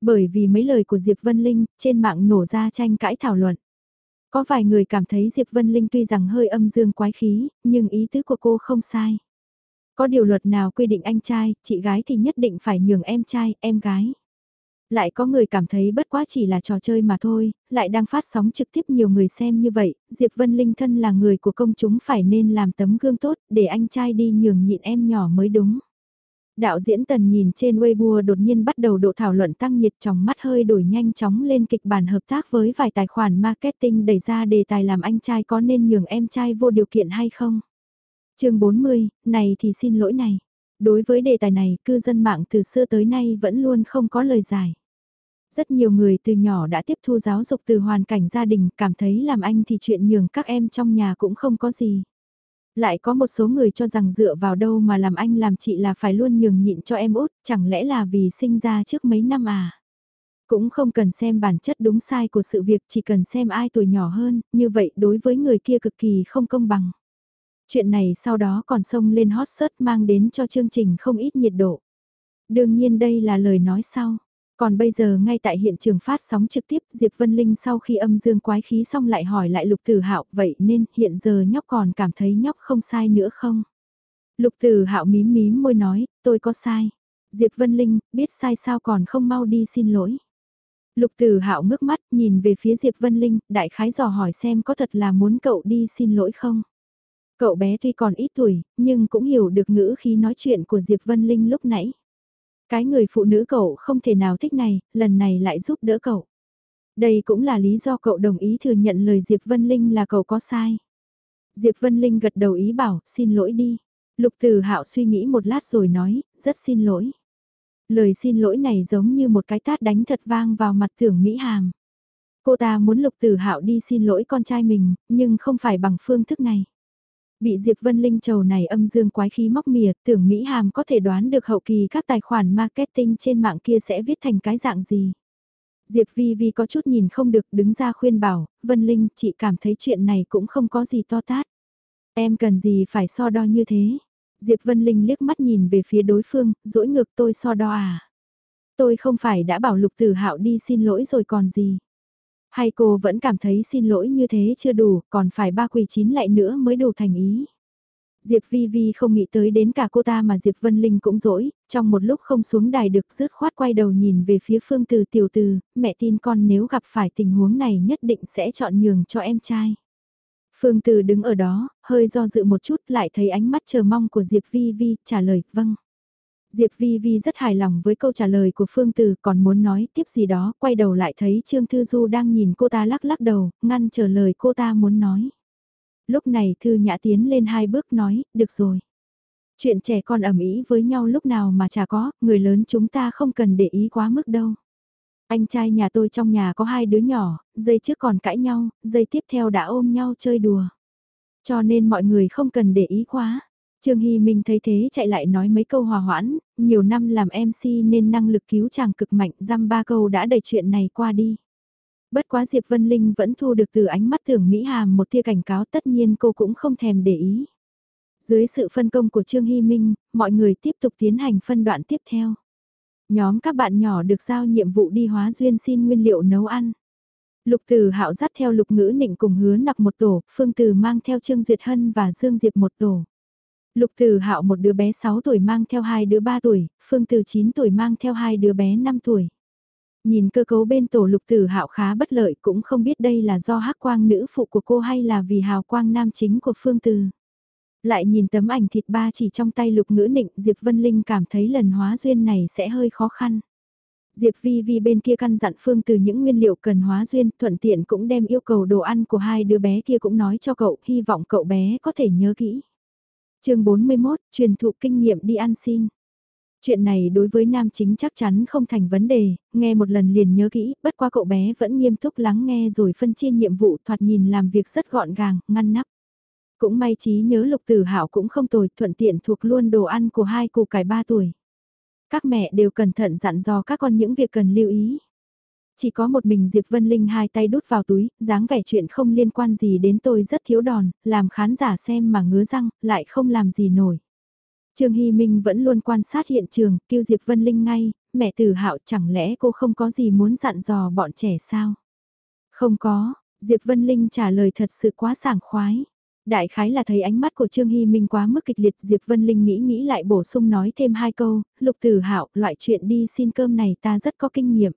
Bởi vì mấy lời của Diệp Vân Linh trên mạng nổ ra tranh cãi thảo luận. Có vài người cảm thấy Diệp Vân Linh tuy rằng hơi âm dương quái khí, nhưng ý tứ của cô không sai. Có điều luật nào quy định anh trai, chị gái thì nhất định phải nhường em trai, em gái. Lại có người cảm thấy bất quá chỉ là trò chơi mà thôi, lại đang phát sóng trực tiếp nhiều người xem như vậy, Diệp Vân Linh thân là người của công chúng phải nên làm tấm gương tốt để anh trai đi nhường nhịn em nhỏ mới đúng. Đạo diễn tần nhìn trên Weibo đột nhiên bắt đầu độ thảo luận tăng nhiệt trong mắt hơi đổi nhanh chóng lên kịch bản hợp tác với vài tài khoản marketing đẩy ra đề tài làm anh trai có nên nhường em trai vô điều kiện hay không. chương 40, này thì xin lỗi này. Đối với đề tài này, cư dân mạng từ xưa tới nay vẫn luôn không có lời giải. Rất nhiều người từ nhỏ đã tiếp thu giáo dục từ hoàn cảnh gia đình, cảm thấy làm anh thì chuyện nhường các em trong nhà cũng không có gì. Lại có một số người cho rằng dựa vào đâu mà làm anh làm chị là phải luôn nhường nhịn cho em út, chẳng lẽ là vì sinh ra trước mấy năm à? Cũng không cần xem bản chất đúng sai của sự việc, chỉ cần xem ai tuổi nhỏ hơn, như vậy đối với người kia cực kỳ không công bằng. Chuyện này sau đó còn xông lên hot search mang đến cho chương trình không ít nhiệt độ. Đương nhiên đây là lời nói sau. Còn bây giờ ngay tại hiện trường phát sóng trực tiếp Diệp Vân Linh sau khi âm dương quái khí xong lại hỏi lại Lục Tử Hạo vậy nên hiện giờ nhóc còn cảm thấy nhóc không sai nữa không? Lục Tử Hạo mím mím môi nói, tôi có sai. Diệp Vân Linh, biết sai sao còn không mau đi xin lỗi. Lục Tử Hạo ngước mắt nhìn về phía Diệp Vân Linh, đại khái dò hỏi xem có thật là muốn cậu đi xin lỗi không? Cậu bé tuy còn ít tuổi, nhưng cũng hiểu được ngữ khí nói chuyện của Diệp Vân Linh lúc nãy. Cái người phụ nữ cậu không thể nào thích này, lần này lại giúp đỡ cậu. Đây cũng là lý do cậu đồng ý thừa nhận lời Diệp Vân Linh là cậu có sai. Diệp Vân Linh gật đầu ý bảo, xin lỗi đi. Lục Từ Hạo suy nghĩ một lát rồi nói, rất xin lỗi. Lời xin lỗi này giống như một cái tát đánh thật vang vào mặt tưởng Mỹ Hàm. Cô ta muốn Lục Tử Hạo đi xin lỗi con trai mình, nhưng không phải bằng phương thức này. Bị Diệp Vân Linh trầu này âm dương quái khí móc mìa, tưởng Mỹ Hàm có thể đoán được hậu kỳ các tài khoản marketing trên mạng kia sẽ viết thành cái dạng gì. Diệp Vi Vi có chút nhìn không được đứng ra khuyên bảo, Vân Linh chị cảm thấy chuyện này cũng không có gì to tát. Em cần gì phải so đo như thế. Diệp Vân Linh liếc mắt nhìn về phía đối phương, dỗi ngược tôi so đo à. Tôi không phải đã bảo Lục Tử Hạo đi xin lỗi rồi còn gì. Hay cô vẫn cảm thấy xin lỗi như thế chưa đủ, còn phải ba quỳ chín lại nữa mới đủ thành ý. Diệp Vi Vi không nghĩ tới đến cả cô ta mà Diệp Vân Linh cũng dỗi, trong một lúc không xuống đài được rứt khoát quay đầu nhìn về phía phương từ tiểu từ, mẹ tin con nếu gặp phải tình huống này nhất định sẽ chọn nhường cho em trai. Phương từ đứng ở đó, hơi do dự một chút lại thấy ánh mắt chờ mong của Diệp Vi Vi, trả lời, vâng. Diệp Vi Vi rất hài lòng với câu trả lời của Phương Từ còn muốn nói tiếp gì đó, quay đầu lại thấy Trương Thư Du đang nhìn cô ta lắc lắc đầu, ngăn trở lời cô ta muốn nói. Lúc này Thư Nhã tiến lên hai bước nói, được rồi. Chuyện trẻ con ẩm ý với nhau lúc nào mà chả có, người lớn chúng ta không cần để ý quá mức đâu. Anh trai nhà tôi trong nhà có hai đứa nhỏ, giây trước còn cãi nhau, giây tiếp theo đã ôm nhau chơi đùa. Cho nên mọi người không cần để ý quá. Trương Hy Minh thấy thế chạy lại nói mấy câu hòa hoãn, nhiều năm làm MC nên năng lực cứu chàng cực mạnh, dăm ba câu đã đẩy chuyện này qua đi. Bất quá Diệp Vân Linh vẫn thu được từ ánh mắt tưởng Mỹ Hàm một tia cảnh cáo tất nhiên cô cũng không thèm để ý. Dưới sự phân công của Trương Hy Minh, mọi người tiếp tục tiến hành phân đoạn tiếp theo. Nhóm các bạn nhỏ được giao nhiệm vụ đi hóa duyên xin nguyên liệu nấu ăn. Lục Từ Hạo dắt theo Lục Ngữ Nịnh cùng hứa nặc một tổ, Phương Từ mang theo Trương Duyệt Hân và Dương Diệp một tổ. Lục Từ Hạo một đứa bé 6 tuổi mang theo hai đứa 3 tuổi, Phương Từ 9 tuổi mang theo hai đứa bé 5 tuổi. Nhìn cơ cấu bên tổ Lục Tử Hạo khá bất lợi cũng không biết đây là do hắc quang nữ phụ của cô hay là vì hào quang nam chính của Phương Từ. Lại nhìn tấm ảnh thịt ba chỉ trong tay Lục Ngữ Nịnh, Diệp Vân Linh cảm thấy lần hóa duyên này sẽ hơi khó khăn. Diệp Vi Vi bên kia căn dặn Phương từ những nguyên liệu cần hóa duyên, thuận tiện cũng đem yêu cầu đồ ăn của hai đứa bé kia cũng nói cho cậu, hy vọng cậu bé có thể nhớ kỹ chương 41, truyền thụ kinh nghiệm đi ăn xin. Chuyện này đối với nam chính chắc chắn không thành vấn đề, nghe một lần liền nhớ kỹ, bất qua cậu bé vẫn nghiêm túc lắng nghe rồi phân chia nhiệm vụ thoạt nhìn làm việc rất gọn gàng, ngăn nắp. Cũng may trí nhớ lục tử hảo cũng không tồi, thuận tiện thuộc luôn đồ ăn của hai cụ cải ba tuổi. Các mẹ đều cẩn thận dặn dò các con những việc cần lưu ý. Chỉ có một mình Diệp Vân Linh hai tay đút vào túi, dáng vẻ chuyện không liên quan gì đến tôi rất thiếu đòn, làm khán giả xem mà ngứa răng, lại không làm gì nổi. Trương Hy Minh vẫn luôn quan sát hiện trường, kêu Diệp Vân Linh ngay, mẹ tử hạo chẳng lẽ cô không có gì muốn dặn dò bọn trẻ sao? Không có, Diệp Vân Linh trả lời thật sự quá sảng khoái. Đại khái là thấy ánh mắt của Trương Hy Minh quá mức kịch liệt Diệp Vân Linh nghĩ nghĩ lại bổ sung nói thêm hai câu, lục tử hạo loại chuyện đi xin cơm này ta rất có kinh nghiệm.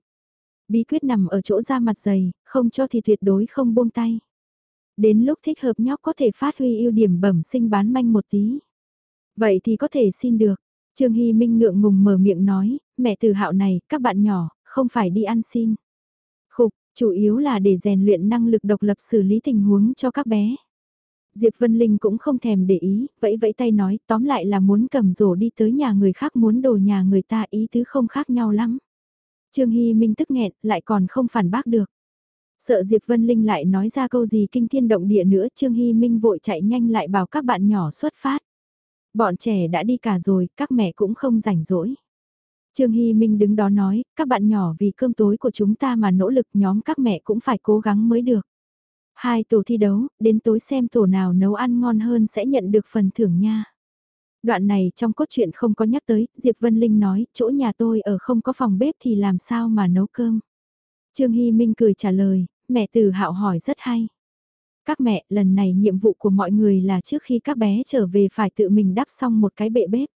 Bí quyết nằm ở chỗ da mặt dày, không cho thì tuyệt đối không buông tay. Đến lúc thích hợp nhóc có thể phát huy ưu điểm bẩm sinh bán manh một tí. Vậy thì có thể xin được. Trương Hy Minh ngượng ngùng mở miệng nói, mẹ từ hạo này, các bạn nhỏ, không phải đi ăn xin. Khục, chủ yếu là để rèn luyện năng lực độc lập xử lý tình huống cho các bé. Diệp Vân Linh cũng không thèm để ý, vẫy vẫy tay nói, tóm lại là muốn cầm rổ đi tới nhà người khác muốn đồ nhà người ta ý tứ không khác nhau lắm. Trương Hy Minh tức nghẹn, lại còn không phản bác được. Sợ Diệp Vân Linh lại nói ra câu gì kinh thiên động địa nữa, Trương Hy Minh vội chạy nhanh lại bảo các bạn nhỏ xuất phát. Bọn trẻ đã đi cả rồi, các mẹ cũng không rảnh rỗi. Trương Hy Minh đứng đó nói, các bạn nhỏ vì cơm tối của chúng ta mà nỗ lực nhóm các mẹ cũng phải cố gắng mới được. Hai tổ thi đấu, đến tối xem tổ nào nấu ăn ngon hơn sẽ nhận được phần thưởng nha. Đoạn này trong cốt truyện không có nhắc tới, Diệp Vân Linh nói, chỗ nhà tôi ở không có phòng bếp thì làm sao mà nấu cơm. Trương Hy Minh cười trả lời, mẹ từ hạo hỏi rất hay. Các mẹ, lần này nhiệm vụ của mọi người là trước khi các bé trở về phải tự mình đắp xong một cái bệ bếp.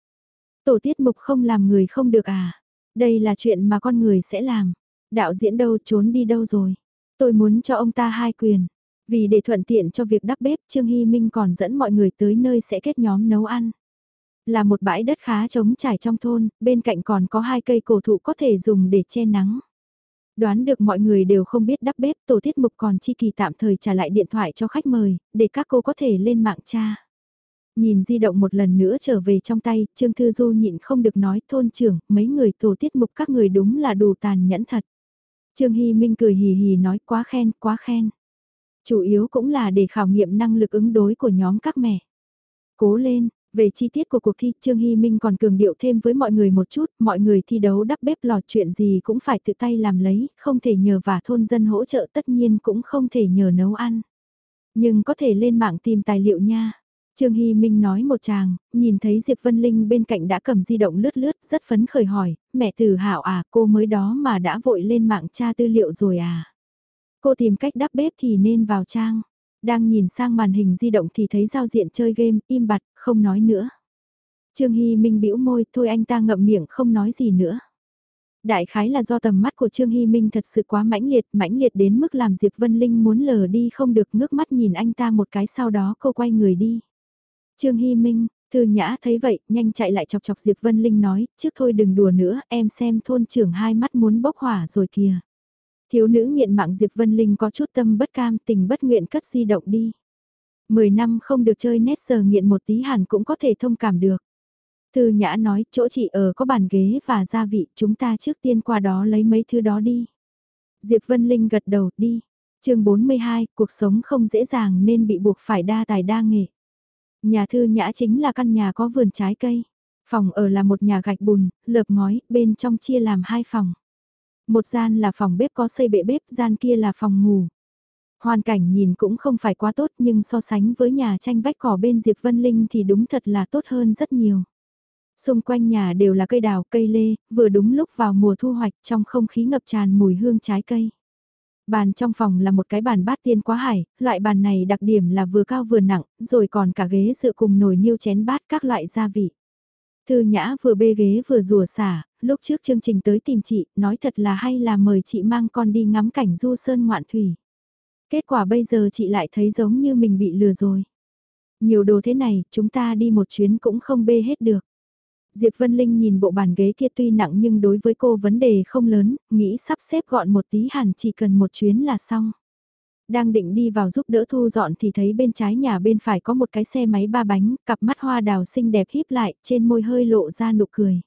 Tổ tiết mục không làm người không được à? Đây là chuyện mà con người sẽ làm. Đạo diễn đâu trốn đi đâu rồi? Tôi muốn cho ông ta hai quyền. Vì để thuận tiện cho việc đắp bếp, Trương Hy Minh còn dẫn mọi người tới nơi sẽ kết nhóm nấu ăn. Là một bãi đất khá trống trải trong thôn, bên cạnh còn có hai cây cổ thụ có thể dùng để che nắng. Đoán được mọi người đều không biết đắp bếp, tổ tiết mục còn chi kỳ tạm thời trả lại điện thoại cho khách mời, để các cô có thể lên mạng tra. Nhìn di động một lần nữa trở về trong tay, Trương Thư Du nhịn không được nói thôn trưởng, mấy người tổ tiết mục các người đúng là đủ tàn nhẫn thật. Trương Hy Minh cười hì hì nói quá khen, quá khen. Chủ yếu cũng là để khảo nghiệm năng lực ứng đối của nhóm các mẹ. Cố lên, về chi tiết của cuộc thi, Trương Hy Minh còn cường điệu thêm với mọi người một chút, mọi người thi đấu đắp bếp lò chuyện gì cũng phải tự tay làm lấy, không thể nhờ và thôn dân hỗ trợ tất nhiên cũng không thể nhờ nấu ăn. Nhưng có thể lên mạng tìm tài liệu nha. Trương Hy Minh nói một chàng, nhìn thấy Diệp Vân Linh bên cạnh đã cầm di động lướt lướt, rất phấn khởi hỏi, mẹ từ hảo à, cô mới đó mà đã vội lên mạng tra tư liệu rồi à. Cô tìm cách đắp bếp thì nên vào trang. Đang nhìn sang màn hình di động thì thấy giao diện chơi game, im bặt, không nói nữa. Trương Hy Minh bĩu môi, thôi anh ta ngậm miệng không nói gì nữa. Đại khái là do tầm mắt của Trương Hy Minh thật sự quá mãnh liệt, mãnh liệt đến mức làm Diệp Vân Linh muốn lờ đi không được ngước mắt nhìn anh ta một cái sau đó cô quay người đi. Trương Hy Minh, Thư Nhã thấy vậy, nhanh chạy lại chọc chọc Diệp Vân Linh nói, trước thôi đừng đùa nữa, em xem thôn trưởng hai mắt muốn bốc hỏa rồi kìa. Thiếu nữ nghiện mạng Diệp Vân Linh có chút tâm bất cam tình bất nguyện cất di động đi. Mười năm không được chơi nét giờ nghiện một tí hẳn cũng có thể thông cảm được. Thư Nhã nói chỗ chị ở có bàn ghế và gia vị chúng ta trước tiên qua đó lấy mấy thứ đó đi. Diệp Vân Linh gật đầu đi. chương 42 cuộc sống không dễ dàng nên bị buộc phải đa tài đa nghệ. Nhà Thư Nhã chính là căn nhà có vườn trái cây. Phòng ở là một nhà gạch bùn, lợp ngói, bên trong chia làm hai phòng. Một gian là phòng bếp có xây bệ bếp, gian kia là phòng ngủ. Hoàn cảnh nhìn cũng không phải quá tốt nhưng so sánh với nhà tranh vách cỏ bên Diệp Vân Linh thì đúng thật là tốt hơn rất nhiều. Xung quanh nhà đều là cây đào, cây lê, vừa đúng lúc vào mùa thu hoạch trong không khí ngập tràn mùi hương trái cây. Bàn trong phòng là một cái bàn bát tiên quá hải, loại bàn này đặc điểm là vừa cao vừa nặng, rồi còn cả ghế dựa cùng nồi niêu chén bát các loại gia vị. Thư Nhã vừa bê ghế vừa rùa xả, lúc trước chương trình tới tìm chị, nói thật là hay là mời chị mang con đi ngắm cảnh du sơn ngoạn thủy. Kết quả bây giờ chị lại thấy giống như mình bị lừa rồi. Nhiều đồ thế này, chúng ta đi một chuyến cũng không bê hết được. Diệp Vân Linh nhìn bộ bàn ghế kia tuy nặng nhưng đối với cô vấn đề không lớn, nghĩ sắp xếp gọn một tí hẳn chỉ cần một chuyến là xong. Đang định đi vào giúp đỡ thu dọn thì thấy bên trái nhà bên phải có một cái xe máy ba bánh, cặp mắt hoa đào xinh đẹp híp lại, trên môi hơi lộ ra nụ cười.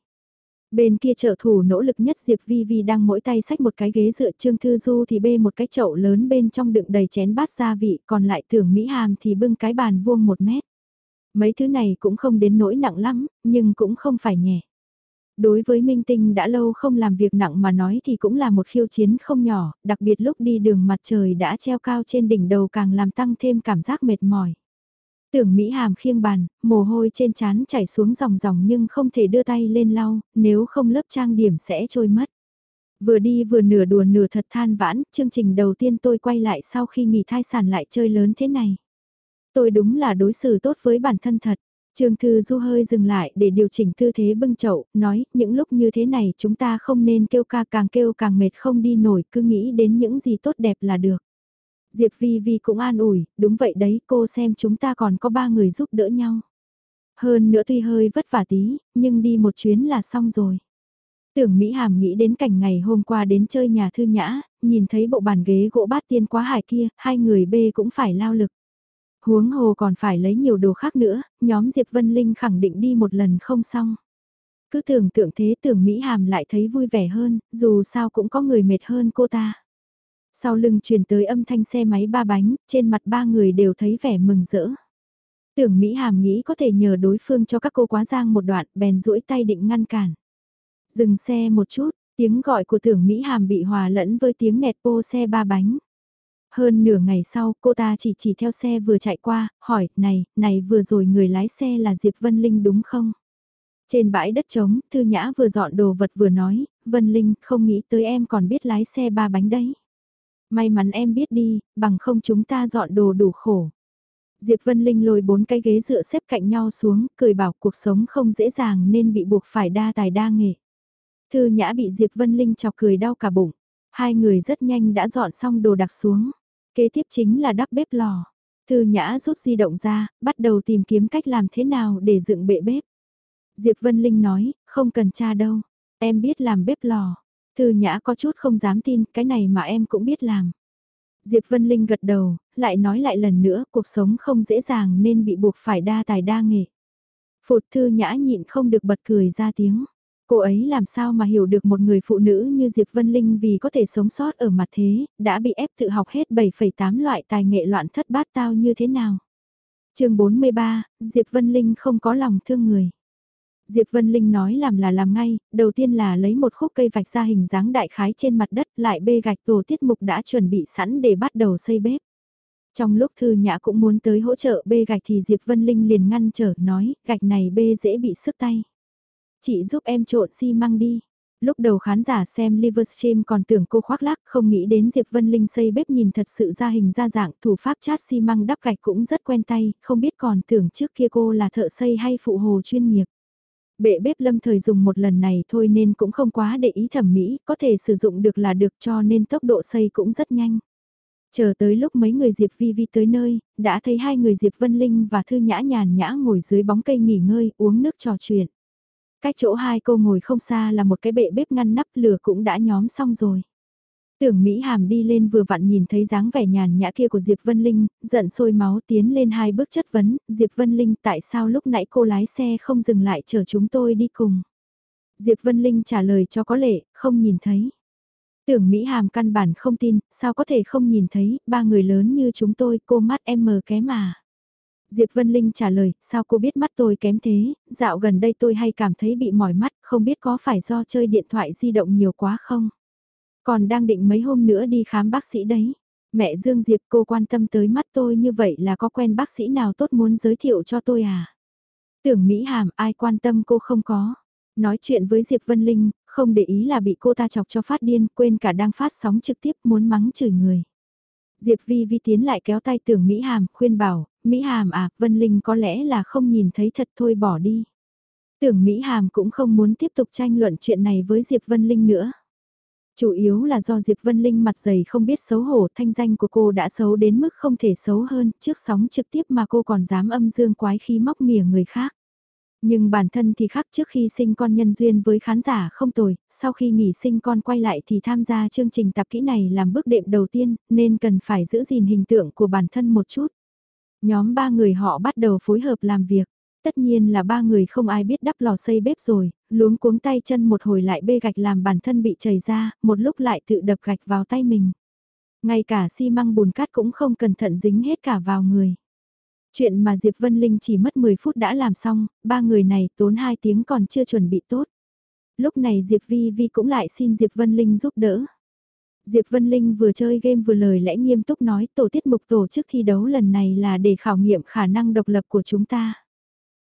Bên kia trợ thủ nỗ lực nhất Diệp Vi Vi đang mỗi tay sách một cái ghế dựa Trương Thư Du thì bê một cái chậu lớn bên trong đựng đầy chén bát gia vị, còn lại tưởng Mỹ Hàm thì bưng cái bàn vuông một mét. Mấy thứ này cũng không đến nỗi nặng lắm, nhưng cũng không phải nhẹ. Đối với Minh Tinh đã lâu không làm việc nặng mà nói thì cũng là một khiêu chiến không nhỏ, đặc biệt lúc đi đường mặt trời đã treo cao trên đỉnh đầu càng làm tăng thêm cảm giác mệt mỏi. Tưởng Mỹ Hàm khiêng bàn, mồ hôi trên trán chảy xuống dòng dòng nhưng không thể đưa tay lên lau, nếu không lớp trang điểm sẽ trôi mất. Vừa đi vừa nửa đùa nửa thật than vãn, chương trình đầu tiên tôi quay lại sau khi nghỉ thai sản lại chơi lớn thế này. Tôi đúng là đối xử tốt với bản thân thật. Trương Thư Du hơi dừng lại để điều chỉnh tư thế bưng chậu, nói, những lúc như thế này chúng ta không nên kêu ca càng kêu càng mệt không đi nổi, cứ nghĩ đến những gì tốt đẹp là được. Diệp Vi Vi cũng an ủi, đúng vậy đấy, cô xem chúng ta còn có ba người giúp đỡ nhau. Hơn nữa tuy hơi vất vả tí, nhưng đi một chuyến là xong rồi. Tưởng Mỹ Hàm nghĩ đến cảnh ngày hôm qua đến chơi nhà thư nhã, nhìn thấy bộ bàn ghế gỗ bát tiên quá hải kia, hai người bê cũng phải lao lực. Huống hồ còn phải lấy nhiều đồ khác nữa, nhóm Diệp Vân Linh khẳng định đi một lần không xong. Cứ tưởng tượng thế tưởng Mỹ Hàm lại thấy vui vẻ hơn, dù sao cũng có người mệt hơn cô ta. Sau lưng truyền tới âm thanh xe máy ba bánh, trên mặt ba người đều thấy vẻ mừng rỡ. Tưởng Mỹ Hàm nghĩ có thể nhờ đối phương cho các cô quá giang một đoạn, bèn duỗi tay định ngăn cản. Dừng xe một chút, tiếng gọi của tưởng Mỹ Hàm bị hòa lẫn với tiếng nẹt pô xe ba bánh. Hơn nửa ngày sau, cô ta chỉ chỉ theo xe vừa chạy qua, hỏi, này, này vừa rồi người lái xe là Diệp Vân Linh đúng không? Trên bãi đất trống, Thư Nhã vừa dọn đồ vật vừa nói, Vân Linh, không nghĩ tới em còn biết lái xe ba bánh đấy. May mắn em biết đi, bằng không chúng ta dọn đồ đủ khổ. Diệp Vân Linh lôi bốn cái ghế dựa xếp cạnh nhau xuống, cười bảo cuộc sống không dễ dàng nên bị buộc phải đa tài đa nghệ. Thư Nhã bị Diệp Vân Linh chọc cười đau cả bụng. Hai người rất nhanh đã dọn xong đồ đặc xuống. Kế tiếp chính là đắp bếp lò. Thư Nhã rút di động ra, bắt đầu tìm kiếm cách làm thế nào để dựng bệ bếp. Diệp Vân Linh nói, không cần cha đâu, em biết làm bếp lò. Thư Nhã có chút không dám tin, cái này mà em cũng biết làm. Diệp Vân Linh gật đầu, lại nói lại lần nữa, cuộc sống không dễ dàng nên bị buộc phải đa tài đa nghệ. Phụt Thư Nhã nhịn không được bật cười ra tiếng. Cô ấy làm sao mà hiểu được một người phụ nữ như Diệp Vân Linh vì có thể sống sót ở mặt thế, đã bị ép tự học hết 7,8 loại tài nghệ loạn thất bát tao như thế nào. chương 43, Diệp Vân Linh không có lòng thương người. Diệp Vân Linh nói làm là làm ngay, đầu tiên là lấy một khúc cây vạch ra hình dáng đại khái trên mặt đất lại bê gạch tổ tiết mục đã chuẩn bị sẵn để bắt đầu xây bếp. Trong lúc Thư Nhã cũng muốn tới hỗ trợ bê gạch thì Diệp Vân Linh liền ngăn trở nói, gạch này bê dễ bị sức tay. Chị giúp em trộn xi măng đi. Lúc đầu khán giả xem Livestream còn tưởng cô khoác lác không nghĩ đến Diệp Vân Linh xây bếp nhìn thật sự ra hình ra dạng thủ pháp chát xi măng đắp gạch cũng rất quen tay, không biết còn tưởng trước kia cô là thợ xây hay phụ hồ chuyên nghiệp. Bệ bếp lâm thời dùng một lần này thôi nên cũng không quá để ý thẩm mỹ, có thể sử dụng được là được cho nên tốc độ xây cũng rất nhanh. Chờ tới lúc mấy người Diệp Vi Vi tới nơi, đã thấy hai người Diệp Vân Linh và Thư Nhã nhàn nhã ngồi dưới bóng cây nghỉ ngơi uống nước trò chuyện. Cách chỗ hai cô ngồi không xa là một cái bệ bếp ngăn nắp lửa cũng đã nhóm xong rồi. Tưởng Mỹ Hàm đi lên vừa vặn nhìn thấy dáng vẻ nhàn nhã kia của Diệp Vân Linh, giận sôi máu tiến lên hai bước chất vấn, Diệp Vân Linh tại sao lúc nãy cô lái xe không dừng lại chờ chúng tôi đi cùng. Diệp Vân Linh trả lời cho có lệ, không nhìn thấy. Tưởng Mỹ Hàm căn bản không tin, sao có thể không nhìn thấy, ba người lớn như chúng tôi, cô mắt em mờ kém mà. Diệp Vân Linh trả lời, sao cô biết mắt tôi kém thế, dạo gần đây tôi hay cảm thấy bị mỏi mắt, không biết có phải do chơi điện thoại di động nhiều quá không? Còn đang định mấy hôm nữa đi khám bác sĩ đấy. Mẹ Dương Diệp cô quan tâm tới mắt tôi như vậy là có quen bác sĩ nào tốt muốn giới thiệu cho tôi à? Tưởng Mỹ Hàm ai quan tâm cô không có. Nói chuyện với Diệp Vân Linh, không để ý là bị cô ta chọc cho phát điên, quên cả đang phát sóng trực tiếp muốn mắng chửi người. Diệp Vi Vi tiến lại kéo tay tưởng Mỹ Hàm, khuyên bảo, Mỹ Hàm à, Vân Linh có lẽ là không nhìn thấy thật thôi bỏ đi. Tưởng Mỹ Hàm cũng không muốn tiếp tục tranh luận chuyện này với Diệp Vân Linh nữa. Chủ yếu là do Diệp Vân Linh mặt dày không biết xấu hổ thanh danh của cô đã xấu đến mức không thể xấu hơn trước sóng trực tiếp mà cô còn dám âm dương quái khí móc mỉa người khác. Nhưng bản thân thì khác trước khi sinh con nhân duyên với khán giả không tồi, sau khi nghỉ sinh con quay lại thì tham gia chương trình tập kỹ này làm bước đệm đầu tiên, nên cần phải giữ gìn hình tượng của bản thân một chút. Nhóm ba người họ bắt đầu phối hợp làm việc. Tất nhiên là ba người không ai biết đắp lò xây bếp rồi, luống cuống tay chân một hồi lại bê gạch làm bản thân bị chảy ra, một lúc lại tự đập gạch vào tay mình. Ngay cả xi măng bùn cát cũng không cẩn thận dính hết cả vào người. Chuyện mà Diệp Vân Linh chỉ mất 10 phút đã làm xong, ba người này tốn 2 tiếng còn chưa chuẩn bị tốt. Lúc này Diệp Vi Vi cũng lại xin Diệp Vân Linh giúp đỡ. Diệp Vân Linh vừa chơi game vừa lời lẽ nghiêm túc nói tổ tiết mục tổ chức thi đấu lần này là để khảo nghiệm khả năng độc lập của chúng ta.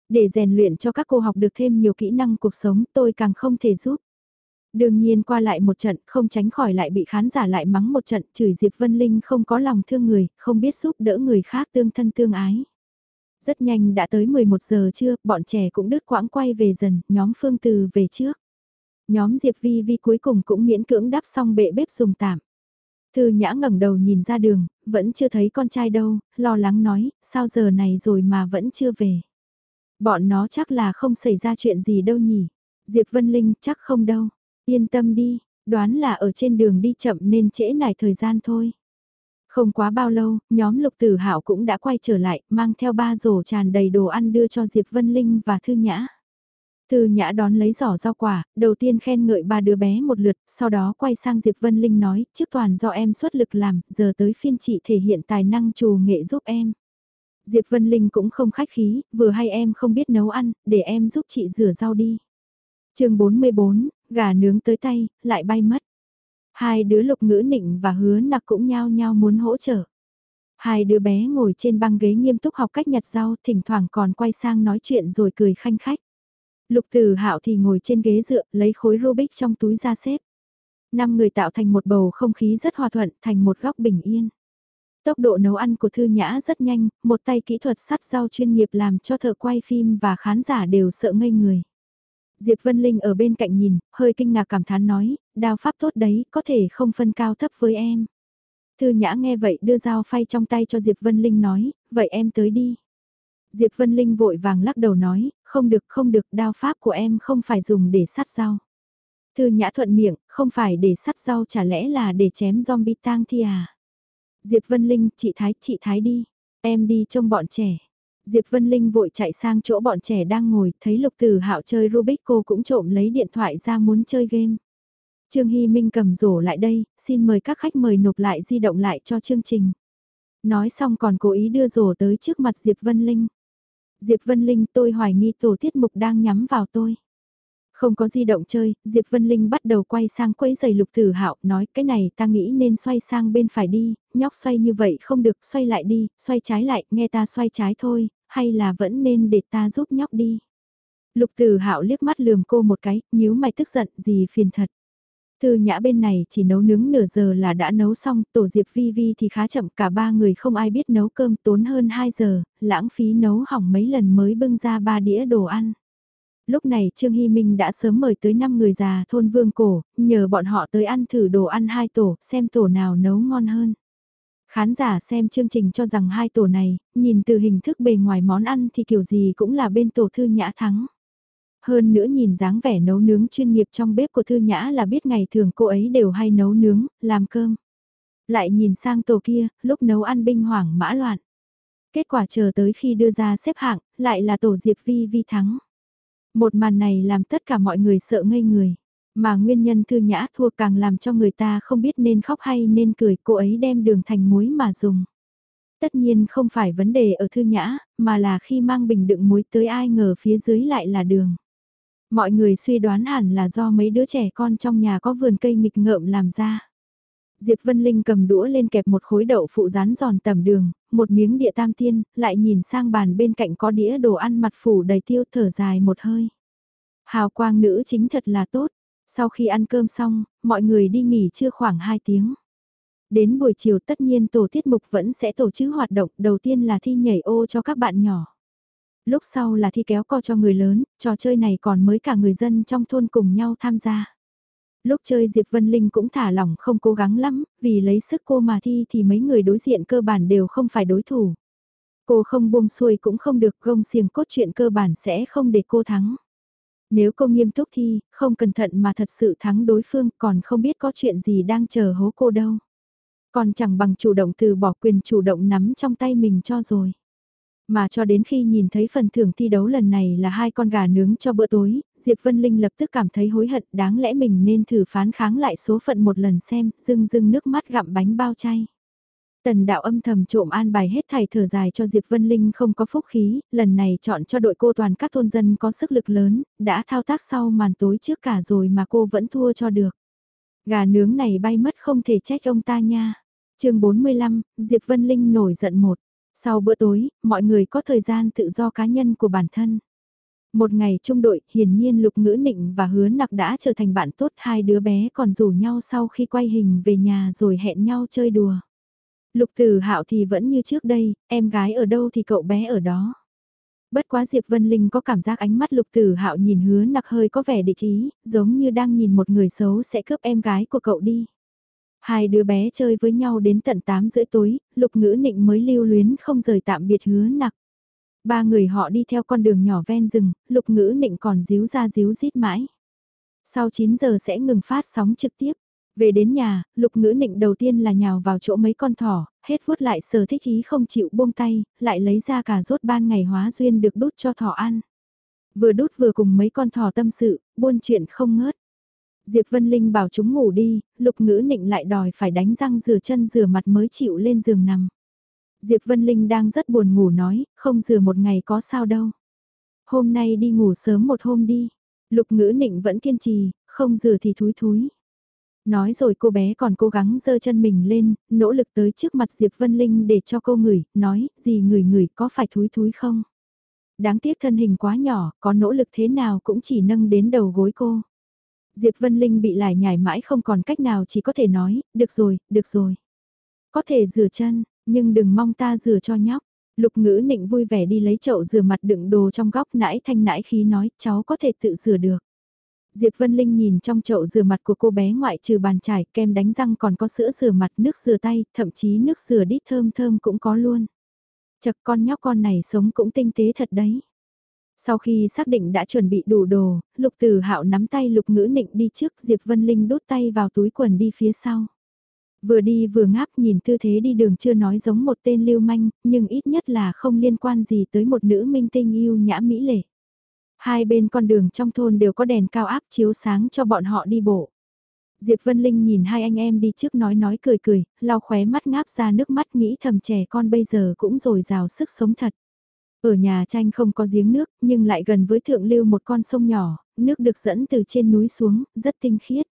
Để rèn luyện cho các cô học được thêm nhiều kỹ năng cuộc sống tôi càng không thể giúp. Đương nhiên qua lại một trận không tránh khỏi lại bị khán giả lại mắng một trận chửi Diệp Vân Linh không có lòng thương người, không biết giúp đỡ người khác tương thân tương ái. Rất nhanh đã tới 11 giờ trưa, bọn trẻ cũng đứt quãng quay về dần, nhóm Phương Từ về trước. Nhóm Diệp Vi Vi cuối cùng cũng miễn cưỡng đắp xong bệ bếp dùng tạm. Thư Nhã ngẩng đầu nhìn ra đường, vẫn chưa thấy con trai đâu, lo lắng nói, sao giờ này rồi mà vẫn chưa về. Bọn nó chắc là không xảy ra chuyện gì đâu nhỉ. Diệp Vân Linh chắc không đâu. Yên tâm đi, đoán là ở trên đường đi chậm nên trễ nải thời gian thôi. Không quá bao lâu, nhóm lục tử hạo cũng đã quay trở lại, mang theo ba rổ tràn đầy đồ ăn đưa cho Diệp Vân Linh và Thư Nhã. Thư Nhã đón lấy giỏ rau quả, đầu tiên khen ngợi ba đứa bé một lượt, sau đó quay sang Diệp Vân Linh nói, trước toàn do em xuất lực làm, giờ tới phiên chị thể hiện tài năng trù nghệ giúp em. Diệp Vân Linh cũng không khách khí, vừa hay em không biết nấu ăn, để em giúp chị rửa rau đi. chương 44, gà nướng tới tay, lại bay mất. Hai đứa lục ngữ nịnh và hứa nặc cũng nhao nhao muốn hỗ trợ. Hai đứa bé ngồi trên băng ghế nghiêm túc học cách nhặt rau, thỉnh thoảng còn quay sang nói chuyện rồi cười khanh khách. Lục Tử Hạo thì ngồi trên ghế dựa, lấy khối Rubik trong túi ra xếp. Năm người tạo thành một bầu không khí rất hòa thuận, thành một góc bình yên. Tốc độ nấu ăn của Thư Nhã rất nhanh, một tay kỹ thuật sắt rau chuyên nghiệp làm cho thợ quay phim và khán giả đều sợ ngây người. Diệp Vân Linh ở bên cạnh nhìn, hơi kinh ngạc cảm thán nói, đao pháp tốt đấy, có thể không phân cao thấp với em. Thư Nhã nghe vậy đưa dao phay trong tay cho Diệp Vân Linh nói, vậy em tới đi. Diệp Vân Linh vội vàng lắc đầu nói, không được không được, đao pháp của em không phải dùng để sát rau. Thư Nhã thuận miệng, không phải để sắt rau chả lẽ là để chém zombie tang thi à? Diệp Vân Linh, chị Thái, chị Thái đi. Em đi trông bọn trẻ. Diệp Vân Linh vội chạy sang chỗ bọn trẻ đang ngồi, thấy Lục Tử Hạo chơi Rubik cô cũng trộm lấy điện thoại ra muốn chơi game. Trương Hy Minh cầm rổ lại đây, xin mời các khách mời nộp lại di động lại cho chương trình. Nói xong còn cố ý đưa rổ tới trước mặt Diệp Vân Linh. Diệp Vân Linh tôi hoài nghi tổ tiết mục đang nhắm vào tôi. Không có di động chơi, Diệp Vân Linh bắt đầu quay sang quấy giày lục tử hạo nói cái này ta nghĩ nên xoay sang bên phải đi, nhóc xoay như vậy không được, xoay lại đi, xoay trái lại, nghe ta xoay trái thôi, hay là vẫn nên để ta giúp nhóc đi. Lục tử hạo liếc mắt lườm cô một cái, nhíu mày tức giận, gì phiền thật. Thư nhã bên này chỉ nấu nướng nửa giờ là đã nấu xong, tổ Diệp Vi Vi thì khá chậm, cả ba người không ai biết nấu cơm tốn hơn 2 giờ, lãng phí nấu hỏng mấy lần mới bưng ra ba đĩa đồ ăn. Lúc này Trương Hy Minh đã sớm mời tới 5 người già thôn Vương Cổ, nhờ bọn họ tới ăn thử đồ ăn hai tổ, xem tổ nào nấu ngon hơn. Khán giả xem chương trình cho rằng hai tổ này, nhìn từ hình thức bề ngoài món ăn thì kiểu gì cũng là bên tổ thư nhã thắng. Hơn nữa nhìn dáng vẻ nấu nướng chuyên nghiệp trong bếp của thư nhã là biết ngày thường cô ấy đều hay nấu nướng, làm cơm. Lại nhìn sang tổ kia, lúc nấu ăn binh hoảng mã loạn. Kết quả chờ tới khi đưa ra xếp hạng, lại là tổ Diệp Vi Vi thắng. Một màn này làm tất cả mọi người sợ ngây người. Mà nguyên nhân thư nhã thua càng làm cho người ta không biết nên khóc hay nên cười cô ấy đem đường thành muối mà dùng. Tất nhiên không phải vấn đề ở thư nhã, mà là khi mang bình đựng muối tới ai ngờ phía dưới lại là đường. Mọi người suy đoán hẳn là do mấy đứa trẻ con trong nhà có vườn cây nghịch ngợm làm ra. Diệp Vân Linh cầm đũa lên kẹp một khối đậu phụ rán giòn tầm đường, một miếng địa tam tiên, lại nhìn sang bàn bên cạnh có đĩa đồ ăn mặt phủ đầy tiêu thở dài một hơi. Hào quang nữ chính thật là tốt. Sau khi ăn cơm xong, mọi người đi nghỉ trưa khoảng 2 tiếng. Đến buổi chiều tất nhiên tổ tiết mục vẫn sẽ tổ chức hoạt động, đầu tiên là thi nhảy ô cho các bạn nhỏ. Lúc sau là thi kéo co cho người lớn, trò chơi này còn mới cả người dân trong thôn cùng nhau tham gia. Lúc chơi Diệp Vân Linh cũng thả lỏng không cố gắng lắm, vì lấy sức cô mà thi thì mấy người đối diện cơ bản đều không phải đối thủ. Cô không buông xuôi cũng không được gông xiềng cốt truyện cơ bản sẽ không để cô thắng. Nếu cô nghiêm túc thi, không cẩn thận mà thật sự thắng đối phương còn không biết có chuyện gì đang chờ hố cô đâu. Còn chẳng bằng chủ động từ bỏ quyền chủ động nắm trong tay mình cho rồi. Mà cho đến khi nhìn thấy phần thưởng thi đấu lần này là hai con gà nướng cho bữa tối, Diệp Vân Linh lập tức cảm thấy hối hận đáng lẽ mình nên thử phán kháng lại số phận một lần xem, dưng dưng nước mắt gặm bánh bao chay. Tần đạo âm thầm trộm an bài hết thầy thở dài cho Diệp Vân Linh không có phúc khí, lần này chọn cho đội cô toàn các thôn dân có sức lực lớn, đã thao tác sau màn tối trước cả rồi mà cô vẫn thua cho được. Gà nướng này bay mất không thể trách ông ta nha. chương 45, Diệp Vân Linh nổi giận một. Sau bữa tối, mọi người có thời gian tự do cá nhân của bản thân. Một ngày trung đội, hiển nhiên Lục Ngữ Nịnh và Hứa Nặc đã trở thành bạn tốt hai đứa bé còn rủ nhau sau khi quay hình về nhà rồi hẹn nhau chơi đùa. Lục Tử Hạo thì vẫn như trước đây, em gái ở đâu thì cậu bé ở đó. Bất quá Diệp Vân Linh có cảm giác ánh mắt Lục Tử Hạo nhìn Hứa Nặc hơi có vẻ địch ý, giống như đang nhìn một người xấu sẽ cướp em gái của cậu đi. Hai đứa bé chơi với nhau đến tận 8 rưỡi tối, lục ngữ nịnh mới lưu luyến không rời tạm biệt hứa nặc. Ba người họ đi theo con đường nhỏ ven rừng, lục ngữ nịnh còn díu ra díu rít mãi. Sau 9 giờ sẽ ngừng phát sóng trực tiếp. Về đến nhà, lục ngữ nịnh đầu tiên là nhào vào chỗ mấy con thỏ, hết vuốt lại sờ thích ý không chịu buông tay, lại lấy ra cả rốt ban ngày hóa duyên được đút cho thỏ ăn. Vừa đút vừa cùng mấy con thỏ tâm sự, buôn chuyện không ngớt. Diệp Vân Linh bảo chúng ngủ đi, lục ngữ nịnh lại đòi phải đánh răng rửa chân rửa mặt mới chịu lên giường nằm. Diệp Vân Linh đang rất buồn ngủ nói, không rửa một ngày có sao đâu. Hôm nay đi ngủ sớm một hôm đi. Lục ngữ nịnh vẫn kiên trì, không rửa thì thúi thúi. Nói rồi cô bé còn cố gắng dơ chân mình lên, nỗ lực tới trước mặt Diệp Vân Linh để cho cô ngửi, nói, gì ngửi ngửi có phải thúi thúi không? Đáng tiếc thân hình quá nhỏ, có nỗ lực thế nào cũng chỉ nâng đến đầu gối cô. Diệp Vân Linh bị lại nhảy mãi không còn cách nào chỉ có thể nói, được rồi, được rồi. Có thể rửa chân, nhưng đừng mong ta rửa cho nhóc. Lục ngữ nịnh vui vẻ đi lấy chậu rửa mặt đựng đồ trong góc nãi thanh nãi khí nói cháu có thể tự rửa được. Diệp Vân Linh nhìn trong chậu rửa mặt của cô bé ngoại trừ bàn chải, kem đánh răng còn có sữa rửa mặt, nước rửa tay, thậm chí nước rửa đít thơm thơm cũng có luôn. Chật con nhóc con này sống cũng tinh tế thật đấy. Sau khi xác định đã chuẩn bị đủ đồ, Lục Tử Hạo nắm tay Lục Ngữ Nịnh đi trước, Diệp Vân Linh đút tay vào túi quần đi phía sau. Vừa đi vừa ngáp nhìn tư thế đi đường chưa nói giống một tên lưu manh, nhưng ít nhất là không liên quan gì tới một nữ minh tinh yêu nhã mỹ lệ. Hai bên con đường trong thôn đều có đèn cao áp chiếu sáng cho bọn họ đi bộ. Diệp Vân Linh nhìn hai anh em đi trước nói nói cười cười, lau khóe mắt ngáp ra nước mắt nghĩ thầm trẻ con bây giờ cũng rồi rào sức sống thật. Ở nhà tranh không có giếng nước, nhưng lại gần với thượng lưu một con sông nhỏ, nước được dẫn từ trên núi xuống, rất tinh khiết.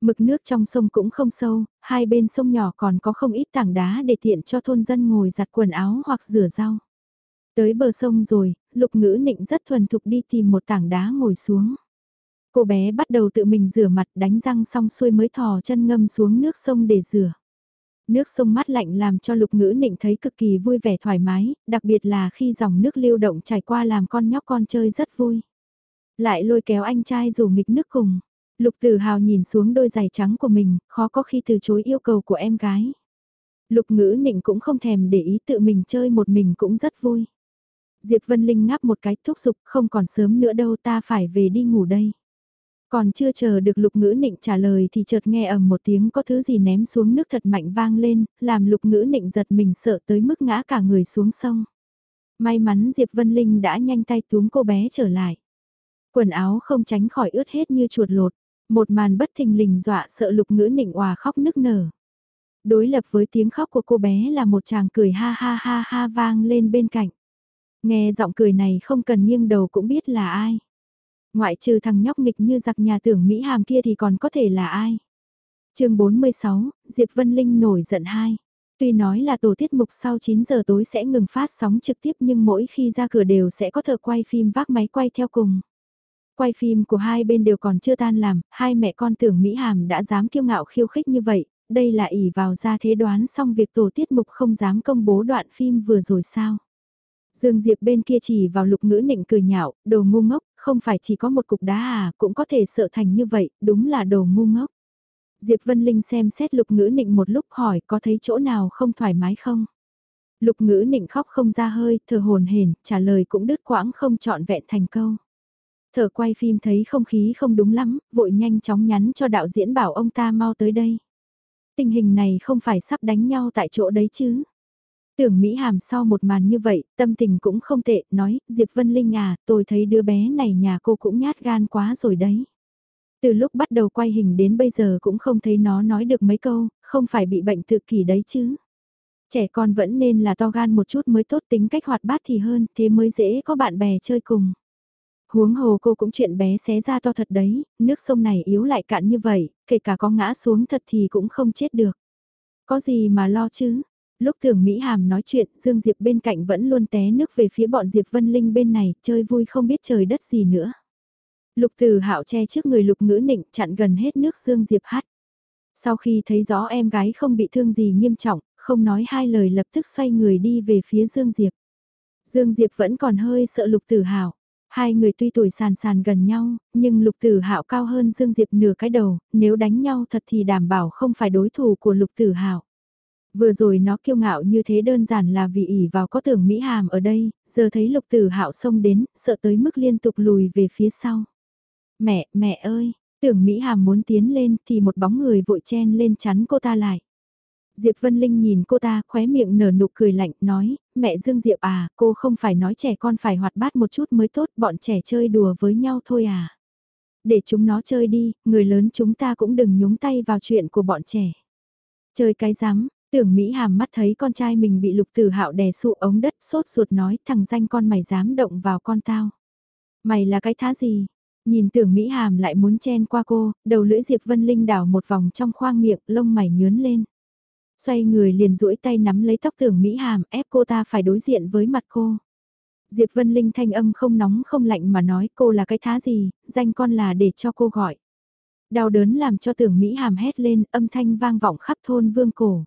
Mực nước trong sông cũng không sâu, hai bên sông nhỏ còn có không ít tảng đá để tiện cho thôn dân ngồi giặt quần áo hoặc rửa rau. Tới bờ sông rồi, lục ngữ nịnh rất thuần thục đi tìm một tảng đá ngồi xuống. Cô bé bắt đầu tự mình rửa mặt đánh răng xong xuôi mới thò chân ngâm xuống nước sông để rửa. Nước sông mát lạnh làm cho lục ngữ nịnh thấy cực kỳ vui vẻ thoải mái, đặc biệt là khi dòng nước lưu động chảy qua làm con nhóc con chơi rất vui. Lại lôi kéo anh trai rủ nghịch nước cùng. Lục tử hào nhìn xuống đôi giày trắng của mình, khó có khi từ chối yêu cầu của em gái. Lục ngữ nịnh cũng không thèm để ý tự mình chơi một mình cũng rất vui. Diệp Vân Linh ngáp một cái thúc giục không còn sớm nữa đâu ta phải về đi ngủ đây. Còn chưa chờ được lục ngữ nịnh trả lời thì chợt nghe ầm một tiếng có thứ gì ném xuống nước thật mạnh vang lên, làm lục ngữ nịnh giật mình sợ tới mức ngã cả người xuống sông. May mắn Diệp Vân Linh đã nhanh tay túm cô bé trở lại. Quần áo không tránh khỏi ướt hết như chuột lột, một màn bất thình lình dọa sợ lục ngữ nịnh hòa khóc nức nở. Đối lập với tiếng khóc của cô bé là một chàng cười ha ha ha ha vang lên bên cạnh. Nghe giọng cười này không cần nghiêng đầu cũng biết là ai. Ngoại trừ thằng nhóc nghịch như giặc nhà tưởng Mỹ Hàm kia thì còn có thể là ai? chương 46, Diệp Vân Linh nổi giận hai. Tuy nói là tổ tiết mục sau 9 giờ tối sẽ ngừng phát sóng trực tiếp nhưng mỗi khi ra cửa đều sẽ có thợ quay phim vác máy quay theo cùng. Quay phim của hai bên đều còn chưa tan làm, hai mẹ con tưởng Mỹ Hàm đã dám kiêu ngạo khiêu khích như vậy, đây là ỷ vào ra thế đoán xong việc tổ tiết mục không dám công bố đoạn phim vừa rồi sao. Dương Diệp bên kia chỉ vào lục ngữ nịnh cười nhạo, đồ ngu ngốc, không phải chỉ có một cục đá à, cũng có thể sợ thành như vậy, đúng là đồ ngu ngốc. Diệp Vân Linh xem xét lục ngữ nịnh một lúc hỏi có thấy chỗ nào không thoải mái không? Lục ngữ nịnh khóc không ra hơi, thở hồn hển, trả lời cũng đứt quãng không trọn vẹn thành câu. Thở quay phim thấy không khí không đúng lắm, vội nhanh chóng nhắn cho đạo diễn bảo ông ta mau tới đây. Tình hình này không phải sắp đánh nhau tại chỗ đấy chứ. Tưởng Mỹ Hàm sau một màn như vậy, tâm tình cũng không tệ, nói, Diệp Vân Linh à, tôi thấy đứa bé này nhà cô cũng nhát gan quá rồi đấy. Từ lúc bắt đầu quay hình đến bây giờ cũng không thấy nó nói được mấy câu, không phải bị bệnh tự kỷ đấy chứ. Trẻ con vẫn nên là to gan một chút mới tốt tính cách hoạt bát thì hơn, thế mới dễ có bạn bè chơi cùng. Huống hồ cô cũng chuyện bé xé ra to thật đấy, nước sông này yếu lại cạn như vậy, kể cả có ngã xuống thật thì cũng không chết được. Có gì mà lo chứ? Lúc tưởng Mỹ Hàm nói chuyện, Dương Diệp bên cạnh vẫn luôn té nước về phía bọn Diệp Vân Linh bên này, chơi vui không biết trời đất gì nữa. Lục Từ Hạo che trước người Lục Ngữ Nịnh, chặn gần hết nước Dương Diệp hát. Sau khi thấy rõ em gái không bị thương gì nghiêm trọng, không nói hai lời lập tức xoay người đi về phía Dương Diệp. Dương Diệp vẫn còn hơi sợ Lục Tử Hạo. Hai người tuy tuổi sàn sàn gần nhau, nhưng Lục Tử Hạo cao hơn Dương Diệp nửa cái đầu, nếu đánh nhau thật thì đảm bảo không phải đối thủ của Lục Tử Hạo. Vừa rồi nó kiêu ngạo như thế đơn giản là vì ỉ vào có tưởng Mỹ Hàm ở đây, giờ thấy Lục Tử Hạo xông đến, sợ tới mức liên tục lùi về phía sau. Mẹ, mẹ ơi, tưởng Mỹ Hàm muốn tiến lên thì một bóng người vội chen lên chắn cô ta lại. Diệp Vân Linh nhìn cô ta khóe miệng nở nụ cười lạnh nói, mẹ Dương Diệp à, cô không phải nói trẻ con phải hoạt bát một chút mới tốt, bọn trẻ chơi đùa với nhau thôi à. Để chúng nó chơi đi, người lớn chúng ta cũng đừng nhúng tay vào chuyện của bọn trẻ. Chơi cái rắm, tưởng Mỹ Hàm mắt thấy con trai mình bị lục tử hạo đè sụ ống đất sốt ruột nói thằng danh con mày dám động vào con tao. Mày là cái thá gì? Nhìn tưởng Mỹ Hàm lại muốn chen qua cô, đầu lưỡi Diệp Vân Linh đảo một vòng trong khoang miệng, lông mày nhướn lên. Xoay người liền duỗi tay nắm lấy tóc tưởng Mỹ Hàm ép cô ta phải đối diện với mặt cô. Diệp Vân Linh thanh âm không nóng không lạnh mà nói cô là cái thá gì, danh con là để cho cô gọi. Đau đớn làm cho tưởng Mỹ Hàm hét lên âm thanh vang vọng khắp thôn vương cổ.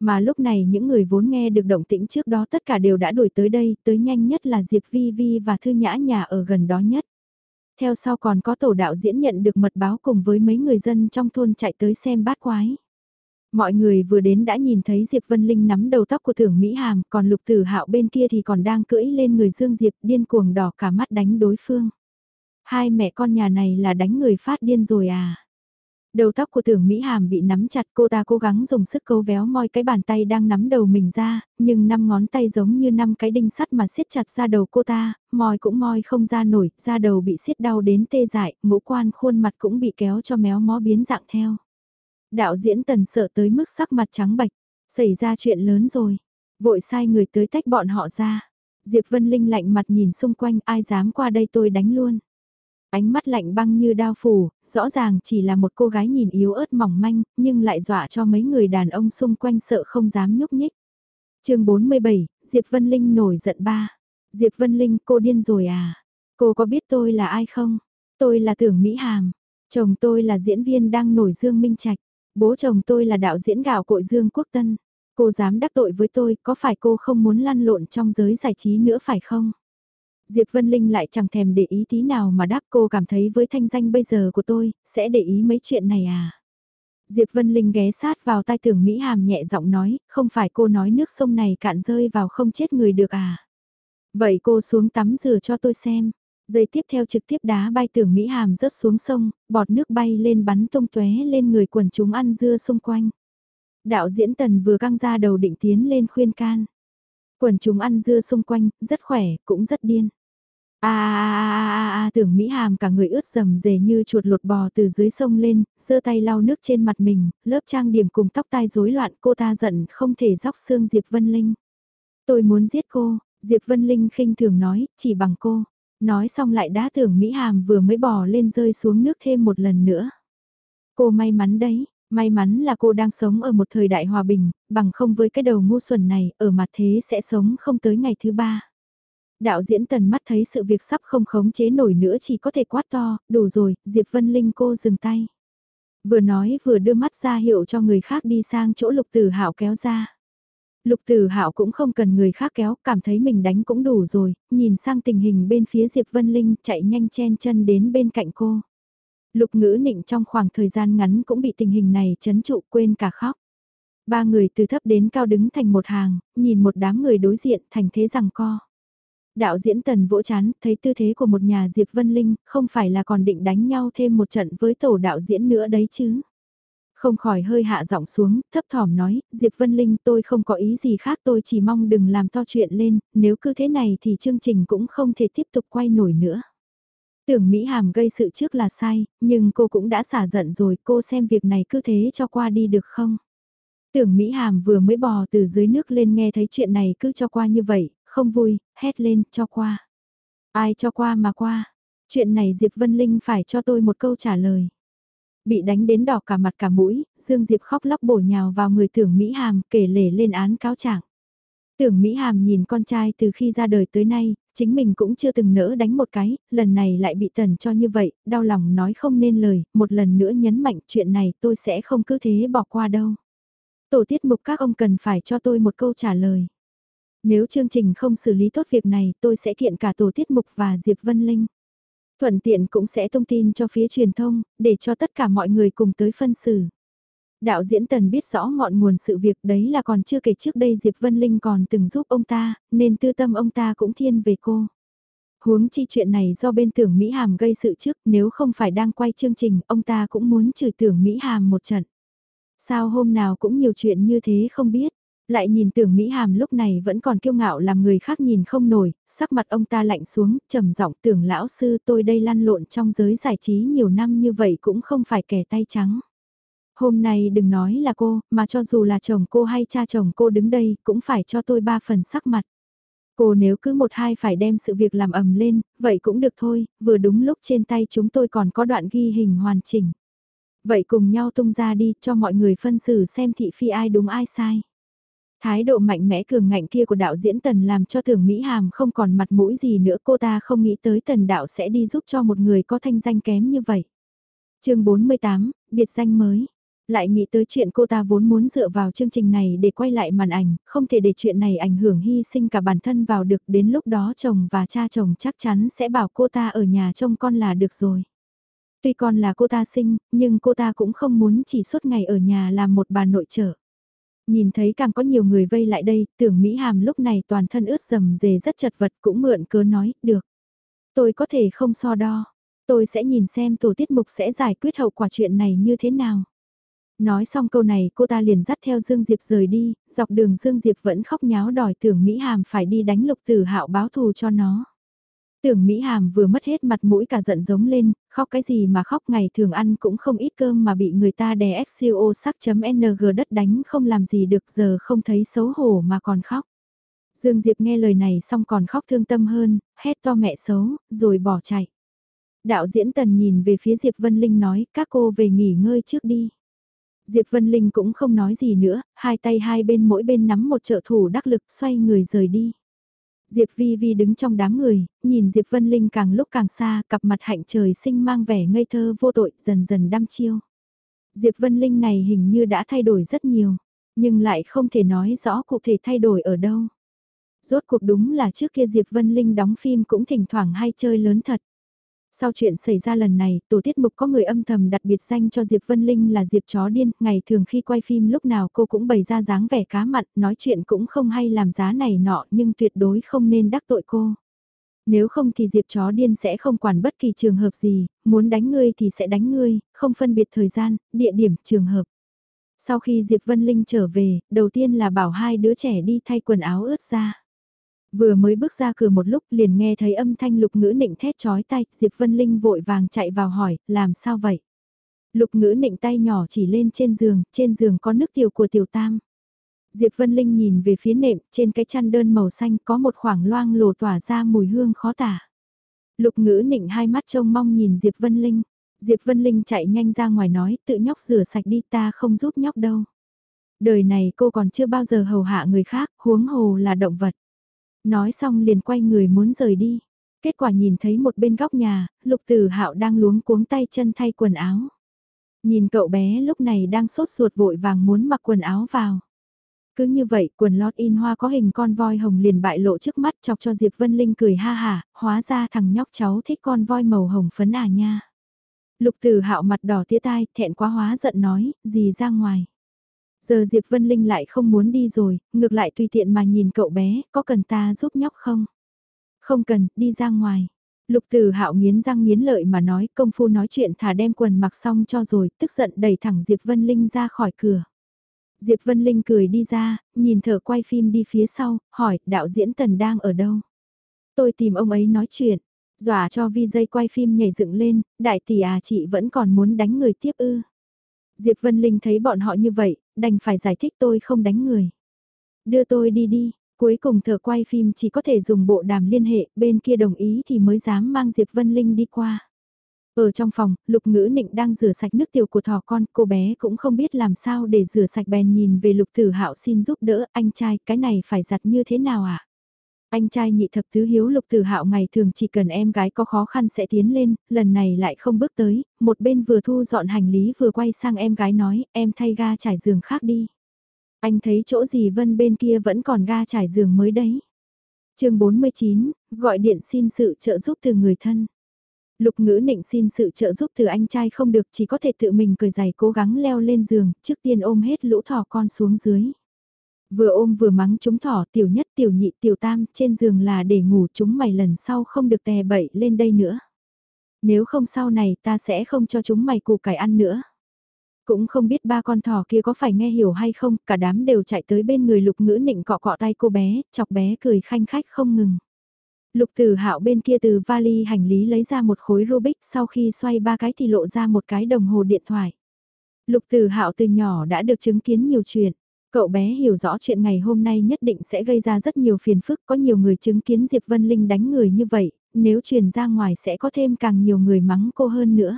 Mà lúc này những người vốn nghe được động tĩnh trước đó tất cả đều đã đuổi tới đây, tới nhanh nhất là Diệp Vi Vi và Thư Nhã nhà ở gần đó nhất. Theo sau còn có tổ đạo diễn nhận được mật báo cùng với mấy người dân trong thôn chạy tới xem bát quái. Mọi người vừa đến đã nhìn thấy Diệp Vân Linh nắm đầu tóc của Thưởng Mỹ Hàm, còn Lục Tử Hạo bên kia thì còn đang cưỡi lên người Dương Diệp điên cuồng đỏ cả mắt đánh đối phương. Hai mẹ con nhà này là đánh người phát điên rồi à? Đầu tóc của tưởng Mỹ Hàm bị nắm chặt cô ta cố gắng dùng sức câu véo moi cái bàn tay đang nắm đầu mình ra, nhưng năm ngón tay giống như năm cái đinh sắt mà siết chặt ra đầu cô ta, moi cũng moi không ra nổi, da đầu bị siết đau đến tê dại, ngũ quan khuôn mặt cũng bị kéo cho méo mó biến dạng theo. Đạo diễn tần sợ tới mức sắc mặt trắng bạch, xảy ra chuyện lớn rồi, vội sai người tới tách bọn họ ra. Diệp Vân Linh lạnh mặt nhìn xung quanh ai dám qua đây tôi đánh luôn. Ánh mắt lạnh băng như đao phủ, rõ ràng chỉ là một cô gái nhìn yếu ớt mỏng manh, nhưng lại dọa cho mấy người đàn ông xung quanh sợ không dám nhúc nhích. chương 47, Diệp Vân Linh nổi giận ba. Diệp Vân Linh cô điên rồi à? Cô có biết tôi là ai không? Tôi là tưởng Mỹ Hàm. Chồng tôi là diễn viên đang nổi Dương Minh Trạch. Bố chồng tôi là đạo diễn gạo cội Dương Quốc Tân. Cô dám đắc tội với tôi, có phải cô không muốn lăn lộn trong giới giải trí nữa phải không? Diệp Vân Linh lại chẳng thèm để ý tí nào mà đáp cô cảm thấy với thanh danh bây giờ của tôi, sẽ để ý mấy chuyện này à? Diệp Vân Linh ghé sát vào tai tưởng Mỹ Hàm nhẹ giọng nói, không phải cô nói nước sông này cạn rơi vào không chết người được à? Vậy cô xuống tắm rửa cho tôi xem. Giây tiếp theo trực tiếp đá bay tưởng Mỹ Hàm rớt xuống sông, bọt nước bay lên bắn tung tóe lên người quần chúng ăn dưa xung quanh. Đạo diễn Tần vừa căng ra đầu định tiến lên khuyên can. Quần chúng ăn dưa xung quanh, rất khỏe, cũng rất điên. A à à à tưởng Mỹ Hàm cả người ướt rầm rề như chuột lột bò từ dưới sông lên, giơ tay lau nước trên mặt mình, lớp trang điểm cùng tóc tai rối loạn cô ta giận không thể dóc xương Diệp Vân Linh. Tôi muốn giết cô, Diệp Vân Linh khinh thường nói, chỉ bằng cô. Nói xong lại đá tưởng Mỹ Hàm vừa mới bò lên rơi xuống nước thêm một lần nữa. Cô may mắn đấy, may mắn là cô đang sống ở một thời đại hòa bình, bằng không với cái đầu ngu xuẩn này, ở mặt thế sẽ sống không tới ngày thứ ba. Đạo diễn tần mắt thấy sự việc sắp không khống chế nổi nữa chỉ có thể quát to, đủ rồi, Diệp Vân Linh cô dừng tay. Vừa nói vừa đưa mắt ra hiệu cho người khác đi sang chỗ lục tử hạo kéo ra. Lục Tử Hạo cũng không cần người khác kéo, cảm thấy mình đánh cũng đủ rồi, nhìn sang tình hình bên phía Diệp Vân Linh, chạy nhanh chen chân đến bên cạnh cô. Lục Ngữ Nịnh trong khoảng thời gian ngắn cũng bị tình hình này chấn trụ quên cả khóc. Ba người từ thấp đến cao đứng thành một hàng, nhìn một đám người đối diện thành thế rằng co. Đạo diễn tần vỗ chán, thấy tư thế của một nhà Diệp Vân Linh, không phải là còn định đánh nhau thêm một trận với tổ đạo diễn nữa đấy chứ. Không khỏi hơi hạ giọng xuống, thấp thỏm nói, Diệp Vân Linh tôi không có ý gì khác tôi chỉ mong đừng làm to chuyện lên, nếu cứ thế này thì chương trình cũng không thể tiếp tục quay nổi nữa. Tưởng Mỹ Hàm gây sự trước là sai, nhưng cô cũng đã xả giận rồi, cô xem việc này cứ thế cho qua đi được không? Tưởng Mỹ Hàm vừa mới bò từ dưới nước lên nghe thấy chuyện này cứ cho qua như vậy, không vui, hét lên, cho qua. Ai cho qua mà qua? Chuyện này Diệp Vân Linh phải cho tôi một câu trả lời. Bị đánh đến đỏ cả mặt cả mũi, Dương Diệp khóc lóc bổ nhào vào người tưởng Mỹ Hàm kể lể lên án cáo trạng. Tưởng Mỹ Hàm nhìn con trai từ khi ra đời tới nay, chính mình cũng chưa từng nỡ đánh một cái, lần này lại bị tần cho như vậy, đau lòng nói không nên lời, một lần nữa nhấn mạnh chuyện này tôi sẽ không cứ thế bỏ qua đâu. Tổ tiết mục các ông cần phải cho tôi một câu trả lời. Nếu chương trình không xử lý tốt việc này tôi sẽ kiện cả tổ tiết mục và Diệp Vân Linh. Thuận tiện cũng sẽ thông tin cho phía truyền thông, để cho tất cả mọi người cùng tới phân xử. Đạo diễn Tần biết rõ ngọn nguồn sự việc đấy là còn chưa kể trước đây Diệp Vân Linh còn từng giúp ông ta, nên tư tâm ông ta cũng thiên về cô. Huống chi chuyện này do bên tưởng Mỹ Hàm gây sự trước, nếu không phải đang quay chương trình, ông ta cũng muốn trừ tưởng Mỹ Hàm một trận. Sao hôm nào cũng nhiều chuyện như thế không biết. Lại nhìn tưởng Mỹ Hàm lúc này vẫn còn kiêu ngạo làm người khác nhìn không nổi, sắc mặt ông ta lạnh xuống, trầm giọng tưởng lão sư tôi đây lăn lộn trong giới giải trí nhiều năm như vậy cũng không phải kẻ tay trắng. Hôm nay đừng nói là cô, mà cho dù là chồng cô hay cha chồng cô đứng đây cũng phải cho tôi ba phần sắc mặt. Cô nếu cứ một hai phải đem sự việc làm ầm lên, vậy cũng được thôi, vừa đúng lúc trên tay chúng tôi còn có đoạn ghi hình hoàn chỉnh. Vậy cùng nhau tung ra đi cho mọi người phân xử xem thị phi ai đúng ai sai. Thái độ mạnh mẽ cường ngạnh kia của đạo diễn Tần làm cho tưởng Mỹ Hàm không còn mặt mũi gì nữa cô ta không nghĩ tới Tần đạo sẽ đi giúp cho một người có thanh danh kém như vậy. chương 48, biệt danh mới. Lại nghĩ tới chuyện cô ta vốn muốn dựa vào chương trình này để quay lại màn ảnh, không thể để chuyện này ảnh hưởng hy sinh cả bản thân vào được đến lúc đó chồng và cha chồng chắc chắn sẽ bảo cô ta ở nhà trông con là được rồi. Tuy con là cô ta sinh, nhưng cô ta cũng không muốn chỉ suốt ngày ở nhà làm một bà nội trợ. Nhìn thấy càng có nhiều người vây lại đây, tưởng Mỹ Hàm lúc này toàn thân ướt rầm rề rất chật vật cũng mượn cớ nói, được. Tôi có thể không so đo. Tôi sẽ nhìn xem tổ tiết mục sẽ giải quyết hậu quả chuyện này như thế nào. Nói xong câu này cô ta liền dắt theo Dương Diệp rời đi, dọc đường Dương Diệp vẫn khóc nháo đòi tưởng Mỹ Hàm phải đi đánh lục tử hạo báo thù cho nó. Tưởng Mỹ Hàm vừa mất hết mặt mũi cả giận giống lên, khóc cái gì mà khóc ngày thường ăn cũng không ít cơm mà bị người ta đè xco sắc.ng đất đánh không làm gì được giờ không thấy xấu hổ mà còn khóc. Dương Diệp nghe lời này xong còn khóc thương tâm hơn, hét to mẹ xấu, rồi bỏ chạy. Đạo diễn Tần nhìn về phía Diệp Vân Linh nói các cô về nghỉ ngơi trước đi. Diệp Vân Linh cũng không nói gì nữa, hai tay hai bên mỗi bên nắm một trợ thủ đắc lực xoay người rời đi. Diệp Vi Vi đứng trong đám người, nhìn Diệp Vân Linh càng lúc càng xa, cặp mặt hạnh trời sinh mang vẻ ngây thơ vô tội, dần dần đăm chiêu. Diệp Vân Linh này hình như đã thay đổi rất nhiều, nhưng lại không thể nói rõ cụ thể thay đổi ở đâu. Rốt cuộc đúng là trước kia Diệp Vân Linh đóng phim cũng thỉnh thoảng hay chơi lớn thật. Sau chuyện xảy ra lần này, tổ tiết mục có người âm thầm đặt biệt danh cho Diệp Vân Linh là Diệp chó điên, ngày thường khi quay phim lúc nào cô cũng bày ra dáng vẻ cá mặn, nói chuyện cũng không hay làm giá này nọ nhưng tuyệt đối không nên đắc tội cô. Nếu không thì Diệp chó điên sẽ không quản bất kỳ trường hợp gì, muốn đánh ngươi thì sẽ đánh ngươi, không phân biệt thời gian, địa điểm, trường hợp. Sau khi Diệp Vân Linh trở về, đầu tiên là bảo hai đứa trẻ đi thay quần áo ướt ra. Vừa mới bước ra cửa một lúc liền nghe thấy âm thanh lục ngữ nịnh thét chói tay, Diệp Vân Linh vội vàng chạy vào hỏi, làm sao vậy? Lục ngữ nịnh tay nhỏ chỉ lên trên giường, trên giường có nước tiểu của tiểu tam. Diệp Vân Linh nhìn về phía nệm, trên cái chăn đơn màu xanh có một khoảng loang lổ tỏa ra mùi hương khó tả. Lục ngữ nịnh hai mắt trông mong nhìn Diệp Vân Linh. Diệp Vân Linh chạy nhanh ra ngoài nói, tự nhóc rửa sạch đi ta không giúp nhóc đâu. Đời này cô còn chưa bao giờ hầu hạ người khác, huống hồ là động vật. Nói xong liền quay người muốn rời đi. Kết quả nhìn thấy một bên góc nhà, lục tử hạo đang luống cuống tay chân thay quần áo. Nhìn cậu bé lúc này đang sốt ruột vội vàng muốn mặc quần áo vào. Cứ như vậy quần lót in hoa có hình con voi hồng liền bại lộ trước mắt chọc cho Diệp Vân Linh cười ha hả, hóa ra thằng nhóc cháu thích con voi màu hồng phấn à nha. Lục tử hạo mặt đỏ tía tai, thẹn quá hóa giận nói, gì ra ngoài. Giờ Diệp Vân Linh lại không muốn đi rồi, ngược lại tùy tiện mà nhìn cậu bé, có cần ta giúp nhóc không? Không cần, đi ra ngoài. Lục Tử Hạo nghiến răng nghiến lợi mà nói, công phu nói chuyện thả đem quần mặc xong cho rồi, tức giận đẩy thẳng Diệp Vân Linh ra khỏi cửa. Diệp Vân Linh cười đi ra, nhìn thở quay phim đi phía sau, hỏi, đạo diễn Tần đang ở đâu? Tôi tìm ông ấy nói chuyện, dọa cho vi dây quay phim nhảy dựng lên, đại tỷ à chị vẫn còn muốn đánh người tiếp ư. Diệp Vân Linh thấy bọn họ như vậy, đành phải giải thích tôi không đánh người. Đưa tôi đi đi, cuối cùng thợ quay phim chỉ có thể dùng bộ đàm liên hệ, bên kia đồng ý thì mới dám mang Diệp Vân Linh đi qua. Ở trong phòng, Lục Ngữ Nịnh đang rửa sạch nước tiểu của thỏ con, cô bé cũng không biết làm sao để rửa sạch bèn nhìn về Lục Tử Hạo xin giúp đỡ, anh trai, cái này phải giặt như thế nào ạ? À? Anh trai nhị thập tứ hiếu Lục Tử Hạo ngày thường chỉ cần em gái có khó khăn sẽ tiến lên, lần này lại không bước tới, một bên vừa thu dọn hành lý vừa quay sang em gái nói, em thay ga trải giường khác đi. Anh thấy chỗ gì Vân bên kia vẫn còn ga trải giường mới đấy. chương 49, gọi điện xin sự trợ giúp từ người thân. Lục ngữ nịnh xin sự trợ giúp từ anh trai không được chỉ có thể tự mình cười giày cố gắng leo lên giường, trước tiên ôm hết lũ thỏ con xuống dưới. Vừa ôm vừa mắng chúng thỏ tiểu nhất tiểu nhị tiểu tam trên giường là để ngủ chúng mày lần sau không được tè bậy lên đây nữa. Nếu không sau này ta sẽ không cho chúng mày củ cải ăn nữa. Cũng không biết ba con thỏ kia có phải nghe hiểu hay không, cả đám đều chạy tới bên người lục ngữ nịnh cọ cọ tay cô bé, chọc bé cười khanh khách không ngừng. Lục Tử Hạo bên kia từ vali hành lý lấy ra một khối Rubik sau khi xoay ba cái thì lộ ra một cái đồng hồ điện thoại. Lục Tử Hạo từ nhỏ đã được chứng kiến nhiều chuyện. Cậu bé hiểu rõ chuyện ngày hôm nay nhất định sẽ gây ra rất nhiều phiền phức, có nhiều người chứng kiến Diệp Vân Linh đánh người như vậy, nếu truyền ra ngoài sẽ có thêm càng nhiều người mắng cô hơn nữa.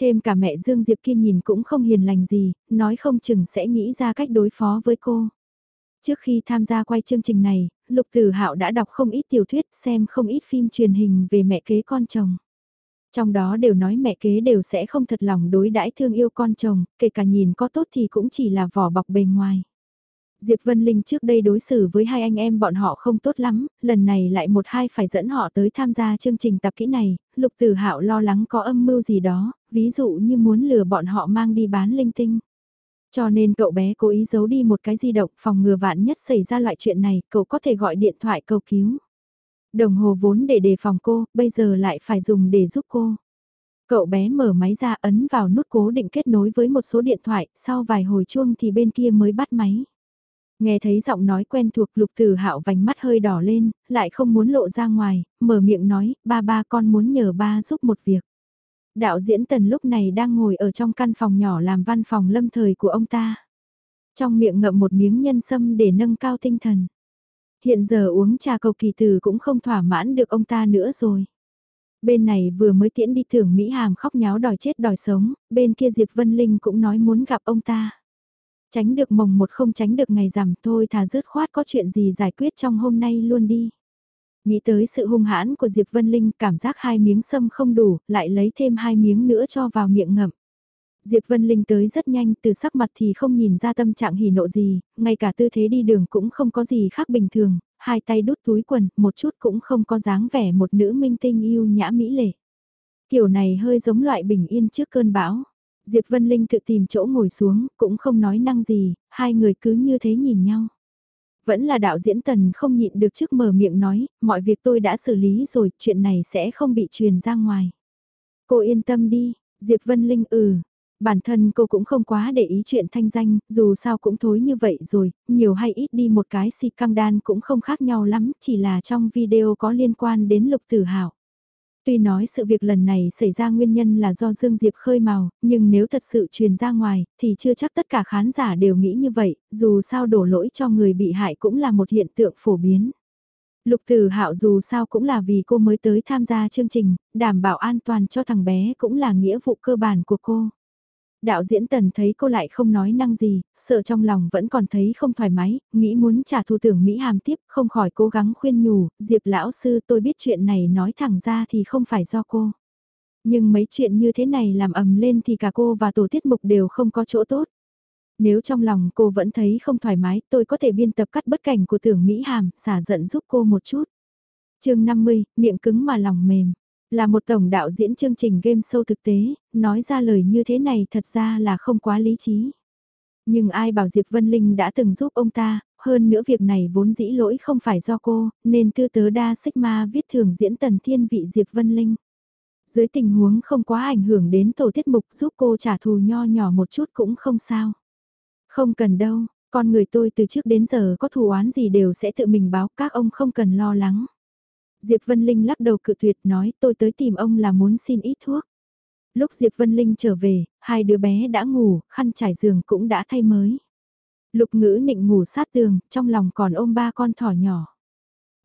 Thêm cả mẹ Dương Diệp kia nhìn cũng không hiền lành gì, nói không chừng sẽ nghĩ ra cách đối phó với cô. Trước khi tham gia quay chương trình này, Lục Tử Hạo đã đọc không ít tiểu thuyết, xem không ít phim truyền hình về mẹ kế con chồng. Trong đó đều nói mẹ kế đều sẽ không thật lòng đối đãi thương yêu con chồng, kể cả nhìn có tốt thì cũng chỉ là vỏ bọc bề ngoài. Diệp Vân Linh trước đây đối xử với hai anh em bọn họ không tốt lắm, lần này lại một hai phải dẫn họ tới tham gia chương trình tập kỹ này, Lục Tử Hạo lo lắng có âm mưu gì đó, ví dụ như muốn lừa bọn họ mang đi bán linh tinh. Cho nên cậu bé cố ý giấu đi một cái di động phòng ngừa vạn nhất xảy ra loại chuyện này, cậu có thể gọi điện thoại cầu cứu. Đồng hồ vốn để đề phòng cô, bây giờ lại phải dùng để giúp cô. Cậu bé mở máy ra ấn vào nút cố định kết nối với một số điện thoại, sau vài hồi chuông thì bên kia mới bắt máy. Nghe thấy giọng nói quen thuộc lục tử hạo vành mắt hơi đỏ lên, lại không muốn lộ ra ngoài, mở miệng nói, ba ba con muốn nhờ ba giúp một việc. Đạo diễn tần lúc này đang ngồi ở trong căn phòng nhỏ làm văn phòng lâm thời của ông ta. Trong miệng ngậm một miếng nhân sâm để nâng cao tinh thần. Hiện giờ uống trà cầu kỳ từ cũng không thỏa mãn được ông ta nữa rồi. Bên này vừa mới tiễn đi thưởng Mỹ Hàm khóc nháo đòi chết đòi sống, bên kia Diệp Vân Linh cũng nói muốn gặp ông ta. Tránh được mồng một không tránh được ngày rằm thôi thà dứt khoát có chuyện gì giải quyết trong hôm nay luôn đi. Nghĩ tới sự hung hãn của Diệp Vân Linh cảm giác hai miếng sâm không đủ, lại lấy thêm hai miếng nữa cho vào miệng ngậm. Diệp Vân Linh tới rất nhanh, từ sắc mặt thì không nhìn ra tâm trạng hỉ nộ gì, ngay cả tư thế đi đường cũng không có gì khác bình thường, hai tay đút túi quần, một chút cũng không có dáng vẻ một nữ minh tinh yêu nhã mỹ lệ. Kiểu này hơi giống loại bình yên trước cơn bão. Diệp Vân Linh tự tìm chỗ ngồi xuống, cũng không nói năng gì, hai người cứ như thế nhìn nhau. Vẫn là đạo diễn Tần không nhịn được trước mở miệng nói, mọi việc tôi đã xử lý rồi, chuyện này sẽ không bị truyền ra ngoài. Cô yên tâm đi, Diệp Vân Linh ừ. Bản thân cô cũng không quá để ý chuyện thanh danh, dù sao cũng thối như vậy rồi, nhiều hay ít đi một cái xịt căng đan cũng không khác nhau lắm, chỉ là trong video có liên quan đến lục tử hảo. Tuy nói sự việc lần này xảy ra nguyên nhân là do Dương Diệp khơi màu, nhưng nếu thật sự truyền ra ngoài, thì chưa chắc tất cả khán giả đều nghĩ như vậy, dù sao đổ lỗi cho người bị hại cũng là một hiện tượng phổ biến. Lục Tử Hạo dù sao cũng là vì cô mới tới tham gia chương trình, đảm bảo an toàn cho thằng bé cũng là nghĩa vụ cơ bản của cô. Đạo diễn tần thấy cô lại không nói năng gì, sợ trong lòng vẫn còn thấy không thoải mái, nghĩ muốn trả thù tưởng Mỹ Hàm tiếp, không khỏi cố gắng khuyên nhủ, Diệp lão sư tôi biết chuyện này nói thẳng ra thì không phải do cô. Nhưng mấy chuyện như thế này làm ầm lên thì cả cô và tổ tiết mục đều không có chỗ tốt. Nếu trong lòng cô vẫn thấy không thoải mái, tôi có thể biên tập cắt bất cảnh của tưởng Mỹ Hàm, xả giận giúp cô một chút. chương 50, miệng cứng mà lòng mềm. Là một tổng đạo diễn chương trình game show thực tế, nói ra lời như thế này thật ra là không quá lý trí. Nhưng ai bảo Diệp Vân Linh đã từng giúp ông ta, hơn nữa việc này vốn dĩ lỗi không phải do cô, nên tư tớ đa sigma viết thường diễn tần thiên vị Diệp Vân Linh. Dưới tình huống không quá ảnh hưởng đến tổ tiết mục giúp cô trả thù nho nhỏ một chút cũng không sao. Không cần đâu, con người tôi từ trước đến giờ có thù oán gì đều sẽ tự mình báo các ông không cần lo lắng. Diệp Vân Linh lắc đầu cự tuyệt nói tôi tới tìm ông là muốn xin ít thuốc. Lúc Diệp Vân Linh trở về, hai đứa bé đã ngủ, khăn trải giường cũng đã thay mới. Lục ngữ nịnh ngủ sát tường, trong lòng còn ôm ba con thỏ nhỏ.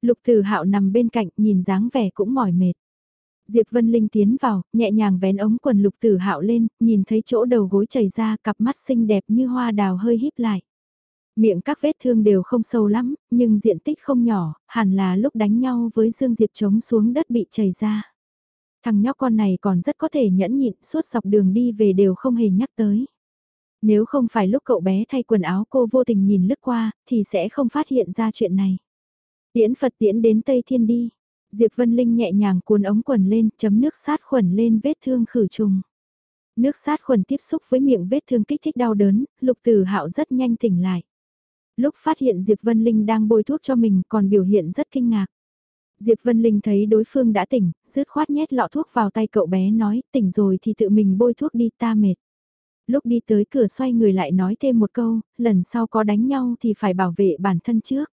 Lục Tử Hạo nằm bên cạnh, nhìn dáng vẻ cũng mỏi mệt. Diệp Vân Linh tiến vào, nhẹ nhàng vén ống quần Lục Tử Hạo lên, nhìn thấy chỗ đầu gối chảy ra, cặp mắt xinh đẹp như hoa đào hơi híp lại. Miệng các vết thương đều không sâu lắm, nhưng diện tích không nhỏ, hẳn là lúc đánh nhau với Dương Diệp chống xuống đất bị chảy ra. Thằng nhóc con này còn rất có thể nhẫn nhịn, suốt dọc đường đi về đều không hề nhắc tới. Nếu không phải lúc cậu bé thay quần áo cô vô tình nhìn lướt qua, thì sẽ không phát hiện ra chuyện này. Tiễn Phật tiễn đến Tây Thiên đi. Diệp Vân Linh nhẹ nhàng cuốn ống quần lên, chấm nước sát khuẩn lên vết thương khử trùng. Nước sát khuẩn tiếp xúc với miệng vết thương kích thích đau đớn, lục tử hạo rất nhanh tỉnh lại. Lúc phát hiện Diệp Vân Linh đang bôi thuốc cho mình còn biểu hiện rất kinh ngạc. Diệp Vân Linh thấy đối phương đã tỉnh, rứt khoát nhét lọ thuốc vào tay cậu bé nói tỉnh rồi thì tự mình bôi thuốc đi ta mệt. Lúc đi tới cửa xoay người lại nói thêm một câu, lần sau có đánh nhau thì phải bảo vệ bản thân trước.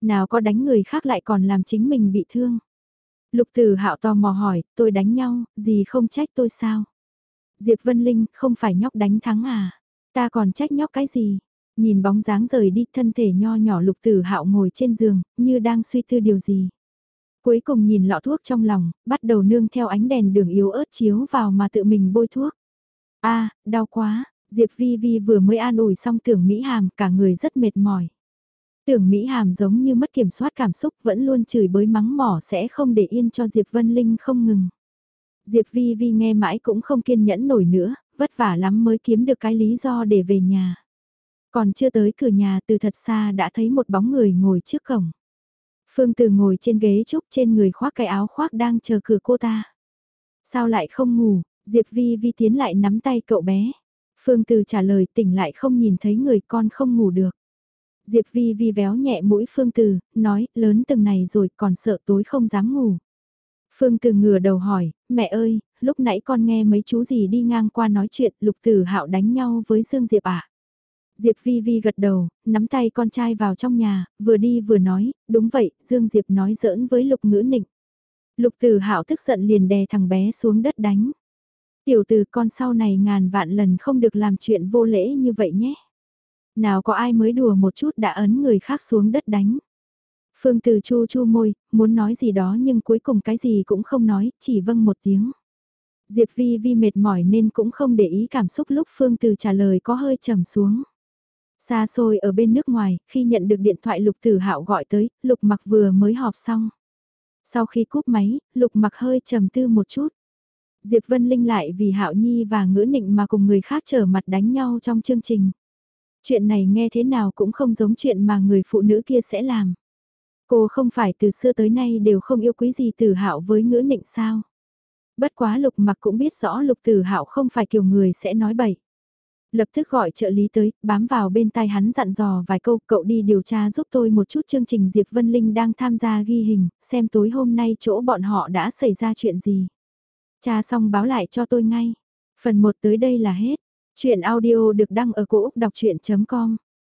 Nào có đánh người khác lại còn làm chính mình bị thương. Lục Tử Hạo tò mò hỏi, tôi đánh nhau, gì không trách tôi sao? Diệp Vân Linh, không phải nhóc đánh thắng à? Ta còn trách nhóc cái gì? Nhìn bóng dáng rời đi thân thể nho nhỏ Lục Tử Hạo ngồi trên giường, như đang suy tư điều gì. Cuối cùng nhìn lọ thuốc trong lòng, bắt đầu nương theo ánh đèn đường yếu ớt chiếu vào mà tự mình bôi thuốc. a đau quá, Diệp Vi Vi vừa mới an ủi xong tưởng Mỹ Hàm cả người rất mệt mỏi. Tưởng Mỹ Hàm giống như mất kiểm soát cảm xúc vẫn luôn chửi bới mắng mỏ sẽ không để yên cho Diệp Vân Linh không ngừng. Diệp Vi Vi nghe mãi cũng không kiên nhẫn nổi nữa, vất vả lắm mới kiếm được cái lý do để về nhà. Còn chưa tới cửa nhà từ thật xa đã thấy một bóng người ngồi trước cổng. Phương Từ ngồi trên ghế trúc trên người khoác cái áo khoác đang chờ cửa cô ta. Sao lại không ngủ, Diệp Vi Vi tiến lại nắm tay cậu bé. Phương Từ trả lời tỉnh lại không nhìn thấy người con không ngủ được. Diệp Vi Vi véo nhẹ mũi Phương Từ, nói, lớn từng này rồi còn sợ tối không dám ngủ. Phương Từ ngửa đầu hỏi, mẹ ơi, lúc nãy con nghe mấy chú gì đi ngang qua nói chuyện lục tử hạo đánh nhau với Dương Diệp ạ. À? Diệp Vi Vi gật đầu, nắm tay con trai vào trong nhà, vừa đi vừa nói, đúng vậy, Dương Diệp nói giỡn với lục ngữ nịnh. Lục tử hạo tức giận liền đè thằng bé xuống đất đánh. Tiểu từ con sau này ngàn vạn lần không được làm chuyện vô lễ như vậy nhé. Nào có ai mới đùa một chút đã ấn người khác xuống đất đánh. Phương Từ chu chu môi, muốn nói gì đó nhưng cuối cùng cái gì cũng không nói, chỉ vâng một tiếng. Diệp Vi Vi mệt mỏi nên cũng không để ý cảm xúc lúc Phương Từ trả lời có hơi trầm xuống. Xa xôi ở bên nước ngoài, khi nhận được điện thoại Lục Tử Hạo gọi tới, Lục Mặc vừa mới họp xong. Sau khi cúp máy, Lục Mặc hơi trầm tư một chút. Diệp Vân Linh lại vì Hạo Nhi và Ngữ Nịnh mà cùng người khác trở mặt đánh nhau trong chương trình. Chuyện này nghe thế nào cũng không giống chuyện mà người phụ nữ kia sẽ làm. Cô không phải từ xưa tới nay đều không yêu quý gì Tử Hạo với Ngữ Nịnh sao? Bất quá Lục Mặc cũng biết rõ Lục Tử Hạo không phải kiểu người sẽ nói bậy. Lập tức gọi trợ lý tới, bám vào bên tai hắn dặn dò vài câu, cậu đi điều tra giúp tôi một chút chương trình Diệp Vân Linh đang tham gia ghi hình, xem tối hôm nay chỗ bọn họ đã xảy ra chuyện gì. Cha xong báo lại cho tôi ngay. Phần 1 tới đây là hết. Chuyện audio được đăng ở cổ Úc đọc chuyện.com